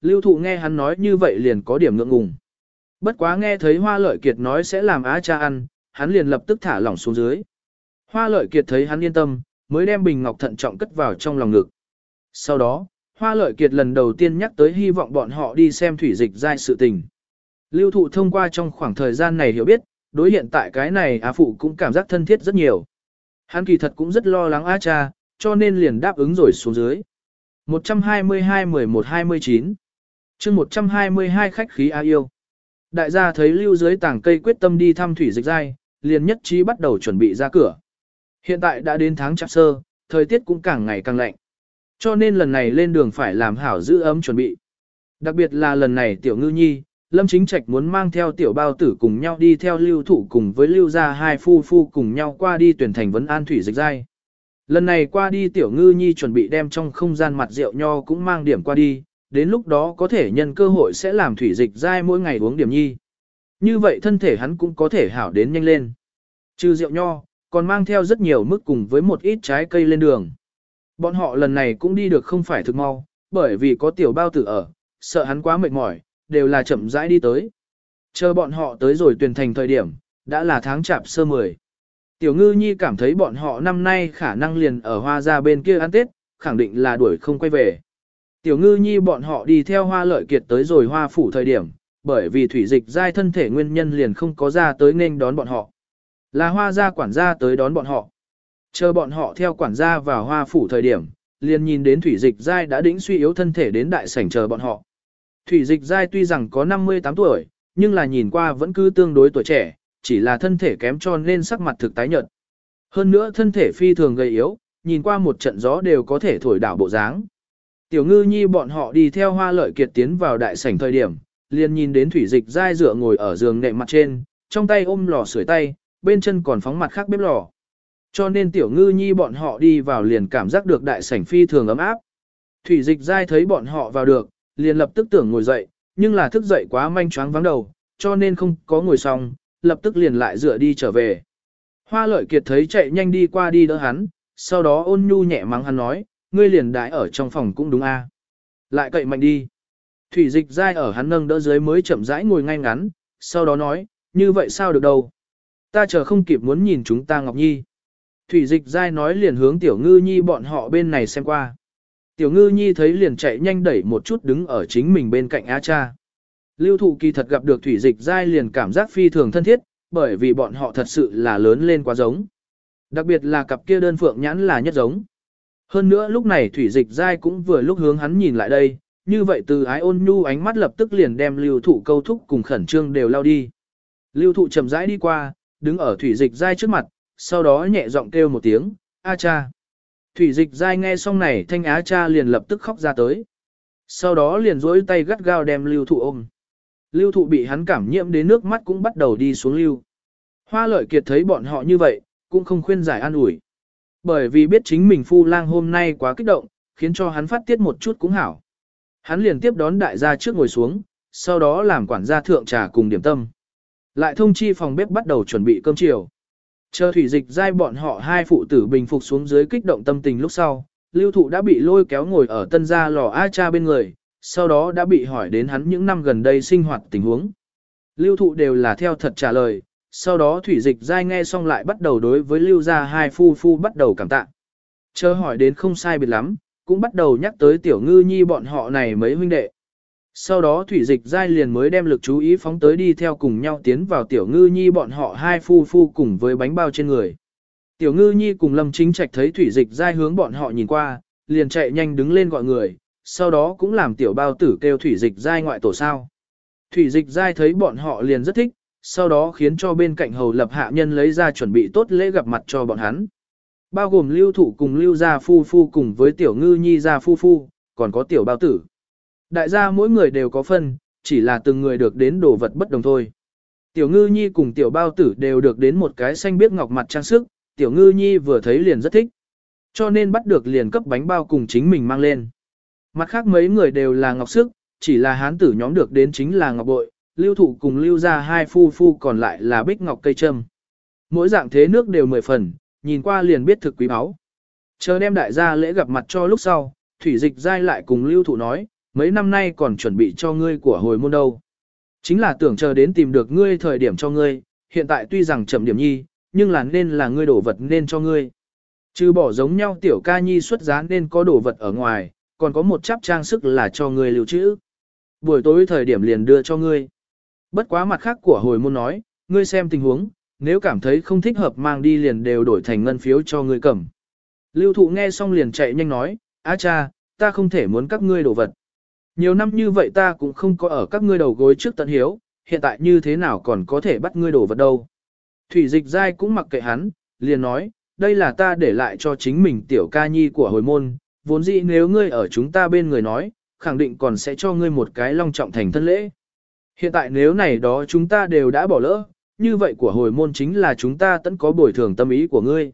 Lưu thụ nghe hắn nói như vậy liền có điểm ngượng ngùng. Bất quá nghe thấy Hoa Lợi Kiệt nói sẽ làm á cha ăn, hắn liền lập tức thả lỏng xuống dưới. Hoa Lợi Kiệt thấy hắn yên tâm, mới đem bình ngọc thận trọng cất vào trong lòng ngực. Sau đó, Hoa Lợi Kiệt lần đầu tiên nhắc tới hy vọng bọn họ đi xem thủy dịch giai sự tình. Lưu thụ thông qua trong khoảng thời gian này hiểu biết, đối hiện tại cái này Á Phụ cũng cảm giác thân thiết rất nhiều. Hắn kỳ thật cũng rất lo lắng Á cha, cho nên liền đáp ứng rồi xuống dưới. 122-11-29 chương 122 khách khí A yêu. Đại gia thấy lưu dưới tảng cây quyết tâm đi thăm thủy dịch dai, liền nhất trí bắt đầu chuẩn bị ra cửa. Hiện tại đã đến tháng chạp sơ, thời tiết cũng càng ngày càng lạnh. Cho nên lần này lên đường phải làm hảo giữ ấm chuẩn bị. Đặc biệt là lần này tiểu ngư nhi, Lâm Chính Trạch muốn mang theo tiểu bao tử cùng nhau đi theo lưu thủ cùng với lưu gia hai phu phu cùng nhau qua đi tuyển thành vấn an thủy dịch dai. Lần này qua đi tiểu ngư nhi chuẩn bị đem trong không gian mặt rượu nho cũng mang điểm qua đi, đến lúc đó có thể nhân cơ hội sẽ làm thủy dịch dai mỗi ngày uống điểm nhi. Như vậy thân thể hắn cũng có thể hảo đến nhanh lên. Trừ rượu nho, còn mang theo rất nhiều mức cùng với một ít trái cây lên đường. Bọn họ lần này cũng đi được không phải thực mau, bởi vì có tiểu bao tử ở, sợ hắn quá mệt mỏi, đều là chậm rãi đi tới. Chờ bọn họ tới rồi tuyển thành thời điểm, đã là tháng chạp sơ mười. Tiểu ngư nhi cảm thấy bọn họ năm nay khả năng liền ở hoa ra bên kia ăn tết, khẳng định là đuổi không quay về. Tiểu ngư nhi bọn họ đi theo hoa lợi kiệt tới rồi hoa phủ thời điểm, bởi vì thủy dịch giai thân thể nguyên nhân liền không có ra tới nên đón bọn họ. Là hoa gia quản gia tới đón bọn họ. Chờ bọn họ theo quản gia vào hoa phủ thời điểm, liền nhìn đến thủy dịch giai đã đĩnh suy yếu thân thể đến đại sảnh chờ bọn họ. Thủy dịch giai tuy rằng có 58 tuổi, nhưng là nhìn qua vẫn cứ tương đối tuổi trẻ, chỉ là thân thể kém cho nên sắc mặt thực tái nhợt. Hơn nữa thân thể phi thường gầy yếu, nhìn qua một trận gió đều có thể thổi đảo bộ dáng. Tiểu ngư nhi bọn họ đi theo hoa lợi kiệt tiến vào đại sảnh thời điểm, liền nhìn đến thủy dịch dai dựa ngồi ở giường nệm mặt trên, trong tay ôm lò sưởi tay, bên chân còn phóng mặt khác bếp lò. Cho nên tiểu ngư nhi bọn họ đi vào liền cảm giác được đại sảnh phi thường ấm áp. Thủy dịch dai thấy bọn họ vào được, liền lập tức tưởng ngồi dậy, nhưng là thức dậy quá manh choáng vắng đầu, cho nên không có ngồi xong, lập tức liền lại dựa đi trở về. Hoa lợi kiệt thấy chạy nhanh đi qua đi đỡ hắn, sau đó ôn nhu nhẹ mắng hắn nói, ngươi liền đãi ở trong phòng cũng đúng a. Lại cậy mạnh đi. Thủy dịch dai ở hắn nâng đỡ dưới mới chậm rãi ngồi ngay ngắn, sau đó nói, như vậy sao được đâu. Ta chờ không kịp muốn nhìn chúng ta Ngọc Nhi. Thủy dịch dai nói liền hướng tiểu ngư nhi bọn họ bên này xem qua. Tiểu ngư nhi thấy liền chạy nhanh đẩy một chút đứng ở chính mình bên cạnh Á cha. Lưu thụ kỳ thật gặp được thủy dịch dai liền cảm giác phi thường thân thiết, bởi vì bọn họ thật sự là lớn lên quá giống. Đặc biệt là cặp kia đơn phượng nhãn là nhất giống. Hơn nữa lúc này thủy dịch dai cũng vừa lúc hướng hắn nhìn lại đây, như vậy từ ái ôn nhu ánh mắt lập tức liền đem lưu thụ câu thúc cùng khẩn trương đều lao đi. Lưu thụ chậm rãi đi qua, đứng ở thủy dịch dai trước mặt, sau đó nhẹ giọng kêu một tiếng, A cha. Thủy dịch dai nghe xong này thanh á cha liền lập tức khóc ra tới. Sau đó liền dối tay gắt gao đem lưu thụ ôm. Lưu thụ bị hắn cảm nhiễm đến nước mắt cũng bắt đầu đi xuống lưu. Hoa lợi kiệt thấy bọn họ như vậy, cũng không khuyên giải an ủi. Bởi vì biết chính mình phu lang hôm nay quá kích động, khiến cho hắn phát tiết một chút cũng hảo. Hắn liền tiếp đón đại gia trước ngồi xuống, sau đó làm quản gia thượng trà cùng điểm tâm. Lại thông chi phòng bếp bắt đầu chuẩn bị cơm chiều. Chờ thủy dịch giai bọn họ hai phụ tử bình phục xuống dưới kích động tâm tình lúc sau, lưu thụ đã bị lôi kéo ngồi ở tân gia lò A cha bên người, sau đó đã bị hỏi đến hắn những năm gần đây sinh hoạt tình huống. Lưu thụ đều là theo thật trả lời, sau đó thủy dịch giai nghe xong lại bắt đầu đối với lưu gia hai phu phu bắt đầu cảm tạ. Chờ hỏi đến không sai biệt lắm, cũng bắt đầu nhắc tới tiểu ngư nhi bọn họ này mấy huynh đệ. Sau đó thủy dịch giai liền mới đem lực chú ý phóng tới đi theo cùng nhau tiến vào tiểu ngư nhi bọn họ hai phu phu cùng với bánh bao trên người. Tiểu ngư nhi cùng lâm chính trạch thấy thủy dịch giai hướng bọn họ nhìn qua, liền chạy nhanh đứng lên gọi người, sau đó cũng làm tiểu bao tử kêu thủy dịch giai ngoại tổ sao. Thủy dịch giai thấy bọn họ liền rất thích, sau đó khiến cho bên cạnh hầu lập hạ nhân lấy ra chuẩn bị tốt lễ gặp mặt cho bọn hắn. Bao gồm lưu thủ cùng lưu gia phu phu cùng với tiểu ngư nhi gia phu phu, còn có tiểu bao tử. Đại gia mỗi người đều có phân, chỉ là từng người được đến đồ vật bất đồng thôi. Tiểu ngư nhi cùng tiểu bao tử đều được đến một cái xanh biếc ngọc mặt trang sức, tiểu ngư nhi vừa thấy liền rất thích. Cho nên bắt được liền cấp bánh bao cùng chính mình mang lên. Mặt khác mấy người đều là ngọc sức, chỉ là hán tử nhóm được đến chính là ngọc bội, lưu thụ cùng lưu ra hai phu phu còn lại là bích ngọc cây trâm. Mỗi dạng thế nước đều mười phần, nhìn qua liền biết thực quý báu. Chờ đem đại gia lễ gặp mặt cho lúc sau, thủy dịch dai lại cùng lưu thụ nói, mấy năm nay còn chuẩn bị cho ngươi của hồi môn đâu. Chính là tưởng chờ đến tìm được ngươi thời điểm cho ngươi, hiện tại tuy rằng chậm điểm nhi, nhưng là nên là ngươi đổ vật nên cho ngươi. Trừ bỏ giống nhau tiểu ca nhi xuất giá nên có đồ vật ở ngoài, còn có một chắp trang sức là cho ngươi lưu trữ. Buổi tối thời điểm liền đưa cho ngươi. Bất quá mặt khác của hồi môn nói, ngươi xem tình huống, nếu cảm thấy không thích hợp mang đi liền đều đổi thành ngân phiếu cho ngươi cầm. Lưu thụ nghe xong liền chạy nhanh nói, á cha, ta không thể muốn các ngươi đồ vật. Nhiều năm như vậy ta cũng không có ở các ngươi đầu gối trước tận hiếu, hiện tại như thế nào còn có thể bắt ngươi đồ vật đâu. Thủy dịch dai cũng mặc kệ hắn, liền nói, đây là ta để lại cho chính mình tiểu ca nhi của hồi môn, vốn dĩ nếu ngươi ở chúng ta bên người nói, khẳng định còn sẽ cho ngươi một cái long trọng thành thân lễ. Hiện tại nếu này đó chúng ta đều đã bỏ lỡ, như vậy của hồi môn chính là chúng ta tẫn có bồi thường tâm ý của ngươi.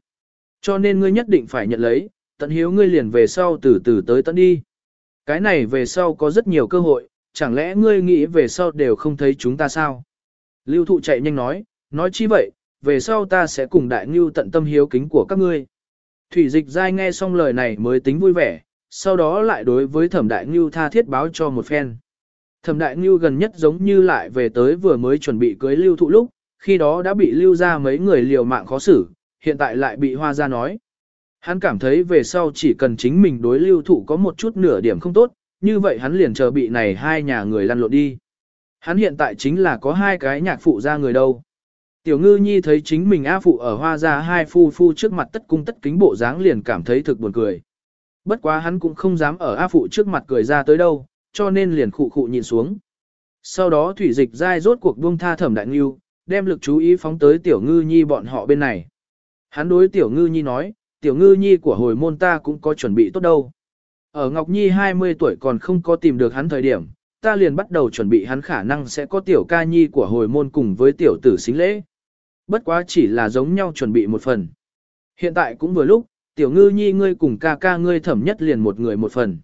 Cho nên ngươi nhất định phải nhận lấy, tận hiếu ngươi liền về sau từ từ tới tận đi. Cái này về sau có rất nhiều cơ hội, chẳng lẽ ngươi nghĩ về sau đều không thấy chúng ta sao? Lưu thụ chạy nhanh nói, nói chi vậy, về sau ta sẽ cùng đại ngưu tận tâm hiếu kính của các ngươi. Thủy dịch dai nghe xong lời này mới tính vui vẻ, sau đó lại đối với thẩm đại ngưu tha thiết báo cho một phen. Thẩm đại ngưu gần nhất giống như lại về tới vừa mới chuẩn bị cưới lưu thụ lúc, khi đó đã bị lưu ra mấy người liều mạng khó xử, hiện tại lại bị hoa ra nói. Hắn cảm thấy về sau chỉ cần chính mình đối lưu thụ có một chút nửa điểm không tốt, như vậy hắn liền chờ bị này hai nhà người lăn lộn đi. Hắn hiện tại chính là có hai cái nhạc phụ ra người đâu. Tiểu ngư nhi thấy chính mình A phụ ở hoa ra hai phu phu trước mặt tất cung tất kính bộ dáng liền cảm thấy thực buồn cười. Bất quá hắn cũng không dám ở A phụ trước mặt cười ra tới đâu, cho nên liền khụ khụ nhìn xuống. Sau đó thủy dịch dai rốt cuộc buông tha thẩm đại ngưu, đem lực chú ý phóng tới tiểu ngư nhi bọn họ bên này. Hắn đối tiểu ngư nhi nói, tiểu ngư nhi của hồi môn ta cũng có chuẩn bị tốt đâu. Ở Ngọc Nhi 20 tuổi còn không có tìm được hắn thời điểm, ta liền bắt đầu chuẩn bị hắn khả năng sẽ có tiểu ca nhi của hồi môn cùng với tiểu tử xính lễ. Bất quá chỉ là giống nhau chuẩn bị một phần. Hiện tại cũng vừa lúc, tiểu ngư nhi ngươi cùng ca ca ngươi thẩm nhất liền một người một phần.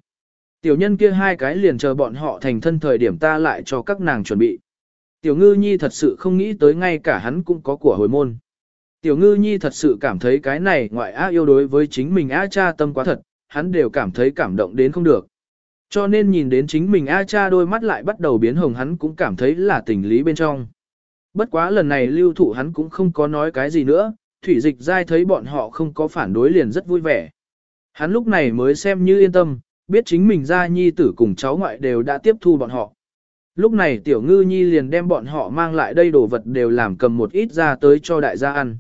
Tiểu nhân kia hai cái liền chờ bọn họ thành thân thời điểm ta lại cho các nàng chuẩn bị. Tiểu ngư nhi thật sự không nghĩ tới ngay cả hắn cũng có của hồi môn. Tiểu ngư nhi thật sự cảm thấy cái này ngoại á yêu đối với chính mình á cha tâm quá thật, hắn đều cảm thấy cảm động đến không được. Cho nên nhìn đến chính mình A cha đôi mắt lại bắt đầu biến hồng hắn cũng cảm thấy là tình lý bên trong. Bất quá lần này lưu thụ hắn cũng không có nói cái gì nữa, thủy dịch dai thấy bọn họ không có phản đối liền rất vui vẻ. Hắn lúc này mới xem như yên tâm, biết chính mình ra nhi tử cùng cháu ngoại đều đã tiếp thu bọn họ. Lúc này tiểu ngư nhi liền đem bọn họ mang lại đây đồ vật đều làm cầm một ít ra tới cho đại gia ăn.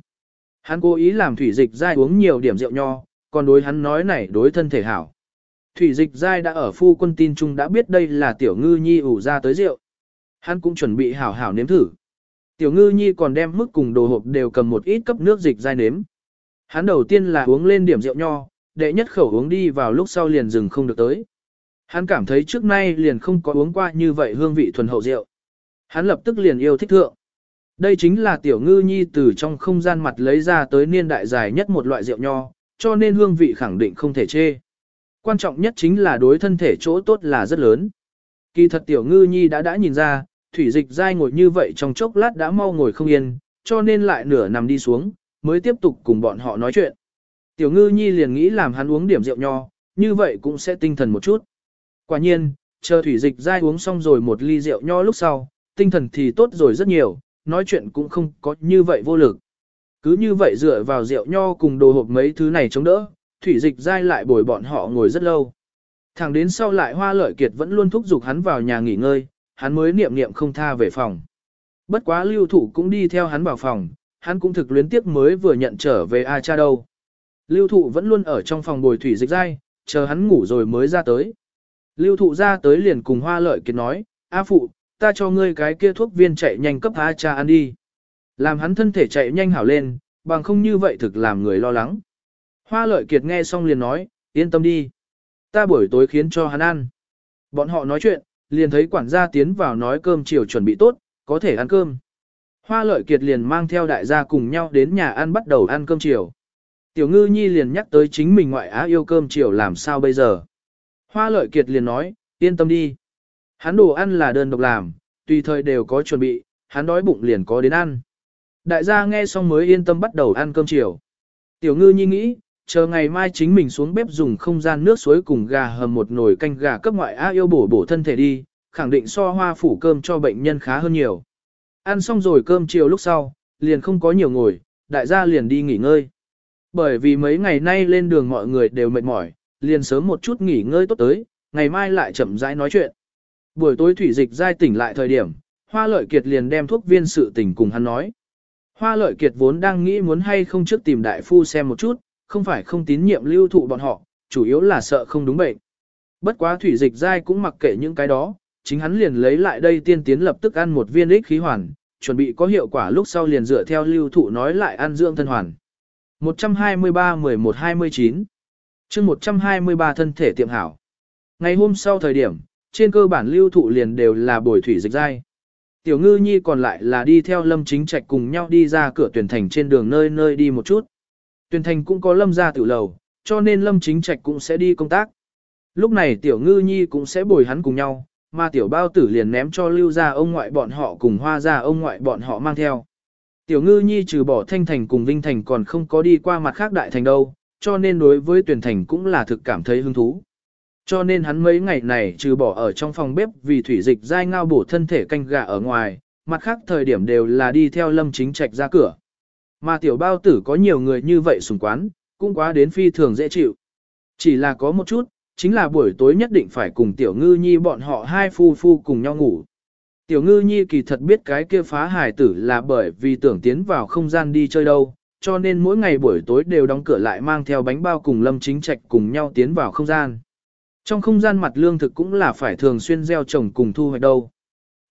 Hắn cố ý làm thủy dịch dai uống nhiều điểm rượu nho, còn đối hắn nói này đối thân thể hảo. Thủy dịch dai đã ở phu quân tin chung đã biết đây là tiểu ngư nhi ủ ra tới rượu. Hắn cũng chuẩn bị hảo hảo nếm thử. Tiểu ngư nhi còn đem mức cùng đồ hộp đều cầm một ít cấp nước dịch dai nếm. Hắn đầu tiên là uống lên điểm rượu nho, đệ nhất khẩu uống đi vào lúc sau liền dừng không được tới. Hắn cảm thấy trước nay liền không có uống qua như vậy hương vị thuần hậu rượu. Hắn lập tức liền yêu thích thượng. Đây chính là tiểu ngư nhi từ trong không gian mặt lấy ra tới niên đại dài nhất một loại rượu nho, cho nên hương vị khẳng định không thể chê. Quan trọng nhất chính là đối thân thể chỗ tốt là rất lớn. Kỳ thật tiểu ngư nhi đã đã nhìn ra, thủy dịch dai ngồi như vậy trong chốc lát đã mau ngồi không yên, cho nên lại nửa nằm đi xuống, mới tiếp tục cùng bọn họ nói chuyện. Tiểu ngư nhi liền nghĩ làm hắn uống điểm rượu nho, như vậy cũng sẽ tinh thần một chút. Quả nhiên, chờ thủy dịch dai uống xong rồi một ly rượu nho lúc sau, tinh thần thì tốt rồi rất nhiều, nói chuyện cũng không có như vậy vô lực. Cứ như vậy dựa vào rượu nho cùng đồ hộp mấy thứ này chống đỡ, thủy dịch dai lại bồi bọn họ ngồi rất lâu. Thẳng đến sau lại hoa lợi kiệt vẫn luôn thúc giục hắn vào nhà nghỉ ngơi, hắn mới niệm niệm không tha về phòng. Bất quá lưu thủ cũng đi theo hắn vào phòng, hắn cũng thực luyến tiếc mới vừa nhận trở về A cha đâu. Lưu thụ vẫn luôn ở trong phòng bồi thủy dịch dai, chờ hắn ngủ rồi mới ra tới. Lưu thụ ra tới liền cùng hoa lợi kiệt nói, A phụ, ta cho ngươi cái kia thuốc viên chạy nhanh cấp A cha ăn đi. Làm hắn thân thể chạy nhanh hảo lên, bằng không như vậy thực làm người lo lắng. Hoa lợi kiệt nghe xong liền nói, yên tâm đi. Ta buổi tối khiến cho hắn ăn. Bọn họ nói chuyện, liền thấy quản gia tiến vào nói cơm chiều chuẩn bị tốt, có thể ăn cơm. Hoa lợi kiệt liền mang theo đại gia cùng nhau đến nhà ăn bắt đầu ăn cơm chiều. Tiểu ngư nhi liền nhắc tới chính mình ngoại á yêu cơm chiều làm sao bây giờ. Hoa lợi kiệt liền nói, yên tâm đi. Hắn đồ ăn là đơn độc làm, tùy thời đều có chuẩn bị, hắn đói bụng liền có đến ăn. Đại gia nghe xong mới yên tâm bắt đầu ăn cơm chiều. Tiểu ngư nhi nghĩ, chờ ngày mai chính mình xuống bếp dùng không gian nước suối cùng gà hầm một nồi canh gà cấp ngoại á yêu bổ bổ thân thể đi, khẳng định so hoa phủ cơm cho bệnh nhân khá hơn nhiều. Ăn xong rồi cơm chiều lúc sau, liền không có nhiều ngồi, đại gia liền đi nghỉ ngơi. Bởi vì mấy ngày nay lên đường mọi người đều mệt mỏi, liền sớm một chút nghỉ ngơi tốt tới, ngày mai lại chậm rãi nói chuyện. Buổi tối thủy dịch giai tỉnh lại thời điểm, Hoa Lợi Kiệt liền đem thuốc viên sự tỉnh cùng hắn nói. Hoa Lợi Kiệt vốn đang nghĩ muốn hay không trước tìm đại phu xem một chút, không phải không tín nhiệm lưu thụ bọn họ, chủ yếu là sợ không đúng bệnh. Bất quá thủy dịch giai cũng mặc kệ những cái đó, chính hắn liền lấy lại đây tiên tiến lập tức ăn một viên ích khí hoàn, chuẩn bị có hiệu quả lúc sau liền dựa theo lưu thụ nói lại ăn dưỡng thân hoàn. 123-11-29 chương 123 thân thể tiệm hảo. Ngày hôm sau thời điểm, trên cơ bản lưu thụ liền đều là bồi thủy dịch dai. Tiểu ngư nhi còn lại là đi theo lâm chính trạch cùng nhau đi ra cửa tuyển thành trên đường nơi nơi đi một chút. Tuyển thành cũng có lâm ra tiểu lầu, cho nên lâm chính trạch cũng sẽ đi công tác. Lúc này tiểu ngư nhi cũng sẽ bồi hắn cùng nhau, mà tiểu bao tử liền ném cho lưu ra ông ngoại bọn họ cùng hoa ra ông ngoại bọn họ mang theo. Tiểu ngư nhi trừ bỏ thanh thành cùng vinh thành còn không có đi qua mặt khác đại thành đâu, cho nên đối với tuyển thành cũng là thực cảm thấy hứng thú. Cho nên hắn mấy ngày này trừ bỏ ở trong phòng bếp vì thủy dịch dai ngao bổ thân thể canh gà ở ngoài, mặt khác thời điểm đều là đi theo lâm chính trạch ra cửa. Mà tiểu bao tử có nhiều người như vậy xung quán, cũng quá đến phi thường dễ chịu. Chỉ là có một chút, chính là buổi tối nhất định phải cùng tiểu ngư nhi bọn họ hai phu phu cùng nhau ngủ. Tiểu ngư nhi kỳ thật biết cái kia phá hải tử là bởi vì tưởng tiến vào không gian đi chơi đâu, cho nên mỗi ngày buổi tối đều đóng cửa lại mang theo bánh bao cùng lâm chính trạch cùng nhau tiến vào không gian. Trong không gian mặt lương thực cũng là phải thường xuyên gieo trồng cùng thu hoạch đâu.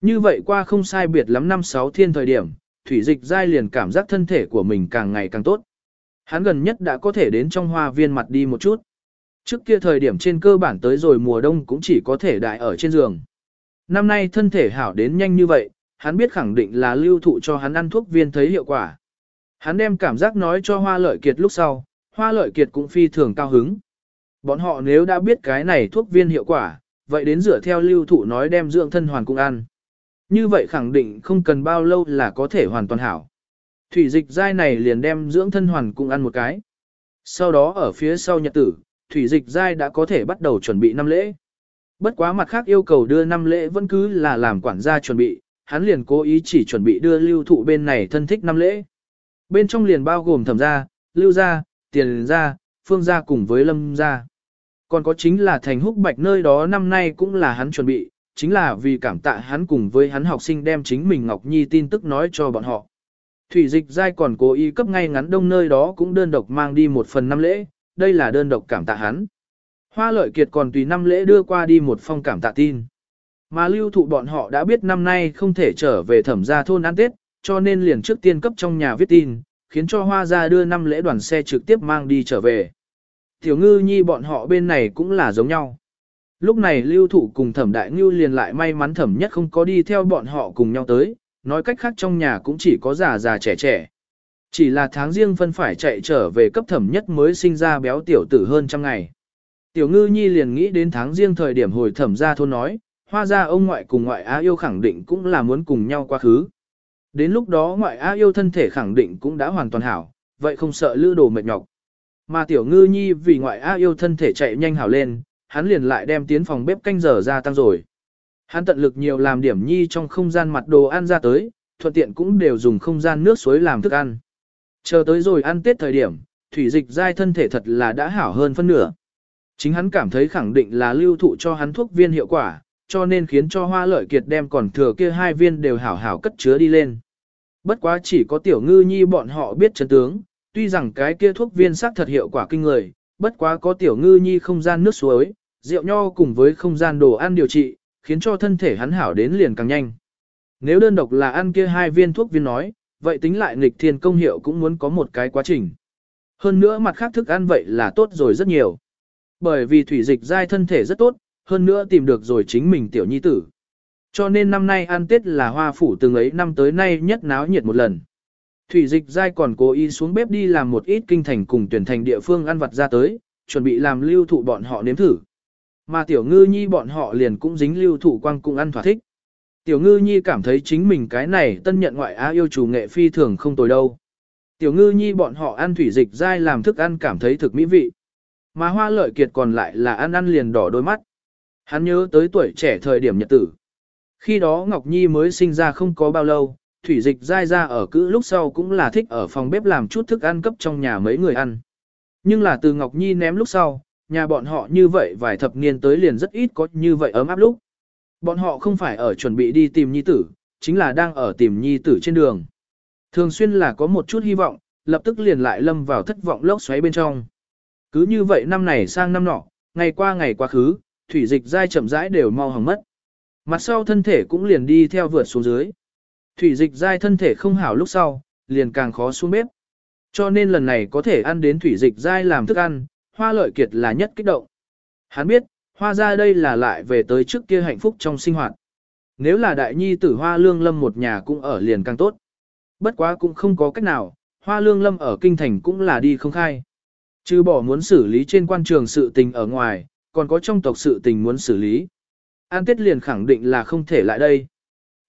Như vậy qua không sai biệt lắm năm sáu thiên thời điểm, thủy dịch giai liền cảm giác thân thể của mình càng ngày càng tốt. Hắn gần nhất đã có thể đến trong hoa viên mặt đi một chút. Trước kia thời điểm trên cơ bản tới rồi mùa đông cũng chỉ có thể đại ở trên giường. Năm nay thân thể hảo đến nhanh như vậy, hắn biết khẳng định là lưu thụ cho hắn ăn thuốc viên thấy hiệu quả. Hắn đem cảm giác nói cho Hoa Lợi Kiệt lúc sau, Hoa Lợi Kiệt cũng phi thường cao hứng. Bọn họ nếu đã biết cái này thuốc viên hiệu quả, vậy đến dựa theo lưu thụ nói đem dưỡng thân hoàn cũng ăn. Như vậy khẳng định không cần bao lâu là có thể hoàn toàn hảo. Thủy dịch dai này liền đem dưỡng thân hoàn cũng ăn một cái. Sau đó ở phía sau nhật tử, thủy dịch dai đã có thể bắt đầu chuẩn bị năm lễ. Bất quá mặt khác yêu cầu đưa năm lễ vẫn cứ là làm quản gia chuẩn bị, hắn liền cố ý chỉ chuẩn bị đưa lưu thụ bên này thân thích năm lễ. Bên trong liền bao gồm thẩm gia, lưu gia, tiền gia, phương gia cùng với lâm gia. Còn có chính là thành húc bạch nơi đó năm nay cũng là hắn chuẩn bị, chính là vì cảm tạ hắn cùng với hắn học sinh đem chính mình Ngọc Nhi tin tức nói cho bọn họ. Thủy dịch giai còn cố ý cấp ngay ngắn đông nơi đó cũng đơn độc mang đi một phần năm lễ, đây là đơn độc cảm tạ hắn. Hoa lợi kiệt còn tùy năm lễ đưa qua đi một phong cảm tạ tin. Mà lưu thụ bọn họ đã biết năm nay không thể trở về thẩm gia thôn ăn Tết, cho nên liền trước tiên cấp trong nhà viết tin, khiến cho hoa gia đưa năm lễ đoàn xe trực tiếp mang đi trở về. Tiểu ngư nhi bọn họ bên này cũng là giống nhau. Lúc này lưu thụ cùng thẩm đại ngư liền lại may mắn thẩm nhất không có đi theo bọn họ cùng nhau tới, nói cách khác trong nhà cũng chỉ có già già trẻ trẻ. Chỉ là tháng riêng phân phải chạy trở về cấp thẩm nhất mới sinh ra béo tiểu tử hơn trăm ngày. Tiểu ngư nhi liền nghĩ đến tháng riêng thời điểm hồi thẩm ra thôn nói, hoa ra ông ngoại cùng ngoại á yêu khẳng định cũng là muốn cùng nhau quá khứ. Đến lúc đó ngoại á yêu thân thể khẳng định cũng đã hoàn toàn hảo, vậy không sợ lữ đồ mệt nhọc. Mà tiểu ngư nhi vì ngoại á yêu thân thể chạy nhanh hảo lên, hắn liền lại đem tiến phòng bếp canh giờ ra tăng rồi. Hắn tận lực nhiều làm điểm nhi trong không gian mặt đồ ăn ra tới, thuận tiện cũng đều dùng không gian nước suối làm thức ăn. Chờ tới rồi ăn tết thời điểm, thủy dịch dai thân thể thật là đã hảo hơn phân nửa. Chính hắn cảm thấy khẳng định là lưu thụ cho hắn thuốc viên hiệu quả, cho nên khiến cho hoa lợi kiệt đem còn thừa kia hai viên đều hảo hảo cất chứa đi lên. Bất quá chỉ có tiểu ngư nhi bọn họ biết chân tướng, tuy rằng cái kia thuốc viên sắc thật hiệu quả kinh người, bất quá có tiểu ngư nhi không gian nước suối, rượu nho cùng với không gian đồ ăn điều trị, khiến cho thân thể hắn hảo đến liền càng nhanh. Nếu đơn độc là ăn kia hai viên thuốc viên nói, vậy tính lại nghịch thiên công hiệu cũng muốn có một cái quá trình. Hơn nữa mặt khác thức ăn vậy là tốt rồi rất nhiều. Bởi vì thủy dịch giai thân thể rất tốt, hơn nữa tìm được rồi chính mình tiểu nhi tử. Cho nên năm nay ăn Tết là hoa phủ từng ấy năm tới nay nhất náo nhiệt một lần. Thủy dịch giai còn cố ý xuống bếp đi làm một ít kinh thành cùng tuyển thành địa phương ăn vặt ra tới, chuẩn bị làm lưu thụ bọn họ nếm thử. Mà tiểu ngư nhi bọn họ liền cũng dính lưu thụ quang cũng ăn thỏa thích. Tiểu ngư nhi cảm thấy chính mình cái này tân nhận ngoại á yêu chủ nghệ phi thường không tồi đâu. Tiểu ngư nhi bọn họ ăn thủy dịch dai làm thức ăn cảm thấy thực mỹ vị. Mà hoa lợi kiệt còn lại là ăn ăn liền đỏ đôi mắt. Hắn nhớ tới tuổi trẻ thời điểm nhật tử. Khi đó Ngọc Nhi mới sinh ra không có bao lâu, thủy dịch dai ra ở cữ lúc sau cũng là thích ở phòng bếp làm chút thức ăn cấp trong nhà mấy người ăn. Nhưng là từ Ngọc Nhi ném lúc sau, nhà bọn họ như vậy vài thập niên tới liền rất ít có như vậy ấm áp lúc. Bọn họ không phải ở chuẩn bị đi tìm Nhi tử, chính là đang ở tìm Nhi tử trên đường. Thường xuyên là có một chút hy vọng, lập tức liền lại lâm vào thất vọng lốc xoáy bên trong. Cứ như vậy năm này sang năm nọ, ngày qua ngày quá khứ, thủy dịch dai chậm rãi đều mau hỏng mất. Mặt sau thân thể cũng liền đi theo vượt xuống dưới. Thủy dịch dai thân thể không hảo lúc sau, liền càng khó xuống bếp. Cho nên lần này có thể ăn đến thủy dịch dai làm thức ăn, hoa lợi kiệt là nhất kích động. Hắn biết, hoa ra đây là lại về tới trước kia hạnh phúc trong sinh hoạt. Nếu là đại nhi tử hoa lương lâm một nhà cũng ở liền càng tốt. Bất quá cũng không có cách nào, hoa lương lâm ở kinh thành cũng là đi không khai. Chứ bỏ muốn xử lý trên quan trường sự tình ở ngoài, còn có trong tộc sự tình muốn xử lý. An Tết liền khẳng định là không thể lại đây.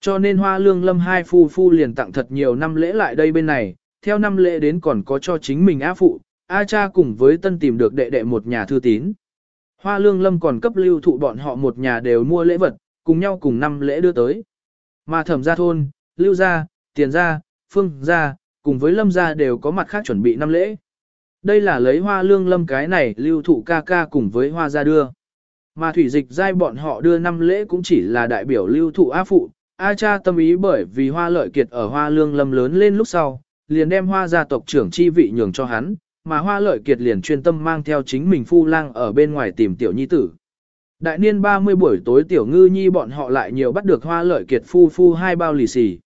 Cho nên hoa lương lâm hai phu phu liền tặng thật nhiều năm lễ lại đây bên này, theo năm lễ đến còn có cho chính mình á phụ, A cha cùng với tân tìm được đệ đệ một nhà thư tín. Hoa lương lâm còn cấp lưu thụ bọn họ một nhà đều mua lễ vật, cùng nhau cùng năm lễ đưa tới. Mà thẩm gia thôn, lưu gia, tiền gia, phương gia, cùng với lâm gia đều có mặt khác chuẩn bị năm lễ. Đây là lấy hoa lương lâm cái này lưu thụ ca ca cùng với hoa gia đưa. Mà thủy dịch giai bọn họ đưa năm lễ cũng chỉ là đại biểu lưu thụ A phụ, A cha tâm ý bởi vì hoa lợi kiệt ở hoa lương lâm lớn lên lúc sau, liền đem hoa gia tộc trưởng chi vị nhường cho hắn, mà hoa lợi kiệt liền chuyên tâm mang theo chính mình phu lang ở bên ngoài tìm tiểu nhi tử. Đại niên 30 buổi tối tiểu ngư nhi bọn họ lại nhiều bắt được hoa lợi kiệt phu phu hai bao lì xì.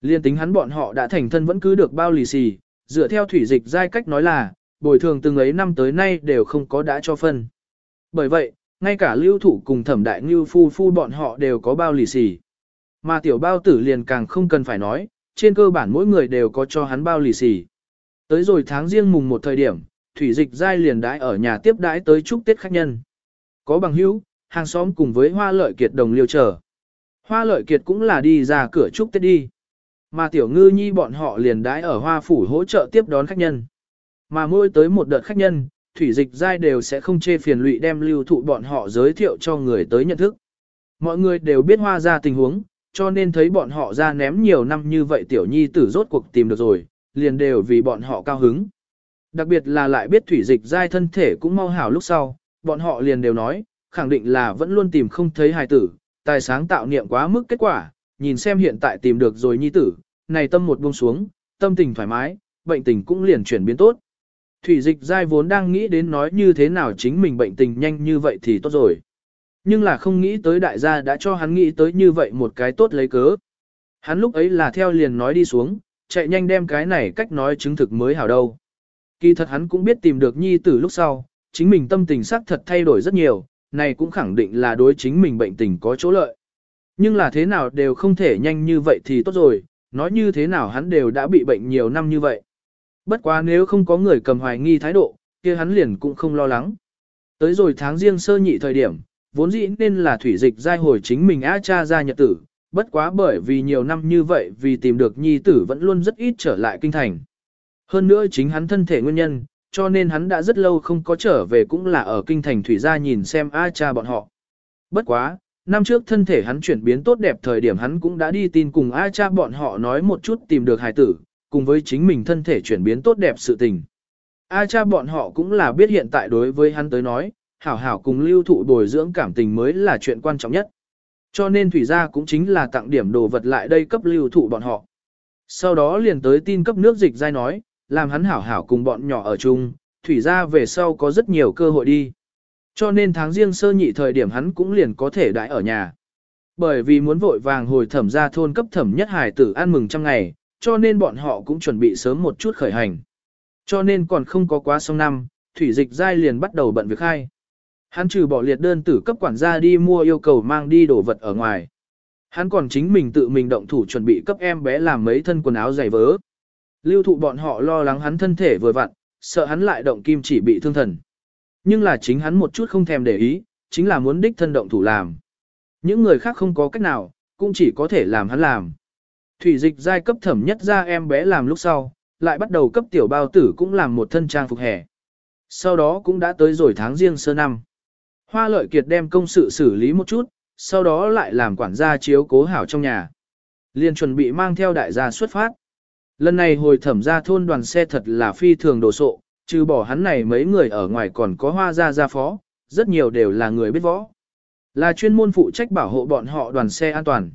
Liên tính hắn bọn họ đã thành thân vẫn cứ được bao lì xì, dựa theo thủy dịch giai cách nói là, bồi thường từng ấy năm tới nay đều không có đã cho phân. Bởi vậy, ngay cả lưu thủ cùng thẩm đại ngưu phu phu bọn họ đều có bao lì xì. Mà tiểu bao tử liền càng không cần phải nói, trên cơ bản mỗi người đều có cho hắn bao lì xì. Tới rồi tháng riêng mùng một thời điểm, thủy dịch giai liền đãi ở nhà tiếp đãi tới chúc Tết khách nhân. Có bằng hữu, hàng xóm cùng với hoa lợi kiệt đồng liêu chờ. Hoa lợi kiệt cũng là đi ra cửa chúc Tết đi. Mà tiểu ngư nhi bọn họ liền đãi ở hoa phủ hỗ trợ tiếp đón khách nhân. Mà mỗi tới một đợt khách nhân, thủy dịch giai đều sẽ không chê phiền lụy đem lưu thụ bọn họ giới thiệu cho người tới nhận thức. Mọi người đều biết hoa ra tình huống, cho nên thấy bọn họ ra ném nhiều năm như vậy tiểu nhi tử rốt cuộc tìm được rồi, liền đều vì bọn họ cao hứng. Đặc biệt là lại biết thủy dịch giai thân thể cũng mau hảo lúc sau, bọn họ liền đều nói, khẳng định là vẫn luôn tìm không thấy hài tử, tài sáng tạo niệm quá mức kết quả, nhìn xem hiện tại tìm được rồi nhi tử, này tâm một buông xuống, tâm tình thoải mái, bệnh tình cũng liền chuyển biến tốt. Thủy dịch dai vốn đang nghĩ đến nói như thế nào chính mình bệnh tình nhanh như vậy thì tốt rồi. Nhưng là không nghĩ tới đại gia đã cho hắn nghĩ tới như vậy một cái tốt lấy cớ. Hắn lúc ấy là theo liền nói đi xuống, chạy nhanh đem cái này cách nói chứng thực mới hảo đâu. Kỳ thật hắn cũng biết tìm được nhi tử lúc sau, chính mình tâm tình sắc thật thay đổi rất nhiều, này cũng khẳng định là đối chính mình bệnh tình có chỗ lợi. Nhưng là thế nào đều không thể nhanh như vậy thì tốt rồi, nói như thế nào hắn đều đã bị bệnh nhiều năm như vậy. Bất quá nếu không có người cầm hoài nghi thái độ, kia hắn liền cũng không lo lắng. Tới rồi tháng riêng sơ nhị thời điểm, vốn dĩ nên là thủy dịch giai hồi chính mình A cha ra nhật tử, bất quá bởi vì nhiều năm như vậy vì tìm được nhi tử vẫn luôn rất ít trở lại kinh thành. Hơn nữa chính hắn thân thể nguyên nhân, cho nên hắn đã rất lâu không có trở về cũng là ở kinh thành thủy gia nhìn xem A cha bọn họ. Bất quá, năm trước thân thể hắn chuyển biến tốt đẹp thời điểm hắn cũng đã đi tin cùng A cha bọn họ nói một chút tìm được hài tử, cùng với chính mình thân thể chuyển biến tốt đẹp sự tình. A cha bọn họ cũng là biết hiện tại đối với hắn tới nói, hảo hảo cùng lưu thụ bồi dưỡng cảm tình mới là chuyện quan trọng nhất. Cho nên thủy gia cũng chính là tặng điểm đồ vật lại đây cấp lưu thụ bọn họ. Sau đó liền tới tin cấp nước dịch dai nói, làm hắn hảo hảo cùng bọn nhỏ ở chung, thủy gia về sau có rất nhiều cơ hội đi. Cho nên tháng riêng sơ nhị thời điểm hắn cũng liền có thể đãi ở nhà. Bởi vì muốn vội vàng hồi thẩm ra thôn cấp thẩm nhất hải tử ăn mừng trăm ngày, cho nên bọn họ cũng chuẩn bị sớm một chút khởi hành. Cho nên còn không có quá xong năm, thủy dịch giai liền bắt đầu bận việc khai. Hắn trừ bỏ liệt đơn tử cấp quản gia đi mua yêu cầu mang đi đồ vật ở ngoài. Hắn còn chính mình tự mình động thủ chuẩn bị cấp em bé làm mấy thân quần áo dày vớ. Lưu thụ bọn họ lo lắng hắn thân thể vừa vặn, sợ hắn lại động kim chỉ bị thương thần. Nhưng là chính hắn một chút không thèm để ý, chính là muốn đích thân động thủ làm. Những người khác không có cách nào, cũng chỉ có thể làm hắn làm. Thủy dịch giai cấp thẩm nhất ra em bé làm lúc sau, lại bắt đầu cấp tiểu bao tử cũng làm một thân trang phục hè. Sau đó cũng đã tới rồi tháng riêng sơ năm. Hoa lợi kiệt đem công sự xử lý một chút, sau đó lại làm quản gia chiếu cố hảo trong nhà. Liên chuẩn bị mang theo đại gia xuất phát. Lần này hồi thẩm ra thôn đoàn xe thật là phi thường đồ sộ, trừ bỏ hắn này mấy người ở ngoài còn có hoa gia gia phó, rất nhiều đều là người biết võ. Là chuyên môn phụ trách bảo hộ bọn họ đoàn xe an toàn.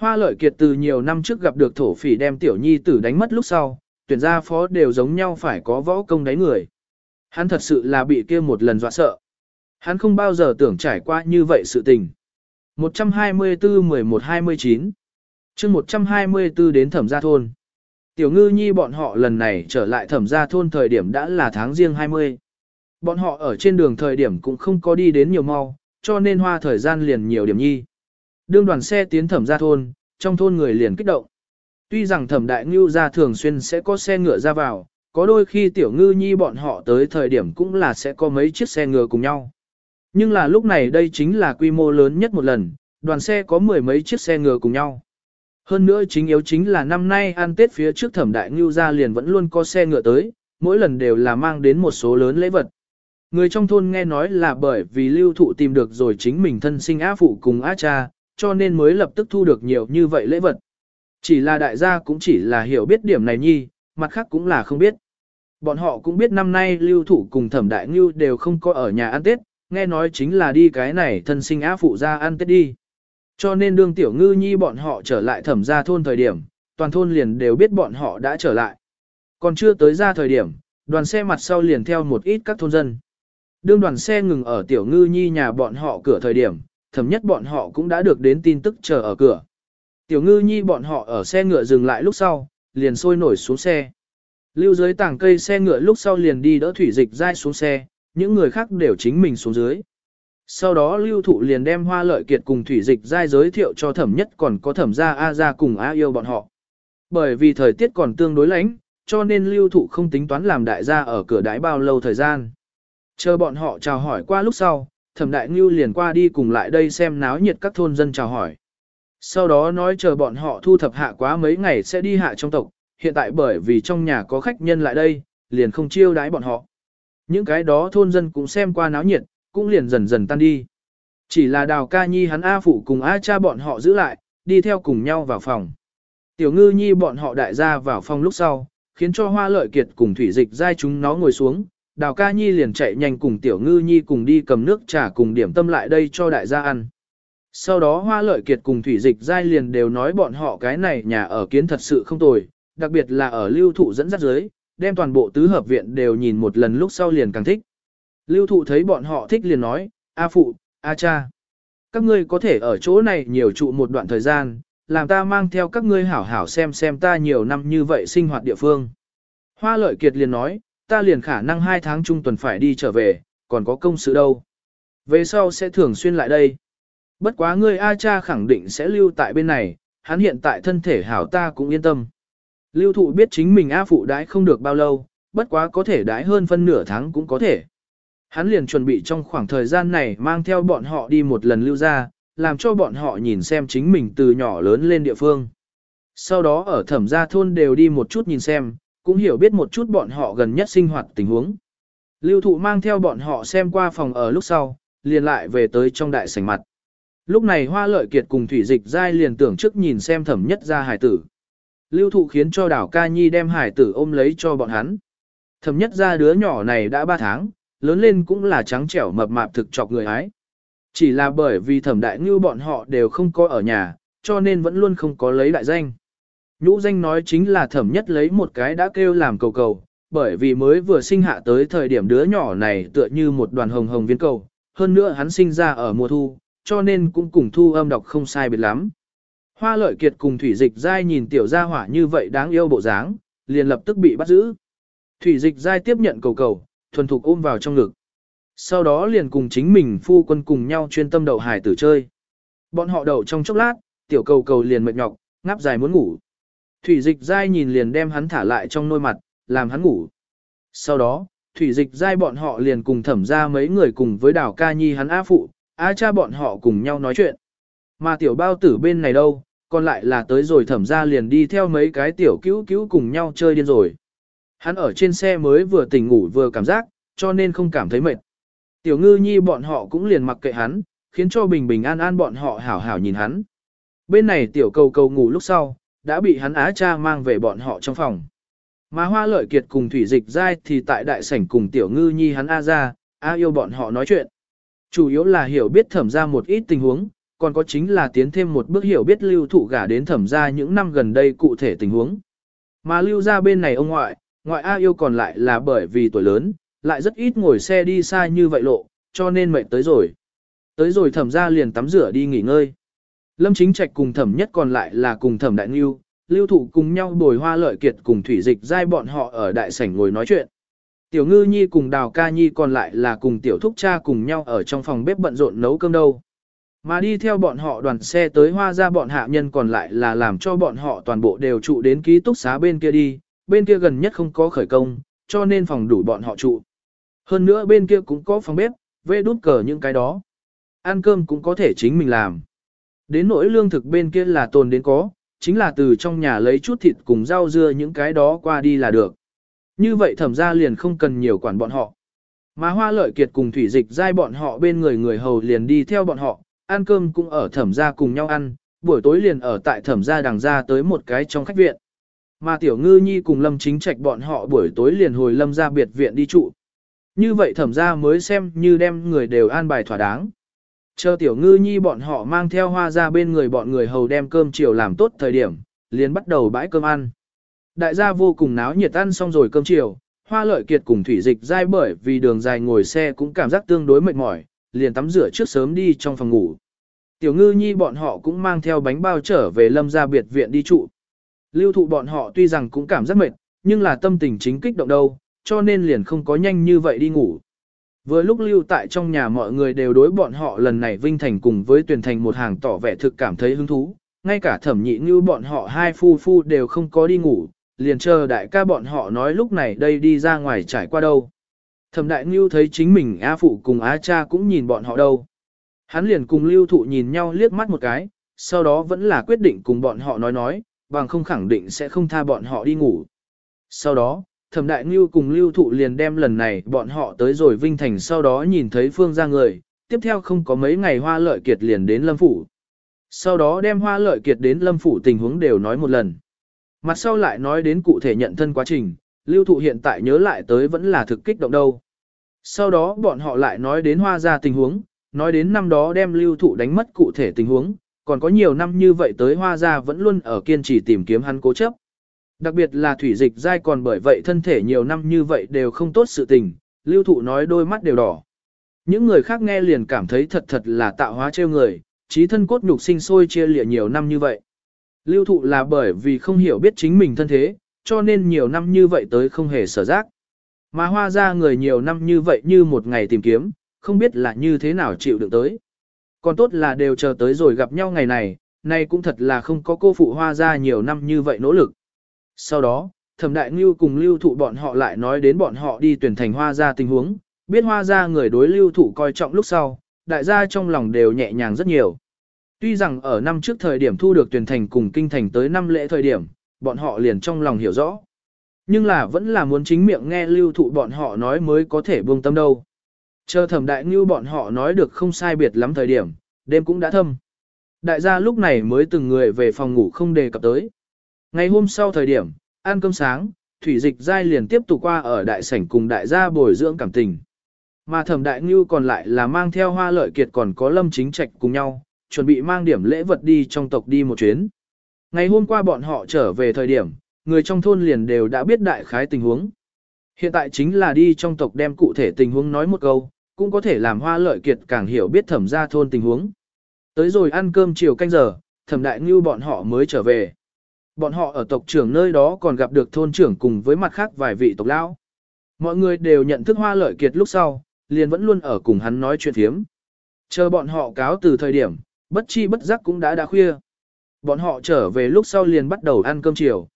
Hoa lợi kiệt từ nhiều năm trước gặp được thổ phỉ đem tiểu nhi tử đánh mất lúc sau, tuyển gia phó đều giống nhau phải có võ công đáy người. Hắn thật sự là bị kia một lần dọa sợ. Hắn không bao giờ tưởng trải qua như vậy sự tình. 124-11-29 chương 124 đến thẩm gia thôn. Tiểu ngư nhi bọn họ lần này trở lại thẩm gia thôn thời điểm đã là tháng riêng 20. Bọn họ ở trên đường thời điểm cũng không có đi đến nhiều mau, cho nên hoa thời gian liền nhiều điểm nhi. Đương đoàn xe tiến thẩm ra thôn, trong thôn người liền kích động. Tuy rằng thẩm đại ngưu gia thường xuyên sẽ có xe ngựa ra vào, có đôi khi tiểu ngư nhi bọn họ tới thời điểm cũng là sẽ có mấy chiếc xe ngựa cùng nhau. Nhưng là lúc này đây chính là quy mô lớn nhất một lần, đoàn xe có mười mấy chiếc xe ngựa cùng nhau. Hơn nữa chính yếu chính là năm nay ăn Tết phía trước thẩm đại ngưu gia liền vẫn luôn có xe ngựa tới, mỗi lần đều là mang đến một số lớn lễ vật. Người trong thôn nghe nói là bởi vì lưu thụ tìm được rồi chính mình thân sinh á phụ cùng á cha, cho nên mới lập tức thu được nhiều như vậy lễ vật. Chỉ là đại gia cũng chỉ là hiểu biết điểm này nhi, mặt khác cũng là không biết. Bọn họ cũng biết năm nay lưu thủ cùng thẩm đại ngưu đều không có ở nhà ăn Tết, nghe nói chính là đi cái này thân sinh á phụ ra ăn Tết đi. Cho nên đương tiểu ngư nhi bọn họ trở lại thẩm ra thôn thời điểm, toàn thôn liền đều biết bọn họ đã trở lại. Còn chưa tới ra thời điểm, đoàn xe mặt sau liền theo một ít các thôn dân. Đương đoàn xe ngừng ở tiểu ngư nhi nhà bọn họ cửa thời điểm, thẩm nhất bọn họ cũng đã được đến tin tức chờ ở cửa. Tiểu ngư nhi bọn họ ở xe ngựa dừng lại lúc sau, liền sôi nổi xuống xe. Lưu dưới tảng cây xe ngựa lúc sau liền đi đỡ thủy dịch dai xuống xe, những người khác đều chính mình xuống dưới. Sau đó lưu thụ liền đem hoa lợi kiệt cùng thủy dịch dai giới thiệu cho thẩm nhất còn có thẩm gia A gia cùng A yêu bọn họ. Bởi vì thời tiết còn tương đối lạnh, cho nên lưu thụ không tính toán làm đại gia ở cửa đái bao lâu thời gian. Chờ bọn họ chào hỏi qua lúc sau, thẩm đại ngưu liền qua đi cùng lại đây xem náo nhiệt các thôn dân chào hỏi. Sau đó nói chờ bọn họ thu thập hạ quá mấy ngày sẽ đi hạ trong tộc, hiện tại bởi vì trong nhà có khách nhân lại đây, liền không chiêu đái bọn họ. Những cái đó thôn dân cũng xem qua náo nhiệt, cũng liền dần dần tan đi. Chỉ là đào ca nhi hắn A phụ cùng A cha bọn họ giữ lại, đi theo cùng nhau vào phòng. Tiểu ngư nhi bọn họ đại gia vào phòng lúc sau, khiến cho hoa lợi kiệt cùng thủy dịch dai chúng nó ngồi xuống. Đào ca nhi liền chạy nhanh cùng tiểu ngư nhi cùng đi cầm nước trà cùng điểm tâm lại đây cho đại gia ăn. Sau đó hoa lợi kiệt cùng thủy dịch giai liền đều nói bọn họ cái này nhà ở kiến thật sự không tồi, đặc biệt là ở lưu thụ dẫn dắt dưới, đem toàn bộ tứ hợp viện đều nhìn một lần lúc sau liền càng thích. Lưu thụ thấy bọn họ thích liền nói, A phụ, A cha. Các ngươi có thể ở chỗ này nhiều trụ một đoạn thời gian, làm ta mang theo các ngươi hảo hảo xem xem ta nhiều năm như vậy sinh hoạt địa phương. Hoa lợi kiệt liền nói, ta liền khả năng hai tháng trung tuần phải đi trở về, còn có công sự đâu. Về sau sẽ thường xuyên lại đây. Bất quá ngươi A cha khẳng định sẽ lưu tại bên này, hắn hiện tại thân thể hảo ta cũng yên tâm. Lưu thụ biết chính mình A phụ đãi không được bao lâu, bất quá có thể đãi hơn phân nửa tháng cũng có thể. Hắn liền chuẩn bị trong khoảng thời gian này mang theo bọn họ đi một lần lưu ra, làm cho bọn họ nhìn xem chính mình từ nhỏ lớn lên địa phương. Sau đó ở thẩm gia thôn đều đi một chút nhìn xem, cũng hiểu biết một chút bọn họ gần nhất sinh hoạt tình huống. Lưu thụ mang theo bọn họ xem qua phòng ở lúc sau, liền lại về tới trong đại sảnh mặt. Lúc này hoa lợi kiệt cùng thủy dịch dai liền tưởng trước nhìn xem thẩm nhất ra hải tử. Lưu thụ khiến cho đảo ca nhi đem hải tử ôm lấy cho bọn hắn. Thẩm nhất ra đứa nhỏ này đã 3 tháng, lớn lên cũng là trắng trẻo mập mạp thực chọc người ái. Chỉ là bởi vì thẩm đại như bọn họ đều không có ở nhà, cho nên vẫn luôn không có lấy đại danh. Nhũ danh nói chính là thẩm nhất lấy một cái đã kêu làm cầu cầu, bởi vì mới vừa sinh hạ tới thời điểm đứa nhỏ này tựa như một đoàn hồng hồng viên cầu, hơn nữa hắn sinh ra ở mùa thu, cho nên cũng cùng thu âm đọc không sai biệt lắm. Hoa lợi kiệt cùng thủy dịch dai nhìn tiểu gia hỏa như vậy đáng yêu bộ dáng, liền lập tức bị bắt giữ. Thủy dịch dai tiếp nhận cầu cầu, thuần thục ôm vào trong ngực. Sau đó liền cùng chính mình phu quân cùng nhau chuyên tâm đậu hải tử chơi. Bọn họ đậu trong chốc lát, tiểu cầu cầu liền mệt nhọc, ngáp dài muốn ngủ. Thủy dịch dai nhìn liền đem hắn thả lại trong nôi mặt, làm hắn ngủ. Sau đó, thủy dịch dai bọn họ liền cùng thẩm ra mấy người cùng với đảo ca nhi hắn á phụ, á cha bọn họ cùng nhau nói chuyện. Mà tiểu bao tử bên này đâu, còn lại là tới rồi thẩm ra liền đi theo mấy cái tiểu cứu cứu cùng nhau chơi điên rồi. Hắn ở trên xe mới vừa tỉnh ngủ vừa cảm giác, cho nên không cảm thấy mệt. Tiểu ngư nhi bọn họ cũng liền mặc kệ hắn, khiến cho bình bình an an bọn họ hảo hảo nhìn hắn. Bên này tiểu cầu cầu ngủ lúc sau, đã bị hắn á cha mang về bọn họ trong phòng. Mà hoa lợi kiệt cùng thủy dịch dai thì tại đại sảnh cùng tiểu ngư nhi hắn A ra, A yêu bọn họ nói chuyện. Chủ yếu là hiểu biết thẩm ra một ít tình huống, còn có chính là tiến thêm một bước hiểu biết lưu thụ gả đến thẩm ra những năm gần đây cụ thể tình huống. Mà lưu ra bên này ông ngoại, ngoại A yêu còn lại là bởi vì tuổi lớn, lại rất ít ngồi xe đi xa như vậy lộ, cho nên mệt tới rồi. Tới rồi thẩm ra liền tắm rửa đi nghỉ ngơi. Lâm chính trạch cùng thẩm nhất còn lại là cùng thẩm đại nghiêu, lưu thụ cùng nhau bồi hoa lợi kiệt cùng thủy dịch giai bọn họ ở đại sảnh ngồi nói chuyện. Tiểu ngư nhi cùng đào ca nhi còn lại là cùng tiểu thúc cha cùng nhau ở trong phòng bếp bận rộn nấu cơm đâu. Mà đi theo bọn họ đoàn xe tới hoa ra bọn hạ nhân còn lại là làm cho bọn họ toàn bộ đều trụ đến ký túc xá bên kia đi, bên kia gần nhất không có khởi công, cho nên phòng đủ bọn họ trụ. Hơn nữa bên kia cũng có phòng bếp, vê đút cờ những cái đó. Ăn cơm cũng có thể chính mình làm. Đến nỗi lương thực bên kia là tồn đến có, chính là từ trong nhà lấy chút thịt cùng rau dưa những cái đó qua đi là được. Như vậy thẩm ra liền không cần nhiều quản bọn họ. Mà hoa lợi kiệt cùng thủy dịch giai bọn họ bên người người hầu liền đi theo bọn họ, ăn cơm cũng ở thẩm ra cùng nhau ăn, buổi tối liền ở tại thẩm ra đằng ra tới một cái trong khách viện. Mà tiểu ngư nhi cùng lâm chính trạch bọn họ buổi tối liền hồi lâm ra biệt viện đi trụ. Như vậy thẩm ra mới xem như đem người đều an bài thỏa đáng. Chờ tiểu ngư nhi bọn họ mang theo hoa ra bên người bọn người hầu đem cơm chiều làm tốt thời điểm, liền bắt đầu bãi cơm ăn. Đại gia vô cùng náo nhiệt ăn xong rồi cơm chiều, hoa lợi kiệt cùng thủy dịch dai bởi vì đường dài ngồi xe cũng cảm giác tương đối mệt mỏi, liền tắm rửa trước sớm đi trong phòng ngủ. Tiểu ngư nhi bọn họ cũng mang theo bánh bao trở về lâm gia biệt viện đi trụ. Lưu thụ bọn họ tuy rằng cũng cảm giác mệt, nhưng là tâm tình chính kích động đâu, cho nên liền không có nhanh như vậy đi ngủ. Vừa lúc lưu tại trong nhà mọi người đều đối bọn họ lần này vinh thành cùng với tuyển thành một hàng tỏ vẻ thực cảm thấy hứng thú, ngay cả thẩm nhị như bọn họ hai phu phu đều không có đi ngủ, liền chờ đại ca bọn họ nói lúc này đây đi ra ngoài trải qua đâu. Thẩm đại như thấy chính mình A phụ cùng Á cha cũng nhìn bọn họ đâu. Hắn liền cùng lưu thụ nhìn nhau liếc mắt một cái, sau đó vẫn là quyết định cùng bọn họ nói nói, bằng không khẳng định sẽ không tha bọn họ đi ngủ. Sau đó, thẩm đại ngưu cùng lưu thụ liền đem lần này bọn họ tới rồi Vinh Thành sau đó nhìn thấy phương ra người, tiếp theo không có mấy ngày hoa lợi kiệt liền đến Lâm Phủ. Sau đó đem hoa lợi kiệt đến Lâm Phủ tình huống đều nói một lần. Mặt sau lại nói đến cụ thể nhận thân quá trình, lưu thụ hiện tại nhớ lại tới vẫn là thực kích động đâu. Sau đó bọn họ lại nói đến hoa ra tình huống, nói đến năm đó đem lưu thụ đánh mất cụ thể tình huống, còn có nhiều năm như vậy tới hoa ra vẫn luôn ở kiên trì tìm kiếm hắn cố chấp. Đặc biệt là thủy dịch dai còn bởi vậy thân thể nhiều năm như vậy đều không tốt sự tình, lưu thụ nói đôi mắt đều đỏ. Những người khác nghe liền cảm thấy thật thật là tạo hóa trêu người, trí thân cốt nhục sinh sôi chia lịa nhiều năm như vậy. Lưu thụ là bởi vì không hiểu biết chính mình thân thế, cho nên nhiều năm như vậy tới không hề sở giác. Mà hoa ra người nhiều năm như vậy như một ngày tìm kiếm, không biết là như thế nào chịu được tới. Còn tốt là đều chờ tới rồi gặp nhau ngày này, nay cũng thật là không có cô phụ hoa ra nhiều năm như vậy nỗ lực. Sau đó, thẩm đại ngưu cùng lưu thụ bọn họ lại nói đến bọn họ đi tuyển thành hoa ra tình huống, biết hoa ra người đối lưu thụ coi trọng lúc sau, đại gia trong lòng đều nhẹ nhàng rất nhiều. Tuy rằng ở năm trước thời điểm thu được tuyển thành cùng kinh thành tới năm lễ thời điểm, bọn họ liền trong lòng hiểu rõ. Nhưng là vẫn là muốn chính miệng nghe lưu thụ bọn họ nói mới có thể buông tâm đâu. Chờ thẩm đại ngưu bọn họ nói được không sai biệt lắm thời điểm, đêm cũng đã thâm. Đại gia lúc này mới từng người về phòng ngủ không đề cập tới. Ngày hôm sau thời điểm, ăn cơm sáng, thủy dịch giai liền tiếp tục qua ở đại sảnh cùng đại gia bồi dưỡng cảm tình. Mà thẩm đại ngưu còn lại là mang theo hoa lợi kiệt còn có lâm chính trạch cùng nhau, chuẩn bị mang điểm lễ vật đi trong tộc đi một chuyến. Ngày hôm qua bọn họ trở về thời điểm, người trong thôn liền đều đã biết đại khái tình huống. Hiện tại chính là đi trong tộc đem cụ thể tình huống nói một câu, cũng có thể làm hoa lợi kiệt càng hiểu biết thẩm gia thôn tình huống. Tới rồi ăn cơm chiều canh giờ, thẩm đại ngưu bọn họ mới trở về. Bọn họ ở tộc trưởng nơi đó còn gặp được thôn trưởng cùng với mặt khác vài vị tộc lão. Mọi người đều nhận thức hoa lợi kiệt lúc sau, liền vẫn luôn ở cùng hắn nói chuyện thiếm. Chờ bọn họ cáo từ thời điểm, bất chi bất giác cũng đã đã khuya. Bọn họ trở về lúc sau liền bắt đầu ăn cơm chiều.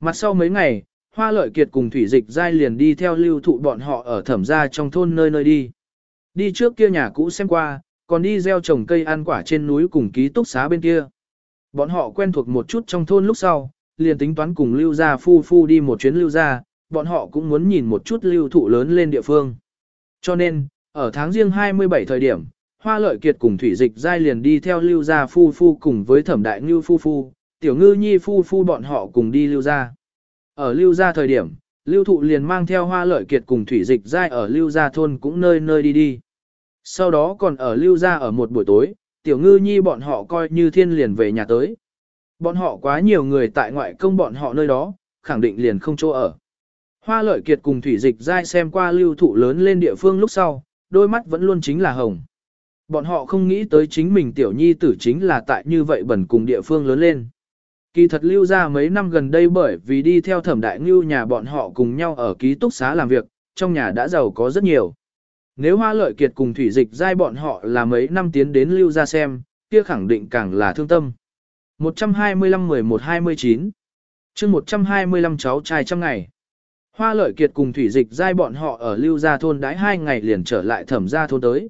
Mặt sau mấy ngày, hoa lợi kiệt cùng thủy dịch giai liền đi theo lưu thụ bọn họ ở thẩm gia trong thôn nơi nơi đi. Đi trước kia nhà cũ xem qua, còn đi gieo trồng cây ăn quả trên núi cùng ký túc xá bên kia. Bọn họ quen thuộc một chút trong thôn lúc sau, liền tính toán cùng lưu gia phu phu đi một chuyến lưu gia, bọn họ cũng muốn nhìn một chút lưu thụ lớn lên địa phương. Cho nên, ở tháng riêng 27 thời điểm, Hoa Lợi Kiệt cùng Thủy Dịch Giai liền đi theo lưu gia phu phu cùng với Thẩm Đại ngư phu phu, Tiểu Ngư Nhi phu phu bọn họ cùng đi lưu gia. Ở lưu gia thời điểm, lưu thụ liền mang theo Hoa Lợi Kiệt cùng Thủy Dịch Giai ở lưu gia thôn cũng nơi nơi đi đi. Sau đó còn ở lưu gia ở một buổi tối, Tiểu Ngư Nhi bọn họ coi như thiên liền về nhà tới. Bọn họ quá nhiều người tại ngoại công bọn họ nơi đó, khẳng định liền không chỗ ở. Hoa lợi kiệt cùng thủy dịch dai xem qua lưu thụ lớn lên địa phương lúc sau, đôi mắt vẫn luôn chính là hồng. Bọn họ không nghĩ tới chính mình tiểu nhi tử chính là tại như vậy bẩn cùng địa phương lớn lên. Kỳ thật lưu ra mấy năm gần đây bởi vì đi theo thẩm đại ngưu nhà bọn họ cùng nhau ở ký túc xá làm việc, trong nhà đã giàu có rất nhiều. Nếu hoa lợi kiệt cùng thủy dịch giai bọn họ là mấy năm tiến đến lưu ra xem, kia khẳng định càng là thương tâm. 125-11-29 chương 125 cháu trai trăm ngày. Hoa lợi kiệt cùng thủy dịch giai bọn họ ở lưu gia thôn đãi hai ngày liền trở lại thẩm gia thôn tới.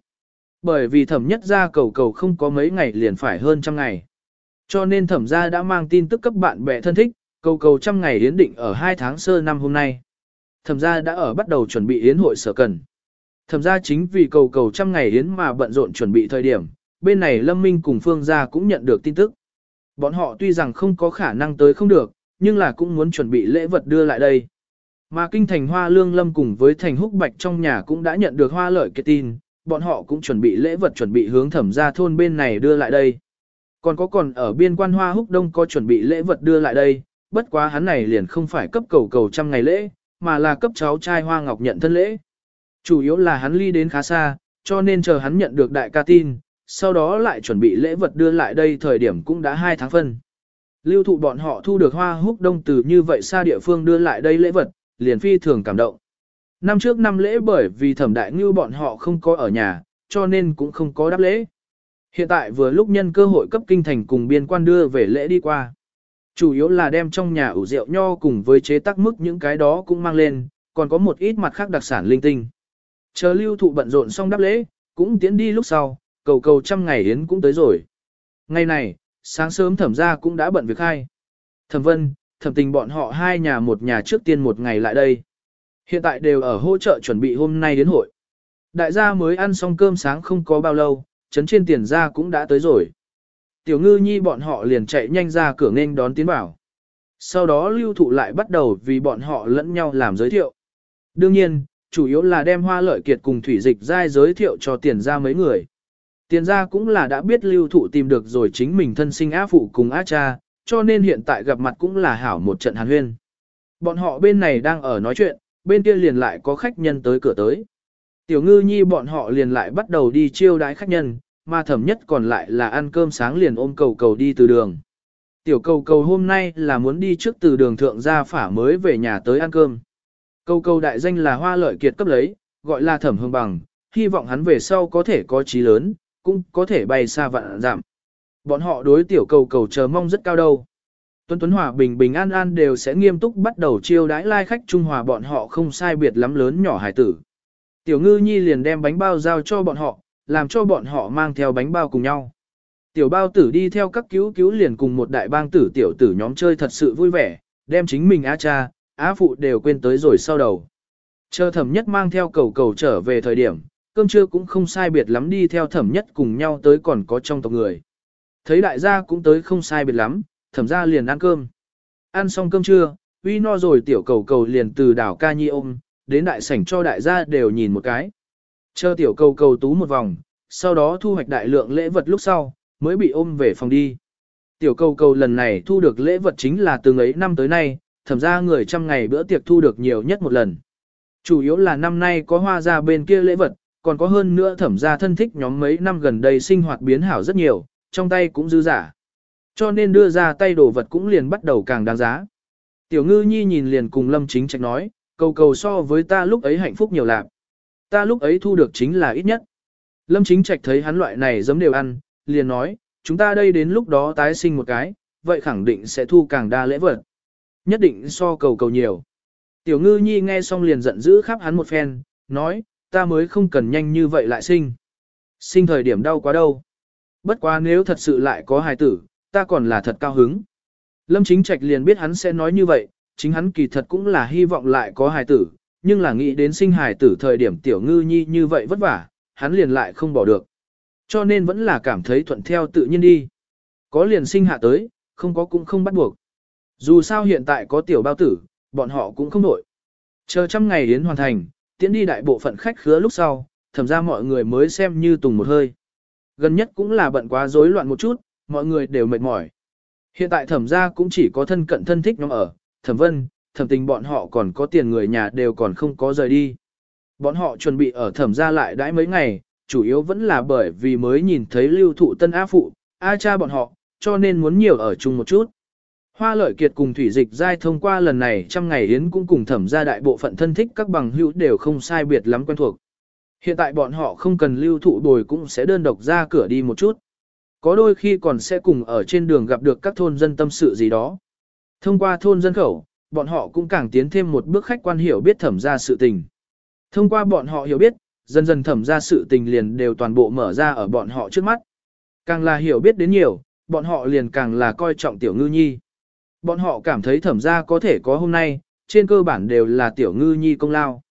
Bởi vì thẩm nhất gia cầu cầu không có mấy ngày liền phải hơn trăm ngày. Cho nên thẩm gia đã mang tin tức cấp bạn bè thân thích, cầu cầu trăm ngày yến định ở hai tháng sơ năm hôm nay. Thẩm gia đã ở bắt đầu chuẩn bị yến hội sở cần. Thẩm gia chính vì cầu cầu trăm ngày yến mà bận rộn chuẩn bị thời điểm, bên này Lâm Minh cùng Phương gia cũng nhận được tin tức. Bọn họ tuy rằng không có khả năng tới không được, nhưng là cũng muốn chuẩn bị lễ vật đưa lại đây. Mà kinh thành hoa lương lâm cùng với thành húc bạch trong nhà cũng đã nhận được hoa lợi kết tin, bọn họ cũng chuẩn bị lễ vật chuẩn bị hướng thẩm ra thôn bên này đưa lại đây. Còn có còn ở biên quan hoa húc đông có chuẩn bị lễ vật đưa lại đây, bất quá hắn này liền không phải cấp cầu cầu trăm ngày lễ, mà là cấp cháu trai hoa ngọc nhận thân lễ. Chủ yếu là hắn ly đến khá xa, cho nên chờ hắn nhận được đại ca tin, sau đó lại chuẩn bị lễ vật đưa lại đây thời điểm cũng đã hai tháng phân. Lưu thụ bọn họ thu được hoa húc đông từ như vậy xa địa phương đưa lại đây lễ vật, liền phi thường cảm động. Năm trước năm lễ bởi vì thẩm đại ngư bọn họ không có ở nhà, cho nên cũng không có đáp lễ. Hiện tại vừa lúc nhân cơ hội cấp kinh thành cùng biên quan đưa về lễ đi qua. Chủ yếu là đem trong nhà ủ rượu nho cùng với chế tác mức những cái đó cũng mang lên, còn có một ít mặt khác đặc sản linh tinh. Chờ lưu thụ bận rộn xong đáp lễ, cũng tiến đi lúc sau, cầu cầu trăm ngày yến cũng tới rồi. Ngày này, sáng sớm thẩm ra cũng đã bận việc hai Thẩm vân, thẩm tình bọn họ hai nhà một nhà trước tiên một ngày lại đây. Hiện tại đều ở hỗ trợ chuẩn bị hôm nay đến hội. Đại gia mới ăn xong cơm sáng không có bao lâu, chấn trên tiền ra cũng đã tới rồi. Tiểu ngư nhi bọn họ liền chạy nhanh ra cửa nghênh đón tiến bảo. Sau đó lưu thụ lại bắt đầu vì bọn họ lẫn nhau làm giới thiệu. Đương nhiên, chủ yếu là đem hoa lợi kiệt cùng thủy dịch giai giới thiệu cho tiền ra mấy người. Tiền ra cũng là đã biết lưu thụ tìm được rồi chính mình thân sinh á phụ cùng á cha, cho nên hiện tại gặp mặt cũng là hảo một trận hàn huyên. Bọn họ bên này đang ở nói chuyện, bên kia liền lại có khách nhân tới cửa tới. Tiểu ngư nhi bọn họ liền lại bắt đầu đi chiêu đái khách nhân, mà thẩm nhất còn lại là ăn cơm sáng liền ôm cầu cầu đi từ đường. Tiểu cầu cầu hôm nay là muốn đi trước từ đường thượng ra phả mới về nhà tới ăn cơm. Cầu cầu đại danh là hoa lợi kiệt cấp lấy, gọi là thẩm hương bằng, hy vọng hắn về sau có thể có trí lớn, cũng có thể bay xa vạn giảm. Bọn họ đối tiểu cầu cầu chờ mong rất cao đâu. Tuấn Tuấn Hòa bình bình an an đều sẽ nghiêm túc bắt đầu chiêu đãi lai khách Trung Hòa bọn họ không sai biệt lắm lớn nhỏ hải tử. Tiểu ngư nhi liền đem bánh bao giao cho bọn họ, làm cho bọn họ mang theo bánh bao cùng nhau. Tiểu bao tử đi theo các cứu cứu liền cùng một đại bang tử tiểu tử nhóm chơi thật sự vui vẻ, đem chính mình á cha, á phụ đều quên tới rồi sau đầu. Chờ thẩm nhất mang theo cầu cầu trở về thời điểm, cơm trưa cũng không sai biệt lắm đi theo thẩm nhất cùng nhau tới còn có trong tộc người. Thấy đại gia cũng tới không sai biệt lắm, thẩm ra liền ăn cơm. Ăn xong cơm trưa, uy no rồi tiểu cầu cầu liền từ đảo ca nhi ôm, đến đại sảnh cho đại gia đều nhìn một cái. Chờ tiểu cầu cầu tú một vòng, sau đó thu hoạch đại lượng lễ vật lúc sau, mới bị ôm về phòng đi. Tiểu cầu cầu lần này thu được lễ vật chính là từng ấy năm tới nay, thẩm ra người trăm ngày bữa tiệc thu được nhiều nhất một lần. Chủ yếu là năm nay có hoa ra bên kia lễ vật, còn có hơn nữa thẩm ra thân thích nhóm mấy năm gần đây sinh hoạt biến hảo rất nhiều, trong tay cũng dư giả. Cho nên đưa ra tay đồ vật cũng liền bắt đầu càng đáng giá. Tiểu ngư nhi nhìn liền cùng lâm chính trạch nói, cầu cầu so với ta lúc ấy hạnh phúc nhiều lạc. Ta lúc ấy thu được chính là ít nhất. Lâm chính trạch thấy hắn loại này giống đều ăn, liền nói, chúng ta đây đến lúc đó tái sinh một cái, vậy khẳng định sẽ thu càng đa lễ vật. Nhất định so cầu cầu nhiều. Tiểu ngư nhi nghe xong liền giận dữ khắp hắn một phen, nói, ta mới không cần nhanh như vậy lại sinh. Sinh thời điểm đau quá đâu. Bất quá nếu thật sự lại có hài tử, ta còn là thật cao hứng. Lâm Chính Trạch liền biết hắn sẽ nói như vậy, chính hắn kỳ thật cũng là hy vọng lại có hài tử, nhưng là nghĩ đến sinh hài tử thời điểm tiểu ngư nhi như vậy vất vả, hắn liền lại không bỏ được. Cho nên vẫn là cảm thấy thuận theo tự nhiên đi. Có liền sinh hạ tới, không có cũng không bắt buộc. Dù sao hiện tại có tiểu bao tử, bọn họ cũng không nổi. Chờ trăm ngày đến hoàn thành, tiễn đi đại bộ phận khách khứa lúc sau, thầm ra mọi người mới xem như tùng một hơi. Gần nhất cũng là bận quá rối loạn một chút, mọi người đều mệt mỏi. Hiện tại thẩm ra cũng chỉ có thân cận thân thích nhóm ở, thẩm vân, thẩm tình bọn họ còn có tiền người nhà đều còn không có rời đi. Bọn họ chuẩn bị ở thẩm ra lại đãi mấy ngày, chủ yếu vẫn là bởi vì mới nhìn thấy lưu thụ tân A phụ, A cha bọn họ, cho nên muốn nhiều ở chung một chút. Hoa lợi kiệt cùng thủy dịch giai thông qua lần này trăm ngày yến cũng cùng thẩm ra đại bộ phận thân thích các bằng hữu đều không sai biệt lắm quen thuộc. Hiện tại bọn họ không cần lưu thụ bồi cũng sẽ đơn độc ra cửa đi một chút. Có đôi khi còn sẽ cùng ở trên đường gặp được các thôn dân tâm sự gì đó. Thông qua thôn dân khẩu, bọn họ cũng càng tiến thêm một bước khách quan hiểu biết thẩm ra sự tình. Thông qua bọn họ hiểu biết, dần dần thẩm ra sự tình liền đều toàn bộ mở ra ở bọn họ trước mắt. Càng là hiểu biết đến nhiều, bọn họ liền càng là coi trọng tiểu ngư nhi. Bọn họ cảm thấy thẩm ra có thể có hôm nay, trên cơ bản đều là tiểu ngư nhi công lao.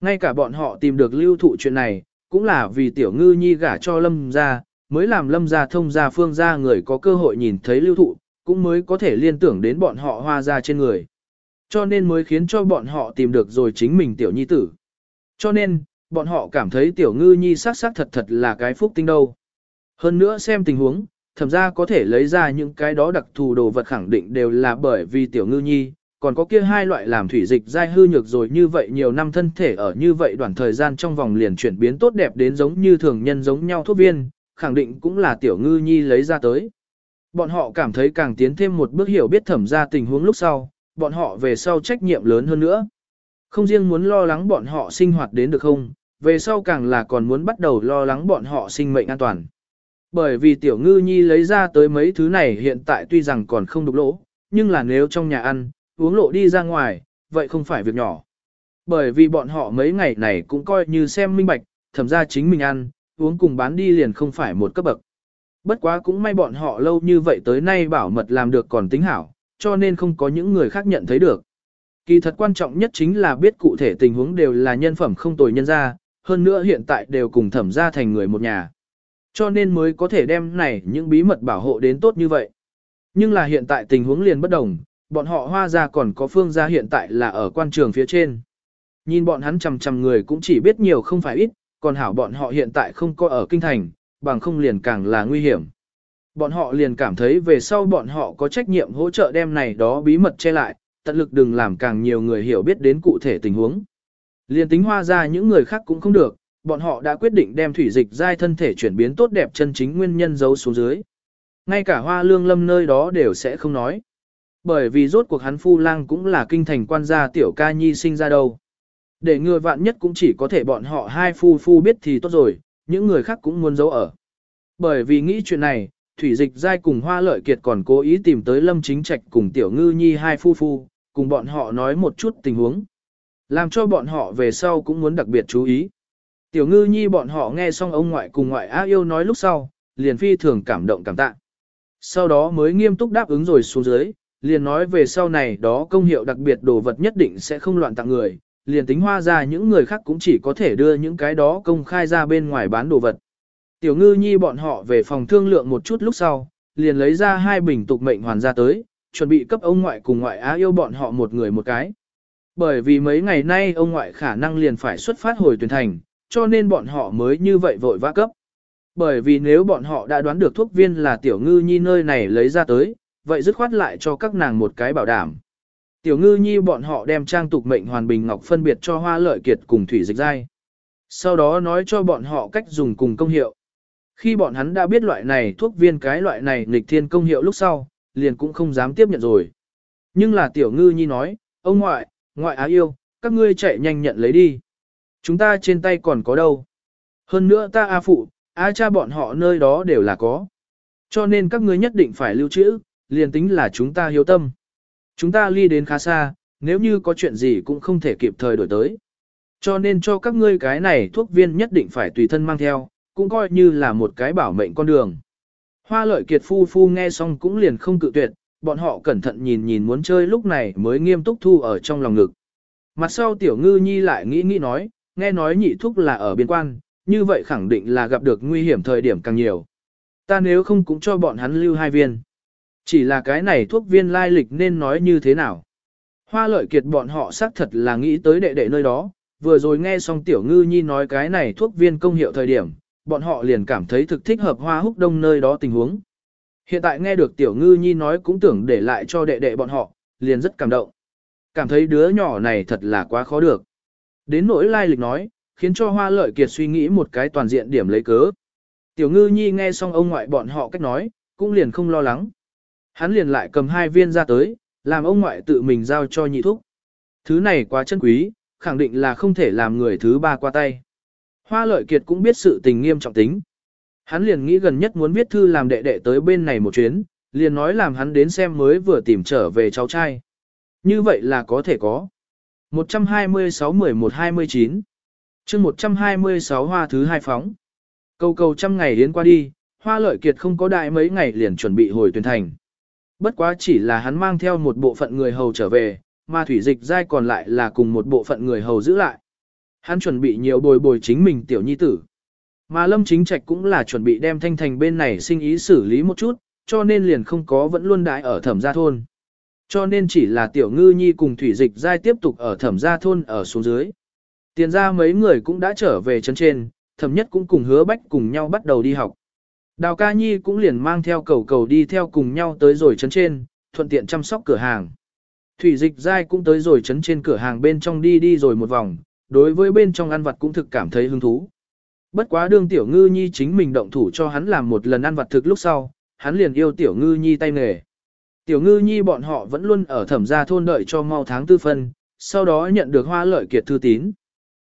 Ngay cả bọn họ tìm được lưu thụ chuyện này, cũng là vì tiểu ngư nhi gả cho lâm ra, mới làm lâm ra thông ra phương ra người có cơ hội nhìn thấy lưu thụ, cũng mới có thể liên tưởng đến bọn họ hoa ra trên người. Cho nên mới khiến cho bọn họ tìm được rồi chính mình tiểu nhi tử. Cho nên, bọn họ cảm thấy tiểu ngư nhi sát sát thật thật là cái phúc tinh đâu. Hơn nữa xem tình huống, thẩm ra có thể lấy ra những cái đó đặc thù đồ vật khẳng định đều là bởi vì tiểu ngư nhi, còn có kia hai loại làm thủy dịch dai hư nhược rồi như vậy nhiều năm thân thể ở như vậy đoạn thời gian trong vòng liền chuyển biến tốt đẹp đến giống như thường nhân giống nhau thuốc viên, khẳng định cũng là tiểu ngư nhi lấy ra tới. Bọn họ cảm thấy càng tiến thêm một bước hiểu biết thẩm ra tình huống lúc sau, bọn họ về sau trách nhiệm lớn hơn nữa. Không riêng muốn lo lắng bọn họ sinh hoạt đến được không, về sau càng là còn muốn bắt đầu lo lắng bọn họ sinh mệnh an toàn. Bởi vì tiểu ngư nhi lấy ra tới mấy thứ này hiện tại tuy rằng còn không đục lỗ, nhưng là nếu trong nhà ăn, uống lộ đi ra ngoài, vậy không phải việc nhỏ. Bởi vì bọn họ mấy ngày này cũng coi như xem minh bạch, thẩm ra chính mình ăn, uống cùng bán đi liền không phải một cấp bậc. Bất quá cũng may bọn họ lâu như vậy tới nay bảo mật làm được còn tính hảo, cho nên không có những người khác nhận thấy được. Kỳ thật quan trọng nhất chính là biết cụ thể tình huống đều là nhân phẩm không tồi nhân ra, hơn nữa hiện tại đều cùng thẩm ra thành người một nhà. Cho nên mới có thể đem này những bí mật bảo hộ đến tốt như vậy. Nhưng là hiện tại tình huống liền bất đồng, bọn họ hoa ra còn có phương gia hiện tại là ở quan trường phía trên. Nhìn bọn hắn chầm chầm người cũng chỉ biết nhiều không phải ít, còn hảo bọn họ hiện tại không có ở kinh thành, bằng không liền càng là nguy hiểm. Bọn họ liền cảm thấy về sau bọn họ có trách nhiệm hỗ trợ đem này đó bí mật che lại, tận lực đừng làm càng nhiều người hiểu biết đến cụ thể tình huống. Liền tính hoa ra những người khác cũng không được, bọn họ đã quyết định đem thủy dịch giai thân thể chuyển biến tốt đẹp chân chính nguyên nhân giấu xuống dưới. Ngay cả hoa lương lâm nơi đó đều sẽ không nói. Bởi vì rốt cuộc hắn phu lang cũng là kinh thành quan gia tiểu ca nhi sinh ra đâu. Để ngừa vạn nhất cũng chỉ có thể bọn họ hai phu phu biết thì tốt rồi, những người khác cũng muốn giấu ở. Bởi vì nghĩ chuyện này, thủy dịch giai cùng hoa lợi kiệt còn cố ý tìm tới lâm chính trạch cùng tiểu ngư nhi hai phu phu, cùng bọn họ nói một chút tình huống. Làm cho bọn họ về sau cũng muốn đặc biệt chú ý. Tiểu ngư nhi bọn họ nghe xong ông ngoại cùng ngoại á yêu nói lúc sau, liền phi thường cảm động cảm tạ. Sau đó mới nghiêm túc đáp ứng rồi xuống dưới, liền nói về sau này đó công hiệu đặc biệt đồ vật nhất định sẽ không loạn tặng người, liền tính hoa ra những người khác cũng chỉ có thể đưa những cái đó công khai ra bên ngoài bán đồ vật. Tiểu ngư nhi bọn họ về phòng thương lượng một chút lúc sau, liền lấy ra hai bình tục mệnh hoàn ra tới, chuẩn bị cấp ông ngoại cùng ngoại á yêu bọn họ một người một cái. Bởi vì mấy ngày nay ông ngoại khả năng liền phải xuất phát hồi tuyển thành, cho nên bọn họ mới như vậy vội vã cấp. Bởi vì nếu bọn họ đã đoán được thuốc viên là tiểu ngư nhi nơi này lấy ra tới, vậy dứt khoát lại cho các nàng một cái bảo đảm. Tiểu ngư nhi bọn họ đem trang tục mệnh hoàn bình ngọc phân biệt cho hoa lợi kiệt cùng thủy dịch dai. Sau đó nói cho bọn họ cách dùng cùng công hiệu. Khi bọn hắn đã biết loại này thuốc viên cái loại này nghịch thiên công hiệu lúc sau, liền cũng không dám tiếp nhận rồi. Nhưng là tiểu ngư nhi nói, ông ngoại, ngoại á yêu, các ngươi chạy nhanh nhận lấy đi. Chúng ta trên tay còn có đâu. Hơn nữa ta A phụ, A cha bọn họ nơi đó đều là có. Cho nên các ngươi nhất định phải lưu trữ, liền tính là chúng ta hiếu tâm. Chúng ta ly đến khá xa, nếu như có chuyện gì cũng không thể kịp thời đổi tới. Cho nên cho các ngươi cái này thuốc viên nhất định phải tùy thân mang theo, cũng coi như là một cái bảo mệnh con đường. Hoa lợi kiệt phu phu nghe xong cũng liền không cự tuyệt, bọn họ cẩn thận nhìn nhìn muốn chơi lúc này mới nghiêm túc thu ở trong lòng ngực. Mặt sau tiểu ngư nhi lại nghĩ nghĩ nói, nghe nói nhị thúc là ở biên quan, như vậy khẳng định là gặp được nguy hiểm thời điểm càng nhiều. Ta nếu không cũng cho bọn hắn lưu hai viên. Chỉ là cái này thuốc viên lai lịch nên nói như thế nào. Hoa lợi kiệt bọn họ xác thật là nghĩ tới đệ đệ nơi đó, vừa rồi nghe xong tiểu ngư nhi nói cái này thuốc viên công hiệu thời điểm, bọn họ liền cảm thấy thực thích hợp hoa húc đông nơi đó tình huống. Hiện tại nghe được tiểu ngư nhi nói cũng tưởng để lại cho đệ đệ bọn họ, liền rất cảm động. Cảm thấy đứa nhỏ này thật là quá khó được. Đến nỗi lai lịch nói, khiến cho hoa lợi kiệt suy nghĩ một cái toàn diện điểm lấy cớ. Tiểu ngư nhi nghe xong ông ngoại bọn họ cách nói, cũng liền không lo lắng. Hắn liền lại cầm hai viên ra tới, làm ông ngoại tự mình giao cho nhị thúc. Thứ này quá chân quý, khẳng định là không thể làm người thứ ba qua tay. Hoa lợi kiệt cũng biết sự tình nghiêm trọng tính. Hắn liền nghĩ gần nhất muốn viết thư làm đệ đệ tới bên này một chuyến, liền nói làm hắn đến xem mới vừa tìm trở về cháu trai. Như vậy là có thể có. 126-11-29 chương 126 hoa thứ hai phóng. Cầu cầu trăm ngày đến qua đi, hoa lợi kiệt không có đại mấy ngày liền chuẩn bị hồi tuyển thành. Bất quá chỉ là hắn mang theo một bộ phận người hầu trở về, mà thủy dịch giai còn lại là cùng một bộ phận người hầu giữ lại. Hắn chuẩn bị nhiều bồi bồi chính mình tiểu nhi tử. Mà lâm chính trạch cũng là chuẩn bị đem thanh thành bên này sinh ý xử lý một chút, cho nên liền không có vẫn luôn đãi ở thẩm gia thôn. Cho nên chỉ là tiểu ngư nhi cùng thủy dịch giai tiếp tục ở thẩm gia thôn ở xuống dưới. Tiền ra mấy người cũng đã trở về chân trên, thẩm nhất cũng cùng hứa bách cùng nhau bắt đầu đi học. Đào ca nhi cũng liền mang theo cầu cầu đi theo cùng nhau tới rồi chân trên, thuận tiện chăm sóc cửa hàng. Thủy dịch giai cũng tới rồi chấn trên cửa hàng bên trong đi đi rồi một vòng, đối với bên trong ăn vặt cũng thực cảm thấy hứng thú. Bất quá đương tiểu ngư nhi chính mình động thủ cho hắn làm một lần ăn vặt thực lúc sau, hắn liền yêu tiểu ngư nhi tay nghề. Tiểu ngư nhi bọn họ vẫn luôn ở thẩm gia thôn đợi cho mau tháng tư phân, sau đó nhận được hoa lợi kiệt thư tín.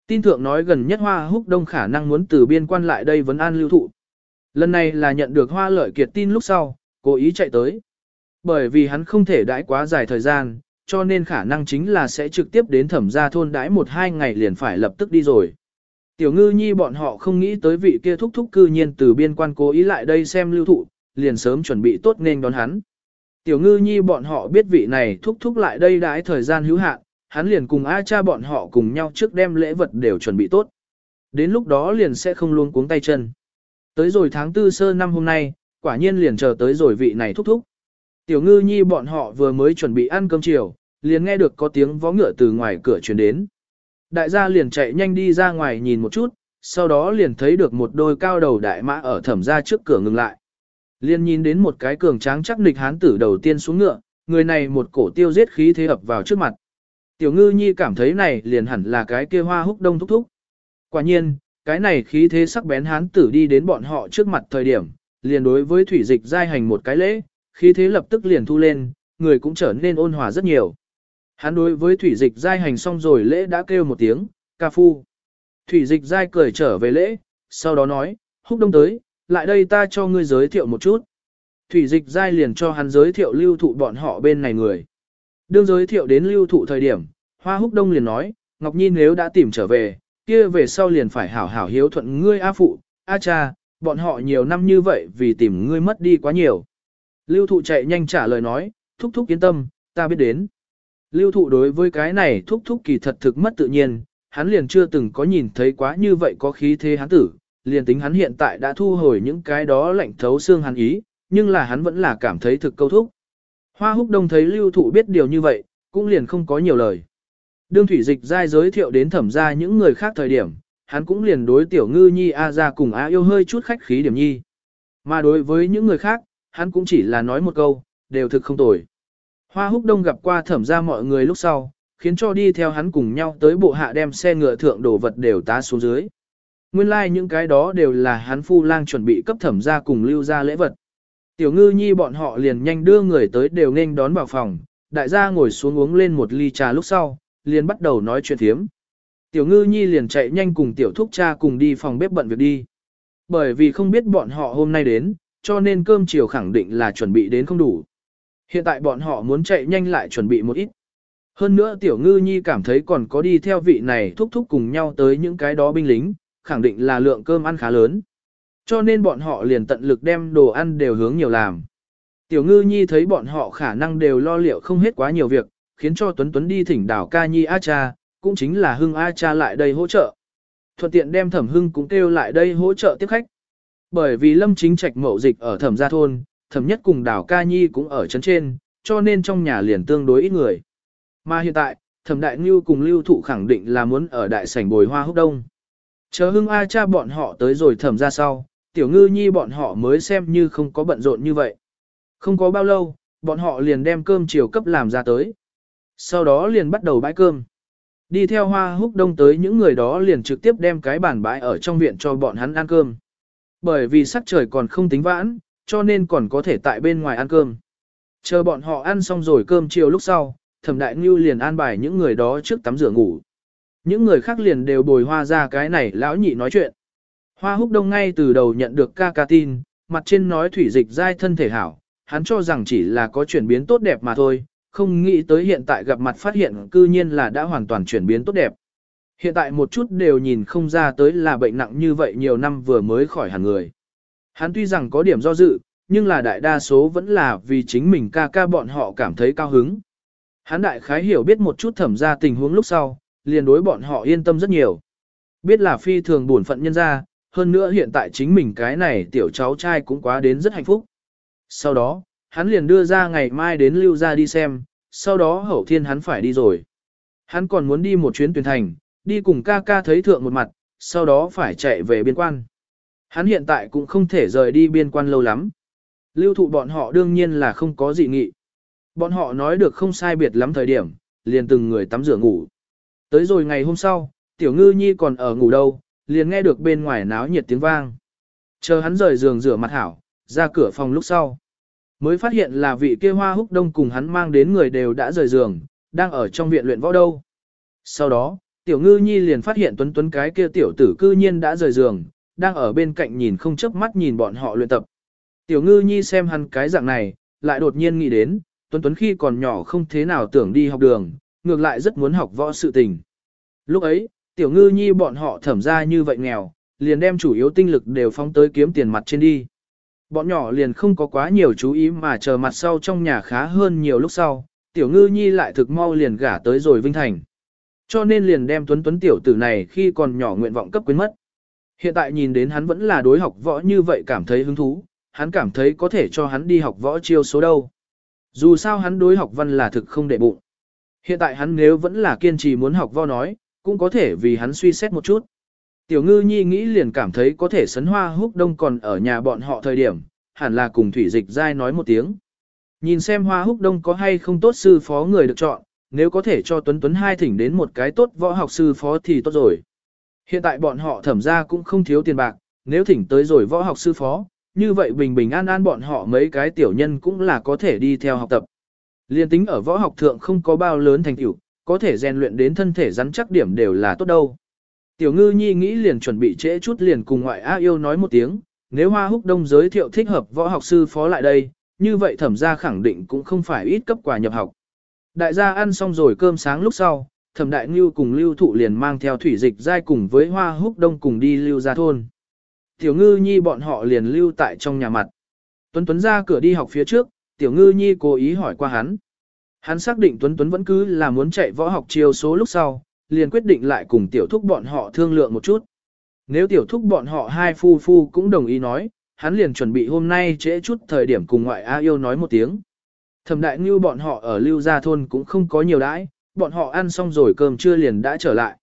Tin thượng nói gần nhất hoa húc đông khả năng muốn từ biên quan lại đây vấn an lưu thụ. Lần này là nhận được hoa lợi kiệt tin lúc sau, cố ý chạy tới. Bởi vì hắn không thể đãi quá dài thời gian, cho nên khả năng chính là sẽ trực tiếp đến thẩm gia thôn đãi một hai ngày liền phải lập tức đi rồi. Tiểu ngư nhi bọn họ không nghĩ tới vị kia thúc thúc cư nhiên từ biên quan cố ý lại đây xem lưu thụ, liền sớm chuẩn bị tốt nên đón hắn. Tiểu ngư nhi bọn họ biết vị này thúc thúc lại đây đãi thời gian hữu hạn, hắn liền cùng A cha bọn họ cùng nhau trước đem lễ vật đều chuẩn bị tốt. Đến lúc đó liền sẽ không luôn cuống tay chân. Tới rồi tháng tư sơ năm hôm nay, quả nhiên liền chờ tới rồi vị này thúc thúc. Tiểu ngư nhi bọn họ vừa mới chuẩn bị ăn cơm chiều, liền nghe được có tiếng vó ngựa từ ngoài cửa truyền đến. Đại gia liền chạy nhanh đi ra ngoài nhìn một chút, sau đó liền thấy được một đôi cao đầu đại mã ở thẩm ra trước cửa ngừng lại. Liền nhìn đến một cái cường tráng chắc nịch hán tử đầu tiên xuống ngựa, người này một cổ tiêu giết khí thế ập vào trước mặt. Tiểu ngư nhi cảm thấy này liền hẳn là cái kia hoa húc đông thúc thúc. Quả nhiên, cái này khí thế sắc bén hán tử đi đến bọn họ trước mặt thời điểm, liền đối với thủy dịch giai hành một cái lễ, khí thế lập tức liền thu lên, người cũng trở nên ôn hòa rất nhiều. Hắn đối với thủy dịch giai hành xong rồi lễ đã kêu một tiếng, ca phu. Thủy dịch giai cười trở về lễ, sau đó nói, húc đông tới, lại đây ta cho ngươi giới thiệu một chút. Thủy dịch giai liền cho hắn giới thiệu lưu thụ bọn họ bên này người. Đương giới thiệu đến lưu thụ thời điểm, hoa húc đông liền nói, Ngọc Nhi nếu đã tìm trở về, kia về sau liền phải hảo hảo hiếu thuận ngươi A phụ, A cha, bọn họ nhiều năm như vậy vì tìm ngươi mất đi quá nhiều. Lưu thụ chạy nhanh trả lời nói, thúc thúc yên tâm, ta biết đến. Lưu thụ đối với cái này thúc thúc kỳ thật thực mất tự nhiên, hắn liền chưa từng có nhìn thấy quá như vậy có khí thế hắn tử, liền tính hắn hiện tại đã thu hồi những cái đó lạnh thấu xương hắn ý, nhưng là hắn vẫn là cảm thấy thực câu thúc. Hoa húc đông thấy lưu thụ biết điều như vậy, cũng liền không có nhiều lời. Đương thủy dịch giai giới thiệu đến thẩm ra những người khác thời điểm, hắn cũng liền đối tiểu ngư nhi A ra cùng A yêu hơi chút khách khí điểm nhi. Mà đối với những người khác, hắn cũng chỉ là nói một câu, đều thực không tồi. Hoa húc đông gặp qua thẩm ra mọi người lúc sau, khiến cho đi theo hắn cùng nhau tới bộ hạ đem xe ngựa thượng đồ vật đều tá xuống dưới. Nguyên lai like những cái đó đều là hắn phu lang chuẩn bị cấp thẩm ra cùng lưu ra lễ vật. Tiểu ngư nhi bọn họ liền nhanh đưa người tới đều nên đón vào phòng, đại gia ngồi xuống uống lên một ly trà lúc sau, liền bắt đầu nói chuyện thiếm. Tiểu ngư nhi liền chạy nhanh cùng tiểu thúc cha cùng đi phòng bếp bận việc đi. Bởi vì không biết bọn họ hôm nay đến, cho nên cơm chiều khẳng định là chuẩn bị đến không đủ. Hiện tại bọn họ muốn chạy nhanh lại chuẩn bị một ít. Hơn nữa tiểu ngư nhi cảm thấy còn có đi theo vị này thúc thúc cùng nhau tới những cái đó binh lính, khẳng định là lượng cơm ăn khá lớn. Cho nên bọn họ liền tận lực đem đồ ăn đều hướng nhiều làm. Tiểu ngư nhi thấy bọn họ khả năng đều lo liệu không hết quá nhiều việc, khiến cho Tuấn Tuấn đi thỉnh đảo ca nhi A cha, cũng chính là hưng A cha lại đây hỗ trợ. Thuận tiện đem thẩm hưng cũng kêu lại đây hỗ trợ tiếp khách. Bởi vì lâm chính trạch mậu dịch ở thẩm gia thôn, thẩm nhất cùng đảo ca nhi cũng ở chấn trên, cho nên trong nhà liền tương đối ít người. Mà hiện tại, thẩm đại ngưu cùng lưu thụ khẳng định là muốn ở đại sảnh bồi hoa húc đông. Chờ hưng A cha bọn họ tới rồi thẩm ra sau, tiểu ngư nhi bọn họ mới xem như không có bận rộn như vậy. Không có bao lâu, bọn họ liền đem cơm chiều cấp làm ra tới. Sau đó liền bắt đầu bãi cơm. Đi theo hoa húc đông tới những người đó liền trực tiếp đem cái bàn bãi ở trong viện cho bọn hắn ăn cơm. Bởi vì sắc trời còn không tính vãn, cho nên còn có thể tại bên ngoài ăn cơm. Chờ bọn họ ăn xong rồi cơm chiều lúc sau, thẩm đại ngưu liền an bài những người đó trước tắm rửa ngủ. Những người khác liền đều bồi hoa ra cái này lão nhị nói chuyện. Hoa húc đông ngay từ đầu nhận được ca ca tin, mặt trên nói thủy dịch dai thân thể hảo, hắn cho rằng chỉ là có chuyển biến tốt đẹp mà thôi, không nghĩ tới hiện tại gặp mặt phát hiện cư nhiên là đã hoàn toàn chuyển biến tốt đẹp. Hiện tại một chút đều nhìn không ra tới là bệnh nặng như vậy nhiều năm vừa mới khỏi hẳn người. Hắn tuy rằng có điểm do dự, nhưng là đại đa số vẫn là vì chính mình ca ca bọn họ cảm thấy cao hứng. Hắn đại khái hiểu biết một chút thẩm ra tình huống lúc sau, liền đối bọn họ yên tâm rất nhiều. Biết là phi thường buồn phận nhân ra, hơn nữa hiện tại chính mình cái này tiểu cháu trai cũng quá đến rất hạnh phúc. Sau đó, hắn liền đưa ra ngày mai đến lưu ra đi xem, sau đó hậu thiên hắn phải đi rồi. Hắn còn muốn đi một chuyến tuyển thành, đi cùng ca ca thấy thượng một mặt, sau đó phải chạy về biên quan. Hắn hiện tại cũng không thể rời đi biên quan lâu lắm. Lưu thụ bọn họ đương nhiên là không có gì nghị. Bọn họ nói được không sai biệt lắm thời điểm, liền từng người tắm rửa ngủ. Tới rồi ngày hôm sau, tiểu ngư nhi còn ở ngủ đâu, liền nghe được bên ngoài náo nhiệt tiếng vang. Chờ hắn rời giường rửa mặt hảo, ra cửa phòng lúc sau. Mới phát hiện là vị kia hoa húc đông cùng hắn mang đến người đều đã rời giường, đang ở trong viện luyện võ đâu. Sau đó, tiểu ngư nhi liền phát hiện tuấn tuấn cái kia tiểu tử cư nhiên đã rời giường, đang ở bên cạnh nhìn không chớp mắt nhìn bọn họ luyện tập. Tiểu ngư nhi xem hắn cái dạng này, lại đột nhiên nghĩ đến, tuấn tuấn khi còn nhỏ không thế nào tưởng đi học đường, ngược lại rất muốn học võ sự tình. Lúc ấy, tiểu ngư nhi bọn họ thẩm ra như vậy nghèo, liền đem chủ yếu tinh lực đều phóng tới kiếm tiền mặt trên đi. Bọn nhỏ liền không có quá nhiều chú ý mà chờ mặt sau trong nhà khá hơn nhiều lúc sau, tiểu ngư nhi lại thực mau liền gả tới rồi vinh thành. Cho nên liền đem tuấn tuấn tiểu tử này khi còn nhỏ nguyện vọng cấp quyến mất. Hiện tại nhìn đến hắn vẫn là đối học võ như vậy cảm thấy hứng thú, hắn cảm thấy có thể cho hắn đi học võ chiêu số đâu. Dù sao hắn đối học văn là thực không để bụng. Hiện tại hắn nếu vẫn là kiên trì muốn học võ nói, cũng có thể vì hắn suy xét một chút. Tiểu ngư nhi nghĩ liền cảm thấy có thể sấn hoa húc đông còn ở nhà bọn họ thời điểm, hẳn là cùng thủy dịch dai nói một tiếng. Nhìn xem hoa húc đông có hay không tốt sư phó người được chọn, nếu có thể cho Tuấn Tuấn hai thỉnh đến một cái tốt võ học sư phó thì tốt rồi. Hiện tại bọn họ thẩm ra cũng không thiếu tiền bạc, nếu thỉnh tới rồi võ học sư phó, như vậy bình bình an an bọn họ mấy cái tiểu nhân cũng là có thể đi theo học tập. Liên tính ở võ học thượng không có bao lớn thành tựu, có thể rèn luyện đến thân thể rắn chắc điểm đều là tốt đâu. Tiểu ngư nhi nghĩ liền chuẩn bị trễ chút liền cùng ngoại a yêu nói một tiếng, nếu hoa húc đông giới thiệu thích hợp võ học sư phó lại đây, như vậy thẩm gia khẳng định cũng không phải ít cấp quà nhập học. Đại gia ăn xong rồi cơm sáng lúc sau, thẩm đại ngưu cùng lưu thụ liền mang theo thủy dịch giai cùng với hoa húc đông cùng đi lưu ra thôn. Tiểu ngư nhi bọn họ liền lưu tại trong nhà mặt. Tuấn Tuấn ra cửa đi học phía trước, tiểu ngư nhi cố ý hỏi qua hắn. Hắn xác định Tuấn Tuấn vẫn cứ là muốn chạy võ học chiều số lúc sau, liền quyết định lại cùng tiểu thúc bọn họ thương lượng một chút. Nếu tiểu thúc bọn họ hai phu phu cũng đồng ý nói, hắn liền chuẩn bị hôm nay trễ chút thời điểm cùng ngoại A yêu nói một tiếng. Thẩm đại như bọn họ ở lưu gia thôn cũng không có nhiều đãi, bọn họ ăn xong rồi cơm trưa liền đã trở lại.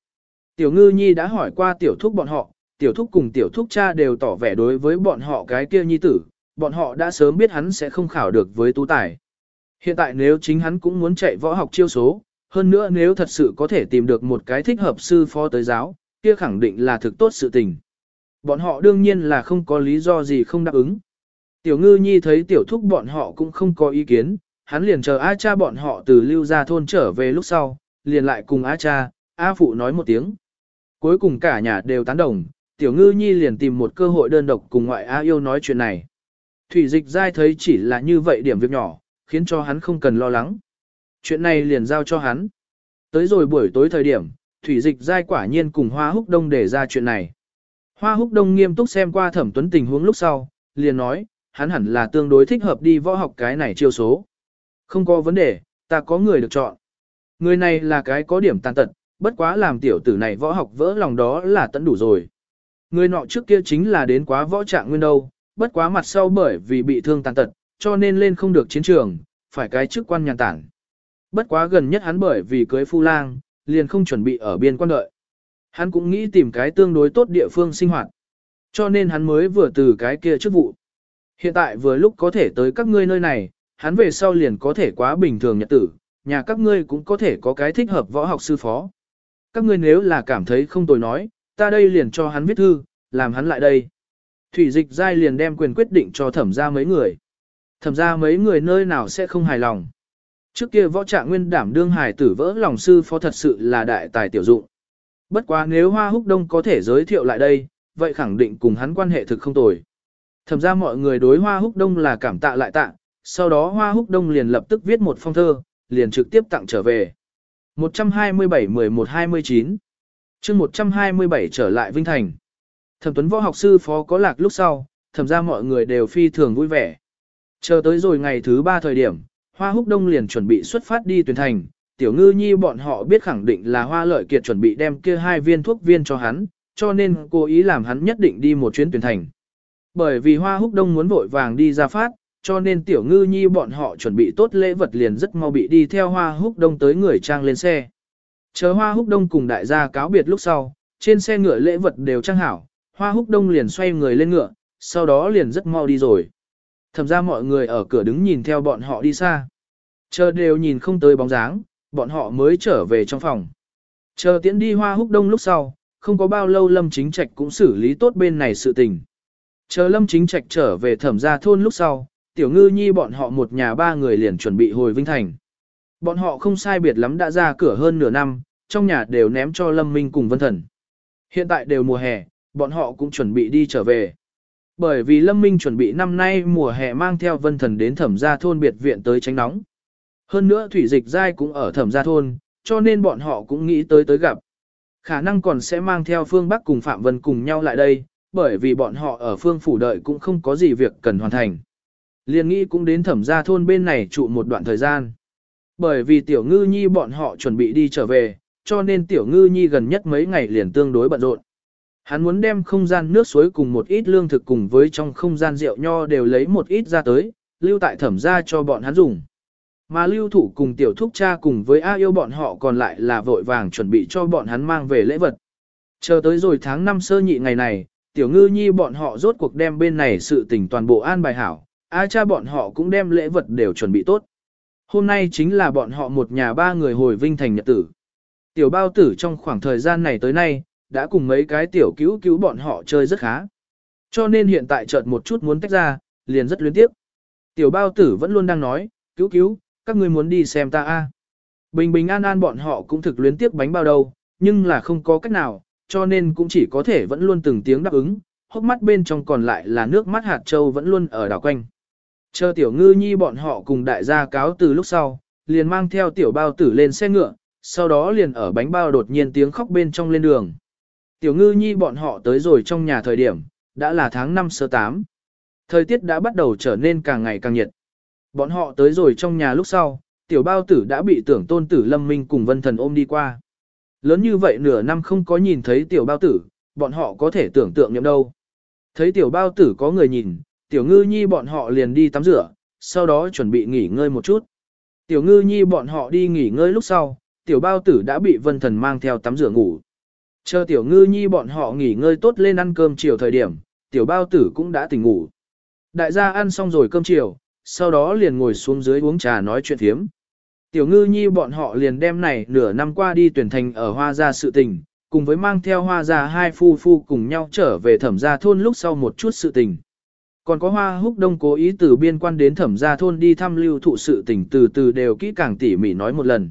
Tiểu ngư nhi đã hỏi qua tiểu thúc bọn họ, tiểu thúc cùng tiểu thúc cha đều tỏ vẻ đối với bọn họ cái kia nhi tử, bọn họ đã sớm biết hắn sẽ không khảo được với tú tài. Hiện tại nếu chính hắn cũng muốn chạy võ học chiêu số, hơn nữa nếu thật sự có thể tìm được một cái thích hợp sư phó tới giáo, kia khẳng định là thực tốt sự tình. Bọn họ đương nhiên là không có lý do gì không đáp ứng. Tiểu ngư nhi thấy tiểu thúc bọn họ cũng không có ý kiến, hắn liền chờ A cha bọn họ từ lưu ra thôn trở về lúc sau, liền lại cùng A cha, A phụ nói một tiếng. Cuối cùng cả nhà đều tán đồng, tiểu ngư nhi liền tìm một cơ hội đơn độc cùng ngoại A yêu nói chuyện này. Thủy dịch dai thấy chỉ là như vậy điểm việc nhỏ, khiến cho hắn không cần lo lắng. Chuyện này liền giao cho hắn. Tới rồi buổi tối thời điểm, thủy dịch dai quả nhiên cùng hoa húc đông để ra chuyện này. Hoa húc đông nghiêm túc xem qua thẩm tuấn tình huống lúc sau, liền nói, hắn hẳn là tương đối thích hợp đi võ học cái này chiêu số. Không có vấn đề, ta có người được chọn. Người này là cái có điểm tàn tật, bất quá làm tiểu tử này võ học vỡ lòng đó là tận đủ rồi. Người nọ trước kia chính là đến quá võ trạng nguyên đâu, bất quá mặt sau bởi vì bị thương tàn tật, cho nên lên không được chiến trường, phải cái chức quan nhàn tản. Bất quá gần nhất hắn bởi vì cưới phu lang, liền không chuẩn bị ở biên quan đợi. Hắn cũng nghĩ tìm cái tương đối tốt địa phương sinh hoạt. Cho nên hắn mới vừa từ cái kia chức vụ. Hiện tại vừa lúc có thể tới các ngươi nơi này, hắn về sau liền có thể quá bình thường nhật tử, nhà các ngươi cũng có thể có cái thích hợp võ học sư phó. Các ngươi nếu là cảm thấy không tồi nói, ta đây liền cho hắn viết thư, làm hắn lại đây. Thủy dịch giai liền đem quyền quyết định cho thẩm ra mấy người. Thẩm ra mấy người nơi nào sẽ không hài lòng. Trước kia võ trạng nguyên đảm đương hài tử vỡ lòng sư phó thật sự là đại tài tiểu dụng. Bất quá nếu Hoa Húc Đông có thể giới thiệu lại đây, vậy khẳng định cùng hắn quan hệ thực không tồi. Thẩm ra mọi người đối Hoa Húc Đông là cảm tạ lại tạ, sau đó Hoa Húc Đông liền lập tức viết một phong thơ, liền trực tiếp tặng trở về. 127-11-29 chương 127 trở lại Vinh Thành. Thẩm Tuấn võ học sư phó có lạc lúc sau, thẩm ra mọi người đều phi thường vui vẻ. Chờ tới rồi ngày thứ ba thời điểm, Hoa Húc Đông liền chuẩn bị xuất phát đi tuyển thành, tiểu ngư nhi bọn họ biết khẳng định là Hoa Lợi Kiệt chuẩn bị đem kia hai viên thuốc viên cho hắn, cho nên cố ý làm hắn nhất định đi một chuyến tuyển thành. Bởi vì Hoa Húc Đông muốn vội vàng đi ra phát, cho nên tiểu ngư nhi bọn họ chuẩn bị tốt lễ vật liền rất mau bị đi theo Hoa Húc Đông tới người trang lên xe. Chờ Hoa Húc Đông cùng đại gia cáo biệt lúc sau, trên xe ngựa lễ vật đều trang hảo, Hoa Húc Đông liền xoay người lên ngựa, sau đó liền rất mau đi rồi. Thẩm ra mọi người ở cửa đứng nhìn theo bọn họ đi xa. Chờ đều nhìn không tới bóng dáng, bọn họ mới trở về trong phòng. Chờ tiễn đi Hoa Húc Đông lúc sau, không có bao lâu Lâm Chính Trạch cũng xử lý tốt bên này sự tình. Chờ Lâm Chính Trạch trở về thẩm gia thôn lúc sau, tiểu ngư nhi bọn họ một nhà ba người liền chuẩn bị hồi Vinh Thành. Bọn họ không sai biệt lắm đã ra cửa hơn nửa năm, trong nhà đều ném cho Lâm Minh cùng Vân Thần. Hiện tại đều mùa hè, bọn họ cũng chuẩn bị đi trở về. Bởi vì Lâm Minh chuẩn bị năm nay mùa hè mang theo Vân Thần đến thẩm gia thôn biệt viện tới tránh nóng. Hơn nữa thủy dịch giai cũng ở thẩm gia thôn, cho nên bọn họ cũng nghĩ tới tới gặp. Khả năng còn sẽ mang theo Phương Bắc cùng Phạm Vân cùng nhau lại đây, bởi vì bọn họ ở phương phủ đợi cũng không có gì việc cần hoàn thành. Liên nghĩ cũng đến thẩm gia thôn bên này trụ một đoạn thời gian. Bởi vì tiểu ngư nhi bọn họ chuẩn bị đi trở về, cho nên tiểu ngư nhi gần nhất mấy ngày liền tương đối bận rộn. Hắn muốn đem không gian nước suối cùng một ít lương thực cùng với trong không gian rượu nho đều lấy một ít ra tới, lưu tại thẩm gia cho bọn hắn dùng. Mà lưu thủ cùng tiểu thúc cha cùng với A yêu bọn họ còn lại là vội vàng chuẩn bị cho bọn hắn mang về lễ vật. Chờ tới rồi tháng 5 sơ nhị ngày này, tiểu ngư nhi bọn họ rốt cuộc đem bên này sự tình toàn bộ an bài hảo, A cha bọn họ cũng đem lễ vật đều chuẩn bị tốt. Hôm nay chính là bọn họ một nhà ba người hồi vinh thành nhật tử. Tiểu bao tử trong khoảng thời gian này tới nay, đã cùng mấy cái tiểu cứu cứu bọn họ chơi rất khá. Cho nên hiện tại chợt một chút muốn tách ra, liền rất luyến tiếp. Tiểu bao tử vẫn luôn đang nói, cứu cứu, các ngươi muốn đi xem ta a. Bình bình an an bọn họ cũng thực luyến tiếp bánh bao đâu, nhưng là không có cách nào, cho nên cũng chỉ có thể vẫn luôn từng tiếng đáp ứng, hốc mắt bên trong còn lại là nước mắt hạt châu vẫn luôn ở đảo quanh. Chờ tiểu ngư nhi bọn họ cùng đại gia cáo từ lúc sau, liền mang theo tiểu bao tử lên xe ngựa, sau đó liền ở bánh bao đột nhiên tiếng khóc bên trong lên đường. Tiểu ngư nhi bọn họ tới rồi trong nhà thời điểm, đã là tháng 5 sơ 8. Thời tiết đã bắt đầu trở nên càng ngày càng nhiệt. Bọn họ tới rồi trong nhà lúc sau, tiểu bao tử đã bị tưởng tôn tử lâm minh cùng vân thần ôm đi qua. Lớn như vậy nửa năm không có nhìn thấy tiểu bao tử, bọn họ có thể tưởng tượng nhầm đâu. Thấy tiểu bao tử có người nhìn, tiểu ngư nhi bọn họ liền đi tắm rửa, sau đó chuẩn bị nghỉ ngơi một chút. Tiểu ngư nhi bọn họ đi nghỉ ngơi lúc sau, tiểu bao tử đã bị vân thần mang theo tắm rửa ngủ. Chờ tiểu ngư nhi bọn họ nghỉ ngơi tốt lên ăn cơm chiều thời điểm, tiểu bao tử cũng đã tỉnh ngủ. Đại gia ăn xong rồi cơm chiều, sau đó liền ngồi xuống dưới uống trà nói chuyện thiếm. Tiểu ngư nhi bọn họ liền đem này nửa năm qua đi tuyển thành ở hoa gia sự tình, cùng với mang theo hoa gia hai phu phu cùng nhau trở về thẩm gia thôn lúc sau một chút sự tình. Còn có hoa húc đông cố ý từ biên quan đến thẩm gia thôn đi thăm lưu thụ sự tình từ từ đều kỹ càng tỉ mỉ nói một lần.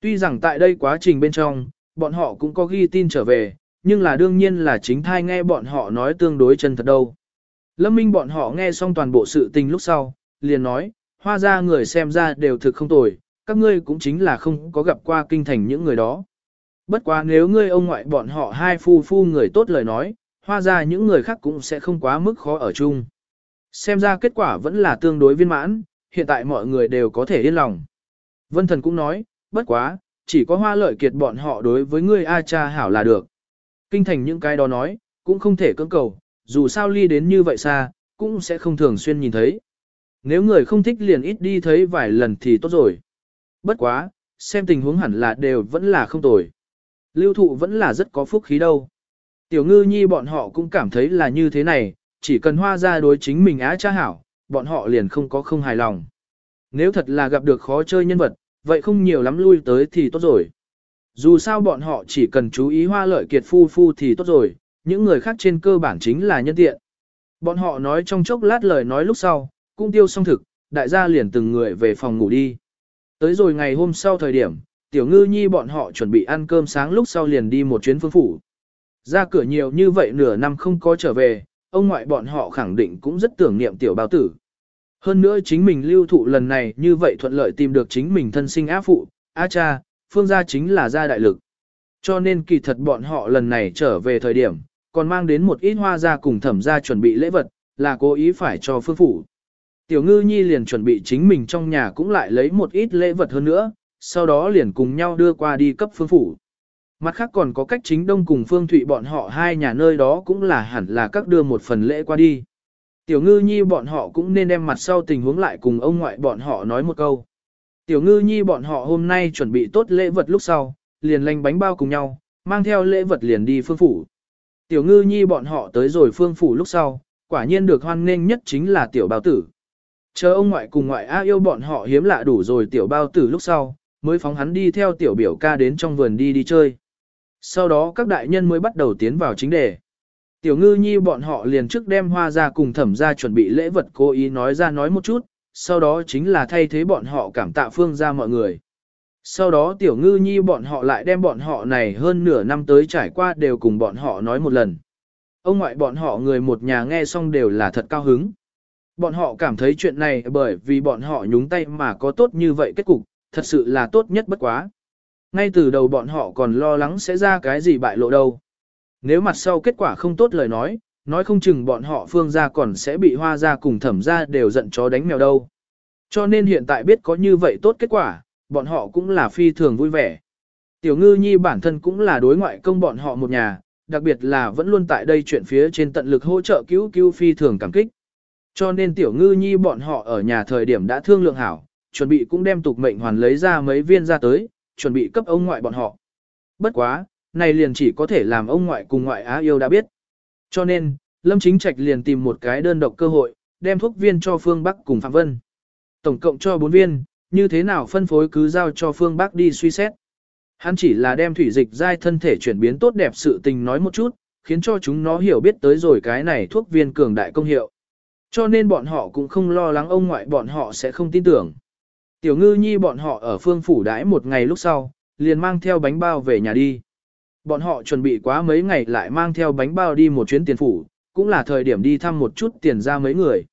Tuy rằng tại đây quá trình bên trong, bọn họ cũng có ghi tin trở về, nhưng là đương nhiên là chính thai nghe bọn họ nói tương đối chân thật đâu. Lâm Minh bọn họ nghe xong toàn bộ sự tình lúc sau, liền nói, hoa ra người xem ra đều thực không tồi, các ngươi cũng chính là không có gặp qua kinh thành những người đó. Bất quá nếu ngươi ông ngoại bọn họ hai phu phu người tốt lời nói, hoa ra những người khác cũng sẽ không quá mức khó ở chung. Xem ra kết quả vẫn là tương đối viên mãn, hiện tại mọi người đều có thể yên lòng. Vân thần cũng nói, bất quá, chỉ có hoa lợi kiệt bọn họ đối với ngươi A cha hảo là được. Kinh thành những cái đó nói, cũng không thể cưỡng cầu, dù sao ly đến như vậy xa, cũng sẽ không thường xuyên nhìn thấy. Nếu người không thích liền ít đi thấy vài lần thì tốt rồi. Bất quá, xem tình huống hẳn là đều vẫn là không tồi. Lưu thụ vẫn là rất có phúc khí đâu. Tiểu ngư nhi bọn họ cũng cảm thấy là như thế này, chỉ cần hoa ra đối chính mình á cha hảo, bọn họ liền không có không hài lòng. Nếu thật là gặp được khó chơi nhân vật, vậy không nhiều lắm lui tới thì tốt rồi. Dù sao bọn họ chỉ cần chú ý hoa lợi kiệt phu phu thì tốt rồi, những người khác trên cơ bản chính là nhân tiện. Bọn họ nói trong chốc lát lời nói lúc sau, cũng tiêu xong thực, đại gia liền từng người về phòng ngủ đi. Tới rồi ngày hôm sau thời điểm, tiểu ngư nhi bọn họ chuẩn bị ăn cơm sáng lúc sau liền đi một chuyến phương phủ. Ra cửa nhiều như vậy nửa năm không có trở về, ông ngoại bọn họ khẳng định cũng rất tưởng niệm tiểu bao tử. Hơn nữa chính mình lưu thụ lần này như vậy thuận lợi tìm được chính mình thân sinh á phụ, á cha, phương gia chính là gia đại lực. Cho nên kỳ thật bọn họ lần này trở về thời điểm, còn mang đến một ít hoa ra cùng thẩm ra chuẩn bị lễ vật, là cố ý phải cho phương phủ. Tiểu ngư nhi liền chuẩn bị chính mình trong nhà cũng lại lấy một ít lễ vật hơn nữa, sau đó liền cùng nhau đưa qua đi cấp phương phủ. Mặt khác còn có cách chính đông cùng phương thụy bọn họ hai nhà nơi đó cũng là hẳn là các đưa một phần lễ qua đi. Tiểu ngư nhi bọn họ cũng nên đem mặt sau tình huống lại cùng ông ngoại bọn họ nói một câu. Tiểu ngư nhi bọn họ hôm nay chuẩn bị tốt lễ vật lúc sau, liền lanh bánh bao cùng nhau, mang theo lễ vật liền đi phương phủ. Tiểu ngư nhi bọn họ tới rồi phương phủ lúc sau, quả nhiên được hoan nghênh nhất chính là tiểu bao tử. Chờ ông ngoại cùng ngoại A yêu bọn họ hiếm lạ đủ rồi tiểu bao tử lúc sau, mới phóng hắn đi theo tiểu biểu ca đến trong vườn đi đi chơi. Sau đó các đại nhân mới bắt đầu tiến vào chính đề. Tiểu ngư nhi bọn họ liền trước đem hoa ra cùng thẩm ra chuẩn bị lễ vật cố ý nói ra nói một chút, sau đó chính là thay thế bọn họ cảm tạ phương ra mọi người. Sau đó tiểu ngư nhi bọn họ lại đem bọn họ này hơn nửa năm tới trải qua đều cùng bọn họ nói một lần. Ông ngoại bọn họ người một nhà nghe xong đều là thật cao hứng. Bọn họ cảm thấy chuyện này bởi vì bọn họ nhúng tay mà có tốt như vậy kết cục, thật sự là tốt nhất bất quá. Ngay từ đầu bọn họ còn lo lắng sẽ ra cái gì bại lộ đâu. Nếu mặt sau kết quả không tốt lời nói, nói không chừng bọn họ phương gia còn sẽ bị hoa gia cùng thẩm gia đều giận chó đánh mèo đâu. Cho nên hiện tại biết có như vậy tốt kết quả, bọn họ cũng là phi thường vui vẻ. Tiểu ngư nhi bản thân cũng là đối ngoại công bọn họ một nhà, đặc biệt là vẫn luôn tại đây chuyện phía trên tận lực hỗ trợ cứu cứu phi thường cảm kích. Cho nên tiểu ngư nhi bọn họ ở nhà thời điểm đã thương lượng hảo, chuẩn bị cũng đem tục mệnh hoàn lấy ra mấy viên ra tới, chuẩn bị cấp ông ngoại bọn họ. Bất quá, này liền chỉ có thể làm ông ngoại cùng ngoại á yêu đã biết. Cho nên, Lâm Chính Trạch liền tìm một cái đơn độc cơ hội, đem thuốc viên cho Phương Bắc cùng Phạm Vân. Tổng cộng cho 4 viên, như thế nào phân phối cứ giao cho Phương Bắc đi suy xét. Hắn chỉ là đem thủy dịch giai thân thể chuyển biến tốt đẹp sự tình nói một chút, khiến cho chúng nó hiểu biết tới rồi cái này thuốc viên cường đại công hiệu. Cho nên bọn họ cũng không lo lắng ông ngoại bọn họ sẽ không tin tưởng. Tiểu ngư nhi bọn họ ở phương phủ đãi một ngày lúc sau, liền mang theo bánh bao về nhà đi. Bọn họ chuẩn bị quá mấy ngày lại mang theo bánh bao đi một chuyến tiền phủ, cũng là thời điểm đi thăm một chút tiền ra mấy người.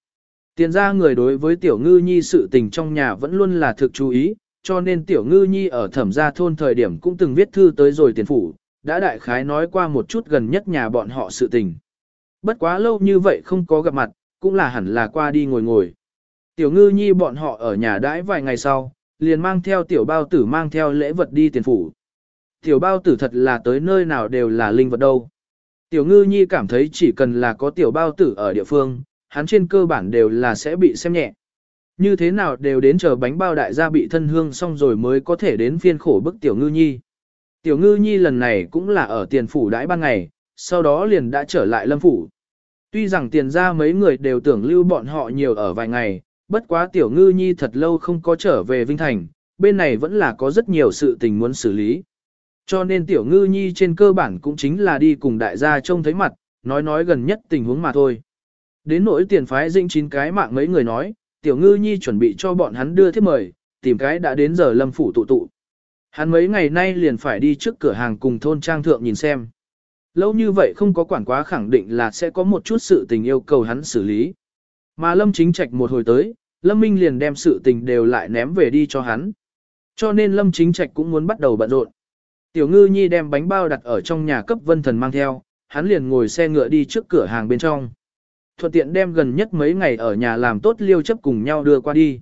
Tiền ra người đối với tiểu ngư nhi sự tình trong nhà vẫn luôn là thực chú ý, cho nên tiểu ngư nhi ở thẩm gia thôn thời điểm cũng từng viết thư tới rồi tiền phủ, đã đại khái nói qua một chút gần nhất nhà bọn họ sự tình. Bất quá lâu như vậy không có gặp mặt, cũng là hẳn là qua đi ngồi ngồi. Tiểu ngư nhi bọn họ ở nhà đãi vài ngày sau, liền mang theo tiểu bao tử mang theo lễ vật đi tiền phủ. Tiểu bao tử thật là tới nơi nào đều là linh vật đâu. Tiểu ngư nhi cảm thấy chỉ cần là có tiểu bao tử ở địa phương, hắn trên cơ bản đều là sẽ bị xem nhẹ. Như thế nào đều đến chờ bánh bao đại gia bị thân hương xong rồi mới có thể đến phiên khổ bức tiểu ngư nhi. Tiểu ngư nhi lần này cũng là ở tiền phủ đãi ban ngày, sau đó liền đã trở lại lâm phủ. Tuy rằng tiền ra mấy người đều tưởng lưu bọn họ nhiều ở vài ngày, bất quá tiểu ngư nhi thật lâu không có trở về Vinh Thành, bên này vẫn là có rất nhiều sự tình muốn xử lý. Cho nên tiểu ngư nhi trên cơ bản cũng chính là đi cùng đại gia trông thấy mặt, nói nói gần nhất tình huống mà thôi. Đến nỗi tiền phái dinh chín cái mạng mấy người nói, tiểu ngư nhi chuẩn bị cho bọn hắn đưa thiết mời, tìm cái đã đến giờ lâm phủ tụ tụ. Hắn mấy ngày nay liền phải đi trước cửa hàng cùng thôn trang thượng nhìn xem. Lâu như vậy không có quản quá khẳng định là sẽ có một chút sự tình yêu cầu hắn xử lý. Mà lâm chính trạch một hồi tới, lâm minh liền đem sự tình đều lại ném về đi cho hắn. Cho nên lâm chính trạch cũng muốn bắt đầu bận rộn. Tiểu ngư nhi đem bánh bao đặt ở trong nhà cấp vân thần mang theo, hắn liền ngồi xe ngựa đi trước cửa hàng bên trong. Thuận tiện đem gần nhất mấy ngày ở nhà làm tốt liêu chấp cùng nhau đưa qua đi.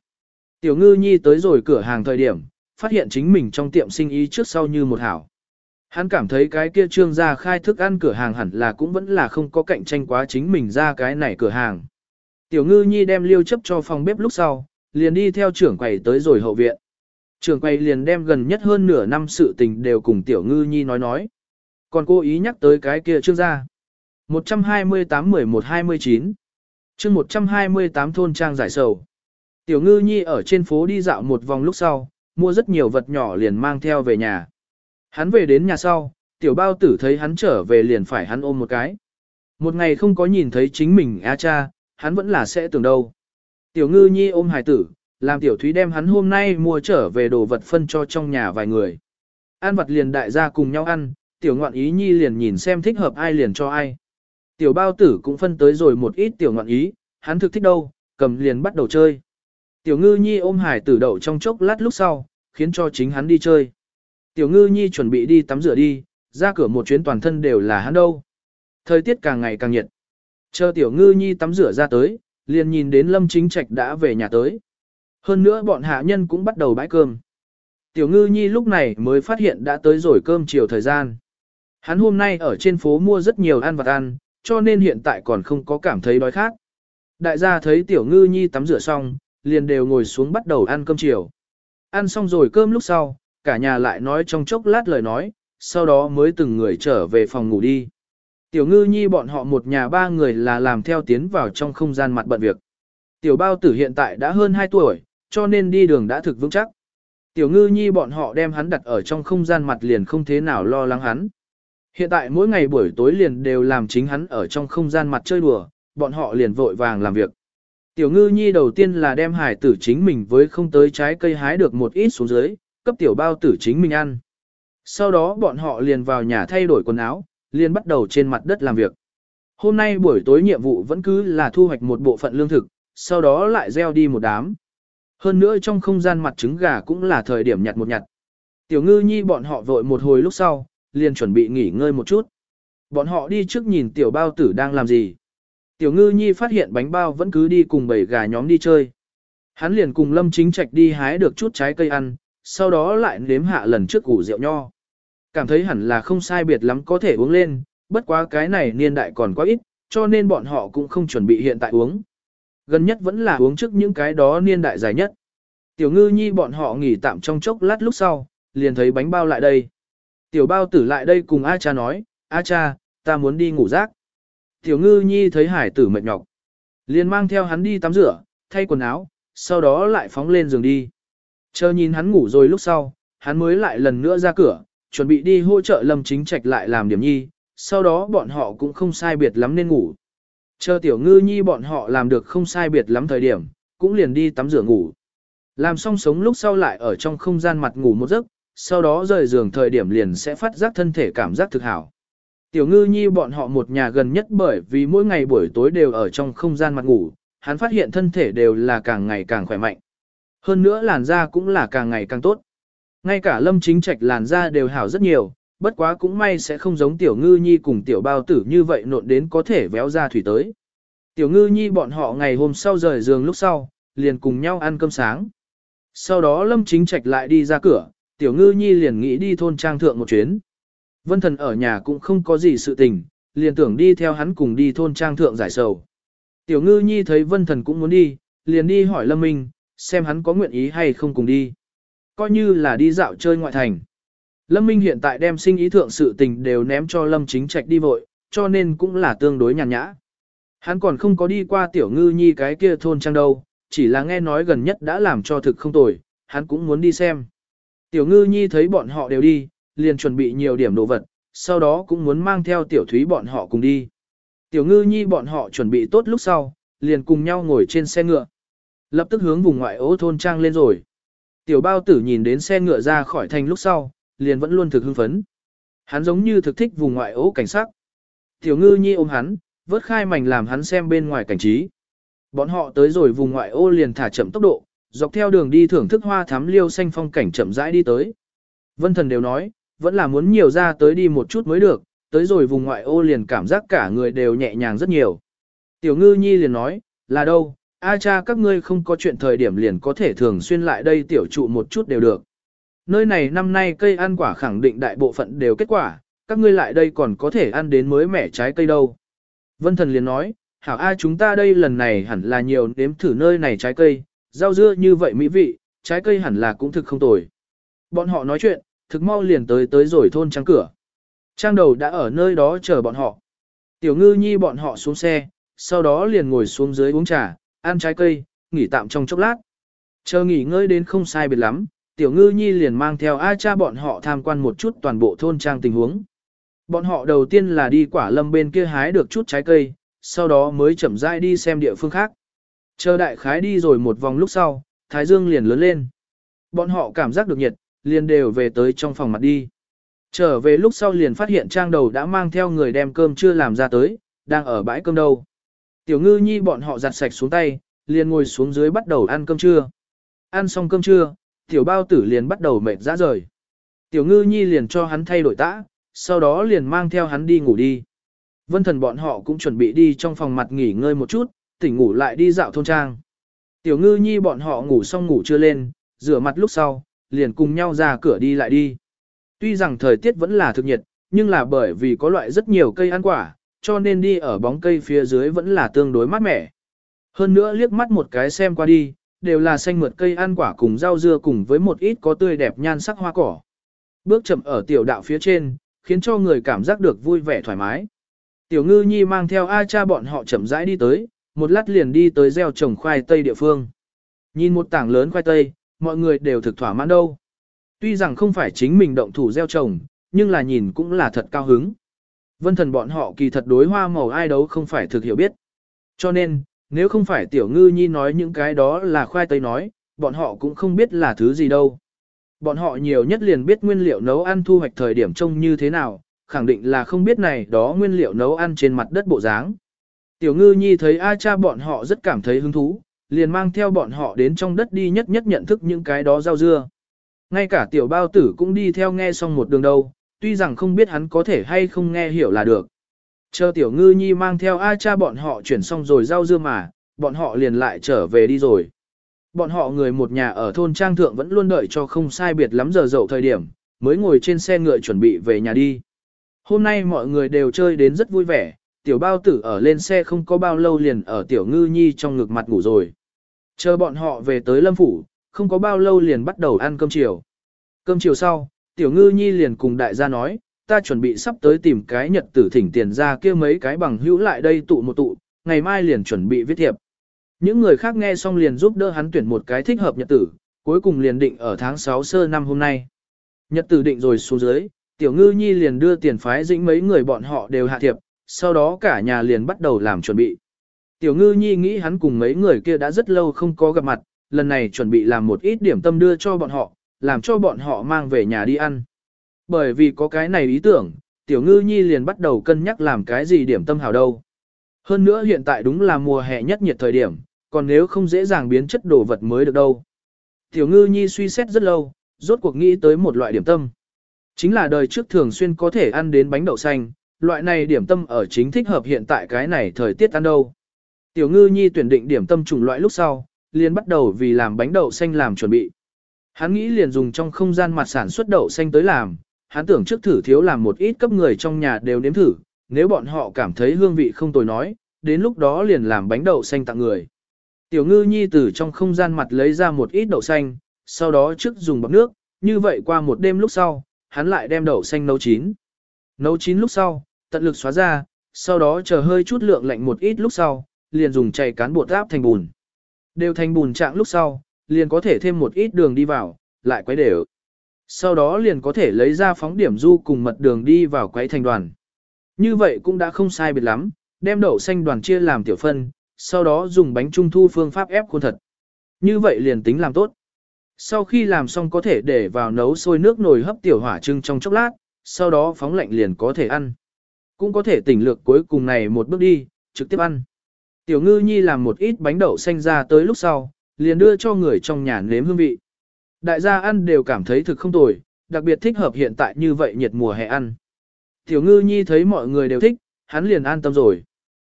Tiểu ngư nhi tới rồi cửa hàng thời điểm, phát hiện chính mình trong tiệm sinh ý trước sau như một hảo. Hắn cảm thấy cái kia trương gia khai thức ăn cửa hàng hẳn là cũng vẫn là không có cạnh tranh quá chính mình ra cái này cửa hàng. Tiểu ngư nhi đem liêu chấp cho phòng bếp lúc sau, liền đi theo trưởng quầy tới rồi hậu viện. Trường quay liền đem gần nhất hơn nửa năm sự tình đều cùng tiểu ngư nhi nói nói. Còn cô ý nhắc tới cái kia trương gia. 128-11-29 chương 128 thôn trang giải sầu. Tiểu ngư nhi ở trên phố đi dạo một vòng lúc sau, mua rất nhiều vật nhỏ liền mang theo về nhà. Hắn về đến nhà sau, tiểu bao tử thấy hắn trở về liền phải hắn ôm một cái. Một ngày không có nhìn thấy chính mình a cha, hắn vẫn là sẽ tưởng đâu. Tiểu ngư nhi ôm hài tử, làm tiểu thúy đem hắn hôm nay mua trở về đồ vật phân cho trong nhà vài người. An vật liền đại gia cùng nhau ăn, tiểu ngoạn ý nhi liền nhìn xem thích hợp ai liền cho ai. Tiểu bao tử cũng phân tới rồi một ít tiểu ngoạn ý, hắn thực thích đâu, cầm liền bắt đầu chơi. Tiểu ngư nhi ôm hải tử đậu trong chốc lát lúc sau, khiến cho chính hắn đi chơi. Tiểu ngư nhi chuẩn bị đi tắm rửa đi, ra cửa một chuyến toàn thân đều là hắn đâu. Thời tiết càng ngày càng nhiệt. Chờ tiểu ngư nhi tắm rửa ra tới, liền nhìn đến lâm chính trạch đã về nhà tới. Hơn nữa bọn hạ nhân cũng bắt đầu bãi cơm. Tiểu ngư nhi lúc này mới phát hiện đã tới rồi cơm chiều thời gian. Hắn hôm nay ở trên phố mua rất nhiều ăn vặt ăn, cho nên hiện tại còn không có cảm thấy đói khát. Đại gia thấy tiểu ngư nhi tắm rửa xong, liền đều ngồi xuống bắt đầu ăn cơm chiều. Ăn xong rồi cơm lúc sau, cả nhà lại nói trong chốc lát lời nói, sau đó mới từng người trở về phòng ngủ đi. Tiểu ngư nhi bọn họ một nhà ba người là làm theo tiến vào trong không gian mặt bận việc. Tiểu bao tử hiện tại đã hơn 2 tuổi, cho nên đi đường đã thực vững chắc. Tiểu ngư nhi bọn họ đem hắn đặt ở trong không gian mặt liền không thế nào lo lắng hắn. Hiện tại mỗi ngày buổi tối liền đều làm chính hắn ở trong không gian mặt chơi đùa, bọn họ liền vội vàng làm việc. Tiểu ngư nhi đầu tiên là đem hải tử chính mình với không tới trái cây hái được một ít xuống dưới, cấp tiểu bao tử chính mình ăn. Sau đó bọn họ liền vào nhà thay đổi quần áo, liền bắt đầu trên mặt đất làm việc. Hôm nay buổi tối nhiệm vụ vẫn cứ là thu hoạch một bộ phận lương thực, sau đó lại gieo đi một đám. Hơn nữa trong không gian mặt trứng gà cũng là thời điểm nhặt một nhặt. Tiểu ngư nhi bọn họ vội một hồi lúc sau, liền chuẩn bị nghỉ ngơi một chút. Bọn họ đi trước nhìn tiểu bao tử đang làm gì. Tiểu ngư nhi phát hiện bánh bao vẫn cứ đi cùng bảy gà nhóm đi chơi. Hắn liền cùng lâm chính trạch đi hái được chút trái cây ăn, sau đó lại nếm hạ lần trước củ rượu nho. Cảm thấy hẳn là không sai biệt lắm có thể uống lên, bất quá cái này niên đại còn quá ít, cho nên bọn họ cũng không chuẩn bị hiện tại uống. Gần nhất vẫn là uống trước những cái đó niên đại dài nhất. Tiểu ngư nhi bọn họ nghỉ tạm trong chốc lát lúc sau, liền thấy bánh bao lại đây. Tiểu bao tử lại đây cùng A cha nói, A cha, ta muốn đi ngủ rác. Tiểu ngư nhi thấy hải tử mệt nhọc. Liền mang theo hắn đi tắm rửa, thay quần áo, sau đó lại phóng lên giường đi. Chờ nhìn hắn ngủ rồi lúc sau, hắn mới lại lần nữa ra cửa, chuẩn bị đi hỗ trợ lâm chính trạch lại làm điểm nhi, sau đó bọn họ cũng không sai biệt lắm nên ngủ. Chờ tiểu ngư nhi bọn họ làm được không sai biệt lắm thời điểm, cũng liền đi tắm rửa ngủ. Làm xong sống lúc sau lại ở trong không gian mặt ngủ một giấc, sau đó rời giường thời điểm liền sẽ phát giác thân thể cảm giác thực hảo. Tiểu ngư nhi bọn họ một nhà gần nhất bởi vì mỗi ngày buổi tối đều ở trong không gian mặt ngủ, hắn phát hiện thân thể đều là càng ngày càng khỏe mạnh. Hơn nữa làn da cũng là càng ngày càng tốt. Ngay cả lâm chính trạch làn da đều hảo rất nhiều, bất quá cũng may sẽ không giống tiểu ngư nhi cùng tiểu bao tử như vậy nộn đến có thể véo ra thủy tới. Tiểu ngư nhi bọn họ ngày hôm sau rời giường lúc sau, liền cùng nhau ăn cơm sáng. Sau đó lâm chính trạch lại đi ra cửa, tiểu ngư nhi liền nghĩ đi thôn trang thượng một chuyến. Vân thần ở nhà cũng không có gì sự tình, liền tưởng đi theo hắn cùng đi thôn trang thượng giải sầu. Tiểu ngư nhi thấy vân thần cũng muốn đi, liền đi hỏi lâm minh, xem hắn có nguyện ý hay không cùng đi. Coi như là đi dạo chơi ngoại thành. Lâm Minh hiện tại đem sinh ý thượng sự tình đều ném cho Lâm Chính Trạch đi vội, cho nên cũng là tương đối nhàn nhã. Hắn còn không có đi qua tiểu ngư nhi cái kia thôn trang đâu, chỉ là nghe nói gần nhất đã làm cho thực không tồi, hắn cũng muốn đi xem. Tiểu ngư nhi thấy bọn họ đều đi, liền chuẩn bị nhiều điểm đồ vật, sau đó cũng muốn mang theo tiểu thúy bọn họ cùng đi. Tiểu ngư nhi bọn họ chuẩn bị tốt lúc sau, liền cùng nhau ngồi trên xe ngựa. Lập tức hướng vùng ngoại ô thôn trang lên rồi. Tiểu bao tử nhìn đến xe ngựa ra khỏi thành lúc sau, liền vẫn luôn thực hưng phấn. Hắn giống như thực thích vùng ngoại ố cảnh sắc. Tiểu ngư nhi ôm hắn, vớt khai mảnh làm hắn xem bên ngoài cảnh trí. Bọn họ tới rồi vùng ngoại ô liền thả chậm tốc độ, dọc theo đường đi thưởng thức hoa thắm liêu xanh phong cảnh chậm rãi đi tới. Vân thần đều nói, vẫn là muốn nhiều ra tới đi một chút mới được, tới rồi vùng ngoại ô liền cảm giác cả người đều nhẹ nhàng rất nhiều. Tiểu ngư nhi liền nói, là đâu, a cha các ngươi không có chuyện thời điểm liền có thể thường xuyên lại đây tiểu trụ một chút đều được. Nơi này năm nay cây ăn quả khẳng định đại bộ phận đều kết quả, các ngươi lại đây còn có thể ăn đến mới mẻ trái cây đâu. Vân thần liền nói, hảo a chúng ta đây lần này hẳn là nhiều nếm thử nơi này trái cây, rau dưa như vậy mỹ vị, trái cây hẳn là cũng thực không tồi. Bọn họ nói chuyện, thực mau liền tới tới rồi thôn trắng cửa. Trang đầu đã ở nơi đó chờ bọn họ. Tiểu ngư nhi bọn họ xuống xe, sau đó liền ngồi xuống dưới uống trà, ăn trái cây, nghỉ tạm trong chốc lát. Chờ nghỉ ngơi đến không sai biệt lắm, tiểu ngư nhi liền mang theo A cha bọn họ tham quan một chút toàn bộ thôn trang tình huống. Bọn họ đầu tiên là đi quả lâm bên kia hái được chút trái cây, sau đó mới chậm rãi đi xem địa phương khác. Chờ đại khái đi rồi một vòng lúc sau, thái dương liền lớn lên. Bọn họ cảm giác được nhiệt, liền đều về tới trong phòng mặt đi. Trở về lúc sau liền phát hiện trang đầu đã mang theo người đem cơm chưa làm ra tới, đang ở bãi cơm đâu. Tiểu ngư nhi bọn họ giặt sạch xuống tay, liền ngồi xuống dưới bắt đầu ăn cơm trưa. Ăn xong cơm trưa, tiểu bao tử liền bắt đầu mệt ra rời. Tiểu ngư nhi liền cho hắn thay đổi tã, sau đó liền mang theo hắn đi ngủ đi. Vân thần bọn họ cũng chuẩn bị đi trong phòng mặt nghỉ ngơi một chút, tỉnh ngủ lại đi dạo thôn trang. Tiểu ngư nhi bọn họ ngủ xong ngủ chưa lên, rửa mặt lúc sau, liền cùng nhau ra cửa đi lại đi. Tuy rằng thời tiết vẫn là thực nhiệt, nhưng là bởi vì có loại rất nhiều cây ăn quả, cho nên đi ở bóng cây phía dưới vẫn là tương đối mát mẻ. Hơn nữa liếc mắt một cái xem qua đi, đều là xanh mượt cây ăn quả cùng rau dưa cùng với một ít có tươi đẹp nhan sắc hoa cỏ. Bước chậm ở tiểu đạo phía trên, khiến cho người cảm giác được vui vẻ thoải mái. Tiểu ngư nhi mang theo A cha bọn họ chậm rãi đi tới, một lát liền đi tới gieo trồng khoai tây địa phương. Nhìn một tảng lớn khoai tây, mọi người đều thực thỏa mãn đâu. Tuy rằng không phải chính mình động thủ gieo trồng, nhưng là nhìn cũng là thật cao hứng. Vân thần bọn họ kỳ thật đối hoa màu ai đấu không phải thực hiểu biết. Cho nên, nếu không phải tiểu ngư nhi nói những cái đó là khoai tây nói, bọn họ cũng không biết là thứ gì đâu. Bọn họ nhiều nhất liền biết nguyên liệu nấu ăn thu hoạch thời điểm trông như thế nào, khẳng định là không biết này đó nguyên liệu nấu ăn trên mặt đất bộ dáng. Tiểu ngư nhi thấy A cha bọn họ rất cảm thấy hứng thú, liền mang theo bọn họ đến trong đất đi nhất nhất nhận thức những cái đó rau dưa. Ngay cả tiểu bao tử cũng đi theo nghe xong một đường đâu, tuy rằng không biết hắn có thể hay không nghe hiểu là được. Chờ tiểu ngư nhi mang theo A cha bọn họ chuyển xong rồi rau dưa mà, bọn họ liền lại trở về đi rồi. Bọn họ người một nhà ở thôn Trang Thượng vẫn luôn đợi cho không sai biệt lắm giờ dậu thời điểm, mới ngồi trên xe ngựa chuẩn bị về nhà đi. Hôm nay mọi người đều chơi đến rất vui vẻ, tiểu bao tử ở lên xe không có bao lâu liền ở tiểu ngư nhi trong ngực mặt ngủ rồi. Chờ bọn họ về tới lâm phủ, không có bao lâu liền bắt đầu ăn cơm chiều. Cơm chiều sau, tiểu ngư nhi liền cùng đại gia nói, ta chuẩn bị sắp tới tìm cái nhật tử thỉnh tiền ra kia mấy cái bằng hữu lại đây tụ một tụ, ngày mai liền chuẩn bị viết thiệp. Những người khác nghe xong liền giúp đỡ hắn tuyển một cái thích hợp nhật tử, cuối cùng liền định ở tháng 6 sơ năm hôm nay. Nhật tử định rồi xuống dưới, tiểu ngư nhi liền đưa tiền phái dĩnh mấy người bọn họ đều hạ thiệp, sau đó cả nhà liền bắt đầu làm chuẩn bị. Tiểu ngư nhi nghĩ hắn cùng mấy người kia đã rất lâu không có gặp mặt, lần này chuẩn bị làm một ít điểm tâm đưa cho bọn họ, làm cho bọn họ mang về nhà đi ăn. Bởi vì có cái này ý tưởng, tiểu ngư nhi liền bắt đầu cân nhắc làm cái gì điểm tâm hào đâu. Hơn nữa hiện tại đúng là mùa hè nhất nhiệt thời điểm, còn nếu không dễ dàng biến chất đồ vật mới được đâu. Tiểu ngư nhi suy xét rất lâu, rốt cuộc nghĩ tới một loại điểm tâm. Chính là đời trước thường xuyên có thể ăn đến bánh đậu xanh, loại này điểm tâm ở chính thích hợp hiện tại cái này thời tiết ăn đâu. Tiểu ngư nhi tuyển định điểm tâm chủng loại lúc sau, liền bắt đầu vì làm bánh đậu xanh làm chuẩn bị. Hắn nghĩ liền dùng trong không gian mặt sản xuất đậu xanh tới làm, hắn tưởng trước thử thiếu làm một ít cấp người trong nhà đều nếm thử, nếu bọn họ cảm thấy hương vị không tồi nói, đến lúc đó liền làm bánh đậu xanh tặng người. Tiểu ngư nhi từ trong không gian mặt lấy ra một ít đậu xanh, sau đó trước dùng bọc nước, như vậy qua một đêm lúc sau, hắn lại đem đậu xanh nấu chín. Nấu chín lúc sau, tận lực xóa ra, sau đó chờ hơi chút lượng lạnh một ít lúc sau, liền dùng chày cán bột áp thành bùn. Đều thành bùn trạng lúc sau, liền có thể thêm một ít đường đi vào, lại quấy đều. Sau đó liền có thể lấy ra phóng điểm du cùng mật đường đi vào quấy thành đoàn. Như vậy cũng đã không sai biệt lắm, đem đậu xanh đoàn chia làm tiểu phân, sau đó dùng bánh trung thu phương pháp ép khuôn thật. Như vậy liền tính làm tốt. Sau khi làm xong có thể để vào nấu sôi nước nồi hấp tiểu hỏa trưng trong chốc lát, sau đó phóng lạnh liền có thể ăn. Cũng có thể tỉnh lược cuối cùng này một bước đi, trực tiếp ăn. Tiểu ngư nhi làm một ít bánh đậu xanh ra tới lúc sau, liền đưa cho người trong nhà nếm hương vị. Đại gia ăn đều cảm thấy thực không tồi, đặc biệt thích hợp hiện tại như vậy nhiệt mùa hè ăn. Tiểu ngư nhi thấy mọi người đều thích, hắn liền an tâm rồi.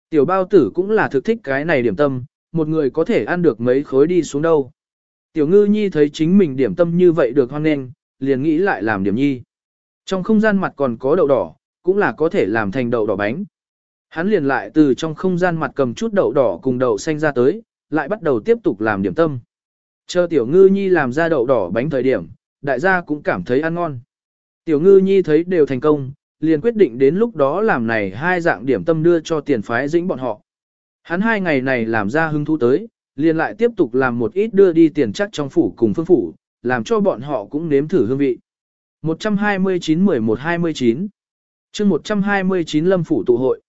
Tiểu bao tử cũng là thực thích cái này điểm tâm, một người có thể ăn được mấy khối đi xuống đâu. Tiểu ngư nhi thấy chính mình điểm tâm như vậy được hoan nghênh, liền nghĩ lại làm điểm nhi. Trong không gian mặt còn có đậu đỏ, cũng là có thể làm thành đậu đỏ bánh. Hắn liền lại từ trong không gian mặt cầm chút đậu đỏ cùng đậu xanh ra tới, lại bắt đầu tiếp tục làm điểm tâm. Chờ tiểu ngư nhi làm ra đậu đỏ bánh thời điểm, đại gia cũng cảm thấy ăn ngon. Tiểu ngư nhi thấy đều thành công, liền quyết định đến lúc đó làm này hai dạng điểm tâm đưa cho tiền phái dĩnh bọn họ. Hắn hai ngày này làm ra hứng thú tới, liền lại tiếp tục làm một ít đưa đi tiền chắc trong phủ cùng phương phủ, làm cho bọn họ cũng nếm thử hương vị. 129-11-29 chương 129 Lâm Phủ tụ hội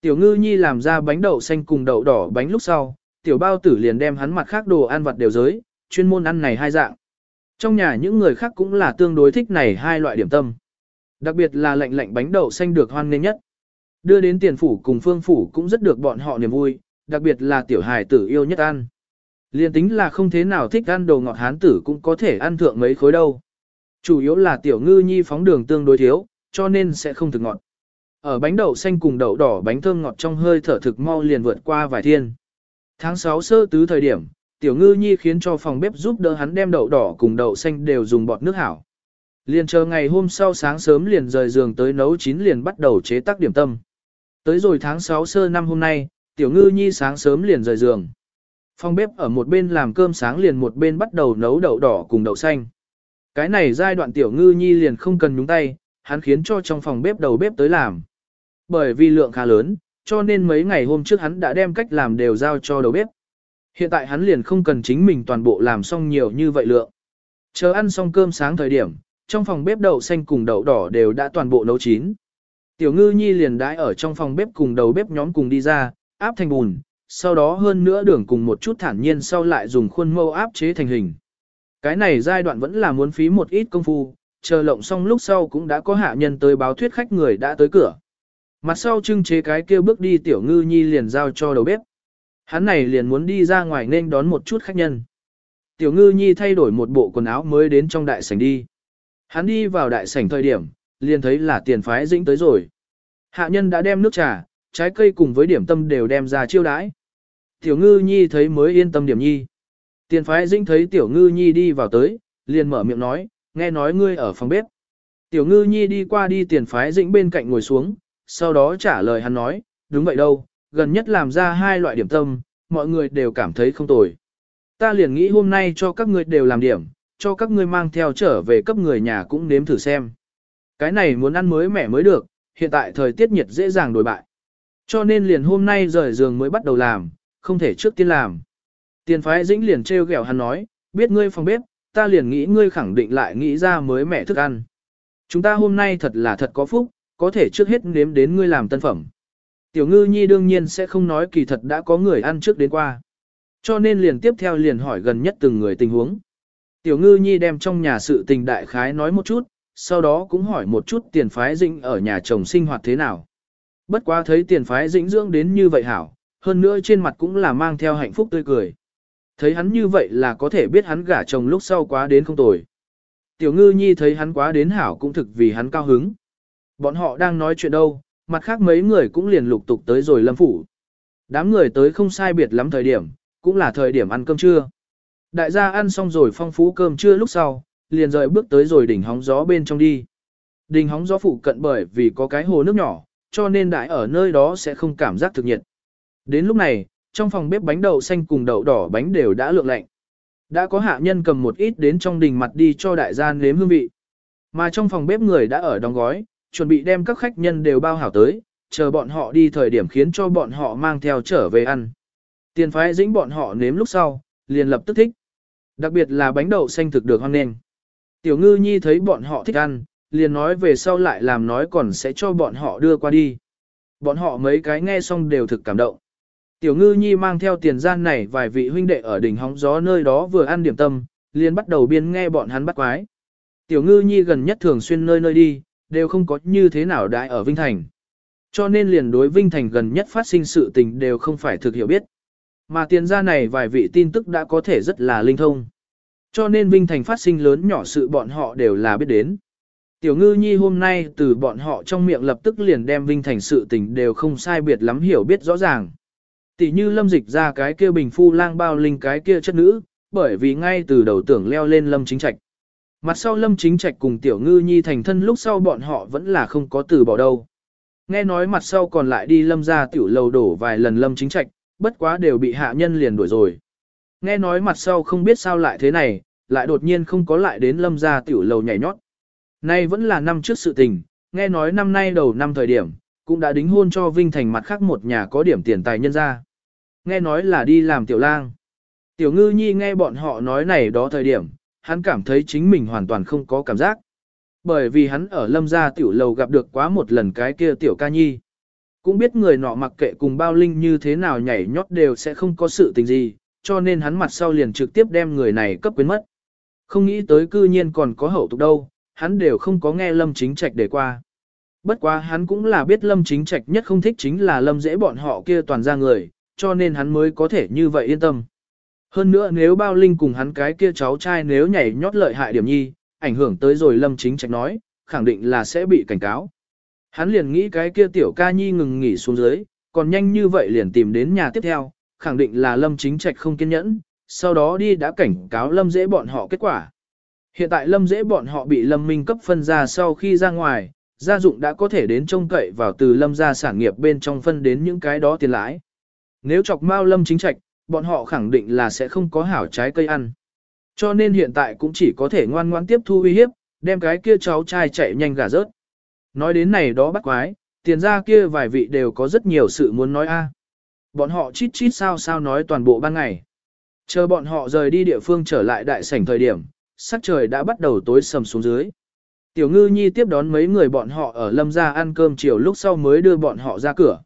Tiểu ngư nhi làm ra bánh đậu xanh cùng đậu đỏ bánh lúc sau, tiểu bao tử liền đem hắn mặt khác đồ ăn vặt đều giới, chuyên môn ăn này hai dạng. Trong nhà những người khác cũng là tương đối thích này hai loại điểm tâm. Đặc biệt là lạnh lạnh bánh đậu xanh được hoan nghênh nhất. Đưa đến tiền phủ cùng phương phủ cũng rất được bọn họ niềm vui, đặc biệt là tiểu hài tử yêu nhất ăn. Liên tính là không thế nào thích ăn đồ ngọt hán tử cũng có thể ăn thượng mấy khối đâu. Chủ yếu là tiểu ngư nhi phóng đường tương đối thiếu, cho nên sẽ không thực ngọt. Ở bánh đậu xanh cùng đậu đỏ bánh thơm ngọt trong hơi thở thực mau liền vượt qua vài thiên. Tháng 6 sơ tứ thời điểm, tiểu ngư nhi khiến cho phòng bếp giúp đỡ hắn đem đậu đỏ cùng đậu xanh đều dùng bọt nước hảo. Liền chờ ngày hôm sau sáng sớm liền rời giường tới nấu chín liền bắt đầu chế tác điểm tâm. Tới rồi tháng 6 sơ năm hôm nay, tiểu ngư nhi sáng sớm liền rời giường. Phòng bếp ở một bên làm cơm sáng liền một bên bắt đầu nấu đậu đỏ cùng đậu xanh. Cái này giai đoạn tiểu ngư nhi liền không cần nhúng tay, hắn khiến cho trong phòng bếp đầu bếp tới làm. Bởi vì lượng khá lớn, cho nên mấy ngày hôm trước hắn đã đem cách làm đều giao cho đầu bếp. Hiện tại hắn liền không cần chính mình toàn bộ làm xong nhiều như vậy lượng. Chờ ăn xong cơm sáng thời điểm, trong phòng bếp đậu xanh cùng đậu đỏ đều đã toàn bộ nấu chín. Tiểu ngư nhi liền đãi ở trong phòng bếp cùng đầu bếp nhóm cùng đi ra, áp thành bùn, sau đó hơn nữa đường cùng một chút thản nhiên sau lại dùng khuôn mâu áp chế thành hình. Cái này giai đoạn vẫn là muốn phí một ít công phu, chờ lộng xong lúc sau cũng đã có hạ nhân tới báo thuyết khách người đã tới cửa. Mặt sau trưng chế cái kia bước đi tiểu ngư nhi liền giao cho đầu bếp. Hắn này liền muốn đi ra ngoài nên đón một chút khách nhân. Tiểu ngư nhi thay đổi một bộ quần áo mới đến trong đại sảnh đi. Hắn đi vào đại sảnh thời điểm, liền thấy là tiền phái dĩnh tới rồi. Hạ nhân đã đem nước trà, trái cây cùng với điểm tâm đều đem ra chiêu đãi. Tiểu ngư nhi thấy mới yên tâm điểm nhi. Tiền phái dĩnh thấy tiểu ngư nhi đi vào tới, liền mở miệng nói, nghe nói ngươi ở phòng bếp. Tiểu ngư nhi đi qua đi tiền phái dĩnh bên cạnh ngồi xuống, sau đó trả lời hắn nói, đúng vậy đâu, gần nhất làm ra hai loại điểm tâm, mọi người đều cảm thấy không tồi. Ta liền nghĩ hôm nay cho các ngươi đều làm điểm, cho các ngươi mang theo trở về cấp người nhà cũng nếm thử xem. Cái này muốn ăn mới mẻ mới được, hiện tại thời tiết nhiệt dễ dàng đổi bại. Cho nên liền hôm nay rời giường mới bắt đầu làm, không thể trước tiên làm. Tiền phái dĩnh liền trêu ghẹo hắn nói, biết ngươi phòng bếp, ta liền nghĩ ngươi khẳng định lại nghĩ ra mới mẻ thức ăn. Chúng ta hôm nay thật là thật có phúc, có thể trước hết nếm đến ngươi làm tân phẩm. Tiểu ngư nhi đương nhiên sẽ không nói kỳ thật đã có người ăn trước đến qua. Cho nên liền tiếp theo liền hỏi gần nhất từng người tình huống. Tiểu ngư nhi đem trong nhà sự tình đại khái nói một chút, sau đó cũng hỏi một chút tiền phái dĩnh ở nhà chồng sinh hoạt thế nào. Bất quá thấy tiền phái dĩnh dưỡng đến như vậy hảo, hơn nữa trên mặt cũng là mang theo hạnh phúc tươi cười. Thấy hắn như vậy là có thể biết hắn gả chồng lúc sau quá đến không tồi. Tiểu ngư nhi thấy hắn quá đến hảo cũng thực vì hắn cao hứng. Bọn họ đang nói chuyện đâu, mặt khác mấy người cũng liền lục tục tới rồi lâm phủ. Đám người tới không sai biệt lắm thời điểm, cũng là thời điểm ăn cơm trưa. Đại gia ăn xong rồi phong phú cơm trưa lúc sau, liền rời bước tới rồi đỉnh hóng gió bên trong đi. Đỉnh hóng gió phụ cận bởi vì có cái hồ nước nhỏ, cho nên đại ở nơi đó sẽ không cảm giác thực nhiệt. Đến lúc này, trong phòng bếp bánh đậu xanh cùng đậu đỏ bánh đều đã lượng lạnh. Đã có hạ nhân cầm một ít đến trong đình mặt đi cho đại gia nếm hương vị. Mà trong phòng bếp người đã ở đóng gói, chuẩn bị đem các khách nhân đều bao hảo tới, chờ bọn họ đi thời điểm khiến cho bọn họ mang theo trở về ăn. Tiền phái dĩnh bọn họ nếm lúc sau, liền lập tức thích. Đặc biệt là bánh đậu xanh thực được hoan nền. Tiểu ngư nhi thấy bọn họ thích ăn, liền nói về sau lại làm nói còn sẽ cho bọn họ đưa qua đi. Bọn họ mấy cái nghe xong đều thực cảm động. Tiểu ngư nhi mang theo tiền gian này vài vị huynh đệ ở đỉnh hóng gió nơi đó vừa ăn điểm tâm, liền bắt đầu biên nghe bọn hắn bắt quái. Tiểu ngư nhi gần nhất thường xuyên nơi nơi đi, đều không có như thế nào đại ở Vinh Thành. Cho nên liền đối Vinh Thành gần nhất phát sinh sự tình đều không phải thực hiểu biết. Mà tiền gia này vài vị tin tức đã có thể rất là linh thông. Cho nên Vinh Thành phát sinh lớn nhỏ sự bọn họ đều là biết đến. Tiểu ngư nhi hôm nay từ bọn họ trong miệng lập tức liền đem Vinh Thành sự tình đều không sai biệt lắm hiểu biết rõ ràng. Tỷ như lâm dịch ra cái kia bình phu lang bao linh cái kia chất nữ, bởi vì ngay từ đầu tưởng leo lên lâm chính trạch. Mặt sau lâm chính trạch cùng tiểu ngư nhi thành thân lúc sau bọn họ vẫn là không có từ bỏ đâu. Nghe nói mặt sau còn lại đi lâm ra tiểu lầu đổ vài lần lâm chính trạch, bất quá đều bị hạ nhân liền đuổi rồi. Nghe nói mặt sau không biết sao lại thế này, lại đột nhiên không có lại đến lâm ra tiểu lầu nhảy nhót. Nay vẫn là năm trước sự tình, nghe nói năm nay đầu năm thời điểm, cũng đã đính hôn cho Vinh Thành mặt khác một nhà có điểm tiền tài nhân ra. Nghe nói là đi làm tiểu lang. Tiểu ngư nhi nghe bọn họ nói này đó thời điểm, hắn cảm thấy chính mình hoàn toàn không có cảm giác. Bởi vì hắn ở lâm gia tiểu lầu gặp được quá một lần cái kia tiểu ca nhi. Cũng biết người nọ mặc kệ cùng bao linh như thế nào nhảy nhót đều sẽ không có sự tình gì, cho nên hắn mặt sau liền trực tiếp đem người này cấp quyến mất. Không nghĩ tới cư nhiên còn có hậu tục đâu, hắn đều không có nghe lâm chính trạch để qua. Bất quá hắn cũng là biết lâm chính trạch nhất không thích chính là lâm dễ bọn họ kia toàn ra người, cho nên hắn mới có thể như vậy yên tâm. Hơn nữa nếu bao linh cùng hắn cái kia cháu trai nếu nhảy nhót lợi hại điểm nhi, ảnh hưởng tới rồi lâm chính trạch nói, khẳng định là sẽ bị cảnh cáo. Hắn liền nghĩ cái kia tiểu ca nhi ngừng nghỉ xuống dưới, còn nhanh như vậy liền tìm đến nhà tiếp theo, khẳng định là lâm chính trạch không kiên nhẫn, sau đó đi đã cảnh cáo lâm dễ bọn họ kết quả. Hiện tại lâm dễ bọn họ bị lâm minh cấp phân ra sau khi ra ngoài, gia dụng đã có thể đến trông cậy vào từ lâm gia sản nghiệp bên trong phân đến những cái đó tiền lãi. Nếu chọc mau lâm chính trạch, bọn họ khẳng định là sẽ không có hảo trái cây ăn. Cho nên hiện tại cũng chỉ có thể ngoan ngoãn tiếp thu uy hiếp, đem cái kia cháu trai chạy nhanh gà rớt. Nói đến này đó bắt quái, tiền ra kia vài vị đều có rất nhiều sự muốn nói a. Bọn họ chít chít sao sao nói toàn bộ ban ngày. Chờ bọn họ rời đi địa phương trở lại đại sảnh thời điểm, sắc trời đã bắt đầu tối sầm xuống dưới. Tiểu ngư nhi tiếp đón mấy người bọn họ ở lâm gia ăn cơm chiều lúc sau mới đưa bọn họ ra cửa.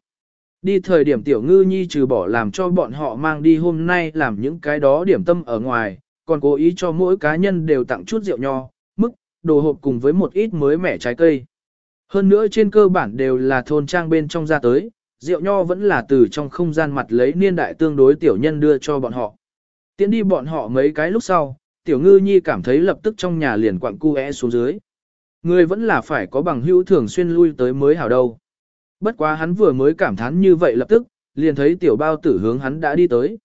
Đi thời điểm tiểu ngư nhi trừ bỏ làm cho bọn họ mang đi hôm nay làm những cái đó điểm tâm ở ngoài, còn cố ý cho mỗi cá nhân đều tặng chút rượu nho, mức, đồ hộp cùng với một ít mới mẻ trái cây. Hơn nữa trên cơ bản đều là thôn trang bên trong ra tới, rượu nho vẫn là từ trong không gian mặt lấy niên đại tương đối tiểu nhân đưa cho bọn họ. Tiến đi bọn họ mấy cái lúc sau, tiểu ngư nhi cảm thấy lập tức trong nhà liền quặng cu xuống dưới. Người vẫn là phải có bằng hữu thường xuyên lui tới mới hảo đâu. Bất quá hắn vừa mới cảm thán như vậy lập tức, liền thấy tiểu bao tử hướng hắn đã đi tới.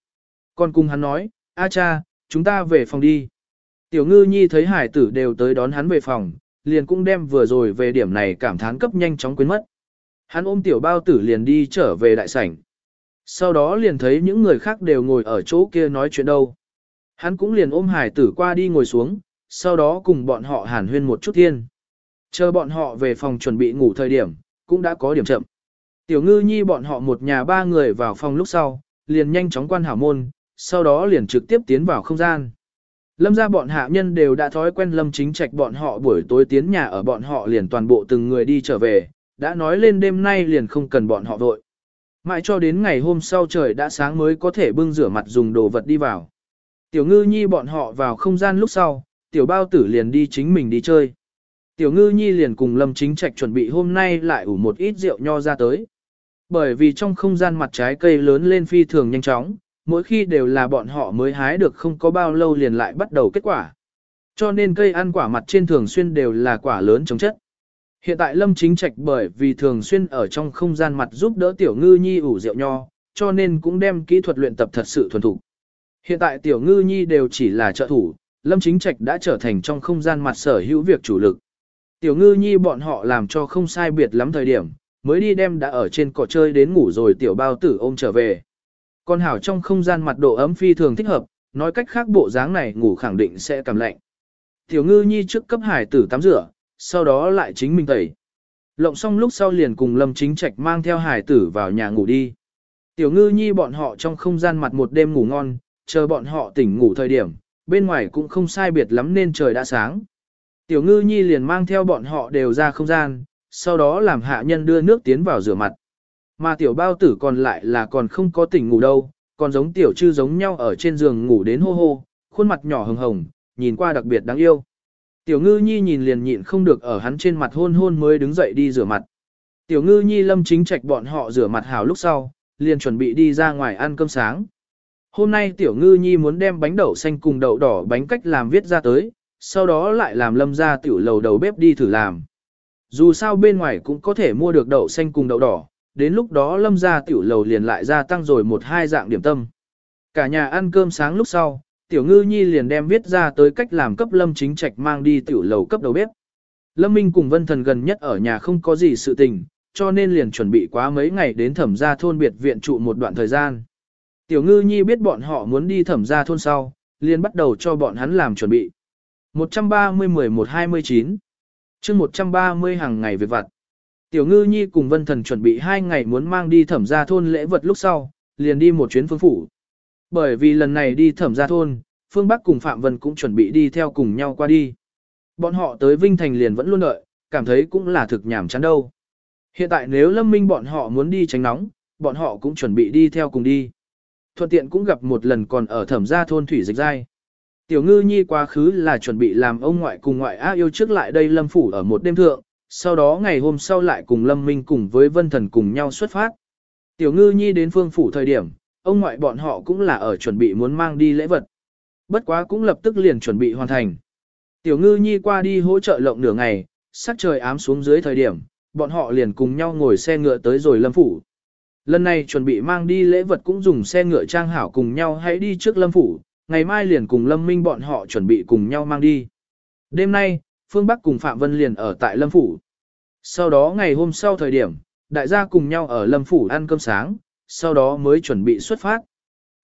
Còn cùng hắn nói, a cha, chúng ta về phòng đi. Tiểu ngư nhi thấy hải tử đều tới đón hắn về phòng, liền cũng đem vừa rồi về điểm này cảm thán cấp nhanh chóng quên mất. Hắn ôm tiểu bao tử liền đi trở về đại sảnh. Sau đó liền thấy những người khác đều ngồi ở chỗ kia nói chuyện đâu. Hắn cũng liền ôm hải tử qua đi ngồi xuống, sau đó cùng bọn họ hàn huyên một chút thiên. Chờ bọn họ về phòng chuẩn bị ngủ thời điểm, cũng đã có điểm chậm. Tiểu ngư nhi bọn họ một nhà ba người vào phòng lúc sau, liền nhanh chóng quan hảo môn, sau đó liền trực tiếp tiến vào không gian. Lâm ra bọn hạ nhân đều đã thói quen lâm chính trạch bọn họ buổi tối tiến nhà ở bọn họ liền toàn bộ từng người đi trở về, đã nói lên đêm nay liền không cần bọn họ vội. Mãi cho đến ngày hôm sau trời đã sáng mới có thể bưng rửa mặt dùng đồ vật đi vào. Tiểu ngư nhi bọn họ vào không gian lúc sau, tiểu bao tử liền đi chính mình đi chơi. Tiểu ngư nhi liền cùng lâm chính trạch chuẩn bị hôm nay lại ủ một ít rượu nho ra tới. Bởi vì trong không gian mặt trái cây lớn lên phi thường nhanh chóng, mỗi khi đều là bọn họ mới hái được không có bao lâu liền lại bắt đầu kết quả. Cho nên cây ăn quả mặt trên thường xuyên đều là quả lớn chống chất. Hiện tại Lâm Chính Trạch bởi vì thường xuyên ở trong không gian mặt giúp đỡ Tiểu Ngư Nhi ủ rượu nho, cho nên cũng đem kỹ thuật luyện tập thật sự thuần thục. Hiện tại Tiểu Ngư Nhi đều chỉ là trợ thủ, Lâm Chính Trạch đã trở thành trong không gian mặt sở hữu việc chủ lực. Tiểu Ngư Nhi bọn họ làm cho không sai biệt lắm thời điểm, mới đi đem đã ở trên cỏ chơi đến ngủ rồi Tiểu Bao Tử ôm trở về. Con hảo trong không gian mặt độ ấm phi thường thích hợp, nói cách khác bộ dáng này ngủ khẳng định sẽ cảm lạnh. Tiểu ngư nhi trước cấp hải tử tắm rửa, sau đó lại chính mình tẩy. Lộng xong lúc sau liền cùng lâm chính trạch mang theo hải tử vào nhà ngủ đi. Tiểu ngư nhi bọn họ trong không gian mặt một đêm ngủ ngon, chờ bọn họ tỉnh ngủ thời điểm, bên ngoài cũng không sai biệt lắm nên trời đã sáng. Tiểu ngư nhi liền mang theo bọn họ đều ra không gian, sau đó làm hạ nhân đưa nước tiến vào rửa mặt. Mà tiểu bao tử còn lại là còn không có tỉnh ngủ đâu, còn giống tiểu chư giống nhau ở trên giường ngủ đến hô hô, khuôn mặt nhỏ hồng hồng, nhìn qua đặc biệt đáng yêu. Tiểu ngư nhi nhìn liền nhịn không được ở hắn trên mặt hôn hôn mới đứng dậy đi rửa mặt. Tiểu ngư nhi lâm chính trạch bọn họ rửa mặt hào lúc sau, liền chuẩn bị đi ra ngoài ăn cơm sáng. Hôm nay tiểu ngư nhi muốn đem bánh đậu xanh cùng đậu đỏ bánh cách làm viết ra tới, sau đó lại làm lâm ra tiểu lầu đầu bếp đi thử làm. Dù sao bên ngoài cũng có thể mua được đậu xanh cùng đậu đỏ, đến lúc đó lâm ra tiểu lầu liền lại gia tăng rồi một hai dạng điểm tâm. Cả nhà ăn cơm sáng lúc sau, tiểu ngư nhi liền đem viết ra tới cách làm cấp lâm chính trạch mang đi tiểu lầu cấp đầu bếp. Lâm Minh cùng Vân Thần gần nhất ở nhà không có gì sự tình, cho nên liền chuẩn bị quá mấy ngày đến thẩm gia thôn biệt viện trụ một đoạn thời gian. Tiểu ngư nhi biết bọn họ muốn đi thẩm gia thôn sau, liền bắt đầu cho bọn hắn làm chuẩn bị. 130-11-29 chương 130 hàng ngày việc vặt. Tiểu ngư nhi cùng Vân Thần chuẩn bị hai ngày muốn mang đi thẩm gia thôn lễ vật lúc sau, liền đi một chuyến phương phủ. Bởi vì lần này đi thẩm gia thôn, Phương Bắc cùng Phạm Vân cũng chuẩn bị đi theo cùng nhau qua đi. Bọn họ tới Vinh Thành liền vẫn luôn đợi, cảm thấy cũng là thực nhảm chán đâu. Hiện tại nếu Lâm Minh bọn họ muốn đi tránh nóng, bọn họ cũng chuẩn bị đi theo cùng đi. Thuận tiện cũng gặp một lần còn ở thẩm gia thôn thủy dịch giai. Tiểu ngư nhi quá khứ là chuẩn bị làm ông ngoại cùng ngoại á yêu trước lại đây Lâm Phủ ở một đêm thượng, sau đó ngày hôm sau lại cùng Lâm Minh cùng với Vân Thần cùng nhau xuất phát. Tiểu ngư nhi đến phương phủ thời điểm, ông ngoại bọn họ cũng là ở chuẩn bị muốn mang đi lễ vật. Bất quá cũng lập tức liền chuẩn bị hoàn thành. Tiểu ngư nhi qua đi hỗ trợ lộng nửa ngày, sắc trời ám xuống dưới thời điểm, bọn họ liền cùng nhau ngồi xe ngựa tới rồi lâm phủ. Lần này chuẩn bị mang đi lễ vật cũng dùng xe ngựa trang hảo cùng nhau hãy đi trước lâm phủ, ngày mai liền cùng lâm minh bọn họ chuẩn bị cùng nhau mang đi. Đêm nay, Phương Bắc cùng Phạm Vân liền ở tại lâm phủ. Sau đó ngày hôm sau thời điểm, đại gia cùng nhau ở lâm phủ ăn cơm sáng, sau đó mới chuẩn bị xuất phát.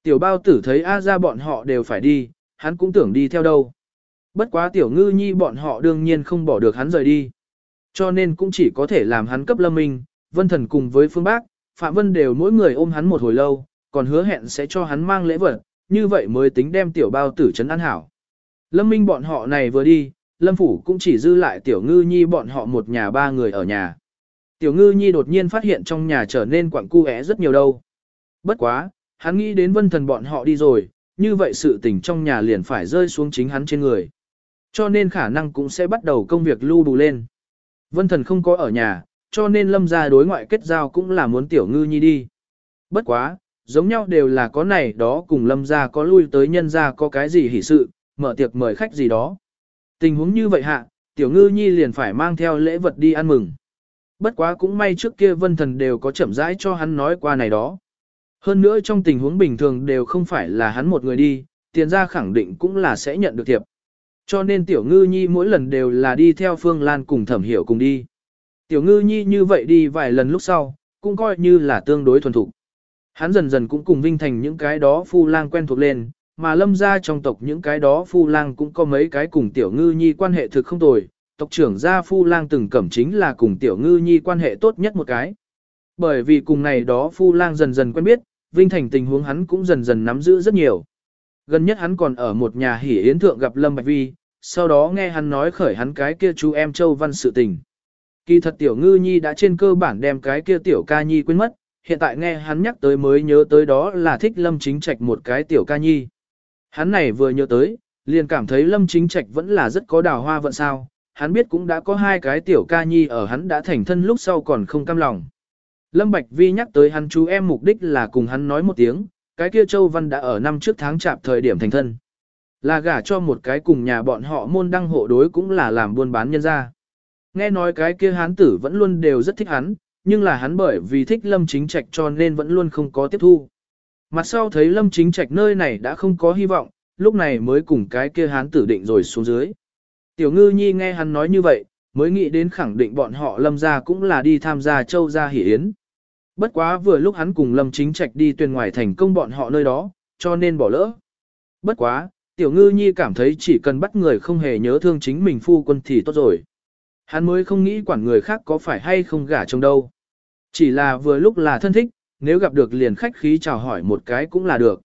Tiểu bao tử thấy A ra bọn họ đều phải đi, hắn cũng tưởng đi theo đâu. Bất quá tiểu ngư nhi bọn họ đương nhiên không bỏ được hắn rời đi. Cho nên cũng chỉ có thể làm hắn cấp lâm minh, vân thần cùng với phương bác, Phạm Vân đều mỗi người ôm hắn một hồi lâu, còn hứa hẹn sẽ cho hắn mang lễ vật, như vậy mới tính đem tiểu bao tử trấn an hảo. Lâm minh bọn họ này vừa đi, lâm phủ cũng chỉ dư lại tiểu ngư nhi bọn họ một nhà ba người ở nhà. Tiểu ngư nhi đột nhiên phát hiện trong nhà trở nên quặng cu é rất nhiều đâu. Bất quá, hắn nghĩ đến vân thần bọn họ đi rồi, như vậy sự tình trong nhà liền phải rơi xuống chính hắn trên người. Cho nên khả năng cũng sẽ bắt đầu công việc lưu bù lên. Vân thần không có ở nhà, cho nên lâm gia đối ngoại kết giao cũng là muốn tiểu ngư nhi đi. Bất quá, giống nhau đều là có này đó cùng lâm gia có lui tới nhân gia có cái gì hỉ sự, mở tiệc mời khách gì đó. Tình huống như vậy hạ, tiểu ngư nhi liền phải mang theo lễ vật đi ăn mừng. Bất quá cũng may trước kia vân thần đều có chậm rãi cho hắn nói qua này đó. Hơn nữa trong tình huống bình thường đều không phải là hắn một người đi, tiền gia khẳng định cũng là sẽ nhận được thiệp. Cho nên tiểu ngư nhi mỗi lần đều là đi theo Phương Lan cùng thẩm hiểu cùng đi. Tiểu ngư nhi như vậy đi vài lần lúc sau, cũng coi như là tương đối thuần thục. Hắn dần dần cũng cùng vinh thành những cái đó phu lang quen thuộc lên, mà lâm ra trong tộc những cái đó phu lang cũng có mấy cái cùng tiểu ngư nhi quan hệ thực không tồi. Tộc trưởng gia phu lang từng cẩm chính là cùng tiểu ngư nhi quan hệ tốt nhất một cái. Bởi vì cùng này đó phu lang dần dần quen biết, Vinh Thành tình huống hắn cũng dần dần nắm giữ rất nhiều. Gần nhất hắn còn ở một nhà hỉ yến thượng gặp Lâm Bạch Vi, sau đó nghe hắn nói khởi hắn cái kia chú em Châu Văn sự tình. Kỳ thật tiểu ngư nhi đã trên cơ bản đem cái kia tiểu ca nhi quên mất, hiện tại nghe hắn nhắc tới mới nhớ tới đó là thích Lâm Chính Trạch một cái tiểu ca nhi. Hắn này vừa nhớ tới, liền cảm thấy Lâm Chính Trạch vẫn là rất có đào hoa vận sao, hắn biết cũng đã có hai cái tiểu ca nhi ở hắn đã thành thân lúc sau còn không cam lòng. Lâm Bạch Vi nhắc tới hắn chú em mục đích là cùng hắn nói một tiếng, cái kia Châu Văn đã ở năm trước tháng chạp thời điểm thành thân. Là gả cho một cái cùng nhà bọn họ môn đăng hộ đối cũng là làm buôn bán nhân gia Nghe nói cái kia hán tử vẫn luôn đều rất thích hắn, nhưng là hắn bởi vì thích Lâm Chính Trạch cho nên vẫn luôn không có tiếp thu. Mặt sau thấy Lâm Chính Trạch nơi này đã không có hy vọng, lúc này mới cùng cái kia hán tử định rồi xuống dưới. Tiểu ngư nhi nghe hắn nói như vậy, mới nghĩ đến khẳng định bọn họ Lâm ra cũng là đi tham gia châu gia hỷ yến. Bất quá vừa lúc hắn cùng Lâm Chính Trạch đi tuyên ngoài thành công bọn họ nơi đó, cho nên bỏ lỡ. Bất quá, Tiểu Ngư Nhi cảm thấy chỉ cần bắt người không hề nhớ thương chính mình phu quân thì tốt rồi. Hắn mới không nghĩ quản người khác có phải hay không gả chồng đâu. Chỉ là vừa lúc là thân thích, nếu gặp được liền khách khí chào hỏi một cái cũng là được.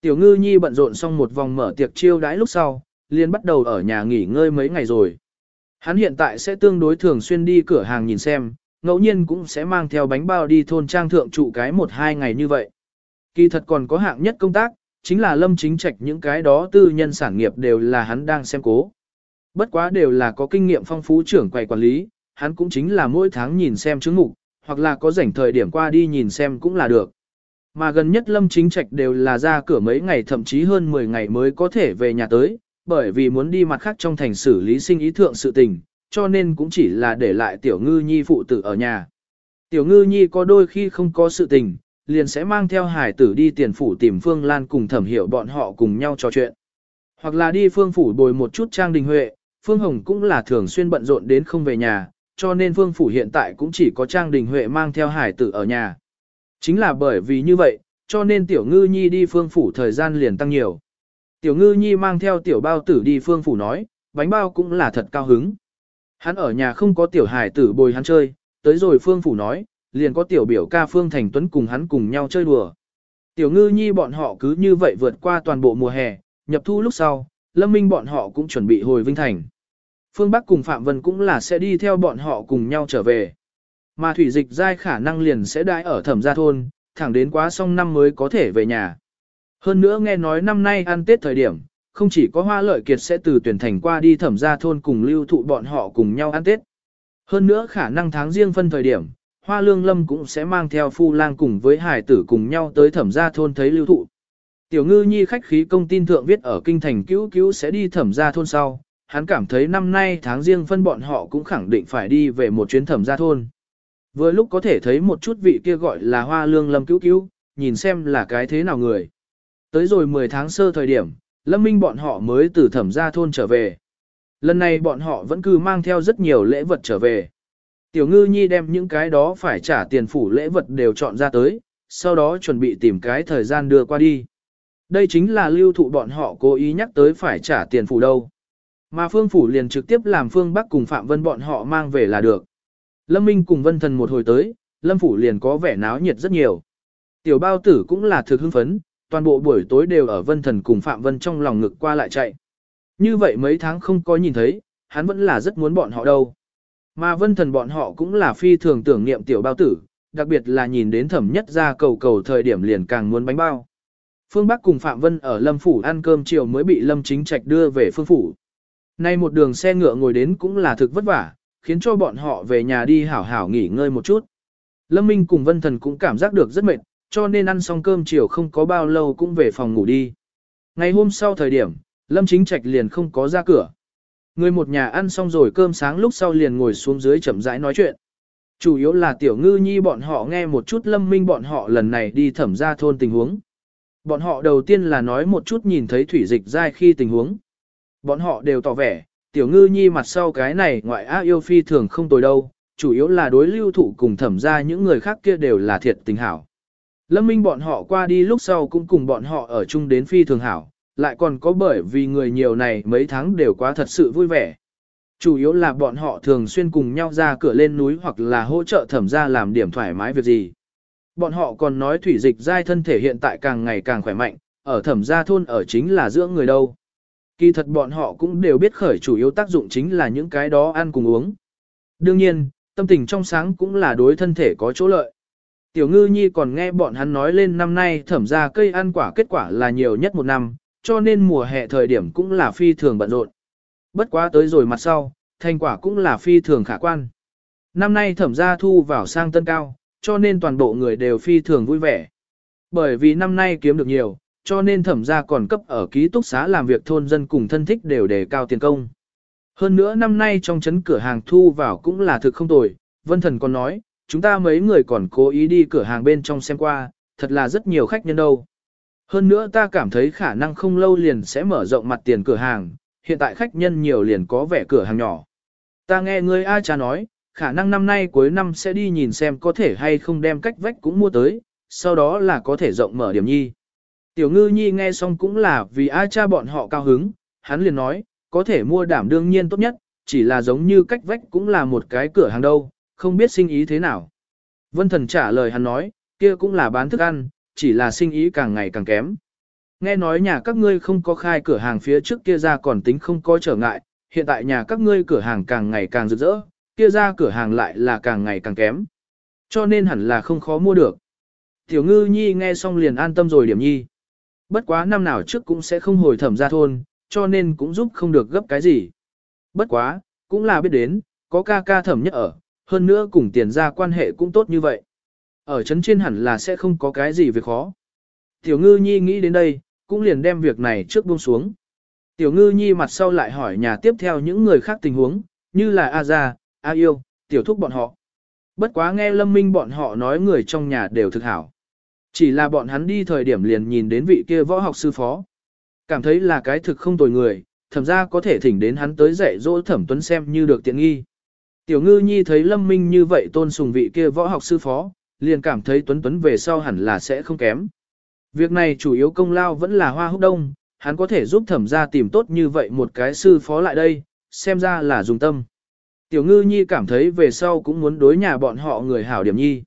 Tiểu Ngư Nhi bận rộn xong một vòng mở tiệc chiêu đãi lúc sau, liền bắt đầu ở nhà nghỉ ngơi mấy ngày rồi. Hắn hiện tại sẽ tương đối thường xuyên đi cửa hàng nhìn xem, ngẫu nhiên cũng sẽ mang theo bánh bao đi thôn trang thượng trụ cái một hai ngày như vậy. Kỳ thật còn có hạng nhất công tác, chính là lâm chính trạch những cái đó tư nhân sản nghiệp đều là hắn đang xem cố. Bất quá đều là có kinh nghiệm phong phú trưởng quầy quản lý, hắn cũng chính là mỗi tháng nhìn xem chứng mục, hoặc là có rảnh thời điểm qua đi nhìn xem cũng là được. Mà gần nhất lâm chính trạch đều là ra cửa mấy ngày thậm chí hơn 10 ngày mới có thể về nhà tới, bởi vì muốn đi mặt khác trong thành xử lý sinh ý thượng sự tình, cho nên cũng chỉ là để lại tiểu ngư nhi phụ tử ở nhà. Tiểu ngư nhi có đôi khi không có sự tình, liền sẽ mang theo hải tử đi tiền phủ tìm Phương Lan cùng thẩm hiểu bọn họ cùng nhau trò chuyện. Hoặc là đi phương phủ bồi một chút trang đình huệ, Phương Hồng cũng là thường xuyên bận rộn đến không về nhà, cho nên Phương phủ hiện tại cũng chỉ có trang đình huệ mang theo hải tử ở nhà. Chính là bởi vì như vậy, cho nên tiểu ngư nhi đi phương phủ thời gian liền tăng nhiều. Tiểu ngư nhi mang theo tiểu bao tử đi phương phủ nói, bánh bao cũng là thật cao hứng. Hắn ở nhà không có tiểu hải tử bồi hắn chơi, tới rồi phương phủ nói, liền có tiểu biểu ca phương thành tuấn cùng hắn cùng nhau chơi đùa. Tiểu ngư nhi bọn họ cứ như vậy vượt qua toàn bộ mùa hè, nhập thu lúc sau, lâm minh bọn họ cũng chuẩn bị hồi Vinh Thành. Phương Bắc cùng Phạm Vân cũng là sẽ đi theo bọn họ cùng nhau trở về. Mà thủy dịch giai khả năng liền sẽ đãi ở thẩm gia thôn, thẳng đến quá xong năm mới có thể về nhà. Hơn nữa nghe nói năm nay ăn Tết thời điểm, không chỉ có hoa lợi kiệt sẽ từ tuyển thành qua đi thẩm gia thôn cùng lưu thụ bọn họ cùng nhau ăn Tết. Hơn nữa khả năng tháng riêng phân thời điểm, hoa lương lâm cũng sẽ mang theo phu lang cùng với hải tử cùng nhau tới thẩm gia thôn thấy lưu thụ. Tiểu ngư nhi khách khí công tin thượng viết ở kinh thành cứu cứu sẽ đi thẩm gia thôn sau, hắn cảm thấy năm nay tháng riêng phân bọn họ cũng khẳng định phải đi về một chuyến thẩm gia thôn. Vừa lúc có thể thấy một chút vị kia gọi là hoa lương lâm cứu cứu, nhìn xem là cái thế nào người. Tới rồi 10 tháng sơ thời điểm, lâm minh bọn họ mới từ thẩm gia thôn trở về. Lần này bọn họ vẫn cứ mang theo rất nhiều lễ vật trở về. Tiểu ngư nhi đem những cái đó phải trả tiền phủ lễ vật đều chọn ra tới, sau đó chuẩn bị tìm cái thời gian đưa qua đi. Đây chính là lưu thụ bọn họ cố ý nhắc tới phải trả tiền phủ đâu. Mà phương phủ liền trực tiếp làm phương Bắc cùng Phạm Vân bọn họ mang về là được. Lâm Minh cùng Vân Thần một hồi tới, Lâm Phủ liền có vẻ náo nhiệt rất nhiều. Tiểu bao tử cũng là thực hưng phấn, toàn bộ buổi tối đều ở Vân Thần cùng Phạm Vân trong lòng ngực qua lại chạy. Như vậy mấy tháng không có nhìn thấy, hắn vẫn là rất muốn bọn họ đâu. Mà Vân Thần bọn họ cũng là phi thường tưởng niệm tiểu bao tử, đặc biệt là nhìn đến thẩm nhất ra cầu cầu thời điểm liền càng muốn bánh bao. Phương Bắc cùng Phạm Vân ở Lâm Phủ ăn cơm chiều mới bị Lâm Chính Trạch đưa về Phương Phủ. Nay một đường xe ngựa ngồi đến cũng là thực vất vả, khiến cho bọn họ về nhà đi hảo hảo nghỉ ngơi một chút. Lâm Minh cùng Vân Thần cũng cảm giác được rất mệt, cho nên ăn xong cơm chiều không có bao lâu cũng về phòng ngủ đi. Ngày hôm sau thời điểm, Lâm Chính Trạch liền không có ra cửa. Người một nhà ăn xong rồi cơm sáng lúc sau liền ngồi xuống dưới chậm rãi nói chuyện. Chủ yếu là tiểu ngư nhi bọn họ nghe một chút lâm minh bọn họ lần này đi thẩm ra thôn tình huống. Bọn họ đầu tiên là nói một chút nhìn thấy thủy dịch dai khi tình huống. Bọn họ đều tỏ vẻ, tiểu ngư nhi mặt sau cái này ngoại á yêu phi thường không tồi đâu, chủ yếu là đối lưu thụ cùng thẩm ra những người khác kia đều là thiệt tình hảo. Lâm minh bọn họ qua đi lúc sau cũng cùng bọn họ ở chung đến phi thường hảo, lại còn có bởi vì người nhiều này mấy tháng đều quá thật sự vui vẻ. Chủ yếu là bọn họ thường xuyên cùng nhau ra cửa lên núi hoặc là hỗ trợ thẩm ra làm điểm thoải mái việc gì. Bọn họ còn nói thủy dịch giai thân thể hiện tại càng ngày càng khỏe mạnh, ở thẩm gia thôn ở chính là dưỡng người đâu. Kỳ thật bọn họ cũng đều biết khởi chủ yếu tác dụng chính là những cái đó ăn cùng uống. Đương nhiên, tâm tình trong sáng cũng là đối thân thể có chỗ lợi. Tiểu ngư nhi còn nghe bọn hắn nói lên năm nay thẩm ra cây ăn quả kết quả là nhiều nhất một năm, cho nên mùa hè thời điểm cũng là phi thường bận rộn. Bất quá tới rồi mặt sau, thành quả cũng là phi thường khả quan. Năm nay thẩm gia thu vào sang tân cao, cho nên toàn bộ người đều phi thường vui vẻ. Bởi vì năm nay kiếm được nhiều, cho nên thẩm gia còn cấp ở ký túc xá làm việc thôn dân cùng thân thích đều đề cao tiền công. Hơn nữa năm nay trong chấn cửa hàng thu vào cũng là thực không tồi, Vân Thần còn nói, chúng ta mấy người còn cố ý đi cửa hàng bên trong xem qua, thật là rất nhiều khách nhân đâu. Hơn nữa ta cảm thấy khả năng không lâu liền sẽ mở rộng mặt tiền cửa hàng, hiện tại khách nhân nhiều liền có vẻ cửa hàng nhỏ. Ta nghe người A cha nói, khả năng năm nay cuối năm sẽ đi nhìn xem có thể hay không đem cách vách cũng mua tới, sau đó là có thể rộng mở điểm nhi. Tiểu ngư nhi nghe xong cũng là vì A cha bọn họ cao hứng, hắn liền nói, có thể mua đảm đương nhiên tốt nhất, chỉ là giống như cách vách cũng là một cái cửa hàng đâu, không biết sinh ý thế nào. Vân thần trả lời hắn nói, kia cũng là bán thức ăn, chỉ là sinh ý càng ngày càng kém. Nghe nói nhà các ngươi không có khai cửa hàng phía trước kia ra còn tính không có trở ngại, hiện tại nhà các ngươi cửa hàng càng ngày càng rực rỡ, kia ra cửa hàng lại là càng ngày càng kém. Cho nên hẳn là không khó mua được. Tiểu ngư nhi nghe xong liền an tâm rồi điểm nhi. Bất quá năm nào trước cũng sẽ không hồi thẩm ra thôn, cho nên cũng giúp không được gấp cái gì. Bất quá, cũng là biết đến, có ca ca thẩm nhất ở, hơn nữa cùng tiền ra quan hệ cũng tốt như vậy. Ở chấn trên hẳn là sẽ không có cái gì việc khó. Tiểu ngư nhi nghĩ đến đây, cũng liền đem việc này trước buông xuống. Tiểu ngư nhi mặt sau lại hỏi nhà tiếp theo những người khác tình huống, như là A Gia, A Yêu, tiểu thúc bọn họ. Bất quá nghe lâm minh bọn họ nói người trong nhà đều thực hảo. Chỉ là bọn hắn đi thời điểm liền nhìn đến vị kia võ học sư phó. Cảm thấy là cái thực không tồi người, thẩm ra có thể thỉnh đến hắn tới dạy dỗ thẩm tuấn xem như được tiện nghi. Tiểu ngư nhi thấy lâm minh như vậy tôn sùng vị kia võ học sư phó, liền cảm thấy tuấn tuấn về sau hẳn là sẽ không kém. Việc này chủ yếu công lao vẫn là hoa húc đông, hắn có thể giúp thẩm ra tìm tốt như vậy một cái sư phó lại đây, xem ra là dùng tâm. Tiểu ngư nhi cảm thấy về sau cũng muốn đối nhà bọn họ người hảo điểm nhi.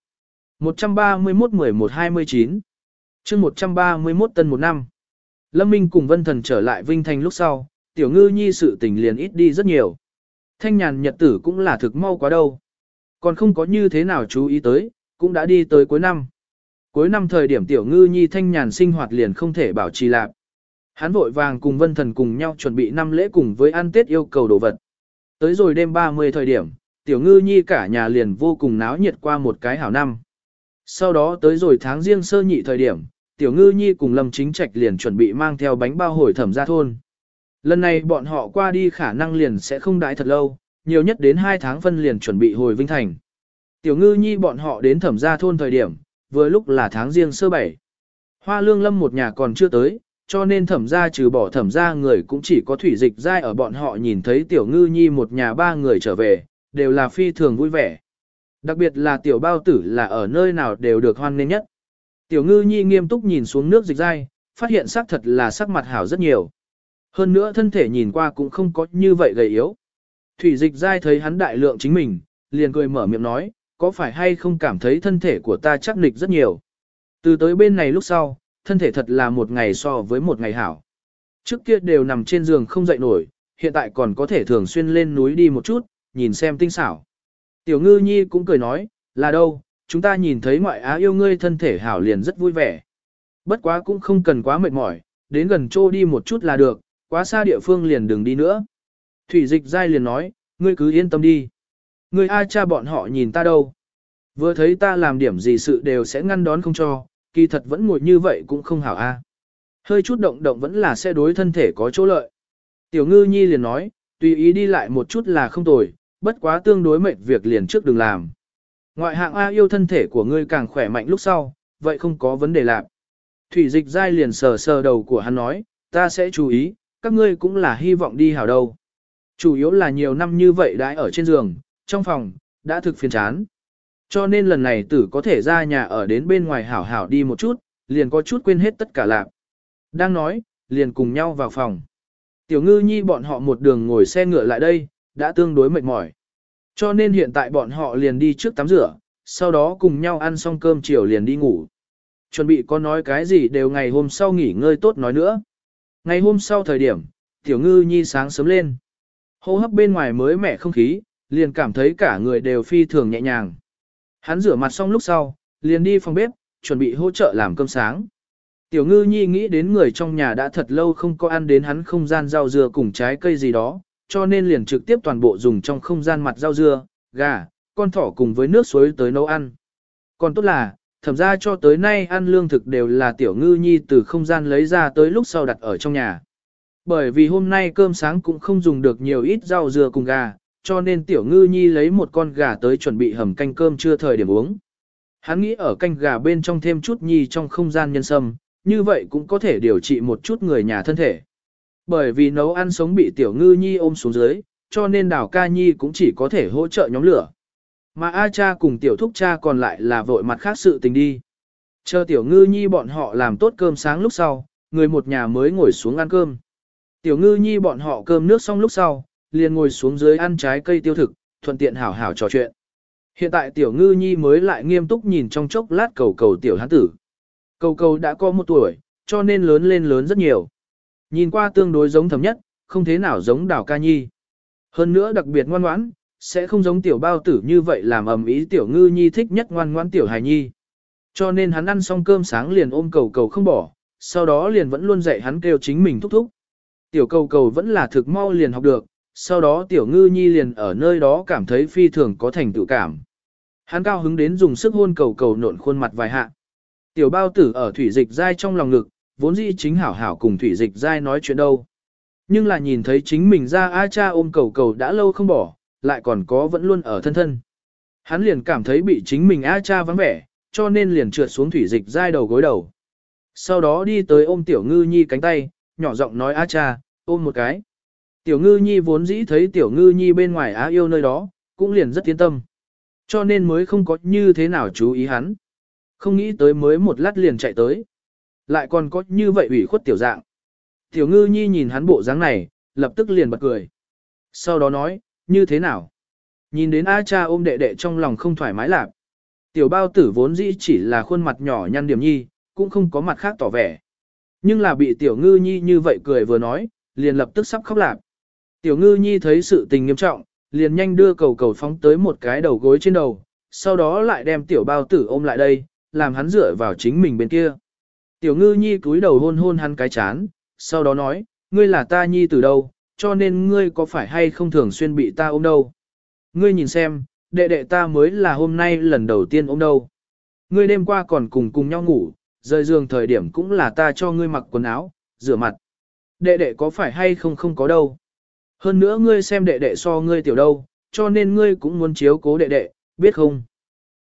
131-11-29 chương 131 tân một năm. Lâm Minh cùng Vân Thần trở lại Vinh Thành lúc sau, tiểu ngư nhi sự tình liền ít đi rất nhiều. Thanh nhàn nhật tử cũng là thực mau quá đâu. Còn không có như thế nào chú ý tới, cũng đã đi tới cuối năm. Cuối năm thời điểm tiểu ngư nhi thanh nhàn sinh hoạt liền không thể bảo trì lạc. Hắn vội vàng cùng vân thần cùng nhau chuẩn bị năm lễ cùng với ăn tết yêu cầu đồ vật. Tới rồi đêm 30 thời điểm, tiểu ngư nhi cả nhà liền vô cùng náo nhiệt qua một cái hảo năm. Sau đó tới rồi tháng riêng sơ nhị thời điểm, tiểu ngư nhi cùng lâm chính trạch liền chuẩn bị mang theo bánh bao hồi thẩm ra thôn. Lần này bọn họ qua đi khả năng liền sẽ không đãi thật lâu, nhiều nhất đến 2 tháng phân liền chuẩn bị hồi Vinh Thành. Tiểu ngư nhi bọn họ đến thẩm gia thôn thời điểm, vừa lúc là tháng riêng sơ bảy. Hoa lương lâm một nhà còn chưa tới, cho nên thẩm gia trừ bỏ thẩm gia người cũng chỉ có thủy dịch dai ở bọn họ nhìn thấy tiểu ngư nhi một nhà ba người trở về, đều là phi thường vui vẻ. Đặc biệt là tiểu bao tử là ở nơi nào đều được hoan nghênh nhất. Tiểu ngư nhi nghiêm túc nhìn xuống nước dịch dai, phát hiện sắc thật là sắc mặt hảo rất nhiều. Hơn nữa thân thể nhìn qua cũng không có như vậy gầy yếu. Thủy dịch dai thấy hắn đại lượng chính mình, liền cười mở miệng nói, có phải hay không cảm thấy thân thể của ta chắc nịch rất nhiều. Từ tới bên này lúc sau, thân thể thật là một ngày so với một ngày hảo. Trước kia đều nằm trên giường không dậy nổi, hiện tại còn có thể thường xuyên lên núi đi một chút, nhìn xem tinh xảo. Tiểu ngư nhi cũng cười nói, là đâu, chúng ta nhìn thấy ngoại á yêu ngươi thân thể hảo liền rất vui vẻ. Bất quá cũng không cần quá mệt mỏi, đến gần chỗ đi một chút là được, quá xa địa phương liền đừng đi nữa. Thủy dịch dai liền nói, ngươi cứ yên tâm đi. Ngươi ai cha bọn họ nhìn ta đâu. Vừa thấy ta làm điểm gì sự đều sẽ ngăn đón không cho, kỳ thật vẫn ngồi như vậy cũng không hảo a. Hơi chút động động vẫn là sẽ đối thân thể có chỗ lợi. Tiểu ngư nhi liền nói, tùy ý đi lại một chút là không tồi, bất quá tương đối mệt việc liền trước đừng làm. Ngoại hạng A yêu thân thể của ngươi càng khỏe mạnh lúc sau, vậy không có vấn đề lạc. Thủy dịch dai liền sờ sờ đầu của hắn nói, ta sẽ chú ý, các ngươi cũng là hy vọng đi hảo đâu. Chủ yếu là nhiều năm như vậy đã ở trên giường, trong phòng, đã thực phiền chán. Cho nên lần này tử có thể ra nhà ở đến bên ngoài hảo hảo đi một chút, liền có chút quên hết tất cả lạc. Đang nói, liền cùng nhau vào phòng. Tiểu ngư nhi bọn họ một đường ngồi xe ngựa lại đây, đã tương đối mệt mỏi. Cho nên hiện tại bọn họ liền đi trước tắm rửa, sau đó cùng nhau ăn xong cơm chiều liền đi ngủ. Chuẩn bị có nói cái gì đều ngày hôm sau nghỉ ngơi tốt nói nữa. Ngày hôm sau thời điểm, tiểu ngư nhi sáng sớm lên. Hô hấp bên ngoài mới mẻ không khí, liền cảm thấy cả người đều phi thường nhẹ nhàng. Hắn rửa mặt xong lúc sau, liền đi phòng bếp, chuẩn bị hỗ trợ làm cơm sáng. Tiểu ngư nhi nghĩ đến người trong nhà đã thật lâu không có ăn đến hắn không gian rau dưa cùng trái cây gì đó, cho nên liền trực tiếp toàn bộ dùng trong không gian mặt rau dưa, gà, con thỏ cùng với nước suối tới nấu ăn. Còn tốt là, thẩm ra cho tới nay ăn lương thực đều là tiểu ngư nhi từ không gian lấy ra tới lúc sau đặt ở trong nhà. Bởi vì hôm nay cơm sáng cũng không dùng được nhiều ít rau dưa cùng gà, cho nên tiểu ngư nhi lấy một con gà tới chuẩn bị hầm canh cơm chưa thời điểm uống. Hắn nghĩ ở canh gà bên trong thêm chút nhi trong không gian nhân sâm, như vậy cũng có thể điều trị một chút người nhà thân thể. Bởi vì nấu ăn sống bị tiểu ngư nhi ôm xuống dưới, cho nên đảo ca nhi cũng chỉ có thể hỗ trợ nhóm lửa. Mà A cha cùng tiểu thúc cha còn lại là vội mặt khác sự tình đi. Chờ tiểu ngư nhi bọn họ làm tốt cơm sáng lúc sau, người một nhà mới ngồi xuống ăn cơm. Tiểu ngư nhi bọn họ cơm nước xong lúc sau, liền ngồi xuống dưới ăn trái cây tiêu thực, thuận tiện hảo hảo trò chuyện. Hiện tại tiểu ngư nhi mới lại nghiêm túc nhìn trong chốc lát cầu cầu tiểu hán tử. Cầu cầu đã có một tuổi, cho nên lớn lên lớn rất nhiều. Nhìn qua tương đối giống thầm nhất, không thế nào giống đào ca nhi. Hơn nữa đặc biệt ngoan ngoãn, sẽ không giống tiểu bao tử như vậy làm ầm ý tiểu ngư nhi thích nhất ngoan ngoãn tiểu hài nhi. Cho nên hắn ăn xong cơm sáng liền ôm cầu cầu không bỏ, sau đó liền vẫn luôn dạy hắn kêu chính mình thúc thúc. Tiểu cầu cầu vẫn là thực mau liền học được, sau đó tiểu ngư nhi liền ở nơi đó cảm thấy phi thường có thành tựu cảm. Hắn cao hứng đến dùng sức hôn cầu cầu nộn khuôn mặt vài hạ. Tiểu bao tử ở thủy dịch dai trong lòng ngực, vốn dĩ chính hảo hảo cùng thủy dịch dai nói chuyện đâu. Nhưng là nhìn thấy chính mình ra A cha ôm cầu cầu đã lâu không bỏ, lại còn có vẫn luôn ở thân thân. Hắn liền cảm thấy bị chính mình A cha vắng vẻ, cho nên liền trượt xuống thủy dịch dai đầu gối đầu. Sau đó đi tới ôm tiểu ngư nhi cánh tay, nhỏ giọng nói A cha, ôm một cái. Tiểu ngư nhi vốn dĩ thấy tiểu ngư nhi bên ngoài á yêu nơi đó, cũng liền rất tiến tâm. Cho nên mới không có như thế nào chú ý hắn. Không nghĩ tới mới một lát liền chạy tới. Lại còn có như vậy ủy khuất tiểu dạng. Tiểu ngư nhi nhìn hắn bộ dáng này, lập tức liền bật cười. Sau đó nói, như thế nào? Nhìn đến A cha ôm đệ đệ trong lòng không thoải mái lạc. Tiểu bao tử vốn dĩ chỉ là khuôn mặt nhỏ nhăn điểm nhi, cũng không có mặt khác tỏ vẻ. Nhưng là bị tiểu ngư nhi như vậy cười vừa nói, liền lập tức sắp khóc lạc. Tiểu ngư nhi thấy sự tình nghiêm trọng, liền nhanh đưa cầu cầu phóng tới một cái đầu gối trên đầu, sau đó lại đem tiểu bao tử ôm lại đây, làm hắn dựa vào chính mình bên kia. Tiểu ngư nhi cúi đầu hôn hôn hắn cái chán, sau đó nói, ngươi là ta nhi từ đâu, cho nên ngươi có phải hay không thường xuyên bị ta ôm đâu. Ngươi nhìn xem, đệ đệ ta mới là hôm nay lần đầu tiên ôm đâu. Ngươi đêm qua còn cùng cùng nhau ngủ, rời giường thời điểm cũng là ta cho ngươi mặc quần áo, rửa mặt. Đệ đệ có phải hay không không có đâu. Hơn nữa ngươi xem đệ đệ so ngươi tiểu đâu, cho nên ngươi cũng muốn chiếu cố đệ đệ, biết không?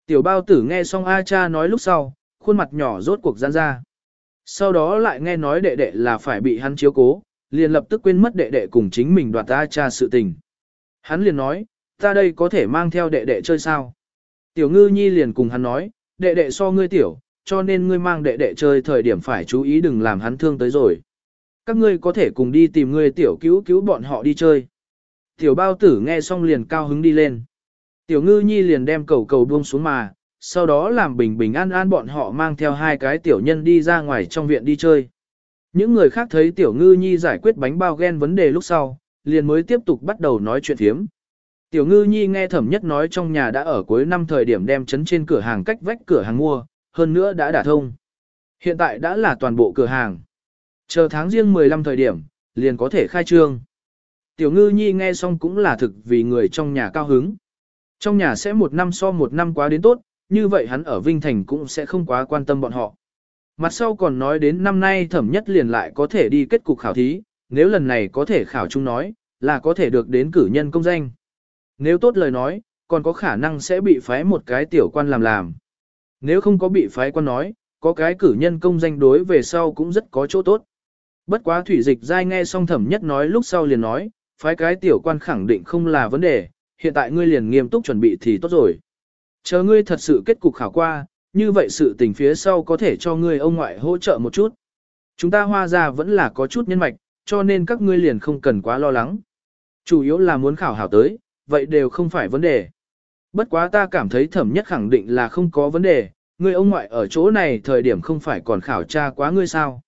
Tiểu bao tử nghe xong A cha nói lúc sau, khuôn mặt nhỏ rốt cuộc giãn ra. Sau đó lại nghe nói đệ đệ là phải bị hắn chiếu cố, liền lập tức quên mất đệ đệ cùng chính mình đoạt A cha sự tình. Hắn liền nói, ta đây có thể mang theo đệ đệ chơi sao? Tiểu ngư nhi liền cùng hắn nói, đệ đệ so ngươi tiểu, cho nên ngươi mang đệ đệ chơi thời điểm phải chú ý đừng làm hắn thương tới rồi. Các ngươi có thể cùng đi tìm người tiểu cứu cứu bọn họ đi chơi. Tiểu bao tử nghe xong liền cao hứng đi lên. Tiểu ngư nhi liền đem cầu cầu buông xuống mà, sau đó làm bình bình an an bọn họ mang theo hai cái tiểu nhân đi ra ngoài trong viện đi chơi. Những người khác thấy tiểu ngư nhi giải quyết bánh bao ghen vấn đề lúc sau, liền mới tiếp tục bắt đầu nói chuyện thiếm. Tiểu ngư nhi nghe thẩm nhất nói trong nhà đã ở cuối năm thời điểm đem chấn trên cửa hàng cách vách cửa hàng mua, hơn nữa đã đả thông. Hiện tại đã là toàn bộ cửa hàng. Chờ tháng riêng 15 thời điểm, liền có thể khai trương. Tiểu ngư nhi nghe xong cũng là thực vì người trong nhà cao hứng. Trong nhà sẽ một năm so một năm quá đến tốt, như vậy hắn ở Vinh Thành cũng sẽ không quá quan tâm bọn họ. Mặt sau còn nói đến năm nay thẩm nhất liền lại có thể đi kết cục khảo thí, nếu lần này có thể khảo chung nói, là có thể được đến cử nhân công danh. Nếu tốt lời nói, còn có khả năng sẽ bị phái một cái tiểu quan làm làm. Nếu không có bị phái quan nói, có cái cử nhân công danh đối về sau cũng rất có chỗ tốt. Bất quá thủy dịch dai nghe xong thẩm nhất nói lúc sau liền nói, phái cái tiểu quan khẳng định không là vấn đề, hiện tại ngươi liền nghiêm túc chuẩn bị thì tốt rồi. Chờ ngươi thật sự kết cục khảo qua, như vậy sự tình phía sau có thể cho ngươi ông ngoại hỗ trợ một chút. Chúng ta hoa ra vẫn là có chút nhân mạch, cho nên các ngươi liền không cần quá lo lắng. Chủ yếu là muốn khảo hảo tới, vậy đều không phải vấn đề. Bất quá ta cảm thấy thẩm nhất khẳng định là không có vấn đề, ngươi ông ngoại ở chỗ này thời điểm không phải còn khảo tra quá ngươi sao.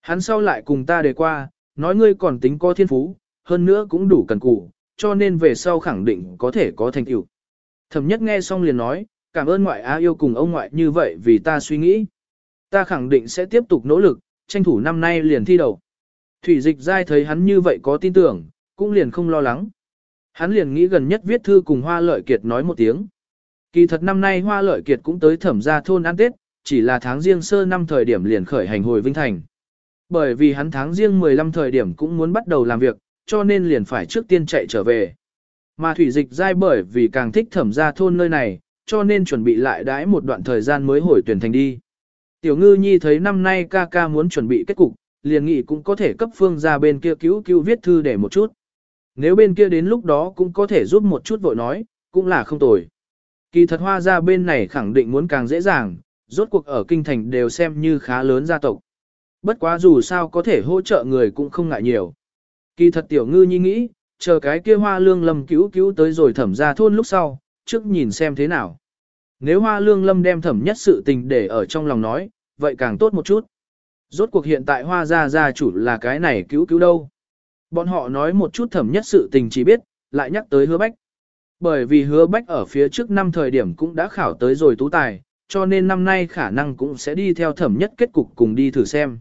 Hắn sau lại cùng ta đề qua, nói ngươi còn tính có thiên phú, hơn nữa cũng đủ cần cù, cho nên về sau khẳng định có thể có thành tựu. Thẩm nhất nghe xong liền nói, cảm ơn ngoại á yêu cùng ông ngoại như vậy vì ta suy nghĩ. Ta khẳng định sẽ tiếp tục nỗ lực, tranh thủ năm nay liền thi đầu. Thủy dịch dai thấy hắn như vậy có tin tưởng, cũng liền không lo lắng. Hắn liền nghĩ gần nhất viết thư cùng Hoa Lợi Kiệt nói một tiếng. Kỳ thật năm nay Hoa Lợi Kiệt cũng tới thẩm gia thôn ăn Tết, chỉ là tháng riêng sơ năm thời điểm liền khởi hành hồi Vinh Thành. Bởi vì hắn tháng riêng 15 thời điểm cũng muốn bắt đầu làm việc, cho nên liền phải trước tiên chạy trở về. Mà thủy dịch dai bởi vì càng thích thẩm gia thôn nơi này, cho nên chuẩn bị lại đãi một đoạn thời gian mới hồi tuyển thành đi. Tiểu ngư nhi thấy năm nay ca ca muốn chuẩn bị kết cục, liền nghĩ cũng có thể cấp phương ra bên kia cứu cứu viết thư để một chút. Nếu bên kia đến lúc đó cũng có thể giúp một chút vội nói, cũng là không tồi. Kỳ thật hoa ra bên này khẳng định muốn càng dễ dàng, rốt cuộc ở kinh thành đều xem như khá lớn gia tộc. Bất quá dù sao có thể hỗ trợ người cũng không ngại nhiều. Kỳ thật tiểu ngư nhi nghĩ, chờ cái kia hoa lương lâm cứu cứu tới rồi thẩm ra thôn lúc sau, trước nhìn xem thế nào. Nếu hoa lương lâm đem thẩm nhất sự tình để ở trong lòng nói, vậy càng tốt một chút. Rốt cuộc hiện tại hoa gia gia chủ là cái này cứu cứu đâu. Bọn họ nói một chút thẩm nhất sự tình chỉ biết, lại nhắc tới hứa bách. Bởi vì hứa bách ở phía trước năm thời điểm cũng đã khảo tới rồi tú tài, cho nên năm nay khả năng cũng sẽ đi theo thẩm nhất kết cục cùng đi thử xem.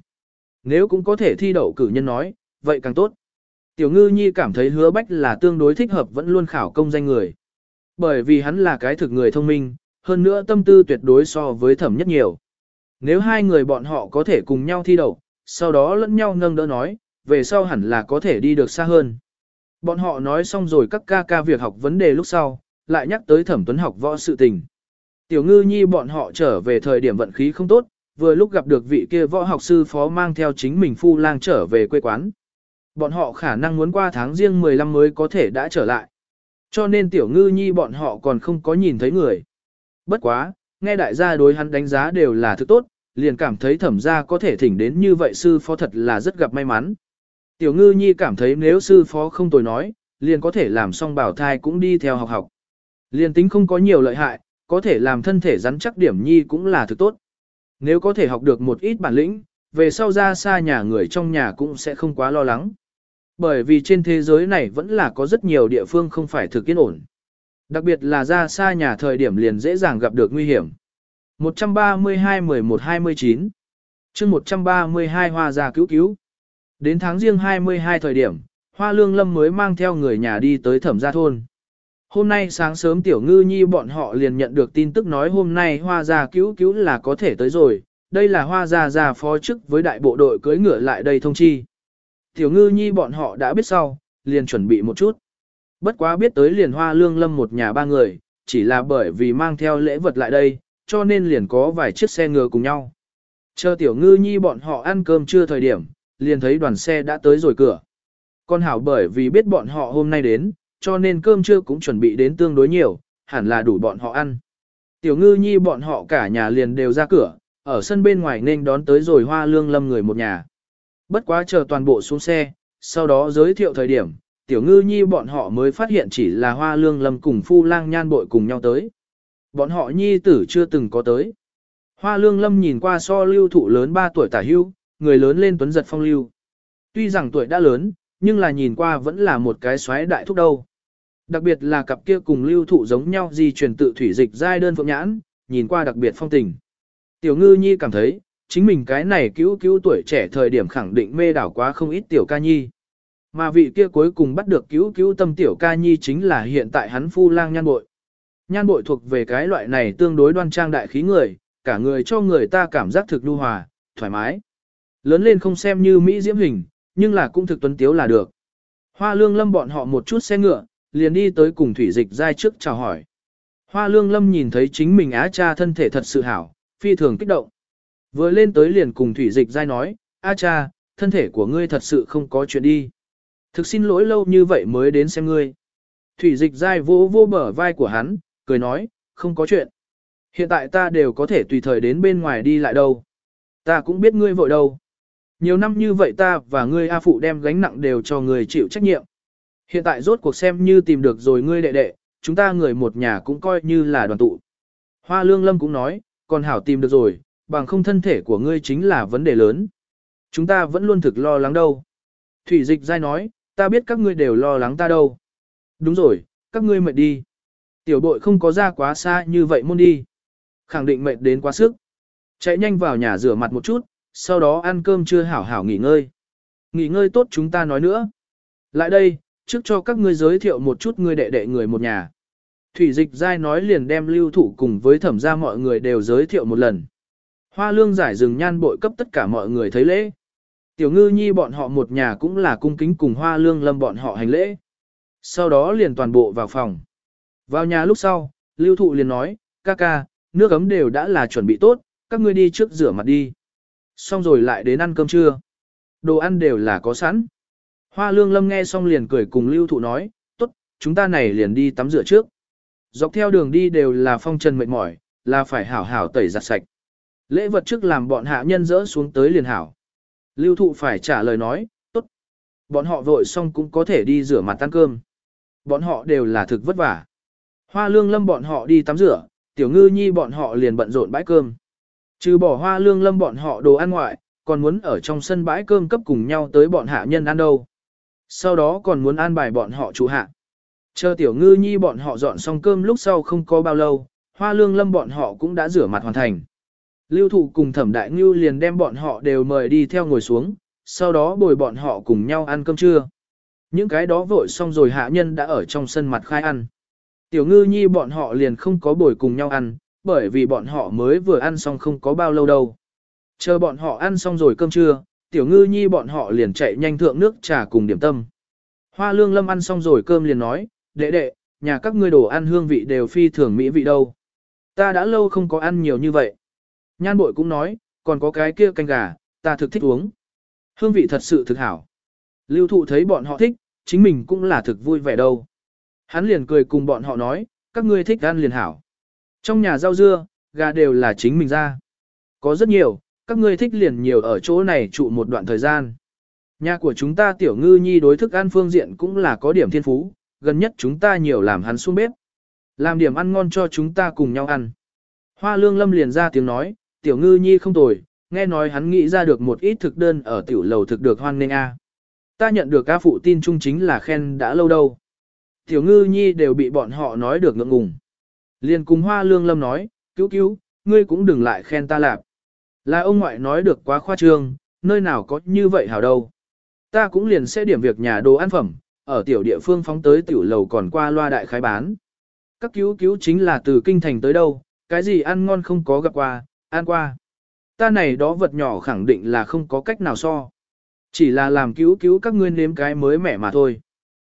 Nếu cũng có thể thi đậu cử nhân nói, vậy càng tốt. Tiểu ngư nhi cảm thấy hứa bách là tương đối thích hợp vẫn luôn khảo công danh người. Bởi vì hắn là cái thực người thông minh, hơn nữa tâm tư tuyệt đối so với thẩm nhất nhiều. Nếu hai người bọn họ có thể cùng nhau thi đậu, sau đó lẫn nhau nâng đỡ nói, về sau hẳn là có thể đi được xa hơn. Bọn họ nói xong rồi các ca ca việc học vấn đề lúc sau, lại nhắc tới thẩm tuấn học võ sự tình. Tiểu ngư nhi bọn họ trở về thời điểm vận khí không tốt, vừa lúc gặp được vị kia võ học sư phó mang theo chính mình phu lang trở về quê quán. Bọn họ khả năng muốn qua tháng riêng 15 mới có thể đã trở lại. Cho nên tiểu ngư nhi bọn họ còn không có nhìn thấy người. Bất quá, nghe đại gia đối hắn đánh giá đều là thứ tốt, liền cảm thấy thẩm gia có thể thỉnh đến như vậy sư phó thật là rất gặp may mắn. Tiểu ngư nhi cảm thấy nếu sư phó không tồi nói, liền có thể làm xong bảo thai cũng đi theo học học. Liền tính không có nhiều lợi hại, có thể làm thân thể rắn chắc điểm nhi cũng là thứ tốt. Nếu có thể học được một ít bản lĩnh, về sau ra xa nhà người trong nhà cũng sẽ không quá lo lắng. Bởi vì trên thế giới này vẫn là có rất nhiều địa phương không phải thực yên ổn. Đặc biệt là ra xa nhà thời điểm liền dễ dàng gặp được nguy hiểm. 132-11-29 chương 132 hoa gia cứu cứu. Đến tháng riêng 22 thời điểm, Hoa Lương Lâm mới mang theo người nhà đi tới thẩm gia thôn. Hôm nay sáng sớm tiểu ngư nhi bọn họ liền nhận được tin tức nói hôm nay hoa gia cứu cứu là có thể tới rồi, đây là hoa gia gia phó chức với đại bộ đội cưới ngựa lại đây thông chi. Tiểu ngư nhi bọn họ đã biết sau, liền chuẩn bị một chút. Bất quá biết tới liền hoa lương lâm một nhà ba người, chỉ là bởi vì mang theo lễ vật lại đây, cho nên liền có vài chiếc xe ngựa cùng nhau. Chờ tiểu ngư nhi bọn họ ăn cơm trưa thời điểm, liền thấy đoàn xe đã tới rồi cửa. Con hảo bởi vì biết bọn họ hôm nay đến, cho nên cơm trưa cũng chuẩn bị đến tương đối nhiều, hẳn là đủ bọn họ ăn. Tiểu ngư nhi bọn họ cả nhà liền đều ra cửa, ở sân bên ngoài nên đón tới rồi hoa lương lâm người một nhà. Bất quá chờ toàn bộ xuống xe, sau đó giới thiệu thời điểm, tiểu ngư nhi bọn họ mới phát hiện chỉ là hoa lương lâm cùng phu lang nhan bội cùng nhau tới. Bọn họ nhi tử chưa từng có tới. Hoa lương lâm nhìn qua so lưu thụ lớn 3 tuổi tả hưu, người lớn lên tuấn giật phong lưu. Tuy rằng tuổi đã lớn, nhưng là nhìn qua vẫn là một cái xoáy đại thúc đâu. Đặc biệt là cặp kia cùng lưu thụ giống nhau di truyền tự thủy dịch giai đơn phượng nhãn, nhìn qua đặc biệt phong tình. Tiểu ngư nhi cảm thấy, chính mình cái này cứu cứu tuổi trẻ thời điểm khẳng định mê đảo quá không ít tiểu ca nhi. Mà vị kia cuối cùng bắt được cứu cứu tâm tiểu ca nhi chính là hiện tại hắn phu lang nhan bội. Nhan bội thuộc về cái loại này tương đối đoan trang đại khí người, cả người cho người ta cảm giác thực lưu hòa, thoải mái. Lớn lên không xem như Mỹ diễm hình, nhưng là cũng thực tuấn tiếu là được. Hoa lương lâm bọn họ một chút xe ngựa, liền đi tới cùng thủy dịch giai trước chào hỏi. Hoa lương lâm nhìn thấy chính mình á cha thân thể thật sự hảo, phi thường kích động. Vừa lên tới liền cùng thủy dịch giai nói, á cha, thân thể của ngươi thật sự không có chuyện đi. Thực xin lỗi lâu như vậy mới đến xem ngươi. Thủy dịch giai vô vô bờ vai của hắn, cười nói, không có chuyện. Hiện tại ta đều có thể tùy thời đến bên ngoài đi lại đâu. Ta cũng biết ngươi vội đâu. Nhiều năm như vậy ta và ngươi A Phụ đem gánh nặng đều cho người chịu trách nhiệm. Hiện tại rốt cuộc xem như tìm được rồi ngươi đệ đệ, chúng ta người một nhà cũng coi như là đoàn tụ. Hoa Lương Lâm cũng nói, còn hảo tìm được rồi, bằng không thân thể của ngươi chính là vấn đề lớn. Chúng ta vẫn luôn thực lo lắng đâu. Thủy dịch Giai nói, ta biết các ngươi đều lo lắng ta đâu. Đúng rồi, các ngươi mệt đi. Tiểu đội không có ra quá xa như vậy môn đi. Khẳng định mệt đến quá sức. Chạy nhanh vào nhà rửa mặt một chút, sau đó ăn cơm chưa hảo hảo nghỉ ngơi. Nghỉ ngơi tốt chúng ta nói nữa. Lại đây, trước cho các ngươi giới thiệu một chút ngươi đệ đệ người một nhà. Thủy dịch giai nói liền đem lưu thủ cùng với thẩm gia mọi người đều giới thiệu một lần. Hoa lương giải rừng nhan bội cấp tất cả mọi người thấy lễ. Tiểu ngư nhi bọn họ một nhà cũng là cung kính cùng hoa lương lâm bọn họ hành lễ. Sau đó liền toàn bộ vào phòng. Vào nhà lúc sau, lưu thụ liền nói, ca ca, nước ấm đều đã là chuẩn bị tốt, các ngươi đi trước rửa mặt đi. Xong rồi lại đến ăn cơm trưa. Đồ ăn đều là có sẵn. Hoa lương lâm nghe xong liền cười cùng lưu thụ nói, tốt, chúng ta này liền đi tắm rửa trước. Dọc theo đường đi đều là phong trần mệt mỏi, là phải hảo hảo tẩy giặt sạch. Lễ vật trước làm bọn hạ nhân dỡ xuống tới liền hảo. Lưu thụ phải trả lời nói, tốt. Bọn họ vội xong cũng có thể đi rửa mặt ăn cơm. Bọn họ đều là thực vất vả. Hoa lương lâm bọn họ đi tắm rửa, tiểu ngư nhi bọn họ liền bận rộn bãi cơm. Trừ bỏ hoa lương lâm bọn họ đồ ăn ngoại, còn muốn ở trong sân bãi cơm cấp cùng nhau tới bọn hạ nhân ăn đâu. Sau đó còn muốn an bài bọn họ chủ hạ. Chờ tiểu ngư nhi bọn họ dọn xong cơm lúc sau không có bao lâu, hoa lương lâm bọn họ cũng đã rửa mặt hoàn thành. Lưu thụ cùng thẩm đại ngư liền đem bọn họ đều mời đi theo ngồi xuống, sau đó bồi bọn họ cùng nhau ăn cơm trưa. Những cái đó vội xong rồi hạ nhân đã ở trong sân mặt khai ăn. Tiểu ngư nhi bọn họ liền không có bồi cùng nhau ăn, bởi vì bọn họ mới vừa ăn xong không có bao lâu đâu. Chờ bọn họ ăn xong rồi cơm trưa, tiểu ngư nhi bọn họ liền chạy nhanh thượng nước trà cùng điểm tâm. Hoa lương lâm ăn xong rồi cơm liền nói, đệ đệ, nhà các ngươi đồ ăn hương vị đều phi thường mỹ vị đâu. Ta đã lâu không có ăn nhiều như vậy. Nhan bội cũng nói, còn có cái kia canh gà, ta thực thích uống. Hương vị thật sự thực hảo. Lưu thụ thấy bọn họ thích, chính mình cũng là thực vui vẻ đâu. Hắn liền cười cùng bọn họ nói, các ngươi thích ăn liền hảo. Trong nhà rau dưa, gà đều là chính mình ra. Có rất nhiều, các ngươi thích liền nhiều ở chỗ này trụ một đoạn thời gian. Nhà của chúng ta tiểu ngư nhi đối thức ăn phương diện cũng là có điểm thiên phú, gần nhất chúng ta nhiều làm hắn xuống bếp. Làm điểm ăn ngon cho chúng ta cùng nhau ăn. Hoa lương lâm liền ra tiếng nói, tiểu ngư nhi không tồi, nghe nói hắn nghĩ ra được một ít thực đơn ở tiểu lầu thực được hoan nghênh a. Ta nhận được ca phụ tin trung chính là khen đã lâu đâu. Tiểu ngư nhi đều bị bọn họ nói được ngượng ngùng. Liền cùng hoa lương lâm nói, cứu cứu, ngươi cũng đừng lại khen ta lạp. Là ông ngoại nói được quá khoa trương, nơi nào có như vậy hảo đâu. Ta cũng liền sẽ điểm việc nhà đồ ăn phẩm, ở tiểu địa phương phóng tới tiểu lầu còn qua loa đại khái bán. Các cứu cứu chính là từ kinh thành tới đâu, cái gì ăn ngon không có gặp qua, ăn qua. Ta này đó vật nhỏ khẳng định là không có cách nào so. Chỉ là làm cứu cứu các ngươi nếm cái mới mẻ mà thôi.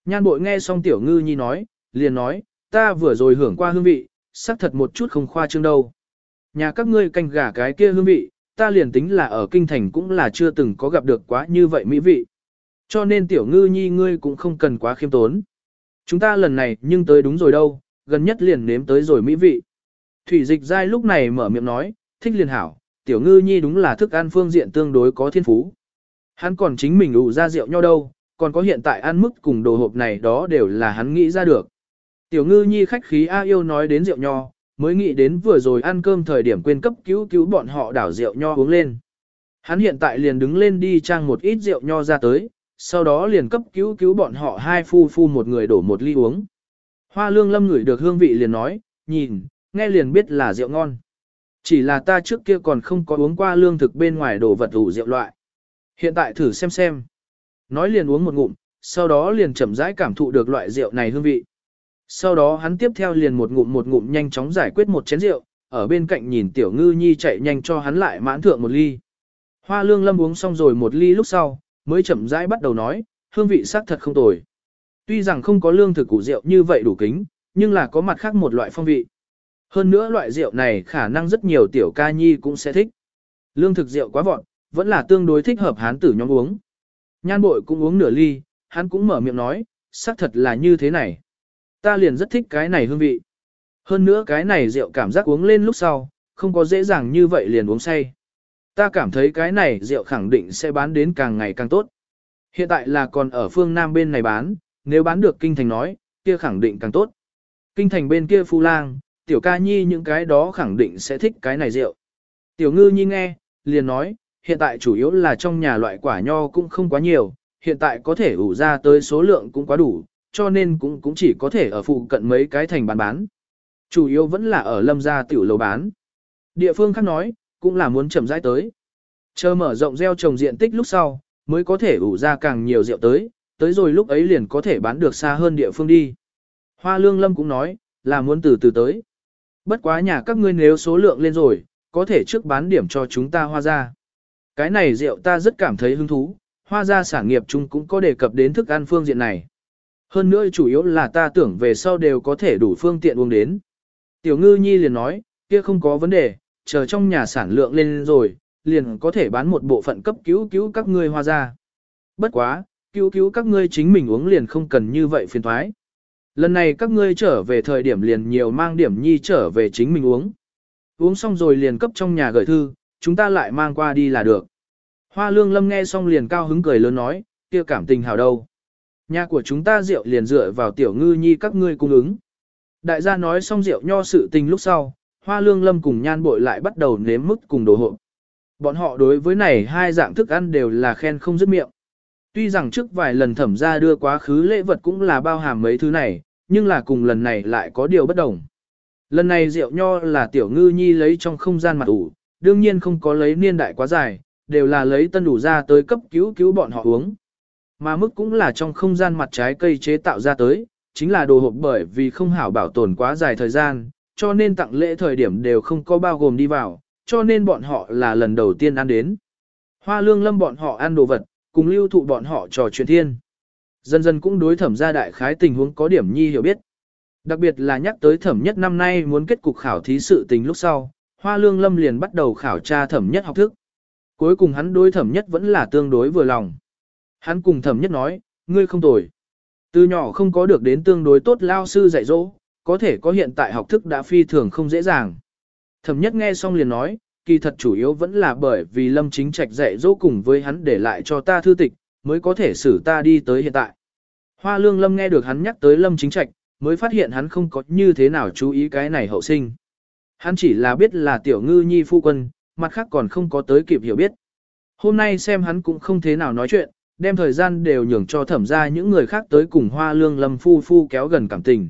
Nhan bội nghe xong tiểu ngư nhi nói, liền nói, ta vừa rồi hưởng qua hương vị, xác thật một chút không khoa trương đâu. Nhà các ngươi canh gà cái kia hương vị, ta liền tính là ở kinh thành cũng là chưa từng có gặp được quá như vậy mỹ vị. Cho nên tiểu ngư nhi ngươi cũng không cần quá khiêm tốn. Chúng ta lần này nhưng tới đúng rồi đâu, gần nhất liền nếm tới rồi mỹ vị. Thủy dịch dai lúc này mở miệng nói, thích liền hảo, tiểu ngư nhi đúng là thức ăn phương diện tương đối có thiên phú. Hắn còn chính mình ủ ra rượu nho đâu, còn có hiện tại ăn mức cùng đồ hộp này đó đều là hắn nghĩ ra được. Tiểu ngư nhi khách khí A yêu nói đến rượu nho, mới nghĩ đến vừa rồi ăn cơm thời điểm quên cấp cứu cứu bọn họ đảo rượu nho uống lên. Hắn hiện tại liền đứng lên đi trang một ít rượu nho ra tới, sau đó liền cấp cứu cứu bọn họ hai phu phu một người đổ một ly uống. Hoa lương lâm ngửi được hương vị liền nói, nhìn, nghe liền biết là rượu ngon. Chỉ là ta trước kia còn không có uống qua lương thực bên ngoài đồ vật ủ rượu loại. Hiện tại thử xem xem. Nói liền uống một ngụm, sau đó liền chậm rãi cảm thụ được loại rượu này hương vị. Sau đó hắn tiếp theo liền một ngụm một ngụm nhanh chóng giải quyết một chén rượu, ở bên cạnh nhìn tiểu ngư nhi chạy nhanh cho hắn lại mãn thượng một ly. Hoa lương lâm uống xong rồi một ly lúc sau, mới chậm rãi bắt đầu nói, hương vị sắc thật không tồi. Tuy rằng không có lương thực củ rượu như vậy đủ kính, nhưng là có mặt khác một loại phong vị. Hơn nữa loại rượu này khả năng rất nhiều tiểu ca nhi cũng sẽ thích. Lương thực rượu quá vọn, vẫn là tương đối thích hợp hán tử nhóm uống. Nhan bội cũng uống nửa ly, hắn cũng mở miệng nói, xác thật là như thế này. Ta liền rất thích cái này hương vị. Hơn nữa cái này rượu cảm giác uống lên lúc sau, không có dễ dàng như vậy liền uống say. Ta cảm thấy cái này rượu khẳng định sẽ bán đến càng ngày càng tốt. Hiện tại là còn ở phương Nam bên này bán, nếu bán được kinh thành nói, kia khẳng định càng tốt. Kinh thành bên kia phu lang, tiểu ca nhi những cái đó khẳng định sẽ thích cái này rượu. Tiểu ngư nhi nghe, liền nói, hiện tại chủ yếu là trong nhà loại quả nho cũng không quá nhiều, hiện tại có thể ủ ra tới số lượng cũng quá đủ, cho nên cũng cũng chỉ có thể ở phụ cận mấy cái thành bán bán. Chủ yếu vẫn là ở lâm gia tiểu lầu bán. Địa phương khác nói, cũng là muốn chậm rãi tới. Chờ mở rộng gieo trồng diện tích lúc sau, mới có thể ủ ra càng nhiều rượu tới, tới rồi lúc ấy liền có thể bán được xa hơn địa phương đi. Hoa lương lâm cũng nói, là muốn từ từ tới. Bất quá nhà các ngươi nếu số lượng lên rồi, có thể trước bán điểm cho chúng ta hoa ra. Cái này rượu ta rất cảm thấy hứng thú, hoa ra sản nghiệp chung cũng có đề cập đến thức ăn phương diện này. Hơn nữa chủ yếu là ta tưởng về sau đều có thể đủ phương tiện uống đến. Tiểu ngư nhi liền nói, kia không có vấn đề, chờ trong nhà sản lượng lên rồi, liền có thể bán một bộ phận cấp cứu cứu các ngươi hoa ra. Bất quá, cứu cứu các ngươi chính mình uống liền không cần như vậy phiền thoái. Lần này các ngươi trở về thời điểm liền nhiều mang điểm nhi trở về chính mình uống. Uống xong rồi liền cấp trong nhà gửi thư, chúng ta lại mang qua đi là được. Hoa lương lâm nghe xong liền cao hứng cười lớn nói, kia cảm tình hào đâu. Nhà của chúng ta rượu liền dựa vào tiểu ngư nhi các ngươi cung ứng. Đại gia nói xong rượu nho sự tình lúc sau, hoa lương lâm cùng nhan bội lại bắt đầu nếm mức cùng đồ hộp. Bọn họ đối với này hai dạng thức ăn đều là khen không dứt miệng. Tuy rằng trước vài lần thẩm ra đưa quá khứ lễ vật cũng là bao hàm mấy thứ này, nhưng là cùng lần này lại có điều bất đồng. Lần này rượu nho là tiểu ngư nhi lấy trong không gian mặt ủ, đương nhiên không có lấy niên đại quá dài, đều là lấy tân đủ ra tới cấp cứu cứu bọn họ uống. Mà mức cũng là trong không gian mặt trái cây chế tạo ra tới, chính là đồ hộp bởi vì không hảo bảo tồn quá dài thời gian, cho nên tặng lễ thời điểm đều không có bao gồm đi vào, cho nên bọn họ là lần đầu tiên ăn đến. Hoa lương lâm bọn họ ăn đồ vật, cùng lưu thụ bọn họ trò chuyện thiên. Dần dần cũng đối thẩm gia đại khái tình huống có điểm nhi hiểu biết. Đặc biệt là nhắc tới thẩm nhất năm nay muốn kết cục khảo thí sự tình lúc sau, hoa lương lâm liền bắt đầu khảo tra thẩm nhất học thức. Cuối cùng hắn đối thẩm nhất vẫn là tương đối vừa lòng. Hắn cùng thẩm nhất nói, ngươi không tồi. Từ nhỏ không có được đến tương đối tốt lao sư dạy dỗ, có thể có hiện tại học thức đã phi thường không dễ dàng. Thẩm nhất nghe xong liền nói, kỳ thật chủ yếu vẫn là bởi vì lâm chính trạch dạy dỗ cùng với hắn để lại cho ta thư tịch, mới có thể xử ta đi tới hiện tại. Hoa lương lâm nghe được hắn nhắc tới lâm chính trạch, mới phát hiện hắn không có như thế nào chú ý cái này hậu sinh. Hắn chỉ là biết là tiểu ngư nhi phu quân, mặt khác còn không có tới kịp hiểu biết. Hôm nay xem hắn cũng không thế nào nói chuyện, đem thời gian đều nhường cho thẩm ra những người khác tới cùng hoa lương lâm phu phu kéo gần cảm tình.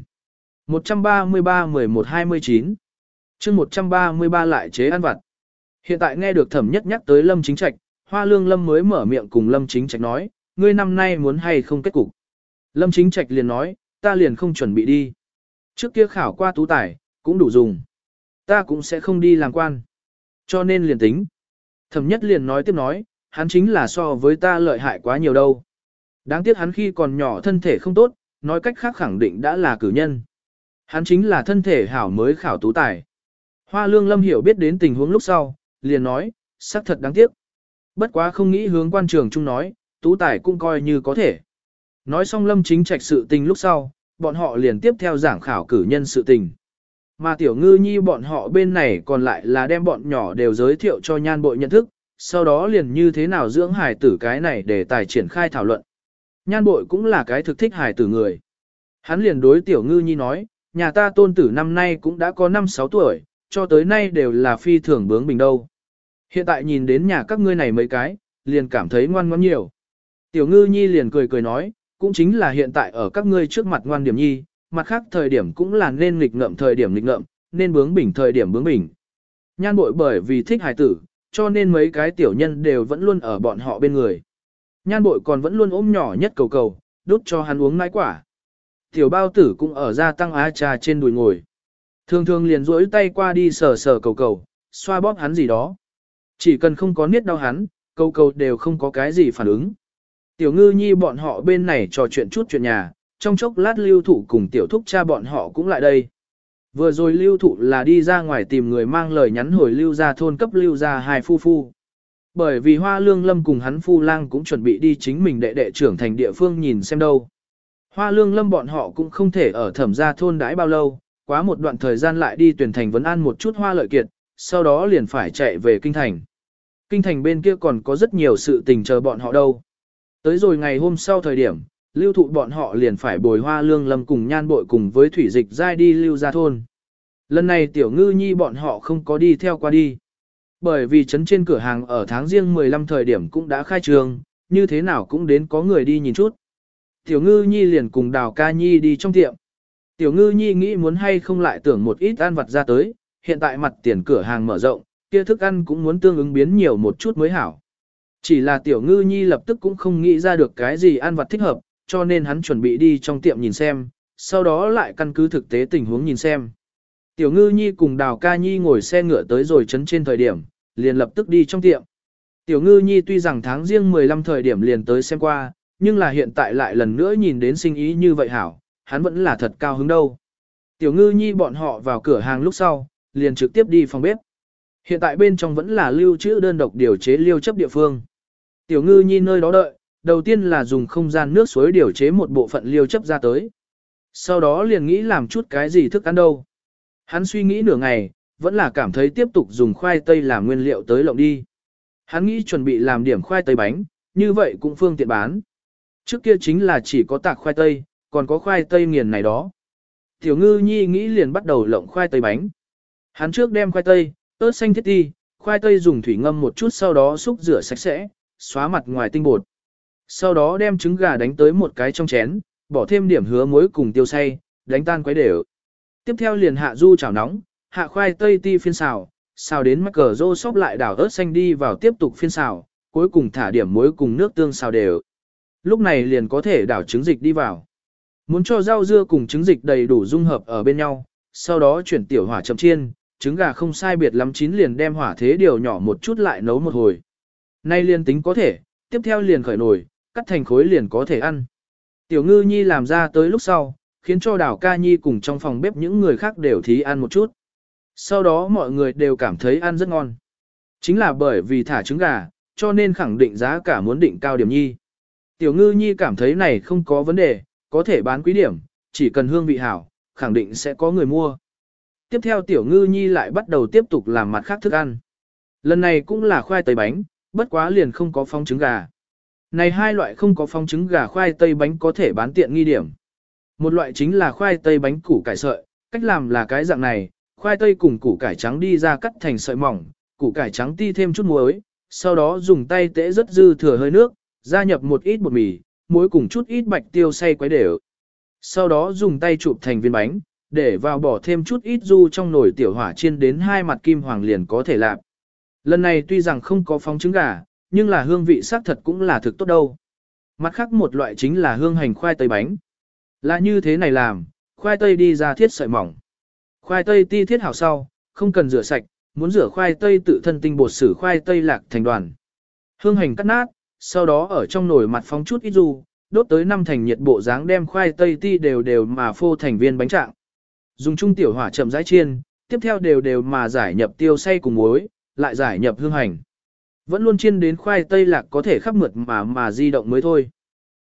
133-11-29 chương 133 lại chế ăn vặt. Hiện tại nghe được thẩm nhất nhắc tới lâm chính trạch, hoa lương lâm mới mở miệng cùng lâm chính trạch nói, ngươi năm nay muốn hay không kết cục. Lâm chính trạch liền nói, ta liền không chuẩn bị đi. Trước kia khảo qua tú tài, cũng đủ dùng. Ta cũng sẽ không đi làm quan. Cho nên liền tính. Thẩm nhất liền nói tiếp nói, hắn chính là so với ta lợi hại quá nhiều đâu. Đáng tiếc hắn khi còn nhỏ thân thể không tốt, nói cách khác khẳng định đã là cử nhân. Hắn chính là thân thể hảo mới khảo tú tài. Hoa lương lâm hiểu biết đến tình huống lúc sau, liền nói, xác thật đáng tiếc. Bất quá không nghĩ hướng quan trường chung nói, tú tài cũng coi như có thể. Nói xong lâm chính trạch sự tình lúc sau, bọn họ liền tiếp theo giảng khảo cử nhân sự tình. Mà tiểu ngư nhi bọn họ bên này còn lại là đem bọn nhỏ đều giới thiệu cho nhan bội nhận thức, sau đó liền như thế nào dưỡng hài tử cái này để tài triển khai thảo luận. Nhan bội cũng là cái thực thích hài tử người. Hắn liền đối tiểu ngư nhi nói, nhà ta tôn tử năm nay cũng đã có 5-6 tuổi, cho tới nay đều là phi thường bướng bình đâu. Hiện tại nhìn đến nhà các ngươi này mấy cái, liền cảm thấy ngoan ngoãn nhiều. Tiểu ngư nhi liền cười cười nói, cũng chính là hiện tại ở các ngươi trước mặt ngoan điểm nhi, mặt khác thời điểm cũng là nên nghịch ngợm thời điểm nghịch ngợm, nên bướng bỉnh thời điểm bướng bỉnh. Nhan bội bởi vì thích hài tử, cho nên mấy cái tiểu nhân đều vẫn luôn ở bọn họ bên người. Nhan bội còn vẫn luôn ôm nhỏ nhất cầu cầu, đút cho hắn uống nãi quả. Tiểu bao tử cũng ở ra tăng á trà trên đùi ngồi. Thường thường liền duỗi tay qua đi sờ sờ cầu cầu, xoa bóp hắn gì đó. Chỉ cần không có niết đau hắn, cầu cầu đều không có cái gì phản ứng. Tiểu ngư nhi bọn họ bên này trò chuyện chút chuyện nhà, trong chốc lát lưu thủ cùng tiểu thúc cha bọn họ cũng lại đây. Vừa rồi lưu thụ là đi ra ngoài tìm người mang lời nhắn hồi lưu ra thôn cấp lưu ra hai phu phu. Bởi vì hoa lương lâm cùng hắn phu lang cũng chuẩn bị đi chính mình đệ đệ trưởng thành địa phương nhìn xem đâu. Hoa lương lâm bọn họ cũng không thể ở thẩm gia thôn đãi bao lâu, quá một đoạn thời gian lại đi tuyển thành vấn an một chút hoa lợi kiệt, sau đó liền phải chạy về kinh thành. Kinh thành bên kia còn có rất nhiều sự tình chờ bọn họ đâu. Tới rồi ngày hôm sau thời điểm, lưu thụ bọn họ liền phải bồi hoa lương lâm cùng nhan bội cùng với thủy dịch giai đi lưu ra thôn. Lần này tiểu ngư nhi bọn họ không có đi theo qua đi. Bởi vì trấn trên cửa hàng ở tháng riêng 15 thời điểm cũng đã khai trường, như thế nào cũng đến có người đi nhìn chút. Tiểu ngư nhi liền cùng đào ca nhi đi trong tiệm. Tiểu ngư nhi nghĩ muốn hay không lại tưởng một ít ăn vặt ra tới, hiện tại mặt tiền cửa hàng mở rộng, kia thức ăn cũng muốn tương ứng biến nhiều một chút mới hảo. Chỉ là tiểu ngư nhi lập tức cũng không nghĩ ra được cái gì ăn vặt thích hợp, cho nên hắn chuẩn bị đi trong tiệm nhìn xem, sau đó lại căn cứ thực tế tình huống nhìn xem. Tiểu ngư nhi cùng đào ca nhi ngồi xe ngựa tới rồi chấn trên thời điểm, liền lập tức đi trong tiệm. Tiểu ngư nhi tuy rằng tháng riêng 15 thời điểm liền tới xem qua, nhưng là hiện tại lại lần nữa nhìn đến sinh ý như vậy hảo, hắn vẫn là thật cao hứng đâu. Tiểu ngư nhi bọn họ vào cửa hàng lúc sau, liền trực tiếp đi phòng bếp. Hiện tại bên trong vẫn là lưu trữ đơn độc điều chế liêu chấp địa phương. Tiểu ngư nhi nơi đó đợi, đầu tiên là dùng không gian nước suối điều chế một bộ phận liêu chấp ra tới. Sau đó liền nghĩ làm chút cái gì thức ăn đâu. Hắn suy nghĩ nửa ngày, vẫn là cảm thấy tiếp tục dùng khoai tây làm nguyên liệu tới lộng đi. Hắn nghĩ chuẩn bị làm điểm khoai tây bánh, như vậy cũng phương tiện bán. Trước kia chính là chỉ có tạc khoai tây, còn có khoai tây nghiền này đó. Tiểu ngư nhi nghĩ liền bắt đầu lộng khoai tây bánh. Hắn trước đem khoai tây, ớt xanh thiết ti, khoai tây dùng thủy ngâm một chút sau đó xúc rửa sạch sẽ, xóa mặt ngoài tinh bột. Sau đó đem trứng gà đánh tới một cái trong chén, bỏ thêm điểm hứa muối cùng tiêu xay, đánh tan quấy đều. Tiếp theo liền hạ du chảo nóng, hạ khoai tây ti phiên xào, xào đến mắc cờ rô sóc lại đảo ớt xanh đi vào tiếp tục phiên xào, cuối cùng thả điểm muối cùng nước tương xào đều. Lúc này liền có thể đảo trứng dịch đi vào. Muốn cho rau dưa cùng trứng dịch đầy đủ dung hợp ở bên nhau, sau đó chuyển tiểu hỏa chậm chiên, trứng gà không sai biệt lắm chín liền đem hỏa thế điều nhỏ một chút lại nấu một hồi. Nay liền tính có thể, tiếp theo liền khởi nồi cắt thành khối liền có thể ăn. Tiểu ngư nhi làm ra tới lúc sau, khiến cho đảo ca nhi cùng trong phòng bếp những người khác đều thí ăn một chút. Sau đó mọi người đều cảm thấy ăn rất ngon. Chính là bởi vì thả trứng gà, cho nên khẳng định giá cả muốn định cao điểm nhi. Tiểu ngư nhi cảm thấy này không có vấn đề, có thể bán quý điểm, chỉ cần hương vị hảo, khẳng định sẽ có người mua. Tiếp theo tiểu ngư nhi lại bắt đầu tiếp tục làm mặt khác thức ăn. Lần này cũng là khoai tây bánh, bất quá liền không có phong trứng gà. Này hai loại không có phong trứng gà khoai tây bánh có thể bán tiện nghi điểm. Một loại chính là khoai tây bánh củ cải sợi, cách làm là cái dạng này, khoai tây cùng củ cải trắng đi ra cắt thành sợi mỏng, củ cải trắng ti thêm chút muối, sau đó dùng tay tễ rất dư thừa hơi nước, gia nhập một ít bột mì, muối cùng chút ít bạch tiêu xay quấy đều. Sau đó dùng tay chụp thành viên bánh, để vào bỏ thêm chút ít du trong nồi tiểu hỏa chiên đến hai mặt kim hoàng liền có thể làm. Lần này tuy rằng không có phóng trứng gà, nhưng là hương vị xác thật cũng là thực tốt đâu. Mặt khác một loại chính là hương hành khoai tây bánh. Là như thế này làm, khoai tây đi ra thiết sợi mỏng. Khoai tây ti thiết hảo sau, không cần rửa sạch, muốn rửa khoai tây tự thân tinh bột sử khoai tây lạc thành đoàn. Hương hành cắt nát, sau đó ở trong nồi mặt phóng chút ít ru đốt tới năm thành nhiệt bộ dáng đem khoai tây ti đều đều mà phô thành viên bánh trạng. Dùng trung tiểu hỏa chậm rãi chiên, tiếp theo đều đều mà giải nhập tiêu xay cùng muối, lại giải nhập hương hành. Vẫn luôn chiên đến khoai tây lạc có thể khắp mượt mà mà di động mới thôi.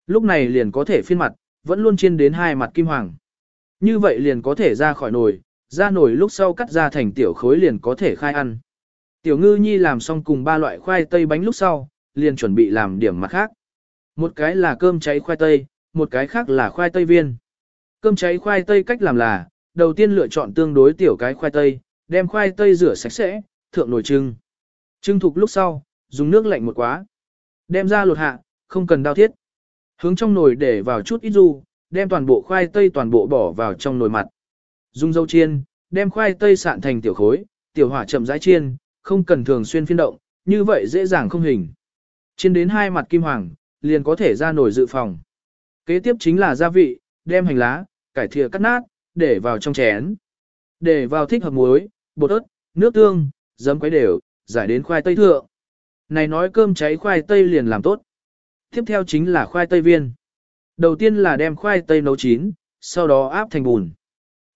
Lúc này liền có thể phiên mặt, vẫn luôn chiên đến hai mặt kim hoàng. Như vậy liền có thể ra khỏi nồi, ra nồi lúc sau cắt ra thành tiểu khối liền có thể khai ăn. Tiểu ngư nhi làm xong cùng ba loại khoai tây bánh lúc sau, liền chuẩn bị làm điểm mặt khác. Một cái là cơm cháy khoai tây, một cái khác là khoai tây viên. Cơm cháy khoai tây cách làm là, đầu tiên lựa chọn tương đối tiểu cái khoai tây, đem khoai tây rửa sạch sẽ, thượng nồi trưng. Trưng thục lúc sau, dùng nước lạnh một quá. Đem ra lột hạ, không cần đao thiết. Hướng trong nồi để vào chút ít ru, đem toàn bộ khoai tây toàn bộ bỏ vào trong nồi mặt. Dùng dâu chiên, đem khoai tây sạn thành tiểu khối, tiểu hỏa chậm rãi chiên, không cần thường xuyên phiên động, như vậy dễ dàng không hình. Chiên đến hai mặt kim hoàng, liền có thể ra nồi dự phòng. Kế tiếp chính là gia vị, đem hành lá, cải thìa cắt nát, để vào trong chén. Để vào thích hợp muối, bột ớt, nước tương, giấm quấy đều, giải đến khoai tây thượng. Này nói cơm cháy khoai tây liền làm tốt. Tiếp theo chính là khoai tây viên. Đầu tiên là đem khoai tây nấu chín, sau đó áp thành bùn.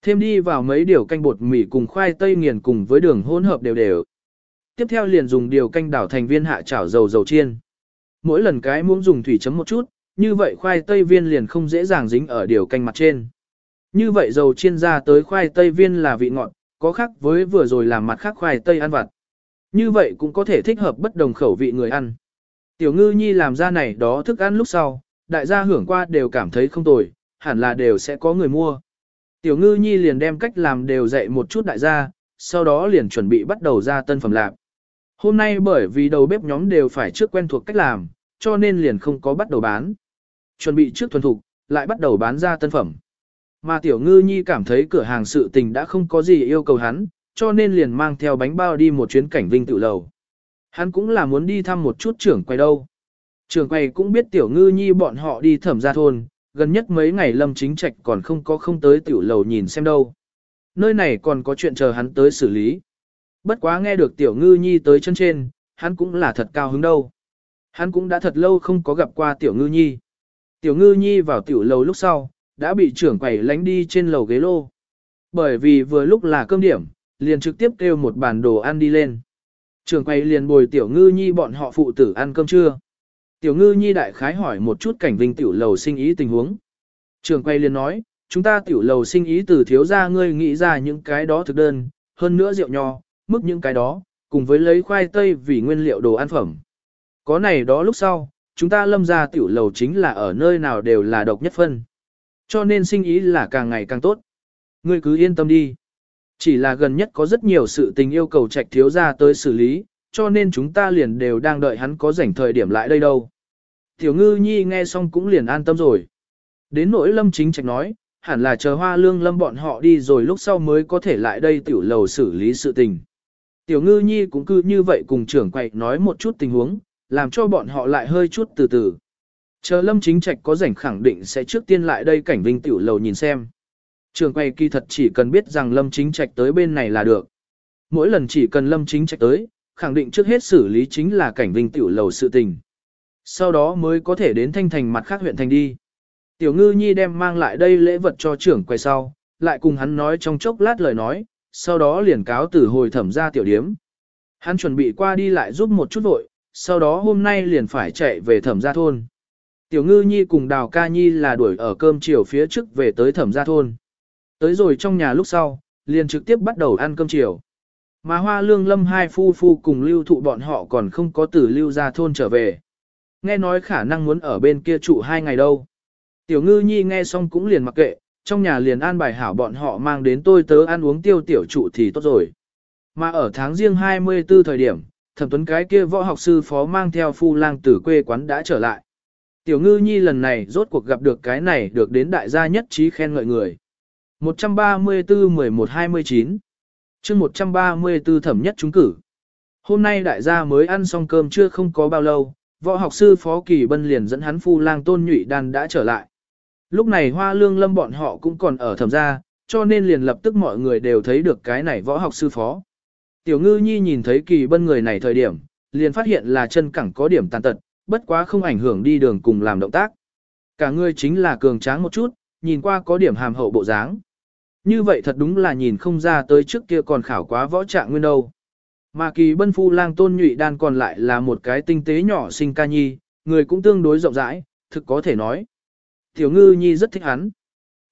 Thêm đi vào mấy điều canh bột mì cùng khoai tây nghiền cùng với đường hỗn hợp đều đều. Tiếp theo liền dùng điều canh đảo thành viên hạ chảo dầu dầu chiên. Mỗi lần cái muỗng dùng thủy chấm một chút, như vậy khoai tây viên liền không dễ dàng dính ở điều canh mặt trên. Như vậy dầu chiên ra tới khoai tây viên là vị ngọt, có khác với vừa rồi làm mặt khác khoai tây ăn vặt. Như vậy cũng có thể thích hợp bất đồng khẩu vị người ăn. Tiểu ngư nhi làm ra này đó thức ăn lúc sau, đại gia hưởng qua đều cảm thấy không tồi, hẳn là đều sẽ có người mua. Tiểu ngư nhi liền đem cách làm đều dạy một chút đại gia, sau đó liền chuẩn bị bắt đầu ra tân phẩm lạc. Hôm nay bởi vì đầu bếp nhóm đều phải trước quen thuộc cách làm, cho nên liền không có bắt đầu bán. Chuẩn bị trước thuần thục, lại bắt đầu bán ra tân phẩm. Mà tiểu ngư nhi cảm thấy cửa hàng sự tình đã không có gì yêu cầu hắn, cho nên liền mang theo bánh bao đi một chuyến cảnh vinh tự lầu. Hắn cũng là muốn đi thăm một chút trưởng quay đâu. Trưởng quay cũng biết tiểu ngư nhi bọn họ đi thẩm ra thôn, gần nhất mấy ngày lâm chính trạch còn không có không tới tiểu lầu nhìn xem đâu. Nơi này còn có chuyện chờ hắn tới xử lý. Bất quá nghe được tiểu ngư nhi tới chân trên, hắn cũng là thật cao hứng đâu. Hắn cũng đã thật lâu không có gặp qua tiểu ngư nhi. Tiểu ngư nhi vào tiểu lầu lúc sau, đã bị trưởng quầy lánh đi trên lầu ghế lô. Bởi vì vừa lúc là cơm điểm, liền trực tiếp kêu một bàn đồ ăn đi lên. Trường quay liền bồi tiểu ngư nhi bọn họ phụ tử ăn cơm trưa. Tiểu ngư nhi đại khái hỏi một chút cảnh vinh tiểu lầu sinh ý tình huống. Trường quay liền nói, chúng ta tiểu lầu sinh ý từ thiếu ra ngươi nghĩ ra những cái đó thực đơn, hơn nữa rượu nho, mức những cái đó, cùng với lấy khoai tây vì nguyên liệu đồ ăn phẩm. Có này đó lúc sau, chúng ta lâm ra tiểu lầu chính là ở nơi nào đều là độc nhất phân. Cho nên sinh ý là càng ngày càng tốt. Ngươi cứ yên tâm đi. Chỉ là gần nhất có rất nhiều sự tình yêu cầu trạch thiếu ra tới xử lý, cho nên chúng ta liền đều đang đợi hắn có rảnh thời điểm lại đây đâu. Tiểu ngư nhi nghe xong cũng liền an tâm rồi. Đến nỗi lâm chính trạch nói, hẳn là chờ hoa lương lâm bọn họ đi rồi lúc sau mới có thể lại đây tiểu lầu xử lý sự tình. Tiểu ngư nhi cũng cứ như vậy cùng trưởng quậy nói một chút tình huống, làm cho bọn họ lại hơi chút từ từ. Chờ lâm chính trạch có rảnh khẳng định sẽ trước tiên lại đây cảnh vinh tiểu lầu nhìn xem. Trường quay kỳ thật chỉ cần biết rằng lâm chính trạch tới bên này là được. Mỗi lần chỉ cần lâm chính trạch tới, khẳng định trước hết xử lý chính là cảnh vinh tiểu lầu sự tình. Sau đó mới có thể đến thanh thành mặt khác huyện thành đi. Tiểu ngư nhi đem mang lại đây lễ vật cho trưởng quay sau, lại cùng hắn nói trong chốc lát lời nói, sau đó liền cáo từ hồi thẩm ra tiểu điếm. Hắn chuẩn bị qua đi lại giúp một chút vội, sau đó hôm nay liền phải chạy về thẩm gia thôn. Tiểu ngư nhi cùng đào ca nhi là đuổi ở cơm chiều phía trước về tới thẩm gia thôn. Tới rồi trong nhà lúc sau, liền trực tiếp bắt đầu ăn cơm chiều. Mà hoa lương lâm hai phu phu cùng lưu thụ bọn họ còn không có từ lưu ra thôn trở về. Nghe nói khả năng muốn ở bên kia trụ hai ngày đâu. Tiểu ngư nhi nghe xong cũng liền mặc kệ, trong nhà liền an bài hảo bọn họ mang đến tôi tớ ăn uống tiêu tiểu trụ thì tốt rồi. Mà ở tháng riêng 24 thời điểm, thẩm tuấn cái kia võ học sư phó mang theo phu lang tử quê quán đã trở lại. Tiểu ngư nhi lần này rốt cuộc gặp được cái này được đến đại gia nhất trí khen ngợi người. 134-11-29 chương 134 thẩm nhất trúng cử. Hôm nay đại gia mới ăn xong cơm chưa không có bao lâu, võ học sư Phó Kỳ Bân liền dẫn hắn phu lang tôn nhụy đàn đã trở lại. Lúc này hoa lương lâm bọn họ cũng còn ở thẩm gia, cho nên liền lập tức mọi người đều thấy được cái này võ học sư Phó. Tiểu ngư nhi nhìn thấy Kỳ Bân người này thời điểm, liền phát hiện là chân cẳng có điểm tàn tật, bất quá không ảnh hưởng đi đường cùng làm động tác. Cả người chính là cường tráng một chút, nhìn qua có điểm hàm hậu bộ dáng. Như vậy thật đúng là nhìn không ra tới trước kia còn khảo quá võ trạng nguyên đâu. Mà kỳ bân phu lang tôn nhụy đan còn lại là một cái tinh tế nhỏ sinh ca nhi, người cũng tương đối rộng rãi, thực có thể nói. Tiểu ngư nhi rất thích hắn.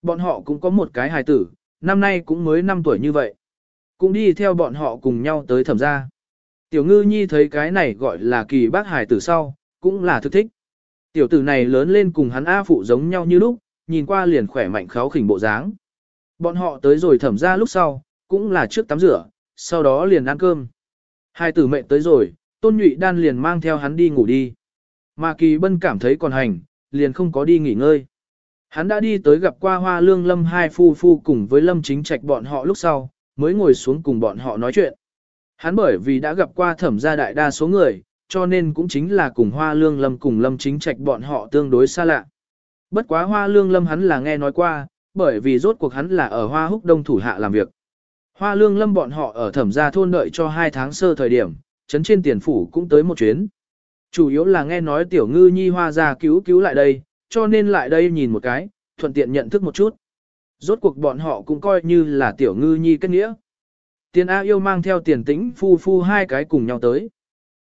Bọn họ cũng có một cái hài tử, năm nay cũng mới 5 tuổi như vậy. Cũng đi theo bọn họ cùng nhau tới thẩm gia. Tiểu ngư nhi thấy cái này gọi là kỳ bác hài tử sau, cũng là thực thích. Tiểu tử này lớn lên cùng hắn A phụ giống nhau như lúc, nhìn qua liền khỏe mạnh kháo khỉnh bộ dáng. Bọn họ tới rồi thẩm ra lúc sau, cũng là trước tắm rửa, sau đó liền ăn cơm. Hai tử mệnh tới rồi, tôn nhụy đan liền mang theo hắn đi ngủ đi. Mà kỳ bân cảm thấy còn hành, liền không có đi nghỉ ngơi. Hắn đã đi tới gặp qua hoa lương lâm hai phu phu cùng với lâm chính trạch bọn họ lúc sau, mới ngồi xuống cùng bọn họ nói chuyện. Hắn bởi vì đã gặp qua thẩm gia đại đa số người, cho nên cũng chính là cùng hoa lương lâm cùng lâm chính trạch bọn họ tương đối xa lạ. Bất quá hoa lương lâm hắn là nghe nói qua, bởi vì rốt cuộc hắn là ở hoa húc đông thủ hạ làm việc. Hoa lương lâm bọn họ ở thẩm gia thôn đợi cho hai tháng sơ thời điểm, chấn trên tiền phủ cũng tới một chuyến. Chủ yếu là nghe nói tiểu ngư nhi hoa ra cứu cứu lại đây, cho nên lại đây nhìn một cái, thuận tiện nhận thức một chút. Rốt cuộc bọn họ cũng coi như là tiểu ngư nhi kết nghĩa. Tiền A yêu mang theo tiền tĩnh phu phu hai cái cùng nhau tới.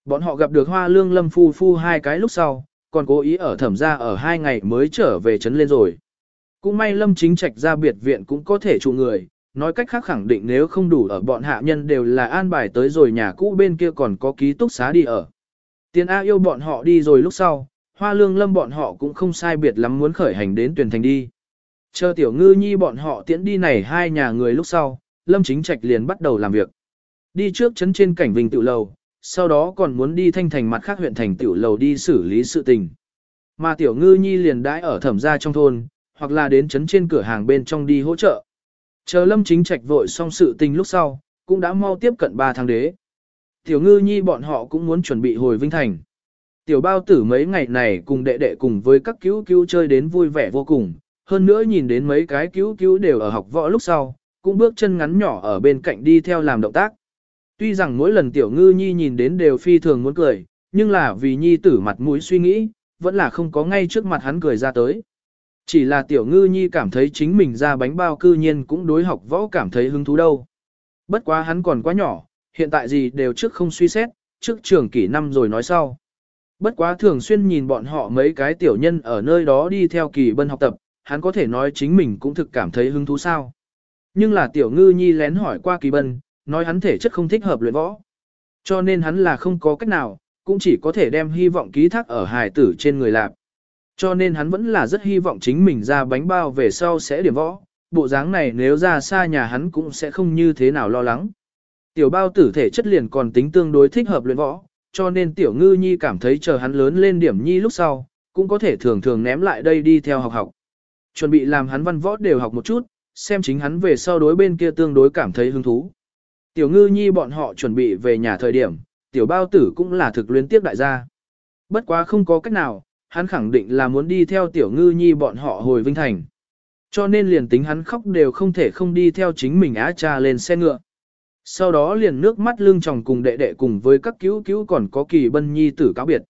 Bọn họ gặp được hoa lương lâm phu phu hai cái lúc sau, còn cố ý ở thẩm gia ở hai ngày mới trở về trấn lên rồi. Cũng may lâm chính trạch ra biệt viện cũng có thể trụ người, nói cách khác khẳng định nếu không đủ ở bọn hạ nhân đều là an bài tới rồi nhà cũ bên kia còn có ký túc xá đi ở. Tiền A yêu bọn họ đi rồi lúc sau, hoa lương lâm bọn họ cũng không sai biệt lắm muốn khởi hành đến tuyển thành đi. Chờ tiểu ngư nhi bọn họ tiễn đi này hai nhà người lúc sau, lâm chính trạch liền bắt đầu làm việc. Đi trước chấn trên cảnh vinh tự lầu, sau đó còn muốn đi thanh thành mặt khác huyện thành tiểu lầu đi xử lý sự tình. Mà tiểu ngư nhi liền đãi ở thẩm gia trong thôn, hoặc là đến chấn trên cửa hàng bên trong đi hỗ trợ. Chờ lâm chính trạch vội xong sự tình lúc sau, cũng đã mau tiếp cận 3 tháng đế. Tiểu ngư nhi bọn họ cũng muốn chuẩn bị hồi Vinh Thành. Tiểu bao tử mấy ngày này cùng đệ đệ cùng với các cứu cứu chơi đến vui vẻ vô cùng, hơn nữa nhìn đến mấy cái cứu cứu đều ở học võ lúc sau, cũng bước chân ngắn nhỏ ở bên cạnh đi theo làm động tác. Tuy rằng mỗi lần tiểu ngư nhi nhìn đến đều phi thường muốn cười, nhưng là vì nhi tử mặt mũi suy nghĩ, vẫn là không có ngay trước mặt hắn cười ra tới. Chỉ là tiểu ngư nhi cảm thấy chính mình ra bánh bao cư nhiên cũng đối học võ cảm thấy hứng thú đâu. Bất quá hắn còn quá nhỏ, hiện tại gì đều trước không suy xét, trước trường kỷ năm rồi nói sau. Bất quá thường xuyên nhìn bọn họ mấy cái tiểu nhân ở nơi đó đi theo kỳ bân học tập, hắn có thể nói chính mình cũng thực cảm thấy hứng thú sao. Nhưng là tiểu ngư nhi lén hỏi qua kỳ bân, nói hắn thể chất không thích hợp luyện võ. Cho nên hắn là không có cách nào, cũng chỉ có thể đem hy vọng ký thác ở hài tử trên người lạp. Cho nên hắn vẫn là rất hy vọng chính mình ra bánh bao về sau sẽ điểm võ, bộ dáng này nếu ra xa nhà hắn cũng sẽ không như thế nào lo lắng. Tiểu bao tử thể chất liền còn tính tương đối thích hợp luyện võ, cho nên tiểu ngư nhi cảm thấy chờ hắn lớn lên điểm nhi lúc sau, cũng có thể thường thường ném lại đây đi theo học học. Chuẩn bị làm hắn văn võ đều học một chút, xem chính hắn về sau đối bên kia tương đối cảm thấy hứng thú. Tiểu ngư nhi bọn họ chuẩn bị về nhà thời điểm, tiểu bao tử cũng là thực luyến tiếp đại gia. Bất quá không có cách nào, hắn khẳng định là muốn đi theo tiểu ngư nhi bọn họ hồi Vinh Thành. Cho nên liền tính hắn khóc đều không thể không đi theo chính mình á cha lên xe ngựa. Sau đó liền nước mắt lưng tròng cùng đệ đệ cùng với các cứu cứu còn có kỳ bân nhi tử cáo biệt.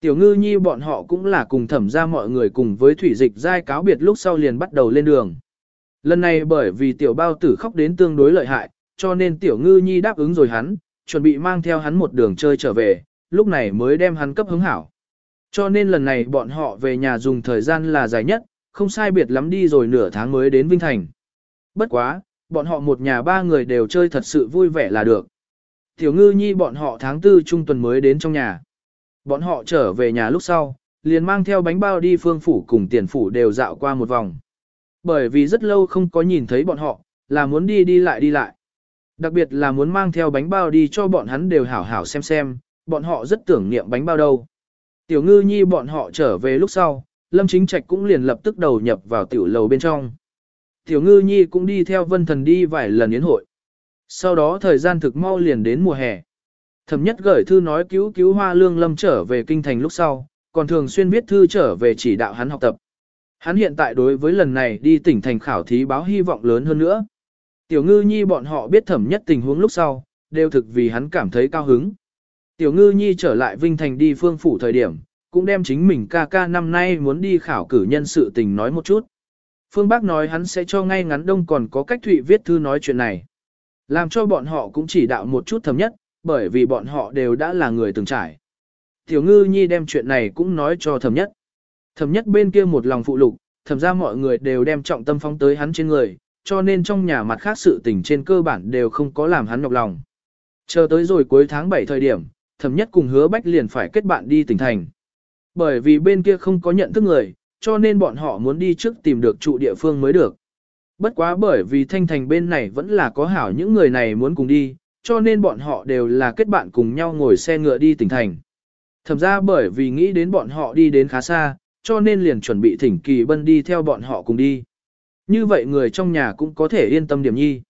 Tiểu ngư nhi bọn họ cũng là cùng thẩm ra mọi người cùng với thủy dịch giai cáo biệt lúc sau liền bắt đầu lên đường. Lần này bởi vì tiểu bao tử khóc đến tương đối lợi hại, cho nên tiểu ngư nhi đáp ứng rồi hắn, chuẩn bị mang theo hắn một đường chơi trở về, lúc này mới đem hắn cấp hứng hảo. Cho nên lần này bọn họ về nhà dùng thời gian là dài nhất, không sai biệt lắm đi rồi nửa tháng mới đến Vinh Thành. Bất quá, bọn họ một nhà ba người đều chơi thật sự vui vẻ là được. Tiểu ngư nhi bọn họ tháng tư trung tuần mới đến trong nhà. Bọn họ trở về nhà lúc sau, liền mang theo bánh bao đi phương phủ cùng tiền phủ đều dạo qua một vòng. Bởi vì rất lâu không có nhìn thấy bọn họ, là muốn đi đi lại đi lại. Đặc biệt là muốn mang theo bánh bao đi cho bọn hắn đều hảo hảo xem xem, bọn họ rất tưởng niệm bánh bao đâu. Tiểu ngư nhi bọn họ trở về lúc sau, Lâm Chính Trạch cũng liền lập tức đầu nhập vào tiểu lầu bên trong. Tiểu ngư nhi cũng đi theo vân thần đi vài lần yến hội. Sau đó thời gian thực mau liền đến mùa hè. Thẩm nhất gửi thư nói cứu cứu hoa lương lâm trở về kinh thành lúc sau, còn thường xuyên viết thư trở về chỉ đạo hắn học tập. Hắn hiện tại đối với lần này đi tỉnh thành khảo thí báo hy vọng lớn hơn nữa. Tiểu ngư nhi bọn họ biết thẩm nhất tình huống lúc sau, đều thực vì hắn cảm thấy cao hứng. Tiểu ngư nhi trở lại Vinh Thành đi phương phủ thời điểm, cũng đem chính mình ca ca năm nay muốn đi khảo cử nhân sự tình nói một chút. Phương Bắc nói hắn sẽ cho ngay ngắn đông còn có cách thụy viết thư nói chuyện này. Làm cho bọn họ cũng chỉ đạo một chút thầm nhất, bởi vì bọn họ đều đã là người từng trải. Tiểu ngư nhi đem chuyện này cũng nói cho thầm nhất. Thầm nhất bên kia một lòng phụ lục, thầm ra mọi người đều đem trọng tâm phóng tới hắn trên người, cho nên trong nhà mặt khác sự tình trên cơ bản đều không có làm hắn nhọc lòng. Chờ tới rồi cuối tháng 7 thời điểm, thậm nhất cùng hứa bách liền phải kết bạn đi tỉnh thành. Bởi vì bên kia không có nhận thức người, cho nên bọn họ muốn đi trước tìm được trụ địa phương mới được. Bất quá bởi vì thanh thành bên này vẫn là có hảo những người này muốn cùng đi, cho nên bọn họ đều là kết bạn cùng nhau ngồi xe ngựa đi tỉnh thành. Thẩm ra bởi vì nghĩ đến bọn họ đi đến khá xa, cho nên liền chuẩn bị thỉnh kỳ bân đi theo bọn họ cùng đi. Như vậy người trong nhà cũng có thể yên tâm điểm nhi.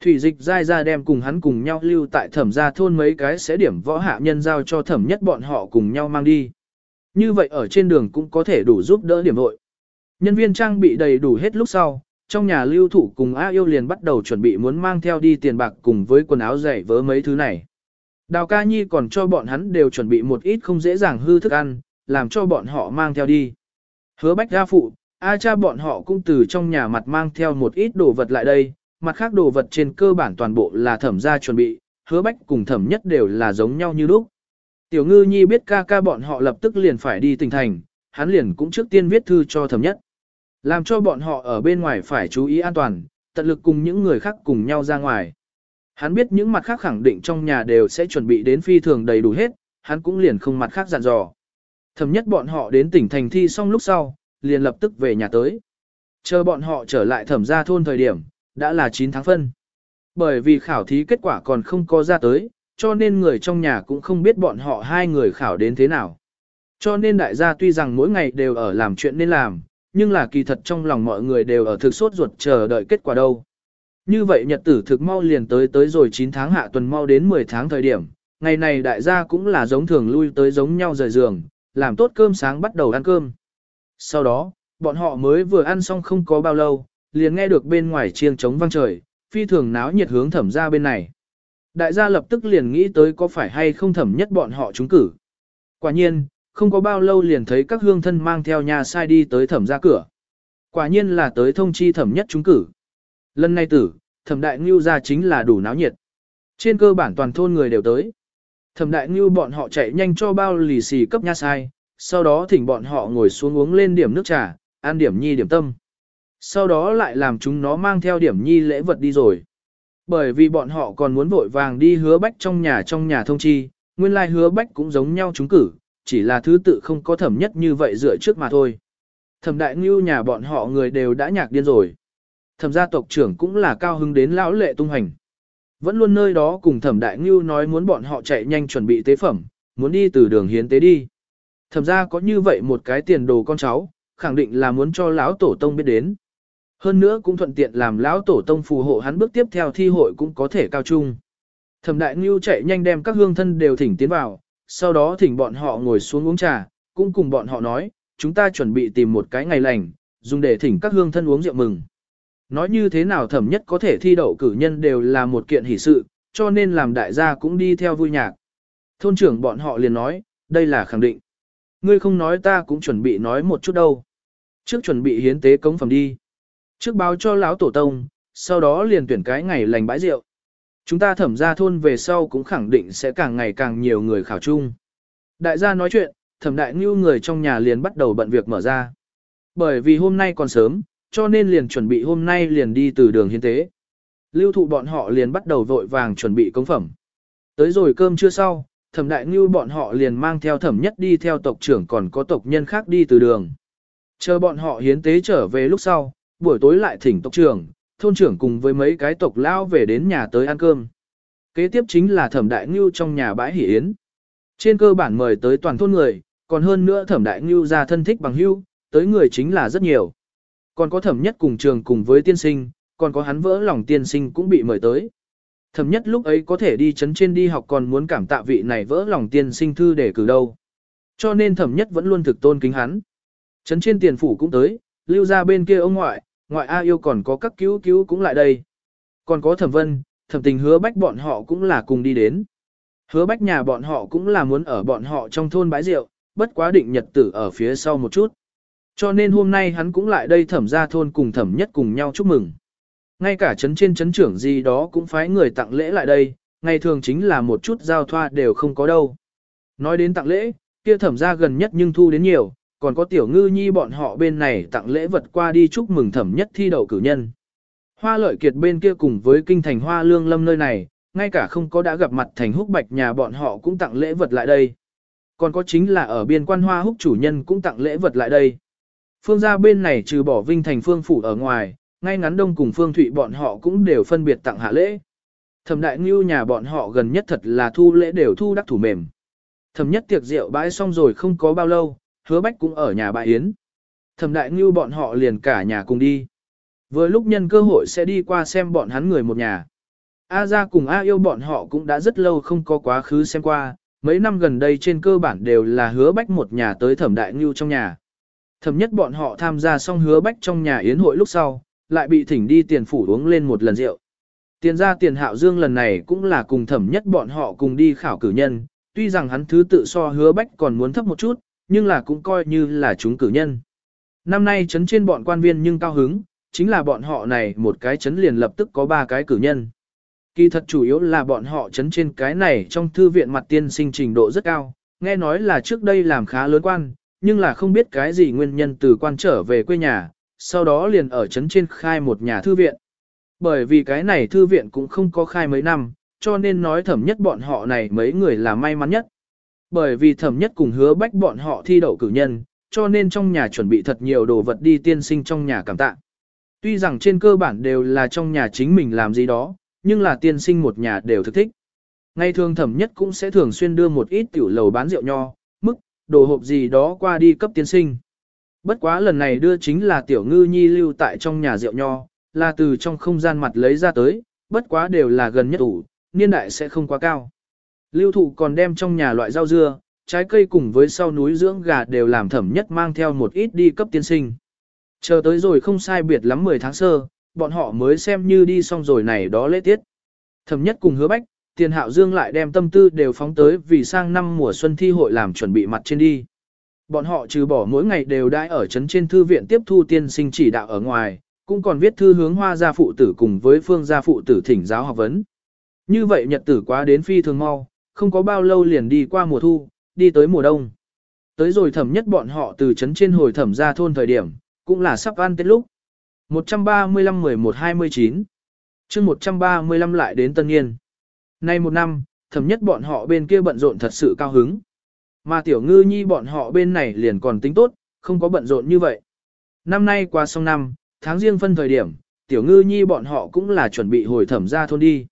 Thủy dịch dai ra đem cùng hắn cùng nhau lưu tại thẩm gia thôn mấy cái sẽ điểm võ hạ nhân giao cho thẩm nhất bọn họ cùng nhau mang đi. Như vậy ở trên đường cũng có thể đủ giúp đỡ điểm hội. Nhân viên trang bị đầy đủ hết lúc sau, trong nhà lưu thủ cùng A yêu liền bắt đầu chuẩn bị muốn mang theo đi tiền bạc cùng với quần áo giày vớ mấy thứ này. Đào ca nhi còn cho bọn hắn đều chuẩn bị một ít không dễ dàng hư thức ăn, làm cho bọn họ mang theo đi. Hứa bách gia phụ, A cha bọn họ cũng từ trong nhà mặt mang theo một ít đồ vật lại đây, mặt khác đồ vật trên cơ bản toàn bộ là thẩm gia chuẩn bị, hứa bách cùng thẩm nhất đều là giống nhau như lúc. Tiểu ngư nhi biết ca ca bọn họ lập tức liền phải đi tỉnh thành, hắn liền cũng trước tiên viết thư cho thẩm nhất. Làm cho bọn họ ở bên ngoài phải chú ý an toàn, tận lực cùng những người khác cùng nhau ra ngoài. Hắn biết những mặt khác khẳng định trong nhà đều sẽ chuẩn bị đến phi thường đầy đủ hết, hắn cũng liền không mặt khác dặn dò. Thẩm nhất bọn họ đến tỉnh thành thi xong lúc sau, liền lập tức về nhà tới. Chờ bọn họ trở lại thẩm gia thôn thời điểm, đã là 9 tháng phân. Bởi vì khảo thí kết quả còn không có ra tới, cho nên người trong nhà cũng không biết bọn họ hai người khảo đến thế nào. Cho nên đại gia tuy rằng mỗi ngày đều ở làm chuyện nên làm, nhưng là kỳ thật trong lòng mọi người đều ở thực sốt ruột chờ đợi kết quả đâu. Như vậy nhật tử thực mau liền tới tới rồi 9 tháng hạ tuần mau đến 10 tháng thời điểm, ngày này đại gia cũng là giống thường lui tới giống nhau rời giường, làm tốt cơm sáng bắt đầu ăn cơm. Sau đó, bọn họ mới vừa ăn xong không có bao lâu, liền nghe được bên ngoài chiêng trống vang trời, phi thường náo nhiệt hướng thẩm ra bên này. Đại gia lập tức liền nghĩ tới có phải hay không thẩm nhất bọn họ trúng cử. Quả nhiên, không có bao lâu liền thấy các hương thân mang theo nhà sai đi tới thẩm ra cửa. Quả nhiên là tới thông chi thẩm nhất trúng cử. Lần này tử, thẩm đại ngưu ra chính là đủ náo nhiệt. Trên cơ bản toàn thôn người đều tới. Thẩm đại ngưu bọn họ chạy nhanh cho bao lì xì cấp nha sai, sau đó thỉnh bọn họ ngồi xuống uống lên điểm nước trà, ăn điểm nhi điểm tâm. Sau đó lại làm chúng nó mang theo điểm nhi lễ vật đi rồi. Bởi vì bọn họ còn muốn vội vàng đi hứa bách trong nhà trong nhà thông chi, nguyên lai like hứa bách cũng giống nhau chúng cử, chỉ là thứ tự không có thẩm nhất như vậy dựa trước mà thôi. Thẩm đại ngưu nhà bọn họ người đều đã nhạc điên rồi. Thẩm gia tộc trưởng cũng là cao hứng đến lão lệ tung hành. Vẫn luôn nơi đó cùng thẩm đại ngưu nói muốn bọn họ chạy nhanh chuẩn bị tế phẩm, muốn đi từ đường hiến tế đi. Thẩm gia có như vậy một cái tiền đồ con cháu, khẳng định là muốn cho lão tổ tông biết đến. Hơn nữa cũng thuận tiện làm lão tổ tông phù hộ hắn bước tiếp theo thi hội cũng có thể cao trung. Thẩm đại ngưu chạy nhanh đem các hương thân đều thỉnh tiến vào, sau đó thỉnh bọn họ ngồi xuống uống trà, cũng cùng bọn họ nói, chúng ta chuẩn bị tìm một cái ngày lành, dùng để thỉnh các hương thân uống rượu mừng. Nói như thế nào thẩm nhất có thể thi đậu cử nhân đều là một kiện hỷ sự, cho nên làm đại gia cũng đi theo vui nhạc. Thôn trưởng bọn họ liền nói, đây là khẳng định. Ngươi không nói ta cũng chuẩn bị nói một chút đâu. Trước chuẩn bị hiến tế cống phẩm đi. Trước báo cho lão tổ tông, sau đó liền tuyển cái ngày lành bãi rượu. Chúng ta thẩm ra thôn về sau cũng khẳng định sẽ càng ngày càng nhiều người khảo chung. Đại gia nói chuyện, thẩm đại ngưu người trong nhà liền bắt đầu bận việc mở ra. Bởi vì hôm nay còn sớm, cho nên liền chuẩn bị hôm nay liền đi từ đường hiến tế. Lưu thụ bọn họ liền bắt đầu vội vàng chuẩn bị công phẩm. Tới rồi cơm chưa sau, thẩm đại ngưu bọn họ liền mang theo thẩm nhất đi theo tộc trưởng còn có tộc nhân khác đi từ đường. Chờ bọn họ hiến tế trở về lúc sau, buổi tối lại thỉnh tộc trưởng, thôn trưởng cùng với mấy cái tộc lao về đến nhà tới ăn cơm. Kế tiếp chính là thẩm đại ngưu trong nhà bãi hỷ yến. Trên cơ bản mời tới toàn thôn người, còn hơn nữa thẩm đại ngưu ra thân thích bằng hưu, tới người chính là rất nhiều. Còn có thẩm nhất cùng trường cùng với tiên sinh, còn có hắn vỡ lòng tiên sinh cũng bị mời tới. Thẩm nhất lúc ấy có thể đi chấn trên đi học còn muốn cảm tạ vị này vỡ lòng tiên sinh thư để cử đâu. Cho nên thẩm nhất vẫn luôn thực tôn kính hắn. Chấn trên tiền phủ cũng tới, lưu ra bên kia ông ngoại, ngoại A yêu còn có các cứu cứu cũng lại đây. Còn có thẩm vân, thẩm tình hứa bách bọn họ cũng là cùng đi đến. Hứa bách nhà bọn họ cũng là muốn ở bọn họ trong thôn bãi rượu, bất quá định nhật tử ở phía sau một chút. Cho nên hôm nay hắn cũng lại đây thẩm ra thôn cùng thẩm nhất cùng nhau chúc mừng. Ngay cả chấn trên chấn trưởng gì đó cũng phái người tặng lễ lại đây, ngày thường chính là một chút giao thoa đều không có đâu. Nói đến tặng lễ, kia thẩm ra gần nhất nhưng thu đến nhiều, còn có tiểu ngư nhi bọn họ bên này tặng lễ vật qua đi chúc mừng thẩm nhất thi đậu cử nhân. Hoa lợi kiệt bên kia cùng với kinh thành hoa lương lâm nơi này, ngay cả không có đã gặp mặt thành húc bạch nhà bọn họ cũng tặng lễ vật lại đây. Còn có chính là ở biên quan hoa húc chủ nhân cũng tặng lễ vật lại đây. Phương gia bên này trừ bỏ vinh thành phương phủ ở ngoài, ngay ngắn đông cùng phương thụy bọn họ cũng đều phân biệt tặng hạ lễ. Thẩm đại ngưu nhà bọn họ gần nhất thật là thu lễ đều thu đắc thủ mềm. Thẩm nhất tiệc rượu bãi xong rồi không có bao lâu, hứa bách cũng ở nhà bà Yến. Thẩm đại ngưu bọn họ liền cả nhà cùng đi. Vừa lúc nhân cơ hội sẽ đi qua xem bọn hắn người một nhà. A ra cùng A yêu bọn họ cũng đã rất lâu không có quá khứ xem qua, mấy năm gần đây trên cơ bản đều là hứa bách một nhà tới thẩm đại ngưu trong nhà. Thẩm nhất bọn họ tham gia xong hứa bách trong nhà yến hội lúc sau, lại bị thỉnh đi tiền phủ uống lên một lần rượu. Tiền ra tiền hạo dương lần này cũng là cùng thẩm nhất bọn họ cùng đi khảo cử nhân, tuy rằng hắn thứ tự so hứa bách còn muốn thấp một chút, nhưng là cũng coi như là chúng cử nhân. Năm nay chấn trên bọn quan viên nhưng cao hứng, chính là bọn họ này một cái chấn liền lập tức có ba cái cử nhân. Kỳ thật chủ yếu là bọn họ chấn trên cái này trong thư viện mặt tiên sinh trình độ rất cao, nghe nói là trước đây làm khá lớn quan, nhưng là không biết cái gì nguyên nhân từ quan trở về quê nhà, sau đó liền ở chấn trên khai một nhà thư viện. Bởi vì cái này thư viện cũng không có khai mấy năm, cho nên nói thẩm nhất bọn họ này mấy người là may mắn nhất. Bởi vì thẩm nhất cùng hứa bách bọn họ thi đậu cử nhân, cho nên trong nhà chuẩn bị thật nhiều đồ vật đi tiên sinh trong nhà cảm tạ. Tuy rằng trên cơ bản đều là trong nhà chính mình làm gì đó, nhưng là tiên sinh một nhà đều thực thích. Ngày thường thẩm nhất cũng sẽ thường xuyên đưa một ít tiểu lầu bán rượu nho, mức, đồ hộp gì đó qua đi cấp tiên sinh. Bất quá lần này đưa chính là tiểu ngư nhi lưu tại trong nhà rượu nho, là từ trong không gian mặt lấy ra tới, bất quá đều là gần nhất ủ, niên đại sẽ không quá cao. Lưu thụ còn đem trong nhà loại rau dưa, trái cây cùng với sau núi dưỡng gà đều làm thẩm nhất mang theo một ít đi cấp tiên sinh. Chờ tới rồi không sai biệt lắm 10 tháng sơ, bọn họ mới xem như đi xong rồi này đó lễ tiết. Thẩm nhất cùng hứa bách, tiền hạo dương lại đem tâm tư đều phóng tới vì sang năm mùa xuân thi hội làm chuẩn bị mặt trên đi. Bọn họ trừ bỏ mỗi ngày đều đãi ở trấn trên thư viện tiếp thu tiên sinh chỉ đạo ở ngoài, cũng còn viết thư hướng hoa gia phụ tử cùng với phương gia phụ tử thỉnh giáo học vấn. Như vậy nhật tử quá đến phi thường mau, không có bao lâu liền đi qua mùa thu, đi tới mùa đông. Tới rồi thẩm nhất bọn họ từ trấn trên hồi thẩm ra thôn thời điểm, cũng là sắp ăn tết lúc. 135-11-29 chương 135 lại đến Tân Niên. Nay một năm, thẩm nhất bọn họ bên kia bận rộn thật sự cao hứng. Mà tiểu ngư nhi bọn họ bên này liền còn tính tốt, không có bận rộn như vậy. Năm nay qua xong năm, tháng riêng phân thời điểm, tiểu ngư nhi bọn họ cũng là chuẩn bị hồi thẩm ra thôn đi.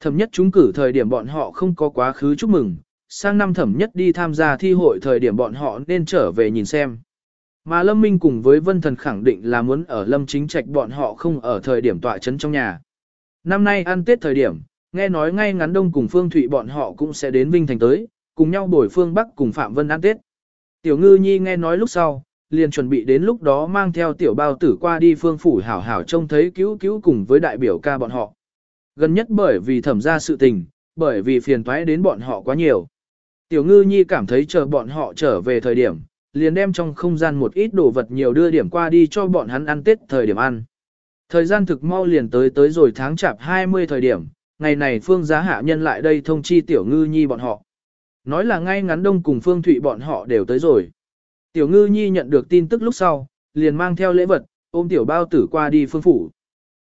Thẩm nhất chúng cử thời điểm bọn họ không có quá khứ chúc mừng, sang năm thẩm nhất đi tham gia thi hội thời điểm bọn họ nên trở về nhìn xem. Mà Lâm Minh cùng với Vân Thần khẳng định là muốn ở Lâm Chính Trạch bọn họ không ở thời điểm tọa trấn trong nhà. Năm nay ăn Tết thời điểm, nghe nói ngay ngắn đông cùng Phương Thụy bọn họ cũng sẽ đến Vinh Thành tới, cùng nhau bồi Phương Bắc cùng Phạm Vân ăn Tết. Tiểu Ngư Nhi nghe nói lúc sau, liền chuẩn bị đến lúc đó mang theo tiểu bao tử qua đi Phương Phủ hảo hảo trông thấy cứu cứu cùng với đại biểu ca bọn họ. Gần nhất bởi vì thẩm ra sự tình, bởi vì phiền toái đến bọn họ quá nhiều. Tiểu ngư nhi cảm thấy chờ bọn họ trở về thời điểm, liền đem trong không gian một ít đồ vật nhiều đưa điểm qua đi cho bọn hắn ăn tết thời điểm ăn. Thời gian thực mau liền tới tới rồi tháng chạp 20 thời điểm, ngày này phương giá hạ nhân lại đây thông chi tiểu ngư nhi bọn họ. Nói là ngay ngắn đông cùng phương thụy bọn họ đều tới rồi. Tiểu ngư nhi nhận được tin tức lúc sau, liền mang theo lễ vật, ôm tiểu bao tử qua đi phương phủ.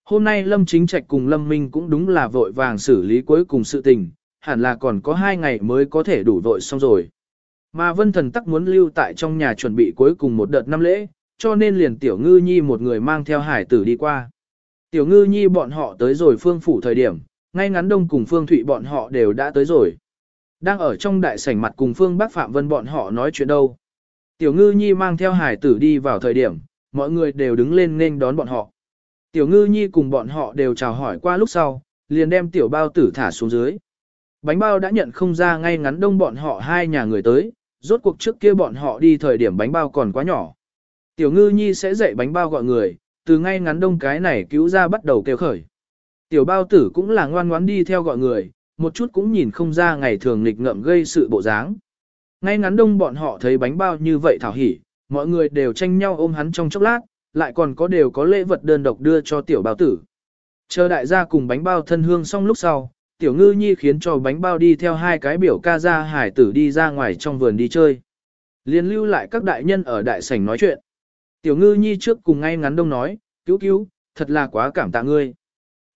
Hôm nay Lâm Chính Trạch cùng Lâm Minh cũng đúng là vội vàng xử lý cuối cùng sự tình, hẳn là còn có hai ngày mới có thể đủ vội xong rồi. Mà Vân Thần tắc muốn lưu tại trong nhà chuẩn bị cuối cùng một đợt năm lễ, cho nên liền Tiểu Ngư Nhi một người mang theo hải tử đi qua. Tiểu Ngư Nhi bọn họ tới rồi phương phủ thời điểm, ngay ngắn đông cùng phương thụy bọn họ đều đã tới rồi. Đang ở trong đại sảnh mặt cùng phương bác Phạm Vân bọn họ nói chuyện đâu. Tiểu Ngư Nhi mang theo hải tử đi vào thời điểm, mọi người đều đứng lên nên đón bọn họ. Tiểu ngư nhi cùng bọn họ đều chào hỏi qua lúc sau, liền đem tiểu bao tử thả xuống dưới. Bánh bao đã nhận không ra ngay ngắn đông bọn họ hai nhà người tới, rốt cuộc trước kia bọn họ đi thời điểm bánh bao còn quá nhỏ. Tiểu ngư nhi sẽ dạy bánh bao gọi người, từ ngay ngắn đông cái này cứu ra bắt đầu kêu khởi. Tiểu bao tử cũng là ngoan ngoãn đi theo gọi người, một chút cũng nhìn không ra ngày thường nghịch ngợm gây sự bộ dáng. Ngay ngắn đông bọn họ thấy bánh bao như vậy thảo hỉ, mọi người đều tranh nhau ôm hắn trong chốc lát, lại còn có đều có lễ vật đơn độc đưa cho tiểu bao tử. Chờ đại gia cùng bánh bao thân hương xong lúc sau, tiểu ngư nhi khiến cho bánh bao đi theo hai cái biểu ca ra hải tử đi ra ngoài trong vườn đi chơi. Liên lưu lại các đại nhân ở đại sảnh nói chuyện. Tiểu ngư nhi trước cùng ngay ngắn đông nói, cứu cứu, thật là quá cảm tạ ngươi.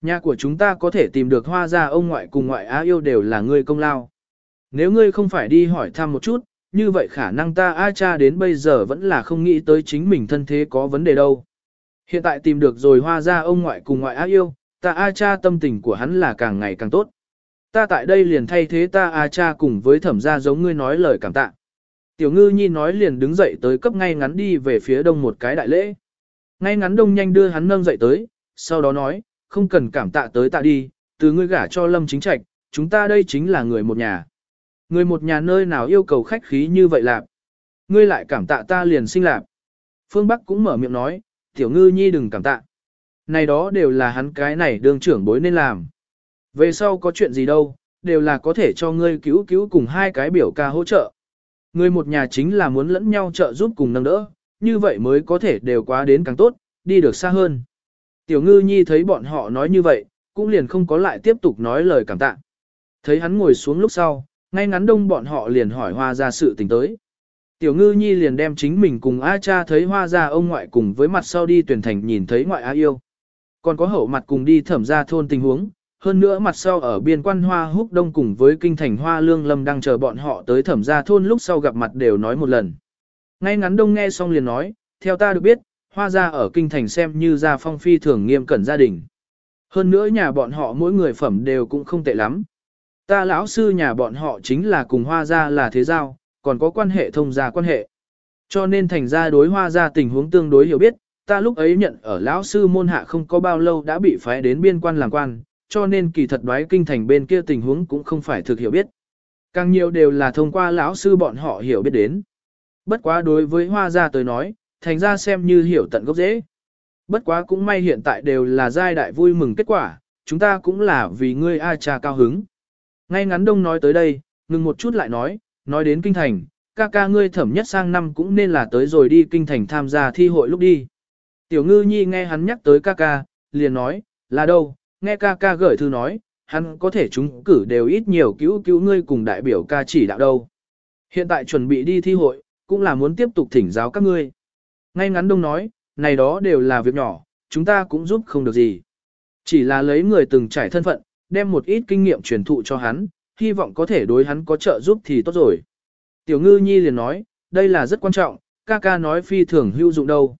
Nhà của chúng ta có thể tìm được hoa ra ông ngoại cùng ngoại á yêu đều là ngươi công lao. Nếu ngươi không phải đi hỏi thăm một chút, như vậy khả năng ta A cha đến bây giờ vẫn là không nghĩ tới chính mình thân thế có vấn đề đâu. Hiện tại tìm được rồi hoa ra ông ngoại cùng ngoại A yêu, ta A cha tâm tình của hắn là càng ngày càng tốt. Ta tại đây liền thay thế ta A cha cùng với thẩm gia giống ngươi nói lời cảm tạ. Tiểu ngư nhi nói liền đứng dậy tới cấp ngay ngắn đi về phía đông một cái đại lễ. Ngay ngắn đông nhanh đưa hắn nâng dậy tới, sau đó nói, không cần cảm tạ tới tạ đi, từ ngươi gả cho lâm chính trạch, chúng ta đây chính là người một nhà. Người một nhà nơi nào yêu cầu khách khí như vậy lạp. Ngươi lại cảm tạ ta liền sinh lạp. Phương Bắc cũng mở miệng nói, tiểu ngư nhi đừng cảm tạ. Này đó đều là hắn cái này đương trưởng bối nên làm. Về sau có chuyện gì đâu, đều là có thể cho ngươi cứu cứu cùng hai cái biểu ca hỗ trợ. Người một nhà chính là muốn lẫn nhau trợ giúp cùng nâng đỡ, như vậy mới có thể đều quá đến càng tốt, đi được xa hơn. Tiểu ngư nhi thấy bọn họ nói như vậy, cũng liền không có lại tiếp tục nói lời cảm tạ. Thấy hắn ngồi xuống lúc sau, ngay ngắn đông bọn họ liền hỏi hoa ra sự tình tới. Tiểu ngư nhi liền đem chính mình cùng A cha thấy hoa ra ông ngoại cùng với mặt sau đi tuyển thành nhìn thấy ngoại A yêu. Còn có hậu mặt cùng đi thẩm ra thôn tình huống, hơn nữa mặt sau ở biên quan hoa húc đông cùng với kinh thành hoa lương lâm đang chờ bọn họ tới thẩm ra thôn lúc sau gặp mặt đều nói một lần. Ngay ngắn đông nghe xong liền nói, theo ta được biết, hoa ra ở kinh thành xem như gia phong phi thường nghiêm cẩn gia đình. Hơn nữa nhà bọn họ mỗi người phẩm đều cũng không tệ lắm. Ta lão sư nhà bọn họ chính là cùng hoa gia là thế giao, còn có quan hệ thông gia quan hệ. Cho nên thành ra đối hoa gia tình huống tương đối hiểu biết, ta lúc ấy nhận ở lão sư môn hạ không có bao lâu đã bị phái đến biên quan làm quan, cho nên kỳ thật đoái kinh thành bên kia tình huống cũng không phải thực hiểu biết. Càng nhiều đều là thông qua lão sư bọn họ hiểu biết đến. Bất quá đối với hoa gia tới nói, thành ra xem như hiểu tận gốc dễ. Bất quá cũng may hiện tại đều là giai đại vui mừng kết quả, chúng ta cũng là vì ngươi A cha cao hứng. Ngay ngắn đông nói tới đây, ngừng một chút lại nói, nói đến kinh thành, ca ca ngươi thẩm nhất sang năm cũng nên là tới rồi đi kinh thành tham gia thi hội lúc đi. Tiểu ngư nhi nghe hắn nhắc tới ca ca, liền nói, là đâu, nghe ca ca gửi thư nói, hắn có thể chúng cử đều ít nhiều cứu cứu ngươi cùng đại biểu ca chỉ đạo đâu. Hiện tại chuẩn bị đi thi hội, cũng là muốn tiếp tục thỉnh giáo các ngươi. Ngay ngắn đông nói, này đó đều là việc nhỏ, chúng ta cũng giúp không được gì. Chỉ là lấy người từng trải thân phận, đem một ít kinh nghiệm truyền thụ cho hắn, hy vọng có thể đối hắn có trợ giúp thì tốt rồi. Tiểu ngư nhi liền nói, đây là rất quan trọng, ca ca nói phi thường hữu dụng đâu.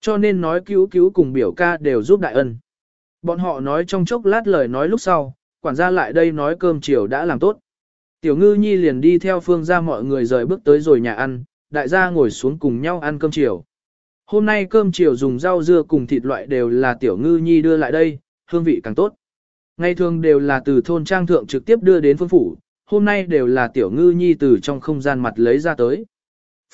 Cho nên nói cứu cứu cùng biểu ca đều giúp đại ân. Bọn họ nói trong chốc lát lời nói lúc sau, quản gia lại đây nói cơm chiều đã làm tốt. Tiểu ngư nhi liền đi theo phương ra mọi người rời bước tới rồi nhà ăn, đại gia ngồi xuống cùng nhau ăn cơm chiều. Hôm nay cơm chiều dùng rau dưa cùng thịt loại đều là tiểu ngư nhi đưa lại đây, hương vị càng tốt. Ngày thường đều là từ thôn trang thượng trực tiếp đưa đến phương phủ, hôm nay đều là tiểu ngư nhi từ trong không gian mặt lấy ra tới.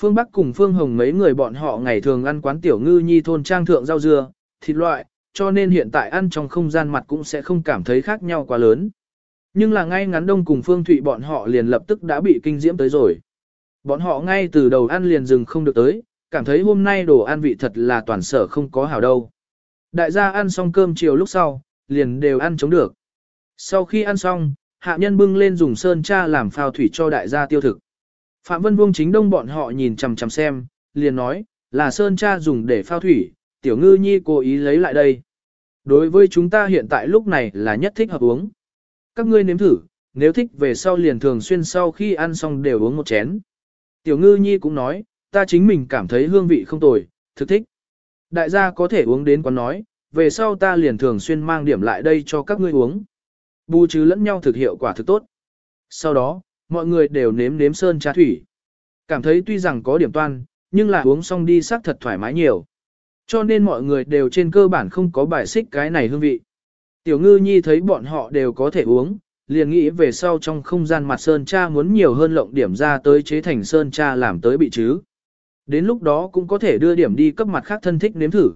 Phương Bắc cùng Phương Hồng mấy người bọn họ ngày thường ăn quán tiểu ngư nhi thôn trang thượng rau dưa, thịt loại, cho nên hiện tại ăn trong không gian mặt cũng sẽ không cảm thấy khác nhau quá lớn. Nhưng là ngay ngắn đông cùng Phương Thụy bọn họ liền lập tức đã bị kinh diễm tới rồi. Bọn họ ngay từ đầu ăn liền dừng không được tới, cảm thấy hôm nay đồ ăn vị thật là toàn sở không có hảo đâu. Đại gia ăn xong cơm chiều lúc sau, liền đều ăn chống được. Sau khi ăn xong, hạ nhân bưng lên dùng sơn cha làm phao thủy cho đại gia tiêu thực. Phạm Vân Vương chính đông bọn họ nhìn chằm chằm xem, liền nói, là sơn cha dùng để phao thủy, tiểu ngư nhi cố ý lấy lại đây. Đối với chúng ta hiện tại lúc này là nhất thích hợp uống. Các ngươi nếm thử, nếu thích về sau liền thường xuyên sau khi ăn xong đều uống một chén. Tiểu ngư nhi cũng nói, ta chính mình cảm thấy hương vị không tồi, thực thích. Đại gia có thể uống đến quán nói, về sau ta liền thường xuyên mang điểm lại đây cho các ngươi uống. Bù chứ lẫn nhau thực hiệu quả thực tốt. Sau đó, mọi người đều nếm nếm sơn trà thủy. Cảm thấy tuy rằng có điểm toan, nhưng là uống xong đi sắc thật thoải mái nhiều. Cho nên mọi người đều trên cơ bản không có bài xích cái này hương vị. Tiểu ngư nhi thấy bọn họ đều có thể uống, liền nghĩ về sau trong không gian mặt sơn cha muốn nhiều hơn lộng điểm ra tới chế thành sơn cha làm tới bị chứ. Đến lúc đó cũng có thể đưa điểm đi cấp mặt khác thân thích nếm thử.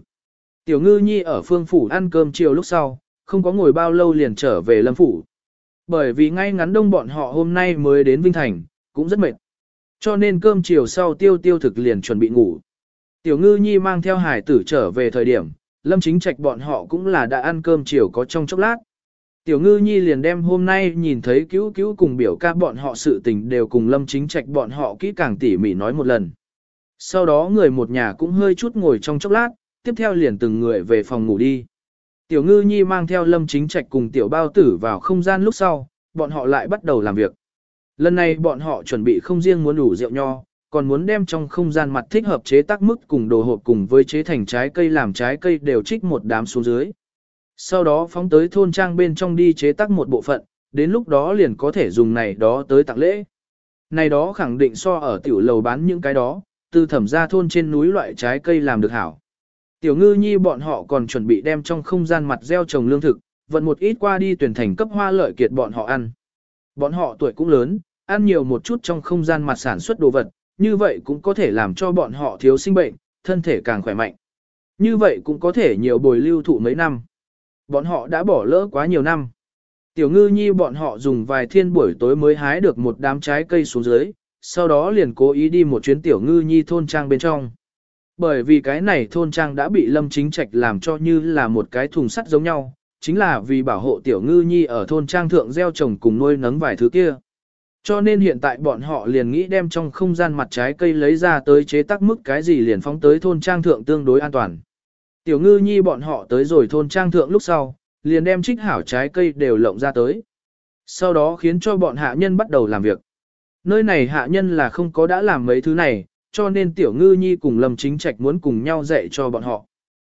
Tiểu ngư nhi ở phương phủ ăn cơm chiều lúc sau, không có ngồi bao lâu liền trở về lâm phủ. Bởi vì ngay ngắn đông bọn họ hôm nay mới đến Vinh Thành, cũng rất mệt. Cho nên cơm chiều sau tiêu tiêu thực liền chuẩn bị ngủ. Tiểu ngư nhi mang theo hải tử trở về thời điểm, lâm chính trạch bọn họ cũng là đã ăn cơm chiều có trong chốc lát. Tiểu ngư nhi liền đem hôm nay nhìn thấy cứu cứu cùng biểu ca bọn họ sự tình đều cùng lâm chính trạch bọn họ kỹ càng tỉ mỉ nói một lần. Sau đó người một nhà cũng hơi chút ngồi trong chốc lát, tiếp theo liền từng người về phòng ngủ đi. Tiểu ngư nhi mang theo lâm chính trạch cùng tiểu bao tử vào không gian lúc sau, bọn họ lại bắt đầu làm việc. Lần này bọn họ chuẩn bị không riêng muốn đủ rượu nho, còn muốn đem trong không gian mặt thích hợp chế tác mức cùng đồ hộp cùng với chế thành trái cây làm trái cây đều trích một đám xuống dưới. Sau đó phóng tới thôn trang bên trong đi chế tác một bộ phận, đến lúc đó liền có thể dùng này đó tới tặng lễ. Này đó khẳng định so ở tiểu lầu bán những cái đó, từ thẩm ra thôn trên núi loại trái cây làm được hảo. Tiểu ngư nhi bọn họ còn chuẩn bị đem trong không gian mặt gieo trồng lương thực, vận một ít qua đi tuyển thành cấp hoa lợi kiệt bọn họ ăn. Bọn họ tuổi cũng lớn, ăn nhiều một chút trong không gian mặt sản xuất đồ vật, như vậy cũng có thể làm cho bọn họ thiếu sinh bệnh, thân thể càng khỏe mạnh. Như vậy cũng có thể nhiều bồi lưu thụ mấy năm. Bọn họ đã bỏ lỡ quá nhiều năm. Tiểu ngư nhi bọn họ dùng vài thiên buổi tối mới hái được một đám trái cây xuống dưới, sau đó liền cố ý đi một chuyến tiểu ngư nhi thôn trang bên trong. Bởi vì cái này thôn trang đã bị lâm chính trạch làm cho như là một cái thùng sắt giống nhau, chính là vì bảo hộ tiểu ngư nhi ở thôn trang thượng gieo trồng cùng nuôi nấng vài thứ kia. Cho nên hiện tại bọn họ liền nghĩ đem trong không gian mặt trái cây lấy ra tới chế tác mức cái gì liền phóng tới thôn trang thượng tương đối an toàn. Tiểu ngư nhi bọn họ tới rồi thôn trang thượng lúc sau, liền đem trích hảo trái cây đều lộng ra tới. Sau đó khiến cho bọn hạ nhân bắt đầu làm việc. Nơi này hạ nhân là không có đã làm mấy thứ này, cho nên tiểu ngư nhi cùng lâm chính trạch muốn cùng nhau dạy cho bọn họ.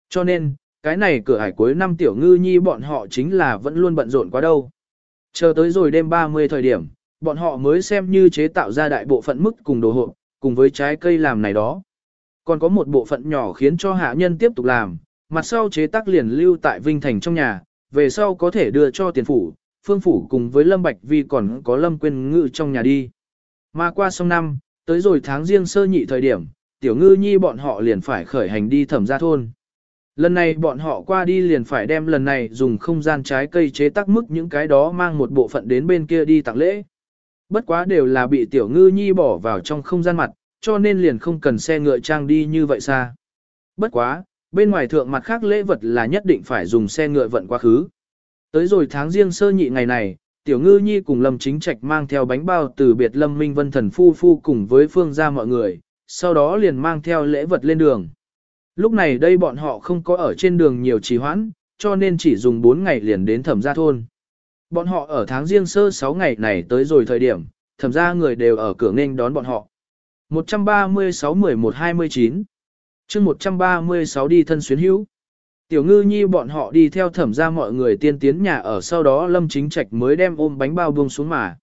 Cho nên, cái này cửa hải cuối năm tiểu ngư nhi bọn họ chính là vẫn luôn bận rộn quá đâu. Chờ tới rồi đêm 30 thời điểm, bọn họ mới xem như chế tạo ra đại bộ phận mức cùng đồ hộp, cùng với trái cây làm này đó. Còn có một bộ phận nhỏ khiến cho hạ nhân tiếp tục làm, mặt sau chế tác liền lưu tại Vinh Thành trong nhà, về sau có thể đưa cho tiền phủ, phương phủ cùng với Lâm Bạch Vi còn có Lâm Quyên Ngự trong nhà đi. Mà qua sông năm, tới rồi tháng riêng sơ nhị thời điểm, tiểu ngư nhi bọn họ liền phải khởi hành đi thẩm gia thôn. Lần này bọn họ qua đi liền phải đem lần này dùng không gian trái cây chế tác mức những cái đó mang một bộ phận đến bên kia đi tặng lễ. Bất quá đều là bị tiểu ngư nhi bỏ vào trong không gian mặt, cho nên liền không cần xe ngựa trang đi như vậy xa. Bất quá, bên ngoài thượng mặt khác lễ vật là nhất định phải dùng xe ngựa vận quá khứ. Tới rồi tháng riêng sơ nhị ngày này, tiểu ngư nhi cùng lâm chính trạch mang theo bánh bao từ biệt lâm minh vân thần phu phu cùng với phương gia mọi người, sau đó liền mang theo lễ vật lên đường. Lúc này đây bọn họ không có ở trên đường nhiều trì hoãn, cho nên chỉ dùng 4 ngày liền đến thẩm gia thôn. Bọn họ ở tháng riêng sơ 6 ngày này tới rồi thời điểm, thẩm gia người đều ở cửa nghênh đón bọn họ. 136-11-29 chương 136 đi thân xuyến hữu. Tiểu ngư nhi bọn họ đi theo thẩm ra mọi người tiên tiến nhà ở sau đó lâm chính trạch mới đem ôm bánh bao buông xuống mà.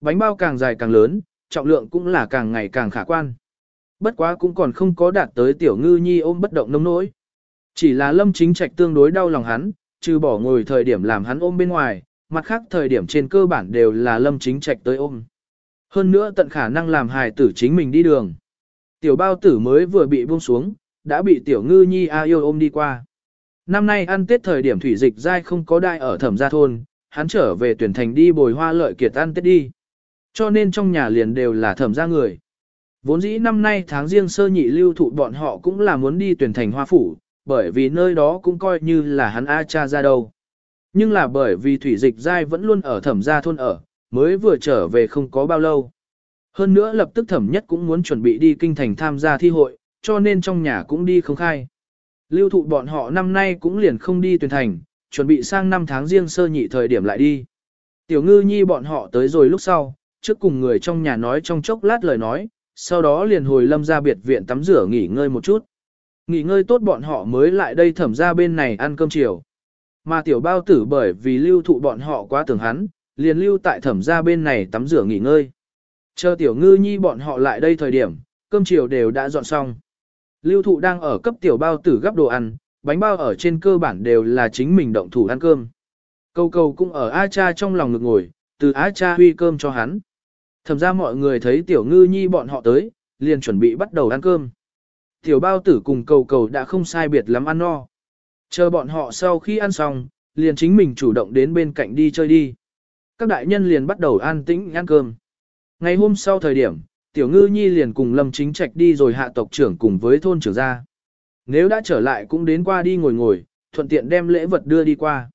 Bánh bao càng dài càng lớn, trọng lượng cũng là càng ngày càng khả quan. Bất quá cũng còn không có đạt tới tiểu ngư nhi ôm bất động nông nỗi. Chỉ là lâm chính trạch tương đối đau lòng hắn, trừ bỏ ngồi thời điểm làm hắn ôm bên ngoài, mặt khác thời điểm trên cơ bản đều là lâm chính trạch tới ôm. Hơn nữa tận khả năng làm hài tử chính mình đi đường. Tiểu bao tử mới vừa bị buông xuống, đã bị tiểu ngư nhi a yêu ôm đi qua năm nay ăn Tết thời điểm thủy dịch dai không có đai ở thẩm gia thôn, hắn trở về tuyển thành đi bồi hoa lợi kiệt ăn Tết đi. Cho nên trong nhà liền đều là thẩm gia người. Vốn dĩ năm nay tháng riêng sơ nhị lưu thụ bọn họ cũng là muốn đi tuyển thành hoa phủ, bởi vì nơi đó cũng coi như là hắn A cha ra đâu. Nhưng là bởi vì thủy dịch dai vẫn luôn ở thẩm gia thôn ở, mới vừa trở về không có bao lâu. Hơn nữa lập tức thẩm nhất cũng muốn chuẩn bị đi kinh thành tham gia thi hội, cho nên trong nhà cũng đi không khai. Lưu thụ bọn họ năm nay cũng liền không đi tuyển thành, chuẩn bị sang năm tháng riêng sơ nhị thời điểm lại đi. Tiểu ngư nhi bọn họ tới rồi lúc sau, trước cùng người trong nhà nói trong chốc lát lời nói, sau đó liền hồi lâm ra biệt viện tắm rửa nghỉ ngơi một chút. Nghỉ ngơi tốt bọn họ mới lại đây thẩm ra bên này ăn cơm chiều. Mà tiểu bao tử bởi vì lưu thụ bọn họ quá tưởng hắn, liền lưu tại thẩm ra bên này tắm rửa nghỉ ngơi. Chờ tiểu ngư nhi bọn họ lại đây thời điểm, cơm chiều đều đã dọn xong. Lưu thụ đang ở cấp tiểu bao tử gấp đồ ăn, bánh bao ở trên cơ bản đều là chính mình động thủ ăn cơm. Câu câu cũng ở A cha trong lòng ngực ngồi, từ A cha huy cơm cho hắn. Thầm ra mọi người thấy tiểu ngư nhi bọn họ tới, liền chuẩn bị bắt đầu ăn cơm. Tiểu bao tử cùng cầu cầu đã không sai biệt lắm ăn no. Chờ bọn họ sau khi ăn xong, liền chính mình chủ động đến bên cạnh đi chơi đi. Các đại nhân liền bắt đầu an tĩnh ăn cơm. Ngày hôm sau thời điểm, Tiểu Ngư Nhi liền cùng Lâm Chính Trạch đi rồi hạ tộc trưởng cùng với thôn trưởng ra. Nếu đã trở lại cũng đến qua đi ngồi ngồi, thuận tiện đem lễ vật đưa đi qua.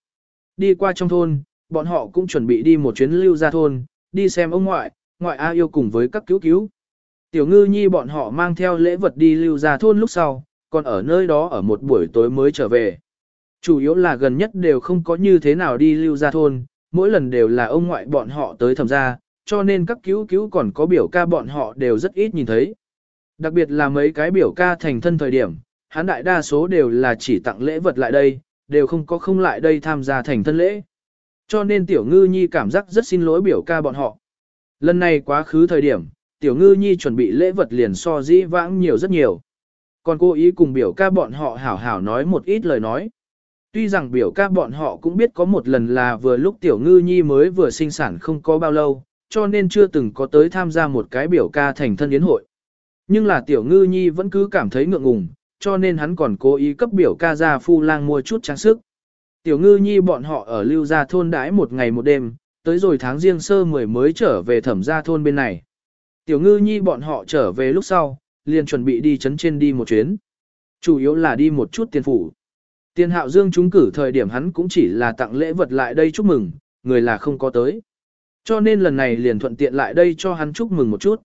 Đi qua trong thôn, bọn họ cũng chuẩn bị đi một chuyến lưu ra thôn, đi xem ông ngoại, ngoại A yêu cùng với các cứu cứu. Tiểu Ngư Nhi bọn họ mang theo lễ vật đi lưu ra thôn lúc sau, còn ở nơi đó ở một buổi tối mới trở về. Chủ yếu là gần nhất đều không có như thế nào đi lưu ra thôn, mỗi lần đều là ông ngoại bọn họ tới thầm gia cho nên các cứu cứu còn có biểu ca bọn họ đều rất ít nhìn thấy. Đặc biệt là mấy cái biểu ca thành thân thời điểm, hắn đại đa số đều là chỉ tặng lễ vật lại đây, đều không có không lại đây tham gia thành thân lễ. Cho nên tiểu ngư nhi cảm giác rất xin lỗi biểu ca bọn họ. Lần này quá khứ thời điểm, tiểu ngư nhi chuẩn bị lễ vật liền so dĩ vãng nhiều rất nhiều. Còn cô ý cùng biểu ca bọn họ hảo hảo nói một ít lời nói. Tuy rằng biểu ca bọn họ cũng biết có một lần là vừa lúc tiểu ngư nhi mới vừa sinh sản không có bao lâu, cho nên chưa từng có tới tham gia một cái biểu ca thành thân yến hội. Nhưng là tiểu ngư nhi vẫn cứ cảm thấy ngượng ngùng, cho nên hắn còn cố ý cấp biểu ca ra phu lang mua chút trang sức. Tiểu ngư nhi bọn họ ở lưu gia thôn đãi một ngày một đêm, tới rồi tháng riêng sơ mười mới trở về thẩm gia thôn bên này. Tiểu ngư nhi bọn họ trở về lúc sau, liền chuẩn bị đi chấn trên đi một chuyến. Chủ yếu là đi một chút tiền phủ. Tiền hạo dương trúng cử thời điểm hắn cũng chỉ là tặng lễ vật lại đây chúc mừng, người là không có tới. Cho nên lần này liền thuận tiện lại đây cho hắn chúc mừng một chút.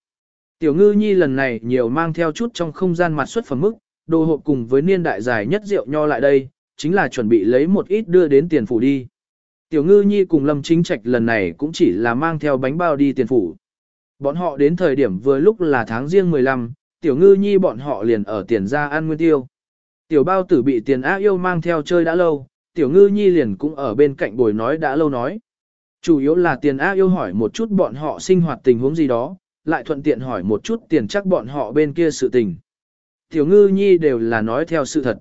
Tiểu ngư nhi lần này nhiều mang theo chút trong không gian mặt xuất phẩm mức, đồ hộp cùng với niên đại dài nhất rượu nho lại đây, chính là chuẩn bị lấy một ít đưa đến tiền phủ đi. Tiểu ngư nhi cùng lâm chính trạch lần này cũng chỉ là mang theo bánh bao đi tiền phủ. Bọn họ đến thời điểm vừa lúc là tháng riêng 15, tiểu ngư nhi bọn họ liền ở tiền ra ăn nguyên tiêu. Tiểu bao tử bị tiền á yêu mang theo chơi đã lâu, tiểu ngư nhi liền cũng ở bên cạnh bồi nói đã lâu nói. Chủ yếu là tiền A yêu hỏi một chút bọn họ sinh hoạt tình huống gì đó, lại thuận tiện hỏi một chút tiền chắc bọn họ bên kia sự tình. Tiểu ngư nhi đều là nói theo sự thật.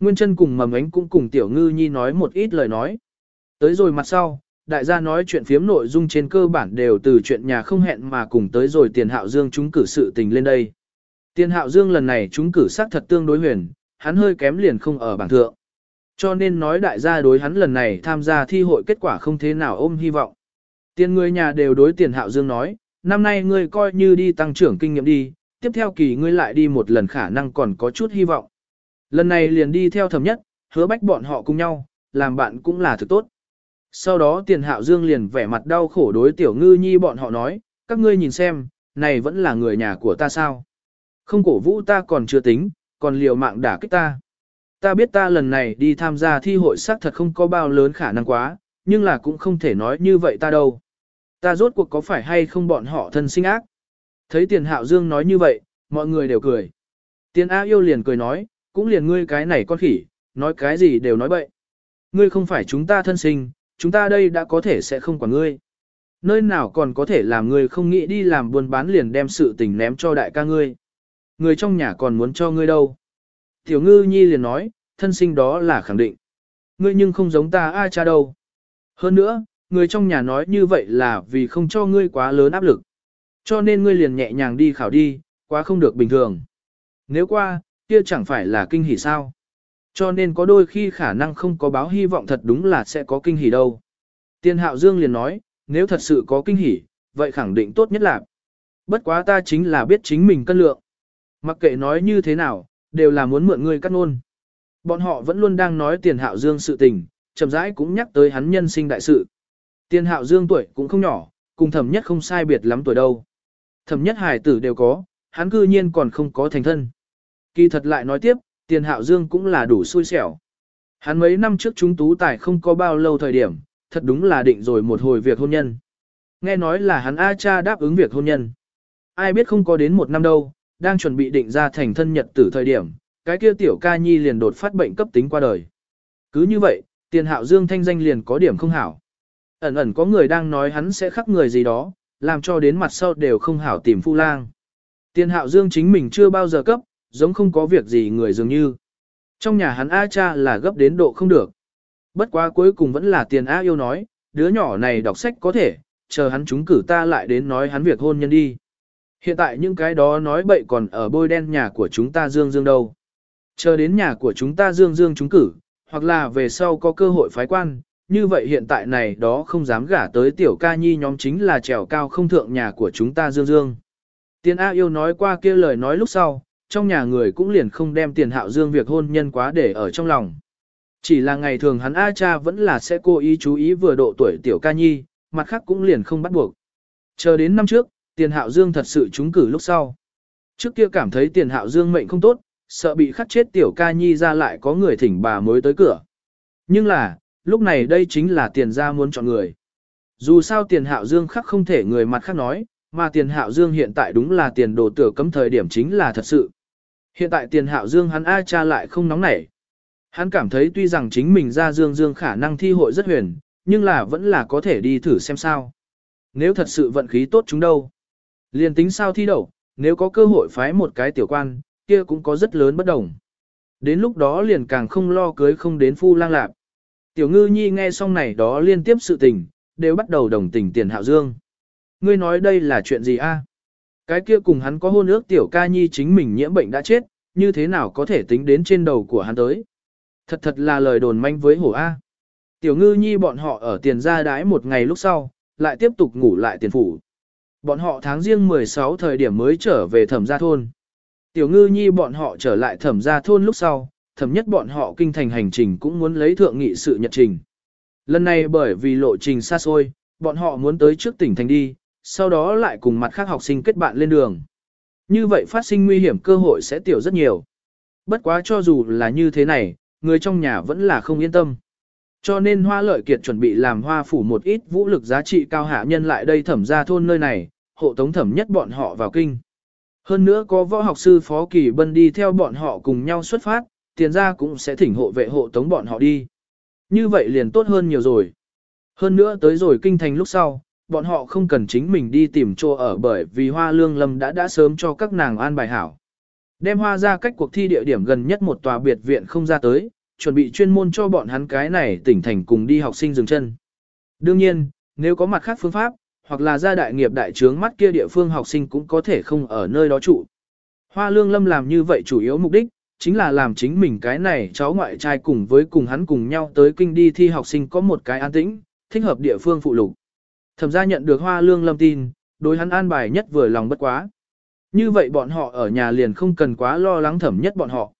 Nguyên chân cùng mầm ánh cũng cùng tiểu ngư nhi nói một ít lời nói. Tới rồi mặt sau, đại gia nói chuyện phiếm nội dung trên cơ bản đều từ chuyện nhà không hẹn mà cùng tới rồi tiền hạo dương chúng cử sự tình lên đây. Tiền hạo dương lần này chúng cử xác thật tương đối huyền, hắn hơi kém liền không ở bảng thượng. Cho nên nói đại gia đối hắn lần này tham gia thi hội kết quả không thế nào ôm hy vọng. Tiền người nhà đều đối tiền hạo dương nói, năm nay ngươi coi như đi tăng trưởng kinh nghiệm đi, tiếp theo kỳ ngươi lại đi một lần khả năng còn có chút hy vọng. Lần này liền đi theo thầm nhất, hứa bách bọn họ cùng nhau, làm bạn cũng là thực tốt. Sau đó tiền hạo dương liền vẻ mặt đau khổ đối tiểu ngư nhi bọn họ nói, các ngươi nhìn xem, này vẫn là người nhà của ta sao. Không cổ vũ ta còn chưa tính, còn liều mạng đả kích ta. Ta biết ta lần này đi tham gia thi hội xác thật không có bao lớn khả năng quá, nhưng là cũng không thể nói như vậy ta đâu. Ta rốt cuộc có phải hay không bọn họ thân sinh ác. Thấy tiền hạo dương nói như vậy, mọi người đều cười. Tiền A yêu liền cười nói, cũng liền ngươi cái này con khỉ, nói cái gì đều nói bậy. Ngươi không phải chúng ta thân sinh, chúng ta đây đã có thể sẽ không quản ngươi. Nơi nào còn có thể làm ngươi không nghĩ đi làm buôn bán liền đem sự tình ném cho đại ca ngươi. Người trong nhà còn muốn cho ngươi đâu. Tiểu ngư nhi liền nói, thân sinh đó là khẳng định. Ngươi nhưng không giống ta ai cha đâu. Hơn nữa, người trong nhà nói như vậy là vì không cho ngươi quá lớn áp lực. Cho nên ngươi liền nhẹ nhàng đi khảo đi, quá không được bình thường. Nếu qua, kia chẳng phải là kinh hỉ sao. Cho nên có đôi khi khả năng không có báo hy vọng thật đúng là sẽ có kinh hỉ đâu. Tiên hạo dương liền nói, nếu thật sự có kinh hỉ, vậy khẳng định tốt nhất là. Bất quá ta chính là biết chính mình cân lượng. Mặc kệ nói như thế nào, đều là muốn mượn ngươi cắt nôn. Bọn họ vẫn luôn đang nói tiền hạo dương sự tình, chậm rãi cũng nhắc tới hắn nhân sinh đại sự. Tiền hạo dương tuổi cũng không nhỏ, cùng thẩm nhất không sai biệt lắm tuổi đâu. Thẩm nhất hài tử đều có, hắn cư nhiên còn không có thành thân. Kỳ thật lại nói tiếp, tiền hạo dương cũng là đủ xui xẻo. Hắn mấy năm trước chúng tú tài không có bao lâu thời điểm, thật đúng là định rồi một hồi việc hôn nhân. Nghe nói là hắn A cha đáp ứng việc hôn nhân. Ai biết không có đến một năm đâu, đang chuẩn bị định ra thành thân nhật tử thời điểm, cái kia tiểu ca nhi liền đột phát bệnh cấp tính qua đời. Cứ như vậy, tiền hạo dương thanh danh liền có điểm không hảo. Ẩn ẩn có người đang nói hắn sẽ khắc người gì đó, làm cho đến mặt sau đều không hảo tìm phu lang. Tiền hạo dương chính mình chưa bao giờ cấp, giống không có việc gì người dường như. Trong nhà hắn A cha là gấp đến độ không được. Bất quá cuối cùng vẫn là tiền A yêu nói, đứa nhỏ này đọc sách có thể, chờ hắn chúng cử ta lại đến nói hắn việc hôn nhân đi. Hiện tại những cái đó nói bậy còn ở bôi đen nhà của chúng ta dương dương đâu. Chờ đến nhà của chúng ta dương dương chúng cử, hoặc là về sau có cơ hội phái quan, như vậy hiện tại này đó không dám gả tới tiểu ca nhi nhóm chính là trèo cao không thượng nhà của chúng ta dương dương. Tiền A yêu nói qua kia lời nói lúc sau, trong nhà người cũng liền không đem tiền hạo dương việc hôn nhân quá để ở trong lòng. Chỉ là ngày thường hắn A cha vẫn là sẽ cố ý chú ý vừa độ tuổi tiểu ca nhi, mặt khác cũng liền không bắt buộc. Chờ đến năm trước, tiền hạo dương thật sự trúng cử lúc sau. Trước kia cảm thấy tiền hạo dương mệnh không tốt, sợ bị khắc chết tiểu ca nhi ra lại có người thỉnh bà mới tới cửa. Nhưng là, lúc này đây chính là tiền ra muốn chọn người. Dù sao tiền hạo dương khắc không thể người mặt khác nói, mà tiền hạo dương hiện tại đúng là tiền đồ tử cấm thời điểm chính là thật sự. Hiện tại tiền hạo dương hắn A cha lại không nóng nảy. Hắn cảm thấy tuy rằng chính mình ra dương dương khả năng thi hội rất huyền, nhưng là vẫn là có thể đi thử xem sao. Nếu thật sự vận khí tốt chúng đâu. Liền tính sao thi đậu, nếu có cơ hội phái một cái tiểu quan, kia cũng có rất lớn bất đồng. Đến lúc đó liền càng không lo cưới không đến phu lang lạc. Tiểu ngư nhi nghe xong này đó liên tiếp sự tình, đều bắt đầu đồng tình tiền hạo dương. Ngươi nói đây là chuyện gì a? Cái kia cùng hắn có hôn ước tiểu ca nhi chính mình nhiễm bệnh đã chết, như thế nào có thể tính đến trên đầu của hắn tới. Thật thật là lời đồn manh với hổ A. Tiểu ngư nhi bọn họ ở tiền gia đái một ngày lúc sau, lại tiếp tục ngủ lại tiền phủ. Bọn họ tháng riêng 16 thời điểm mới trở về thẩm gia thôn. Tiểu ngư nhi bọn họ trở lại thẩm gia thôn lúc sau, thẩm nhất bọn họ kinh thành hành trình cũng muốn lấy thượng nghị sự nhật trình. Lần này bởi vì lộ trình xa xôi, bọn họ muốn tới trước tỉnh thành đi, sau đó lại cùng mặt khác học sinh kết bạn lên đường. Như vậy phát sinh nguy hiểm cơ hội sẽ tiểu rất nhiều. Bất quá cho dù là như thế này, người trong nhà vẫn là không yên tâm. Cho nên hoa lợi kiệt chuẩn bị làm hoa phủ một ít vũ lực giá trị cao hạ nhân lại đây thẩm ra thôn nơi này, hộ tống thẩm nhất bọn họ vào kinh. Hơn nữa có võ học sư Phó Kỳ Bân đi theo bọn họ cùng nhau xuất phát, tiền ra cũng sẽ thỉnh hộ vệ hộ tống bọn họ đi. Như vậy liền tốt hơn nhiều rồi. Hơn nữa tới rồi kinh thành lúc sau, bọn họ không cần chính mình đi tìm chỗ ở bởi vì hoa lương lâm đã đã sớm cho các nàng an bài hảo. Đem hoa ra cách cuộc thi địa điểm gần nhất một tòa biệt viện không ra tới, chuẩn bị chuyên môn cho bọn hắn cái này tỉnh thành cùng đi học sinh dừng chân. Đương nhiên, nếu có mặt khác phương pháp, hoặc là gia đại nghiệp đại trướng mắt kia địa phương học sinh cũng có thể không ở nơi đó trụ. Hoa lương lâm làm như vậy chủ yếu mục đích, chính là làm chính mình cái này cháu ngoại trai cùng với cùng hắn cùng nhau tới kinh đi thi học sinh có một cái an tĩnh, thích hợp địa phương phụ lục. Thẩm gia nhận được hoa lương lâm tin, đối hắn an bài nhất vừa lòng bất quá. Như vậy bọn họ ở nhà liền không cần quá lo lắng thẩm nhất bọn họ.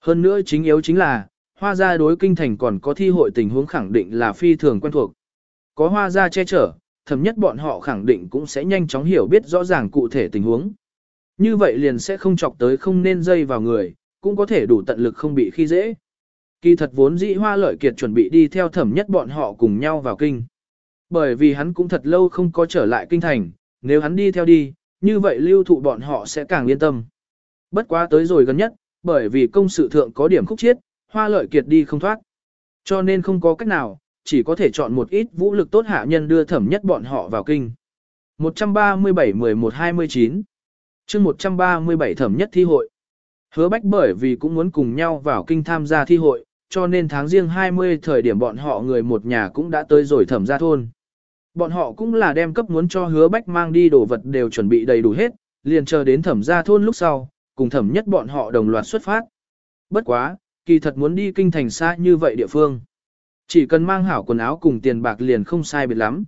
Hơn nữa chính yếu chính là, hoa gia đối kinh thành còn có thi hội tình huống khẳng định là phi thường quen thuộc. Có hoa gia che chở, thẩm nhất bọn họ khẳng định cũng sẽ nhanh chóng hiểu biết rõ ràng cụ thể tình huống. Như vậy liền sẽ không chọc tới không nên dây vào người, cũng có thể đủ tận lực không bị khi dễ. Kỳ thật vốn dĩ hoa lợi kiệt chuẩn bị đi theo thẩm nhất bọn họ cùng nhau vào kinh. Bởi vì hắn cũng thật lâu không có trở lại kinh thành, nếu hắn đi theo đi, như vậy lưu thụ bọn họ sẽ càng yên tâm. Bất quá tới rồi gần nhất, bởi vì công sự thượng có điểm khúc chiết, hoa lợi kiệt đi không thoát. Cho nên không có cách nào, chỉ có thể chọn một ít vũ lực tốt hạ nhân đưa thẩm nhất bọn họ vào kinh. 137-11-29 chương 137 thẩm nhất thi hội. Hứa bách bởi vì cũng muốn cùng nhau vào kinh tham gia thi hội, cho nên tháng riêng 20 thời điểm bọn họ người một nhà cũng đã tới rồi thẩm gia thôn. Bọn họ cũng là đem cấp muốn cho hứa bách mang đi đồ vật đều chuẩn bị đầy đủ hết, liền chờ đến thẩm gia thôn lúc sau, cùng thẩm nhất bọn họ đồng loạt xuất phát. Bất quá, kỳ thật muốn đi kinh thành xa như vậy địa phương. Chỉ cần mang hảo quần áo cùng tiền bạc liền không sai biệt lắm.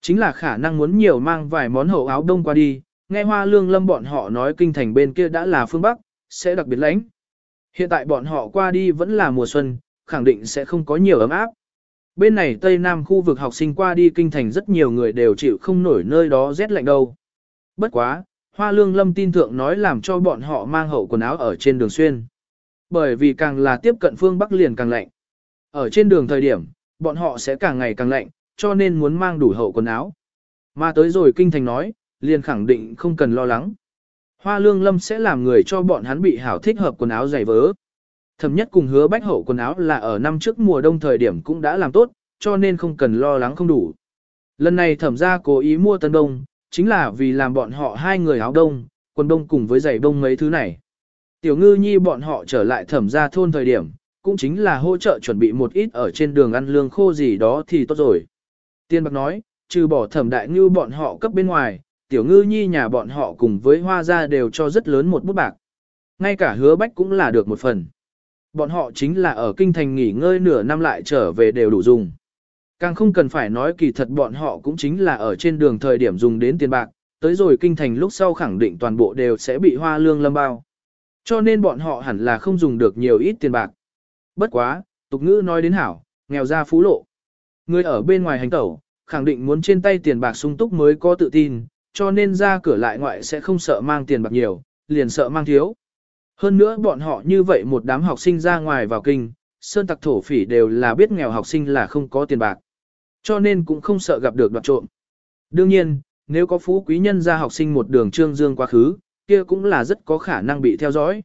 Chính là khả năng muốn nhiều mang vài món hậu áo đông qua đi, nghe hoa lương lâm bọn họ nói kinh thành bên kia đã là phương Bắc, sẽ đặc biệt lãnh. Hiện tại bọn họ qua đi vẫn là mùa xuân, khẳng định sẽ không có nhiều ấm áp. Bên này Tây Nam khu vực học sinh qua đi kinh thành rất nhiều người đều chịu không nổi nơi đó rét lạnh đâu. Bất quá, Hoa Lương Lâm tin thượng nói làm cho bọn họ mang hậu quần áo ở trên đường xuyên. Bởi vì càng là tiếp cận phương Bắc liền càng lạnh. Ở trên đường thời điểm, bọn họ sẽ càng ngày càng lạnh, cho nên muốn mang đủ hậu quần áo. Mà tới rồi kinh thành nói, liền khẳng định không cần lo lắng. Hoa Lương Lâm sẽ làm người cho bọn hắn bị hảo thích hợp quần áo dày vớ. Thẩm nhất cùng hứa bách hậu quần áo là ở năm trước mùa đông thời điểm cũng đã làm tốt, cho nên không cần lo lắng không đủ. Lần này thẩm ra cố ý mua tân đông, chính là vì làm bọn họ hai người áo đông, quần đông cùng với giày đông mấy thứ này. Tiểu ngư nhi bọn họ trở lại thẩm ra thôn thời điểm, cũng chính là hỗ trợ chuẩn bị một ít ở trên đường ăn lương khô gì đó thì tốt rồi. Tiên bạc nói, trừ bỏ thẩm đại ngư bọn họ cấp bên ngoài, tiểu ngư nhi nhà bọn họ cùng với hoa gia đều cho rất lớn một bút bạc. Ngay cả hứa bách cũng là được một phần. Bọn họ chính là ở kinh thành nghỉ ngơi nửa năm lại trở về đều đủ dùng. Càng không cần phải nói kỳ thật bọn họ cũng chính là ở trên đường thời điểm dùng đến tiền bạc, tới rồi kinh thành lúc sau khẳng định toàn bộ đều sẽ bị hoa lương lâm bao. Cho nên bọn họ hẳn là không dùng được nhiều ít tiền bạc. Bất quá, tục ngữ nói đến hảo, nghèo ra phú lộ. Người ở bên ngoài hành tẩu, khẳng định muốn trên tay tiền bạc sung túc mới có tự tin, cho nên ra cửa lại ngoại sẽ không sợ mang tiền bạc nhiều, liền sợ mang thiếu. Hơn nữa bọn họ như vậy một đám học sinh ra ngoài vào kinh, sơn tặc thổ phỉ đều là biết nghèo học sinh là không có tiền bạc. Cho nên cũng không sợ gặp được đoạt trộm. Đương nhiên, nếu có phú quý nhân ra học sinh một đường trương dương quá khứ, kia cũng là rất có khả năng bị theo dõi.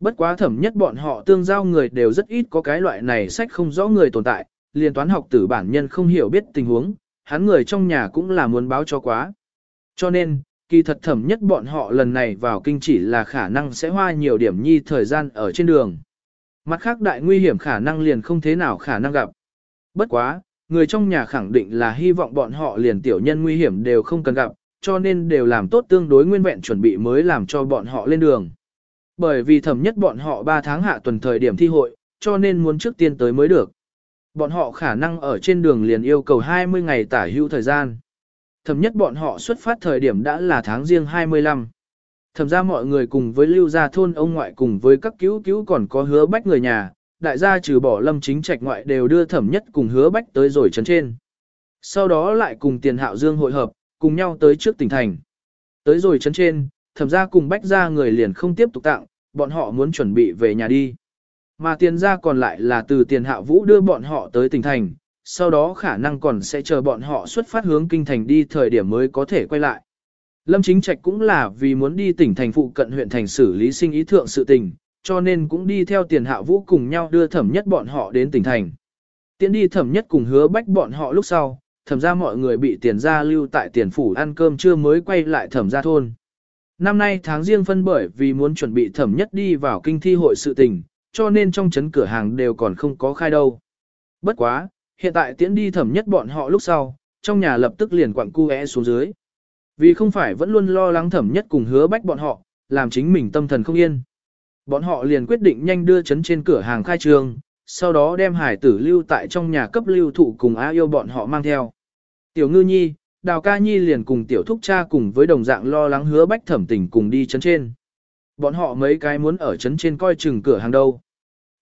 Bất quá thẩm nhất bọn họ tương giao người đều rất ít có cái loại này sách không rõ người tồn tại, liền toán học tử bản nhân không hiểu biết tình huống, hắn người trong nhà cũng là muốn báo cho quá. Cho nên, kỳ thật thẩm nhất bọn họ lần này vào kinh chỉ là khả năng sẽ hoa nhiều điểm nhi thời gian ở trên đường. Mặt khác đại nguy hiểm khả năng liền không thế nào khả năng gặp. Bất quá, người trong nhà khẳng định là hy vọng bọn họ liền tiểu nhân nguy hiểm đều không cần gặp, cho nên đều làm tốt tương đối nguyên vẹn chuẩn bị mới làm cho bọn họ lên đường. Bởi vì thẩm nhất bọn họ 3 tháng hạ tuần thời điểm thi hội, cho nên muốn trước tiên tới mới được. Bọn họ khả năng ở trên đường liền yêu cầu 20 ngày tả hữu thời gian. Thẩm nhất bọn họ xuất phát thời điểm đã là tháng riêng 25. Thẩm ra mọi người cùng với lưu gia thôn ông ngoại cùng với các cứu cứu còn có hứa bách người nhà, đại gia trừ bỏ lâm chính trạch ngoại đều đưa thẩm nhất cùng hứa bách tới rồi trấn trên. Sau đó lại cùng tiền hạo dương hội hợp, cùng nhau tới trước tỉnh thành. Tới rồi trấn trên, thẩm ra cùng bách ra người liền không tiếp tục tặng, bọn họ muốn chuẩn bị về nhà đi. Mà tiền ra còn lại là từ tiền hạ vũ đưa bọn họ tới tỉnh thành, sau đó khả năng còn sẽ chờ bọn họ xuất phát hướng kinh thành đi thời điểm mới có thể quay lại. Lâm Chính Trạch cũng là vì muốn đi tỉnh thành phụ cận huyện thành xử lý sinh ý thượng sự tình, cho nên cũng đi theo tiền hạ vũ cùng nhau đưa thẩm nhất bọn họ đến tỉnh thành. Tiến đi thẩm nhất cùng hứa bách bọn họ lúc sau, thẩm ra mọi người bị tiền gia lưu tại tiền phủ ăn cơm trưa mới quay lại thẩm ra thôn. Năm nay tháng riêng phân bởi vì muốn chuẩn bị thẩm nhất đi vào kinh thi hội sự tình, cho nên trong chấn cửa hàng đều còn không có khai đâu. Bất quá, hiện tại tiễn đi thẩm nhất bọn họ lúc sau, trong nhà lập tức liền quặng cu xuống dưới. Vì không phải vẫn luôn lo lắng thẩm nhất cùng hứa bách bọn họ, làm chính mình tâm thần không yên. Bọn họ liền quyết định nhanh đưa chấn trên cửa hàng khai trường, sau đó đem hải tử lưu tại trong nhà cấp lưu thụ cùng á yêu bọn họ mang theo. Tiểu ngư nhi, đào ca nhi liền cùng tiểu thúc cha cùng với đồng dạng lo lắng hứa bách thẩm tình cùng đi chấn trên. Bọn họ mấy cái muốn ở chấn trên coi chừng cửa hàng đâu.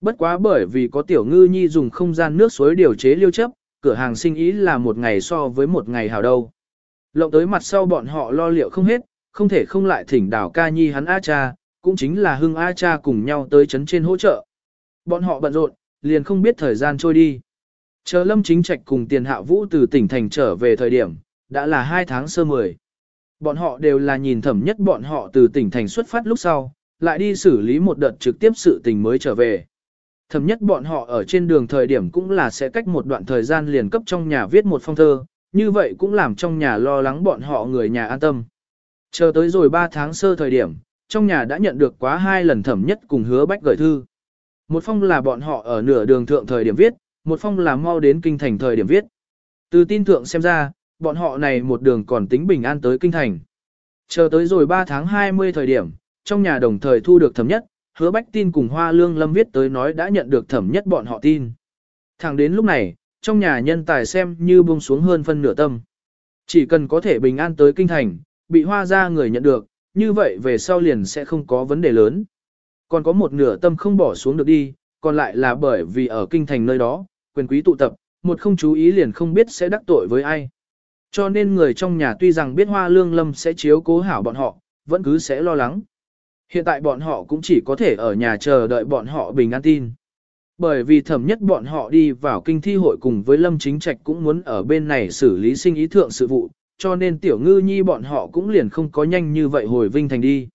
Bất quá bởi vì có tiểu ngư nhi dùng không gian nước suối điều chế liêu chấp, cửa hàng sinh ý là một ngày so với một ngày hào đâu. Lộng tới mặt sau bọn họ lo liệu không hết, không thể không lại thỉnh đảo ca nhi hắn A cha, cũng chính là hưng A cha cùng nhau tới chấn trên hỗ trợ. Bọn họ bận rộn, liền không biết thời gian trôi đi. Chờ lâm chính trạch cùng tiền hạ vũ từ tỉnh thành trở về thời điểm, đã là hai tháng sơ mười. Bọn họ đều là nhìn thẩm nhất bọn họ từ tỉnh thành xuất phát lúc sau, lại đi xử lý một đợt trực tiếp sự tình mới trở về. Thẩm nhất bọn họ ở trên đường thời điểm cũng là sẽ cách một đoạn thời gian liền cấp trong nhà viết một phong thơ, như vậy cũng làm trong nhà lo lắng bọn họ người nhà an tâm. Chờ tới rồi 3 tháng sơ thời điểm, trong nhà đã nhận được quá hai lần thẩm nhất cùng hứa bách gửi thư. Một phong là bọn họ ở nửa đường thượng thời điểm viết, một phong là mau đến kinh thành thời điểm viết. Từ tin thượng xem ra, bọn họ này một đường còn tính bình an tới kinh thành. Chờ tới rồi 3 tháng 20 thời điểm, trong nhà đồng thời thu được thẩm nhất, hứa bách tin cùng hoa lương lâm viết tới nói đã nhận được thẩm nhất bọn họ tin. Thẳng đến lúc này, trong nhà nhân tài xem như buông xuống hơn phân nửa tâm. Chỉ cần có thể bình an tới kinh thành, bị hoa ra người nhận được, như vậy về sau liền sẽ không có vấn đề lớn. Còn có một nửa tâm không bỏ xuống được đi, còn lại là bởi vì ở kinh thành nơi đó, quyền quý tụ tập, một không chú ý liền không biết sẽ đắc tội với ai. Cho nên người trong nhà tuy rằng biết hoa lương lâm sẽ chiếu cố hảo bọn họ, vẫn cứ sẽ lo lắng. Hiện tại bọn họ cũng chỉ có thể ở nhà chờ đợi bọn họ bình an tin. Bởi vì thẩm nhất bọn họ đi vào kinh thi hội cùng với Lâm Chính Trạch cũng muốn ở bên này xử lý sinh ý thượng sự vụ, cho nên tiểu ngư nhi bọn họ cũng liền không có nhanh như vậy hồi vinh thành đi.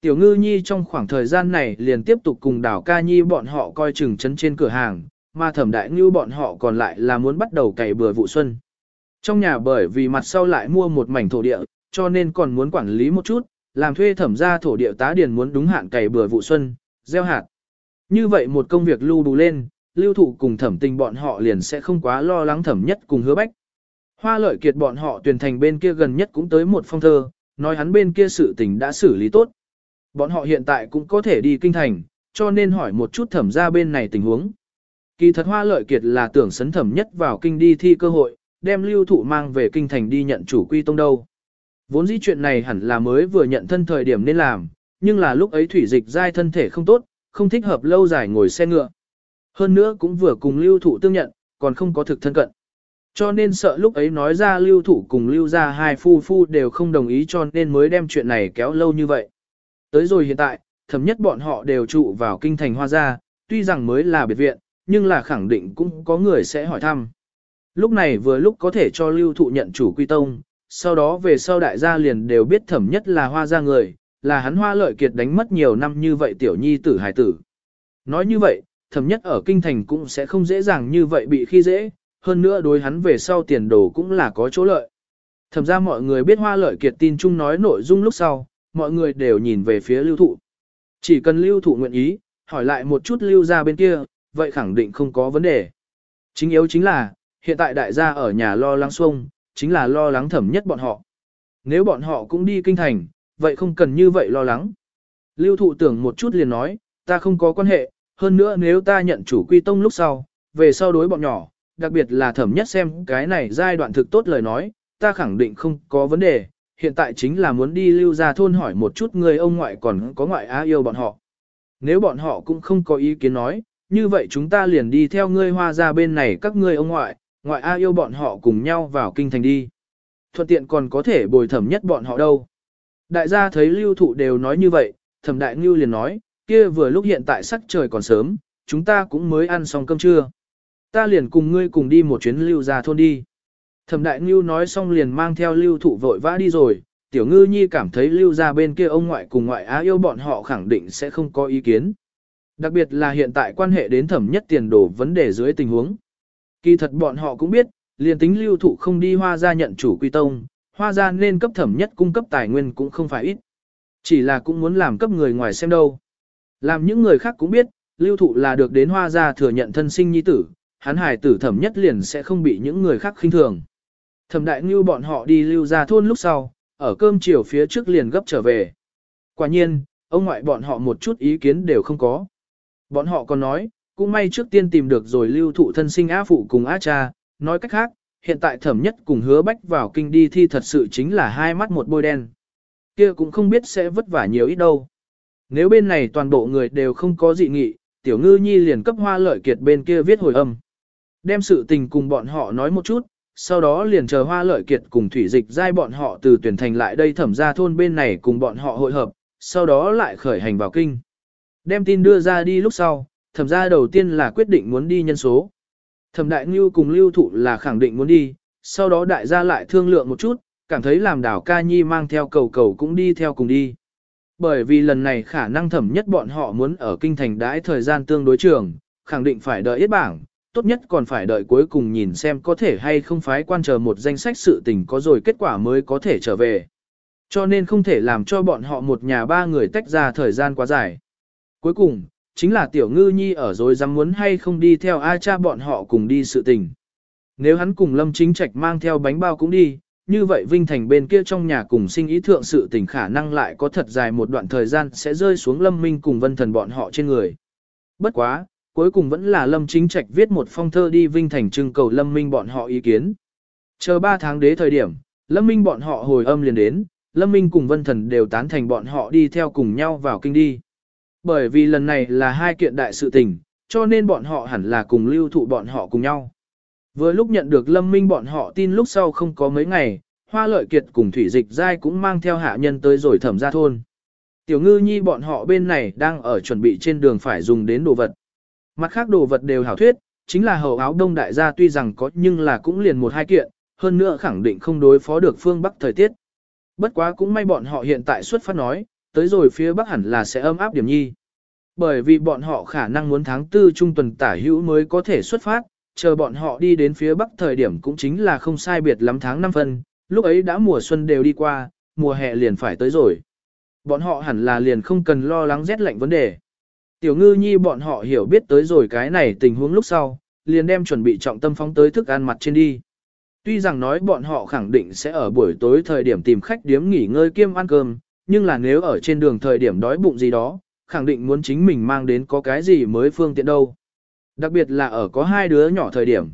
Tiểu ngư nhi trong khoảng thời gian này liền tiếp tục cùng đảo ca nhi bọn họ coi chừng chấn trên cửa hàng, mà thẩm đại ngư bọn họ còn lại là muốn bắt đầu cày bừa vụ xuân. Trong nhà bởi vì mặt sau lại mua một mảnh thổ địa, cho nên còn muốn quản lý một chút, làm thuê thẩm ra thổ địa tá điền muốn đúng hạn cày bừa vụ xuân, gieo hạt. Như vậy một công việc lưu đủ lên, lưu thụ cùng thẩm tình bọn họ liền sẽ không quá lo lắng thẩm nhất cùng hứa bách. Hoa lợi kiệt bọn họ tuyển thành bên kia gần nhất cũng tới một phong thơ, nói hắn bên kia sự tình đã xử lý tốt. Bọn họ hiện tại cũng có thể đi kinh thành, cho nên hỏi một chút thẩm ra bên này tình huống. Kỳ thật hoa lợi kiệt là tưởng sấn thẩm nhất vào kinh đi thi cơ hội, đem lưu thụ mang về kinh thành đi nhận chủ quy tông đâu. Vốn dĩ chuyện này hẳn là mới vừa nhận thân thời điểm nên làm, nhưng là lúc ấy thủy dịch dai thân thể không tốt, không thích hợp lâu dài ngồi xe ngựa. Hơn nữa cũng vừa cùng lưu thụ tương nhận, còn không có thực thân cận. Cho nên sợ lúc ấy nói ra lưu thủ cùng lưu ra hai phu phu đều không đồng ý cho nên mới đem chuyện này kéo lâu như vậy. Tới rồi hiện tại, thầm nhất bọn họ đều trụ vào kinh thành hoa gia, tuy rằng mới là biệt viện, nhưng là khẳng định cũng có người sẽ hỏi thăm. Lúc này vừa lúc có thể cho lưu thụ nhận chủ quy tông, sau đó về sau đại gia liền đều biết thẩm nhất là hoa gia người, là hắn hoa lợi kiệt đánh mất nhiều năm như vậy tiểu nhi tử hải tử. Nói như vậy, thẩm nhất ở kinh thành cũng sẽ không dễ dàng như vậy bị khi dễ, hơn nữa đối hắn về sau tiền đồ cũng là có chỗ lợi. Thẩm ra mọi người biết hoa lợi kiệt tin chung nói nội dung lúc sau, mọi người đều nhìn về phía lưu thụ. Chỉ cần lưu thụ nguyện ý, hỏi lại một chút lưu ra bên kia, vậy khẳng định không có vấn đề. Chính yếu chính là, hiện tại đại gia ở nhà lo lắng xuông, chính là lo lắng thẩm nhất bọn họ. Nếu bọn họ cũng đi kinh thành, vậy không cần như vậy lo lắng. Lưu thụ tưởng một chút liền nói, ta không có quan hệ, hơn nữa nếu ta nhận chủ quy tông lúc sau, về sau đối bọn nhỏ, đặc biệt là thẩm nhất xem cái này giai đoạn thực tốt lời nói, ta khẳng định không có vấn đề, hiện tại chính là muốn đi lưu ra thôn hỏi một chút người ông ngoại còn có ngoại á yêu bọn họ. Nếu bọn họ cũng không có ý kiến nói, như vậy chúng ta liền đi theo ngươi hoa ra bên này các ngươi ông ngoại, ngoại A yêu bọn họ cùng nhau vào kinh thành đi. Thuận tiện còn có thể bồi thẩm nhất bọn họ đâu. Đại gia thấy lưu thụ đều nói như vậy, thẩm đại ngưu liền nói, kia vừa lúc hiện tại sắc trời còn sớm, chúng ta cũng mới ăn xong cơm trưa. Ta liền cùng ngươi cùng đi một chuyến lưu ra thôn đi. Thẩm đại ngưu nói xong liền mang theo lưu thụ vội vã đi rồi, tiểu ngư nhi cảm thấy lưu ra bên kia ông ngoại cùng ngoại á yêu bọn họ khẳng định sẽ không có ý kiến. Đặc biệt là hiện tại quan hệ đến thẩm nhất tiền đồ vấn đề dưới tình huống. Kỳ thật bọn họ cũng biết, liền tính lưu thụ không đi hoa gia nhận chủ quy tông, hoa gia nên cấp thẩm nhất cung cấp tài nguyên cũng không phải ít. Chỉ là cũng muốn làm cấp người ngoài xem đâu. Làm những người khác cũng biết, lưu thụ là được đến hoa gia thừa nhận thân sinh nhi tử, hắn hài tử thẩm nhất liền sẽ không bị những người khác khinh thường. Thẩm đại ngưu bọn họ đi lưu ra thôn lúc sau, ở cơm chiều phía trước liền gấp trở về. Quả nhiên, ông ngoại bọn họ một chút ý kiến đều không có. Bọn họ còn nói, cũng may trước tiên tìm được rồi lưu thụ thân sinh á phụ cùng á cha, nói cách khác, hiện tại thẩm nhất cùng hứa bách vào kinh đi thi thật sự chính là hai mắt một bôi đen. kia cũng không biết sẽ vất vả nhiều ít đâu. Nếu bên này toàn bộ người đều không có dị nghị, tiểu ngư nhi liền cấp hoa lợi kiệt bên kia viết hồi âm. Đem sự tình cùng bọn họ nói một chút, sau đó liền chờ hoa lợi kiệt cùng thủy dịch giai bọn họ từ tuyển thành lại đây thẩm ra thôn bên này cùng bọn họ hội hợp, sau đó lại khởi hành vào kinh. Đem tin đưa ra đi lúc sau, thẩm ra đầu tiên là quyết định muốn đi nhân số. Thẩm đại ngưu cùng lưu thụ là khẳng định muốn đi, sau đó đại gia lại thương lượng một chút, cảm thấy làm đảo ca nhi mang theo cầu cầu cũng đi theo cùng đi. Bởi vì lần này khả năng thẩm nhất bọn họ muốn ở kinh thành đãi thời gian tương đối trường, khẳng định phải đợi ít bảng, tốt nhất còn phải đợi cuối cùng nhìn xem có thể hay không phái quan chờ một danh sách sự tình có rồi kết quả mới có thể trở về. Cho nên không thể làm cho bọn họ một nhà ba người tách ra thời gian quá dài. Cuối cùng, chính là tiểu ngư nhi ở rồi dám muốn hay không đi theo ai cha bọn họ cùng đi sự tình. Nếu hắn cùng Lâm Chính Trạch mang theo bánh bao cũng đi, như vậy Vinh Thành bên kia trong nhà cùng sinh ý thượng sự tình khả năng lại có thật dài một đoạn thời gian sẽ rơi xuống Lâm Minh cùng Vân Thần bọn họ trên người. Bất quá, cuối cùng vẫn là Lâm Chính Trạch viết một phong thơ đi Vinh Thành trưng cầu Lâm Minh bọn họ ý kiến. Chờ 3 tháng đế thời điểm, Lâm Minh bọn họ hồi âm liền đến, Lâm Minh cùng Vân Thần đều tán thành bọn họ đi theo cùng nhau vào kinh đi. Bởi vì lần này là hai kiện đại sự tình, cho nên bọn họ hẳn là cùng lưu thụ bọn họ cùng nhau. Vừa lúc nhận được Lâm Minh bọn họ tin lúc sau không có mấy ngày, Hoa Lợi Kiệt cùng Thủy Dịch Giai cũng mang theo hạ nhân tới rồi thẩm ra thôn. Tiểu ngư nhi bọn họ bên này đang ở chuẩn bị trên đường phải dùng đến đồ vật. Mặt khác đồ vật đều hảo thuyết, chính là hậu áo đông đại gia tuy rằng có nhưng là cũng liền một hai kiện, hơn nữa khẳng định không đối phó được phương Bắc thời tiết. Bất quá cũng may bọn họ hiện tại xuất phát nói, tới rồi phía Bắc hẳn là sẽ ấm áp điểm nhi. Bởi vì bọn họ khả năng muốn tháng tư trung tuần tả hữu mới có thể xuất phát, chờ bọn họ đi đến phía Bắc thời điểm cũng chính là không sai biệt lắm tháng 5 phân, lúc ấy đã mùa xuân đều đi qua, mùa hè liền phải tới rồi. Bọn họ hẳn là liền không cần lo lắng rét lạnh vấn đề. Tiểu ngư nhi bọn họ hiểu biết tới rồi cái này tình huống lúc sau, liền đem chuẩn bị trọng tâm phóng tới thức ăn mặt trên đi. Tuy rằng nói bọn họ khẳng định sẽ ở buổi tối thời điểm tìm khách điếm nghỉ ngơi kiêm ăn cơm, nhưng là nếu ở trên đường thời điểm đói bụng gì đó, khẳng định muốn chính mình mang đến có cái gì mới phương tiện đâu. Đặc biệt là ở có hai đứa nhỏ thời điểm.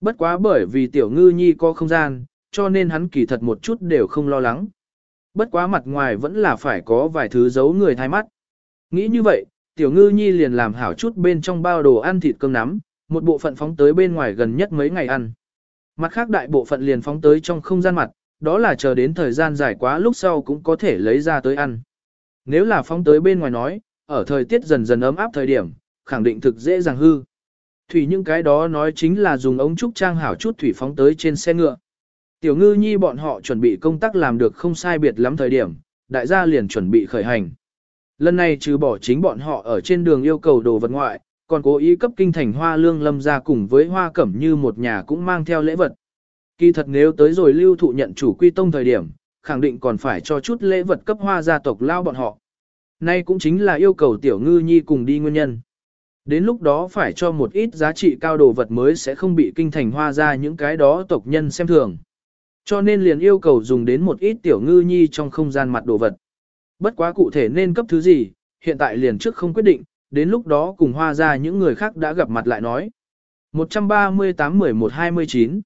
Bất quá bởi vì tiểu ngư nhi có không gian, cho nên hắn kỳ thật một chút đều không lo lắng. Bất quá mặt ngoài vẫn là phải có vài thứ giấu người thay mắt. Nghĩ như vậy, tiểu ngư nhi liền làm hảo chút bên trong bao đồ ăn thịt cơm nắm, một bộ phận phóng tới bên ngoài gần nhất mấy ngày ăn. Mặt khác đại bộ phận liền phóng tới trong không gian mặt, đó là chờ đến thời gian dài quá lúc sau cũng có thể lấy ra tới ăn. Nếu là phóng tới bên ngoài nói, ở thời tiết dần dần ấm áp thời điểm, khẳng định thực dễ dàng hư. Thủy những cái đó nói chính là dùng ống trúc trang hảo chút thủy phóng tới trên xe ngựa. Tiểu ngư nhi bọn họ chuẩn bị công tác làm được không sai biệt lắm thời điểm, đại gia liền chuẩn bị khởi hành. Lần này trừ bỏ chính bọn họ ở trên đường yêu cầu đồ vật ngoại, còn cố ý cấp kinh thành hoa lương lâm ra cùng với hoa cẩm như một nhà cũng mang theo lễ vật. Kỳ thật nếu tới rồi lưu thụ nhận chủ quy tông thời điểm, khẳng định còn phải cho chút lễ vật cấp hoa gia tộc lao bọn họ. Nay cũng chính là yêu cầu tiểu ngư nhi cùng đi nguyên nhân. Đến lúc đó phải cho một ít giá trị cao đồ vật mới sẽ không bị kinh thành hoa ra những cái đó tộc nhân xem thường. Cho nên liền yêu cầu dùng đến một ít tiểu ngư nhi trong không gian mặt đồ vật. Bất quá cụ thể nên cấp thứ gì, hiện tại liền trước không quyết định, đến lúc đó cùng hoa ra những người khác đã gặp mặt lại nói. 138-11-29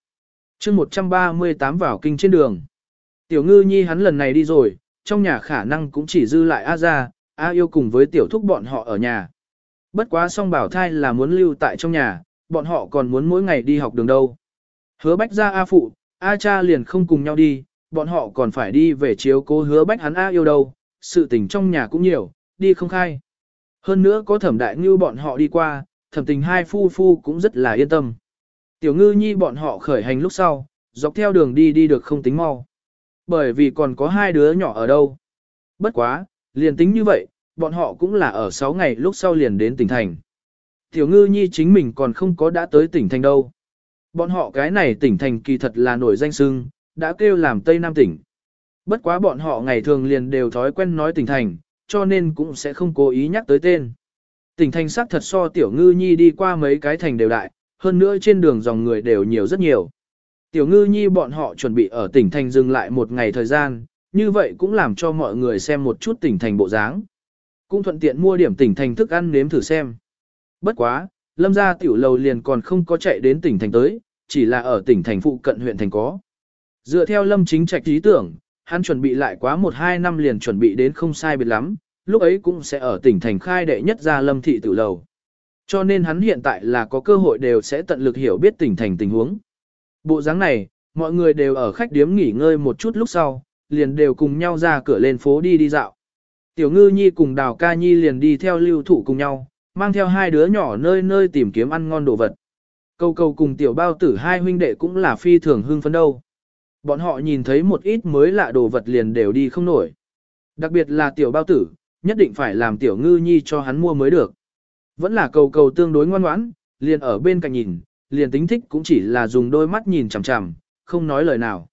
chương 138 vào kinh trên đường. Tiểu ngư nhi hắn lần này đi rồi, trong nhà khả năng cũng chỉ dư lại A ra, A yêu cùng với tiểu thúc bọn họ ở nhà. Bất quá song bảo thai là muốn lưu tại trong nhà, bọn họ còn muốn mỗi ngày đi học đường đâu. Hứa bách ra A phụ, A cha liền không cùng nhau đi, bọn họ còn phải đi về chiếu cố hứa bách hắn A yêu đâu, sự tình trong nhà cũng nhiều, đi không khai. Hơn nữa có thẩm đại như bọn họ đi qua, thẩm tình hai phu phu cũng rất là yên tâm. Tiểu ngư nhi bọn họ khởi hành lúc sau, dọc theo đường đi đi được không tính mau. Bởi vì còn có hai đứa nhỏ ở đâu. Bất quá, liền tính như vậy, bọn họ cũng là ở 6 ngày lúc sau liền đến tỉnh thành. Tiểu ngư nhi chính mình còn không có đã tới tỉnh thành đâu. Bọn họ cái này tỉnh thành kỳ thật là nổi danh sưng, đã kêu làm Tây Nam tỉnh. Bất quá bọn họ ngày thường liền đều thói quen nói tỉnh thành, cho nên cũng sẽ không cố ý nhắc tới tên. Tỉnh thành sắc thật so tiểu ngư nhi đi qua mấy cái thành đều đại, hơn nữa trên đường dòng người đều nhiều rất nhiều. Tiểu ngư nhi bọn họ chuẩn bị ở tỉnh thành dừng lại một ngày thời gian, như vậy cũng làm cho mọi người xem một chút tỉnh thành bộ dáng. Cũng thuận tiện mua điểm tỉnh thành thức ăn nếm thử xem. Bất quá, lâm gia tiểu lầu liền còn không có chạy đến tỉnh thành tới, chỉ là ở tỉnh thành phụ cận huyện thành có. Dựa theo lâm chính trạch ý tưởng, hắn chuẩn bị lại quá một hai năm liền chuẩn bị đến không sai biệt lắm, lúc ấy cũng sẽ ở tỉnh thành khai đệ nhất ra lâm thị tiểu lầu. Cho nên hắn hiện tại là có cơ hội đều sẽ tận lực hiểu biết tỉnh thành tình huống. Bộ dáng này, mọi người đều ở khách điếm nghỉ ngơi một chút lúc sau, liền đều cùng nhau ra cửa lên phố đi đi dạo. Tiểu ngư nhi cùng đào ca nhi liền đi theo lưu thủ cùng nhau, mang theo hai đứa nhỏ nơi nơi tìm kiếm ăn ngon đồ vật. Câu câu cùng tiểu bao tử hai huynh đệ cũng là phi thường hưng phấn đâu. Bọn họ nhìn thấy một ít mới lạ đồ vật liền đều đi không nổi. Đặc biệt là tiểu bao tử, nhất định phải làm tiểu ngư nhi cho hắn mua mới được. Vẫn là cầu cầu tương đối ngoan ngoãn, liền ở bên cạnh nhìn, liền tính thích cũng chỉ là dùng đôi mắt nhìn chằm chằm, không nói lời nào.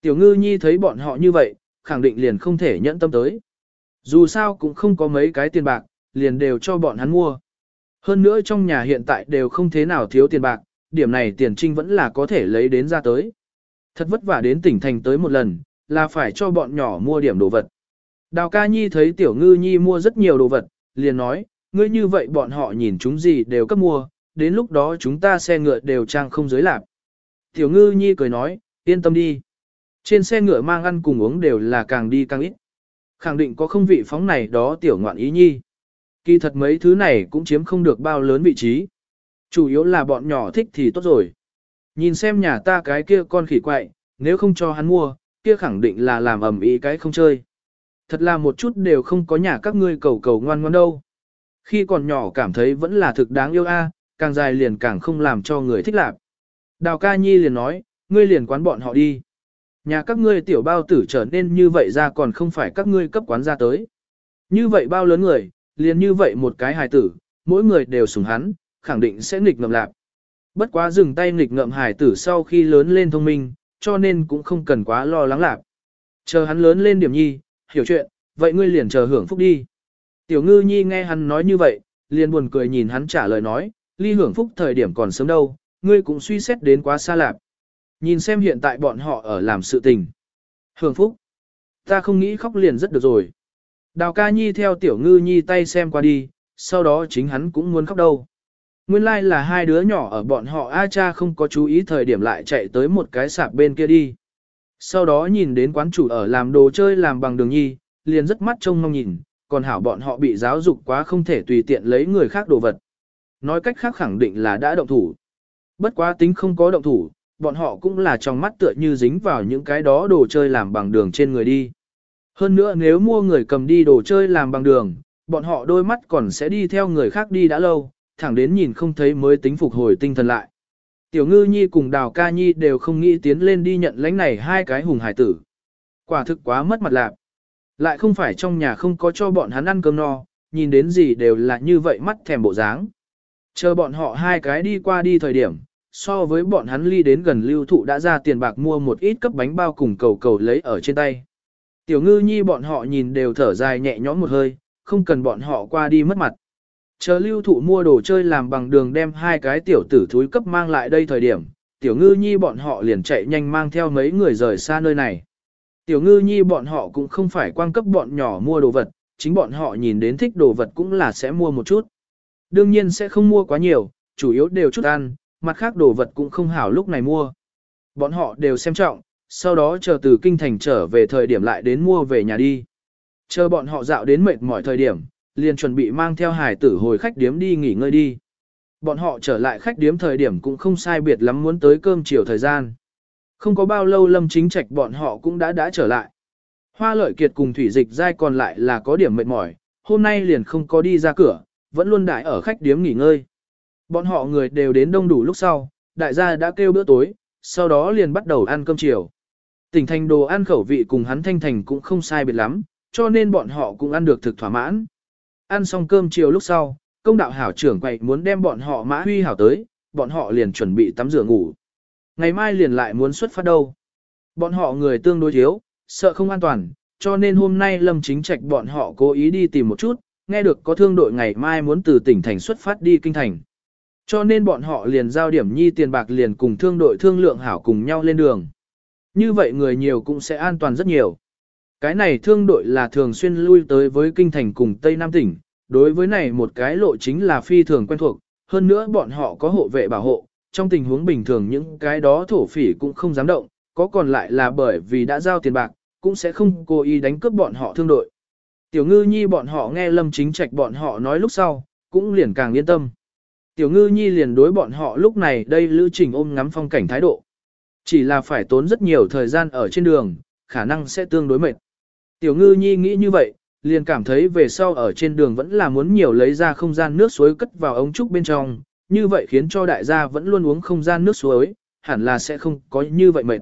Tiểu ngư nhi thấy bọn họ như vậy, khẳng định liền không thể nhẫn tâm tới. Dù sao cũng không có mấy cái tiền bạc, liền đều cho bọn hắn mua. Hơn nữa trong nhà hiện tại đều không thế nào thiếu tiền bạc, điểm này tiền trinh vẫn là có thể lấy đến ra tới. Thật vất vả đến tỉnh thành tới một lần, là phải cho bọn nhỏ mua điểm đồ vật. Đào ca nhi thấy tiểu ngư nhi mua rất nhiều đồ vật, liền nói, ngươi như vậy bọn họ nhìn chúng gì đều cấp mua, đến lúc đó chúng ta xe ngựa đều trang không giới lạc. Tiểu ngư nhi cười nói, yên tâm đi. Trên xe ngựa mang ăn cùng uống đều là càng đi càng ít. Khẳng định có không vị phóng này đó tiểu ngoạn ý nhi. Kỳ thật mấy thứ này cũng chiếm không được bao lớn vị trí. Chủ yếu là bọn nhỏ thích thì tốt rồi. Nhìn xem nhà ta cái kia con khỉ quậy, nếu không cho hắn mua, kia khẳng định là làm ầm ĩ cái không chơi. Thật là một chút đều không có nhà các ngươi cầu cầu ngoan ngoan đâu. Khi còn nhỏ cảm thấy vẫn là thực đáng yêu a, càng dài liền càng không làm cho người thích lạc. Đào ca nhi liền nói, ngươi liền quán bọn họ đi. Nhà các ngươi tiểu bao tử trở nên như vậy ra còn không phải các ngươi cấp quán ra tới. Như vậy bao lớn người, liền như vậy một cái hài tử, mỗi người đều sủng hắn, khẳng định sẽ nghịch ngợm lạc. Bất quá dừng tay nghịch ngợm hài tử sau khi lớn lên thông minh, cho nên cũng không cần quá lo lắng lạc. Chờ hắn lớn lên điểm nhi, hiểu chuyện, vậy ngươi liền chờ hưởng phúc đi. Tiểu ngư nhi nghe hắn nói như vậy, liền buồn cười nhìn hắn trả lời nói, ly hưởng phúc thời điểm còn sớm đâu, ngươi cũng suy xét đến quá xa lạc. Nhìn xem hiện tại bọn họ ở làm sự tình. Hưởng phúc. Ta không nghĩ khóc liền rất được rồi. Đào ca nhi theo tiểu ngư nhi tay xem qua đi, sau đó chính hắn cũng muốn khóc đâu. Nguyên lai like là hai đứa nhỏ ở bọn họ A cha không có chú ý thời điểm lại chạy tới một cái sạp bên kia đi. Sau đó nhìn đến quán chủ ở làm đồ chơi làm bằng đường nhi, liền rất mắt trông mong nhìn, còn hảo bọn họ bị giáo dục quá không thể tùy tiện lấy người khác đồ vật. Nói cách khác khẳng định là đã động thủ. Bất quá tính không có động thủ, bọn họ cũng là trong mắt tựa như dính vào những cái đó đồ chơi làm bằng đường trên người đi. Hơn nữa nếu mua người cầm đi đồ chơi làm bằng đường, bọn họ đôi mắt còn sẽ đi theo người khác đi đã lâu, thẳng đến nhìn không thấy mới tính phục hồi tinh thần lại. Tiểu ngư nhi cùng đào ca nhi đều không nghĩ tiến lên đi nhận lãnh này hai cái hùng hải tử. Quả thực quá mất mặt lạc. Lại không phải trong nhà không có cho bọn hắn ăn cơm no, nhìn đến gì đều là như vậy mắt thèm bộ dáng. Chờ bọn họ hai cái đi qua đi thời điểm, so với bọn hắn ly đến gần lưu thụ đã ra tiền bạc mua một ít cấp bánh bao cùng cầu cầu lấy ở trên tay. Tiểu ngư nhi bọn họ nhìn đều thở dài nhẹ nhõm một hơi, không cần bọn họ qua đi mất mặt. Chờ lưu thụ mua đồ chơi làm bằng đường đem hai cái tiểu tử thúi cấp mang lại đây thời điểm, tiểu ngư nhi bọn họ liền chạy nhanh mang theo mấy người rời xa nơi này. Tiểu ngư nhi bọn họ cũng không phải quan cấp bọn nhỏ mua đồ vật, chính bọn họ nhìn đến thích đồ vật cũng là sẽ mua một chút. Đương nhiên sẽ không mua quá nhiều, chủ yếu đều chút ăn, mặt khác đồ vật cũng không hảo lúc này mua. Bọn họ đều xem trọng, sau đó chờ từ kinh thành trở về thời điểm lại đến mua về nhà đi. Chờ bọn họ dạo đến mệt mỏi thời điểm, liền chuẩn bị mang theo hải tử hồi khách điếm đi nghỉ ngơi đi. Bọn họ trở lại khách điếm thời điểm cũng không sai biệt lắm muốn tới cơm chiều thời gian. Không có bao lâu lâm chính trạch bọn họ cũng đã đã trở lại. Hoa lợi kiệt cùng thủy dịch dai còn lại là có điểm mệt mỏi, hôm nay liền không có đi ra cửa, vẫn luôn đại ở khách điếm nghỉ ngơi. Bọn họ người đều đến đông đủ lúc sau, đại gia đã kêu bữa tối, sau đó liền bắt đầu ăn cơm chiều. Tỉnh thành đồ ăn khẩu vị cùng hắn thanh thành cũng không sai biệt lắm, cho nên bọn họ cũng ăn được thực thỏa mãn. Ăn xong cơm chiều lúc sau, công đạo hảo trưởng quậy muốn đem bọn họ mã huy hảo tới, bọn họ liền chuẩn bị tắm rửa ngủ. Ngày mai liền lại muốn xuất phát đâu. Bọn họ người tương đối thiếu, sợ không an toàn, cho nên hôm nay Lâm Chính Trạch bọn họ cố ý đi tìm một chút, nghe được có thương đội ngày mai muốn từ tỉnh thành xuất phát đi kinh thành. Cho nên bọn họ liền giao điểm nhi tiền bạc liền cùng thương đội thương lượng hảo cùng nhau lên đường. Như vậy người nhiều cũng sẽ an toàn rất nhiều. Cái này thương đội là thường xuyên lui tới với kinh thành cùng Tây Nam tỉnh, đối với này một cái lộ chính là phi thường quen thuộc, hơn nữa bọn họ có hộ vệ bảo hộ, trong tình huống bình thường những cái đó thổ phỉ cũng không dám động, có còn lại là bởi vì đã giao tiền bạc, cũng sẽ không cố ý đánh cướp bọn họ thương đội. Tiểu ngư nhi bọn họ nghe lâm chính trạch bọn họ nói lúc sau, cũng liền càng yên tâm. Tiểu ngư nhi liền đối bọn họ lúc này đây lưu trình ôm ngắm phong cảnh thái độ. Chỉ là phải tốn rất nhiều thời gian ở trên đường, khả năng sẽ tương đối mệt. Tiểu ngư nhi nghĩ như vậy, liền cảm thấy về sau ở trên đường vẫn là muốn nhiều lấy ra không gian nước suối cất vào ống trúc bên trong, như vậy khiến cho đại gia vẫn luôn uống không gian nước suối, hẳn là sẽ không có như vậy mệt.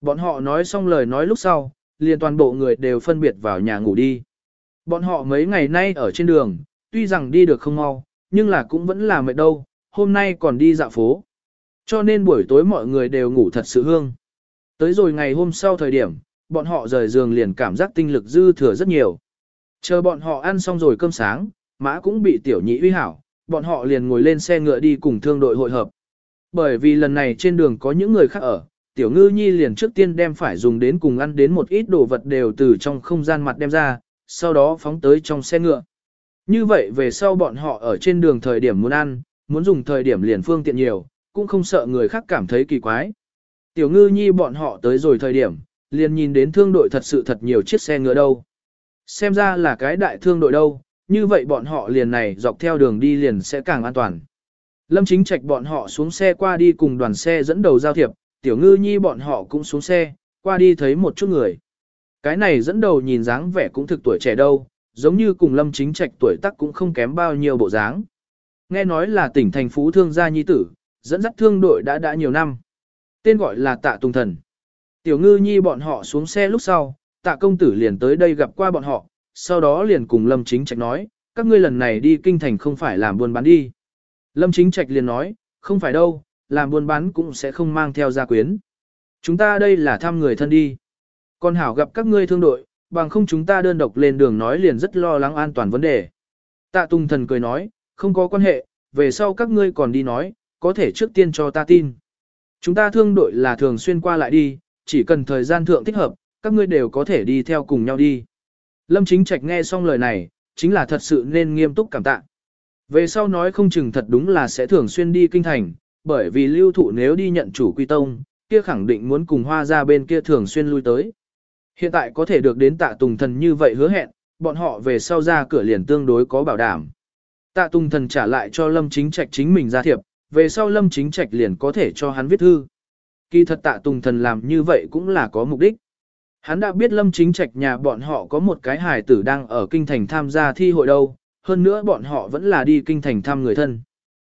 Bọn họ nói xong lời nói lúc sau, liền toàn bộ người đều phân biệt vào nhà ngủ đi. Bọn họ mấy ngày nay ở trên đường, tuy rằng đi được không mau, nhưng là cũng vẫn là mệt đâu, hôm nay còn đi dạo phố. Cho nên buổi tối mọi người đều ngủ thật sự hương. Tới rồi ngày hôm sau thời điểm, bọn họ rời giường liền cảm giác tinh lực dư thừa rất nhiều. Chờ bọn họ ăn xong rồi cơm sáng, mã cũng bị tiểu nhị uy hảo, bọn họ liền ngồi lên xe ngựa đi cùng thương đội hội hợp. Bởi vì lần này trên đường có những người khác ở, tiểu ngư nhi liền trước tiên đem phải dùng đến cùng ăn đến một ít đồ vật đều từ trong không gian mặt đem ra, sau đó phóng tới trong xe ngựa. Như vậy về sau bọn họ ở trên đường thời điểm muốn ăn, muốn dùng thời điểm liền phương tiện nhiều, cũng không sợ người khác cảm thấy kỳ quái. Tiểu ngư nhi bọn họ tới rồi thời điểm, liền nhìn đến thương đội thật sự thật nhiều chiếc xe ngựa đâu. Xem ra là cái đại thương đội đâu, như vậy bọn họ liền này dọc theo đường đi liền sẽ càng an toàn. Lâm chính trạch bọn họ xuống xe qua đi cùng đoàn xe dẫn đầu giao thiệp, tiểu ngư nhi bọn họ cũng xuống xe, qua đi thấy một chút người. Cái này dẫn đầu nhìn dáng vẻ cũng thực tuổi trẻ đâu, giống như cùng lâm chính trạch tuổi tác cũng không kém bao nhiêu bộ dáng. Nghe nói là tỉnh thành phú thương gia nhi tử, dẫn dắt thương đội đã đã nhiều năm. Tên gọi là tạ tùng thần. Tiểu ngư nhi bọn họ xuống xe lúc sau, tạ công tử liền tới đây gặp qua bọn họ, sau đó liền cùng lâm chính trạch nói, các ngươi lần này đi kinh thành không phải làm buôn bán đi. Lâm chính trạch liền nói, không phải đâu, làm buôn bán cũng sẽ không mang theo gia quyến. Chúng ta đây là thăm người thân đi. Còn hảo gặp các ngươi thương đội, bằng không chúng ta đơn độc lên đường nói liền rất lo lắng an toàn vấn đề. Tạ Tùng Thần cười nói, không có quan hệ, về sau các ngươi còn đi nói, có thể trước tiên cho ta tin. Chúng ta thương đội là thường xuyên qua lại đi, chỉ cần thời gian thượng thích hợp, các ngươi đều có thể đi theo cùng nhau đi. Lâm Chính Trạch nghe xong lời này, chính là thật sự nên nghiêm túc cảm tạ. Về sau nói không chừng thật đúng là sẽ thường xuyên đi kinh thành, bởi vì lưu thụ nếu đi nhận chủ quy tông, kia khẳng định muốn cùng hoa ra bên kia thường xuyên lui tới. Hiện tại có thể được đến tạ tùng thần như vậy hứa hẹn, bọn họ về sau ra cửa liền tương đối có bảo đảm. Tạ tùng thần trả lại cho lâm chính trạch chính mình ra thiệp, về sau lâm chính trạch liền có thể cho hắn viết thư. Kỳ thật tạ tùng thần làm như vậy cũng là có mục đích. Hắn đã biết lâm chính trạch nhà bọn họ có một cái hài tử đang ở kinh thành tham gia thi hội đâu, hơn nữa bọn họ vẫn là đi kinh thành thăm người thân.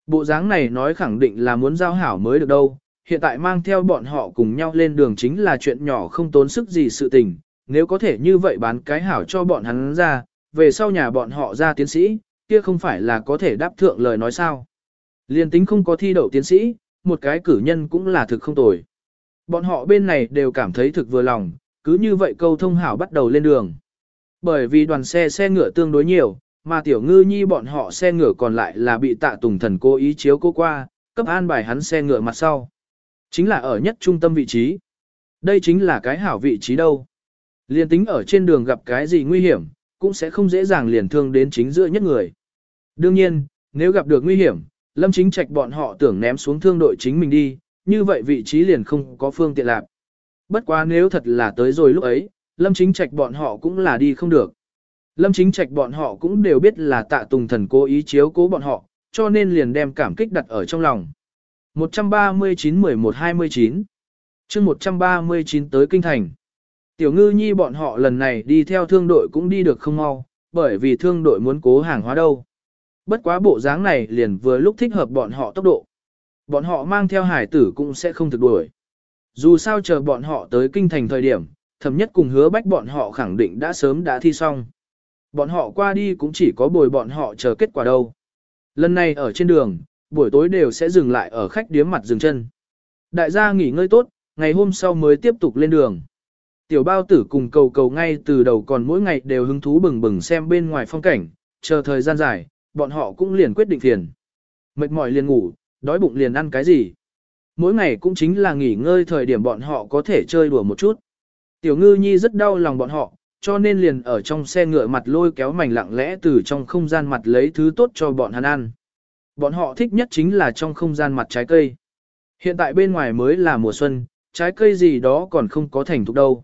Bộ dáng này nói khẳng định là muốn giao hảo mới được đâu, hiện tại mang theo bọn họ cùng nhau lên đường chính là chuyện nhỏ không tốn sức gì sự tình, nếu có thể như vậy bán cái hảo cho bọn hắn ra, về sau nhà bọn họ ra tiến sĩ, kia không phải là có thể đáp thượng lời nói sao. Liên tính không có thi đậu tiến sĩ, một cái cử nhân cũng là thực không tồi. Bọn họ bên này đều cảm thấy thực vừa lòng, cứ như vậy câu thông hảo bắt đầu lên đường. Bởi vì đoàn xe xe ngựa tương đối nhiều, mà tiểu ngư nhi bọn họ xe ngựa còn lại là bị tạ tùng thần cố ý chiếu cô qua, cấp an bài hắn xe ngựa mặt sau. Chính là ở nhất trung tâm vị trí. Đây chính là cái hảo vị trí đâu. Liên tính ở trên đường gặp cái gì nguy hiểm, cũng sẽ không dễ dàng liền thương đến chính giữa nhất người. Đương nhiên, nếu gặp được nguy hiểm, lâm chính trạch bọn họ tưởng ném xuống thương đội chính mình đi, như vậy vị trí liền không có phương tiện lạc. Bất quá nếu thật là tới rồi lúc ấy, lâm chính trạch bọn họ cũng là đi không được. Lâm chính trạch bọn họ cũng đều biết là tạ tùng thần cố ý chiếu cố bọn họ, cho nên liền đem cảm kích đặt ở trong lòng. 139-11-29 chương 139 tới Kinh Thành. Tiểu ngư nhi bọn họ lần này đi theo thương đội cũng đi được không mau, bởi vì thương đội muốn cố hàng hóa đâu. Bất quá bộ dáng này liền vừa lúc thích hợp bọn họ tốc độ. Bọn họ mang theo hải tử cũng sẽ không thực đuổi. Dù sao chờ bọn họ tới Kinh Thành thời điểm, thậm nhất cùng hứa bách bọn họ khẳng định đã sớm đã thi xong. Bọn họ qua đi cũng chỉ có bồi bọn họ chờ kết quả đâu. Lần này ở trên đường, buổi tối đều sẽ dừng lại ở khách điếm mặt dừng chân. Đại gia nghỉ ngơi tốt, ngày hôm sau mới tiếp tục lên đường. Tiểu bao tử cùng cầu cầu ngay từ đầu còn mỗi ngày đều hứng thú bừng bừng xem bên ngoài phong cảnh, chờ thời gian dài, bọn họ cũng liền quyết định phiền. Mệt mỏi liền ngủ, đói bụng liền ăn cái gì. Mỗi ngày cũng chính là nghỉ ngơi thời điểm bọn họ có thể chơi đùa một chút. Tiểu ngư nhi rất đau lòng bọn họ, cho nên liền ở trong xe ngựa mặt lôi kéo mảnh lặng lẽ từ trong không gian mặt lấy thứ tốt cho bọn hắn ăn. Bọn họ thích nhất chính là trong không gian mặt trái cây. Hiện tại bên ngoài mới là mùa xuân, trái cây gì đó còn không có thành thục đâu.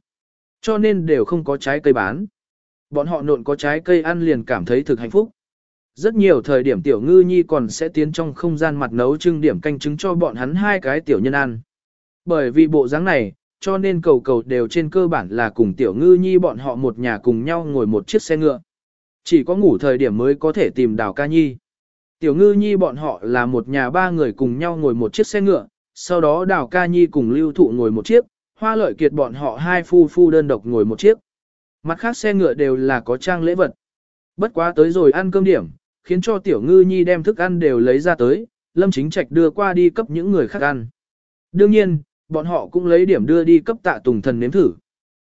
Cho nên đều không có trái cây bán. Bọn họ nộn có trái cây ăn liền cảm thấy thực hạnh phúc. Rất nhiều thời điểm tiểu ngư nhi còn sẽ tiến trong không gian mặt nấu trưng điểm canh trứng cho bọn hắn hai cái tiểu nhân ăn. Bởi vì bộ dáng này, cho nên cầu cầu đều trên cơ bản là cùng tiểu ngư nhi bọn họ một nhà cùng nhau ngồi một chiếc xe ngựa. Chỉ có ngủ thời điểm mới có thể tìm đào ca nhi. Tiểu ngư nhi bọn họ là một nhà ba người cùng nhau ngồi một chiếc xe ngựa, sau đó đào ca nhi cùng lưu thụ ngồi một chiếc, hoa lợi kiệt bọn họ hai phu phu đơn độc ngồi một chiếc. Mặt khác xe ngựa đều là có trang lễ vật. Bất quá tới rồi ăn cơm điểm, khiến cho tiểu ngư nhi đem thức ăn đều lấy ra tới, lâm chính trạch đưa qua đi cấp những người khác ăn. Đương nhiên, bọn họ cũng lấy điểm đưa đi cấp tạ tùng thần nếm thử.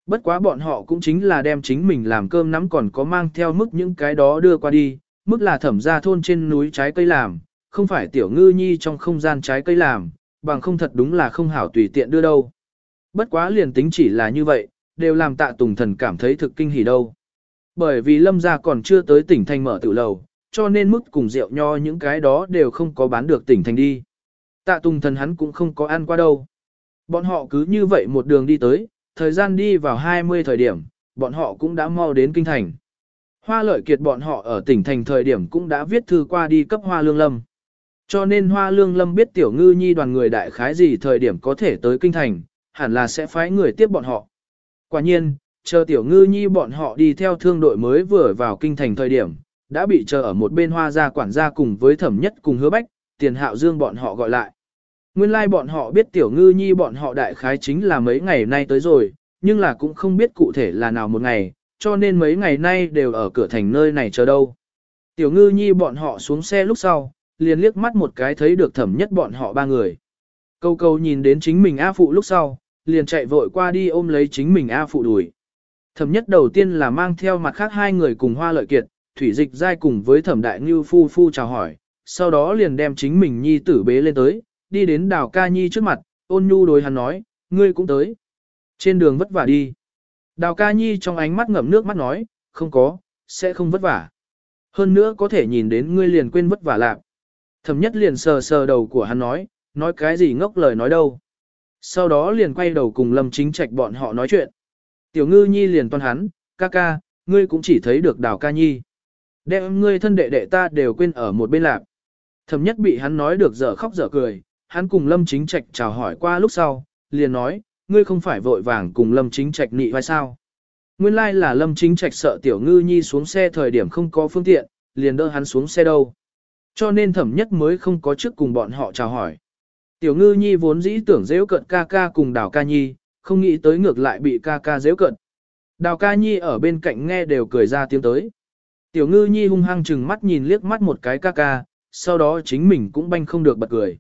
Bất quá bọn họ cũng chính là đem chính mình làm cơm nắm còn có mang theo mức những cái đó đưa qua đi, mức là thẩm ra thôn trên núi trái cây làm, không phải tiểu ngư nhi trong không gian trái cây làm, bằng không thật đúng là không hảo tùy tiện đưa đâu. Bất quá liền tính chỉ là như vậy, đều làm tạ tùng thần cảm thấy thực kinh hỉ đâu. Bởi vì lâm gia còn chưa tới tỉnh thành mở tự lầu, cho nên mức cùng rượu nho những cái đó đều không có bán được tỉnh thành đi. Tạ tùng thần hắn cũng không có ăn qua đâu. Bọn họ cứ như vậy một đường đi tới, thời gian đi vào 20 thời điểm, bọn họ cũng đã mau đến kinh thành. Hoa lợi kiệt bọn họ ở tỉnh thành thời điểm cũng đã viết thư qua đi cấp hoa lương lâm. Cho nên hoa lương lâm biết tiểu ngư nhi đoàn người đại khái gì thời điểm có thể tới kinh thành, hẳn là sẽ phái người tiếp bọn họ. Quả nhiên, chờ tiểu ngư nhi bọn họ đi theo thương đội mới vừa vào kinh thành thời điểm, đã bị chờ ở một bên hoa gia quản gia cùng với thẩm nhất cùng hứa bách, tiền hạo dương bọn họ gọi lại. Nguyên lai like bọn họ biết tiểu ngư nhi bọn họ đại khái chính là mấy ngày nay tới rồi, nhưng là cũng không biết cụ thể là nào một ngày, cho nên mấy ngày nay đều ở cửa thành nơi này chờ đâu. Tiểu ngư nhi bọn họ xuống xe lúc sau, liền liếc mắt một cái thấy được thẩm nhất bọn họ ba người. Câu câu nhìn đến chính mình A phụ lúc sau, liền chạy vội qua đi ôm lấy chính mình A phụ đuổi. Thẩm nhất đầu tiên là mang theo mặt khác hai người cùng hoa lợi kiệt, thủy dịch giai cùng với thẩm đại ngưu phu phu chào hỏi, sau đó liền đem chính mình nhi tử bế lên tới, đi đến đào ca nhi trước mặt, ôn nhu đối hắn nói, ngươi cũng tới. Trên đường vất vả đi. Đào ca nhi trong ánh mắt ngậm nước mắt nói, không có, sẽ không vất vả. Hơn nữa có thể nhìn đến ngươi liền quên vất vả lạc. Thẩm nhất liền sờ sờ đầu của hắn nói, nói cái gì ngốc lời nói đâu. Sau đó liền quay đầu cùng lâm chính trạch bọn họ nói chuyện. Tiểu ngư nhi liền toan hắn, ca ca, ngươi cũng chỉ thấy được đào ca nhi. Đem ngươi thân đệ đệ ta đều quên ở một bên lạc. Thẩm nhất bị hắn nói được dở khóc dở cười, hắn cùng lâm chính trạch chào hỏi qua lúc sau, liền nói, ngươi không phải vội vàng cùng lâm chính trạch nị vai sao. Nguyên lai like là lâm chính trạch sợ tiểu ngư nhi xuống xe thời điểm không có phương tiện, liền đỡ hắn xuống xe đâu. Cho nên thẩm nhất mới không có trước cùng bọn họ chào hỏi. Tiểu ngư nhi vốn dĩ tưởng dễ cận ca ca cùng đào ca nhi, không nghĩ tới ngược lại bị ca ca dễ cận. Đào ca nhi ở bên cạnh nghe đều cười ra tiếng tới. Tiểu ngư nhi hung hăng chừng mắt nhìn liếc mắt một cái ca ca, sau đó chính mình cũng banh không được bật cười.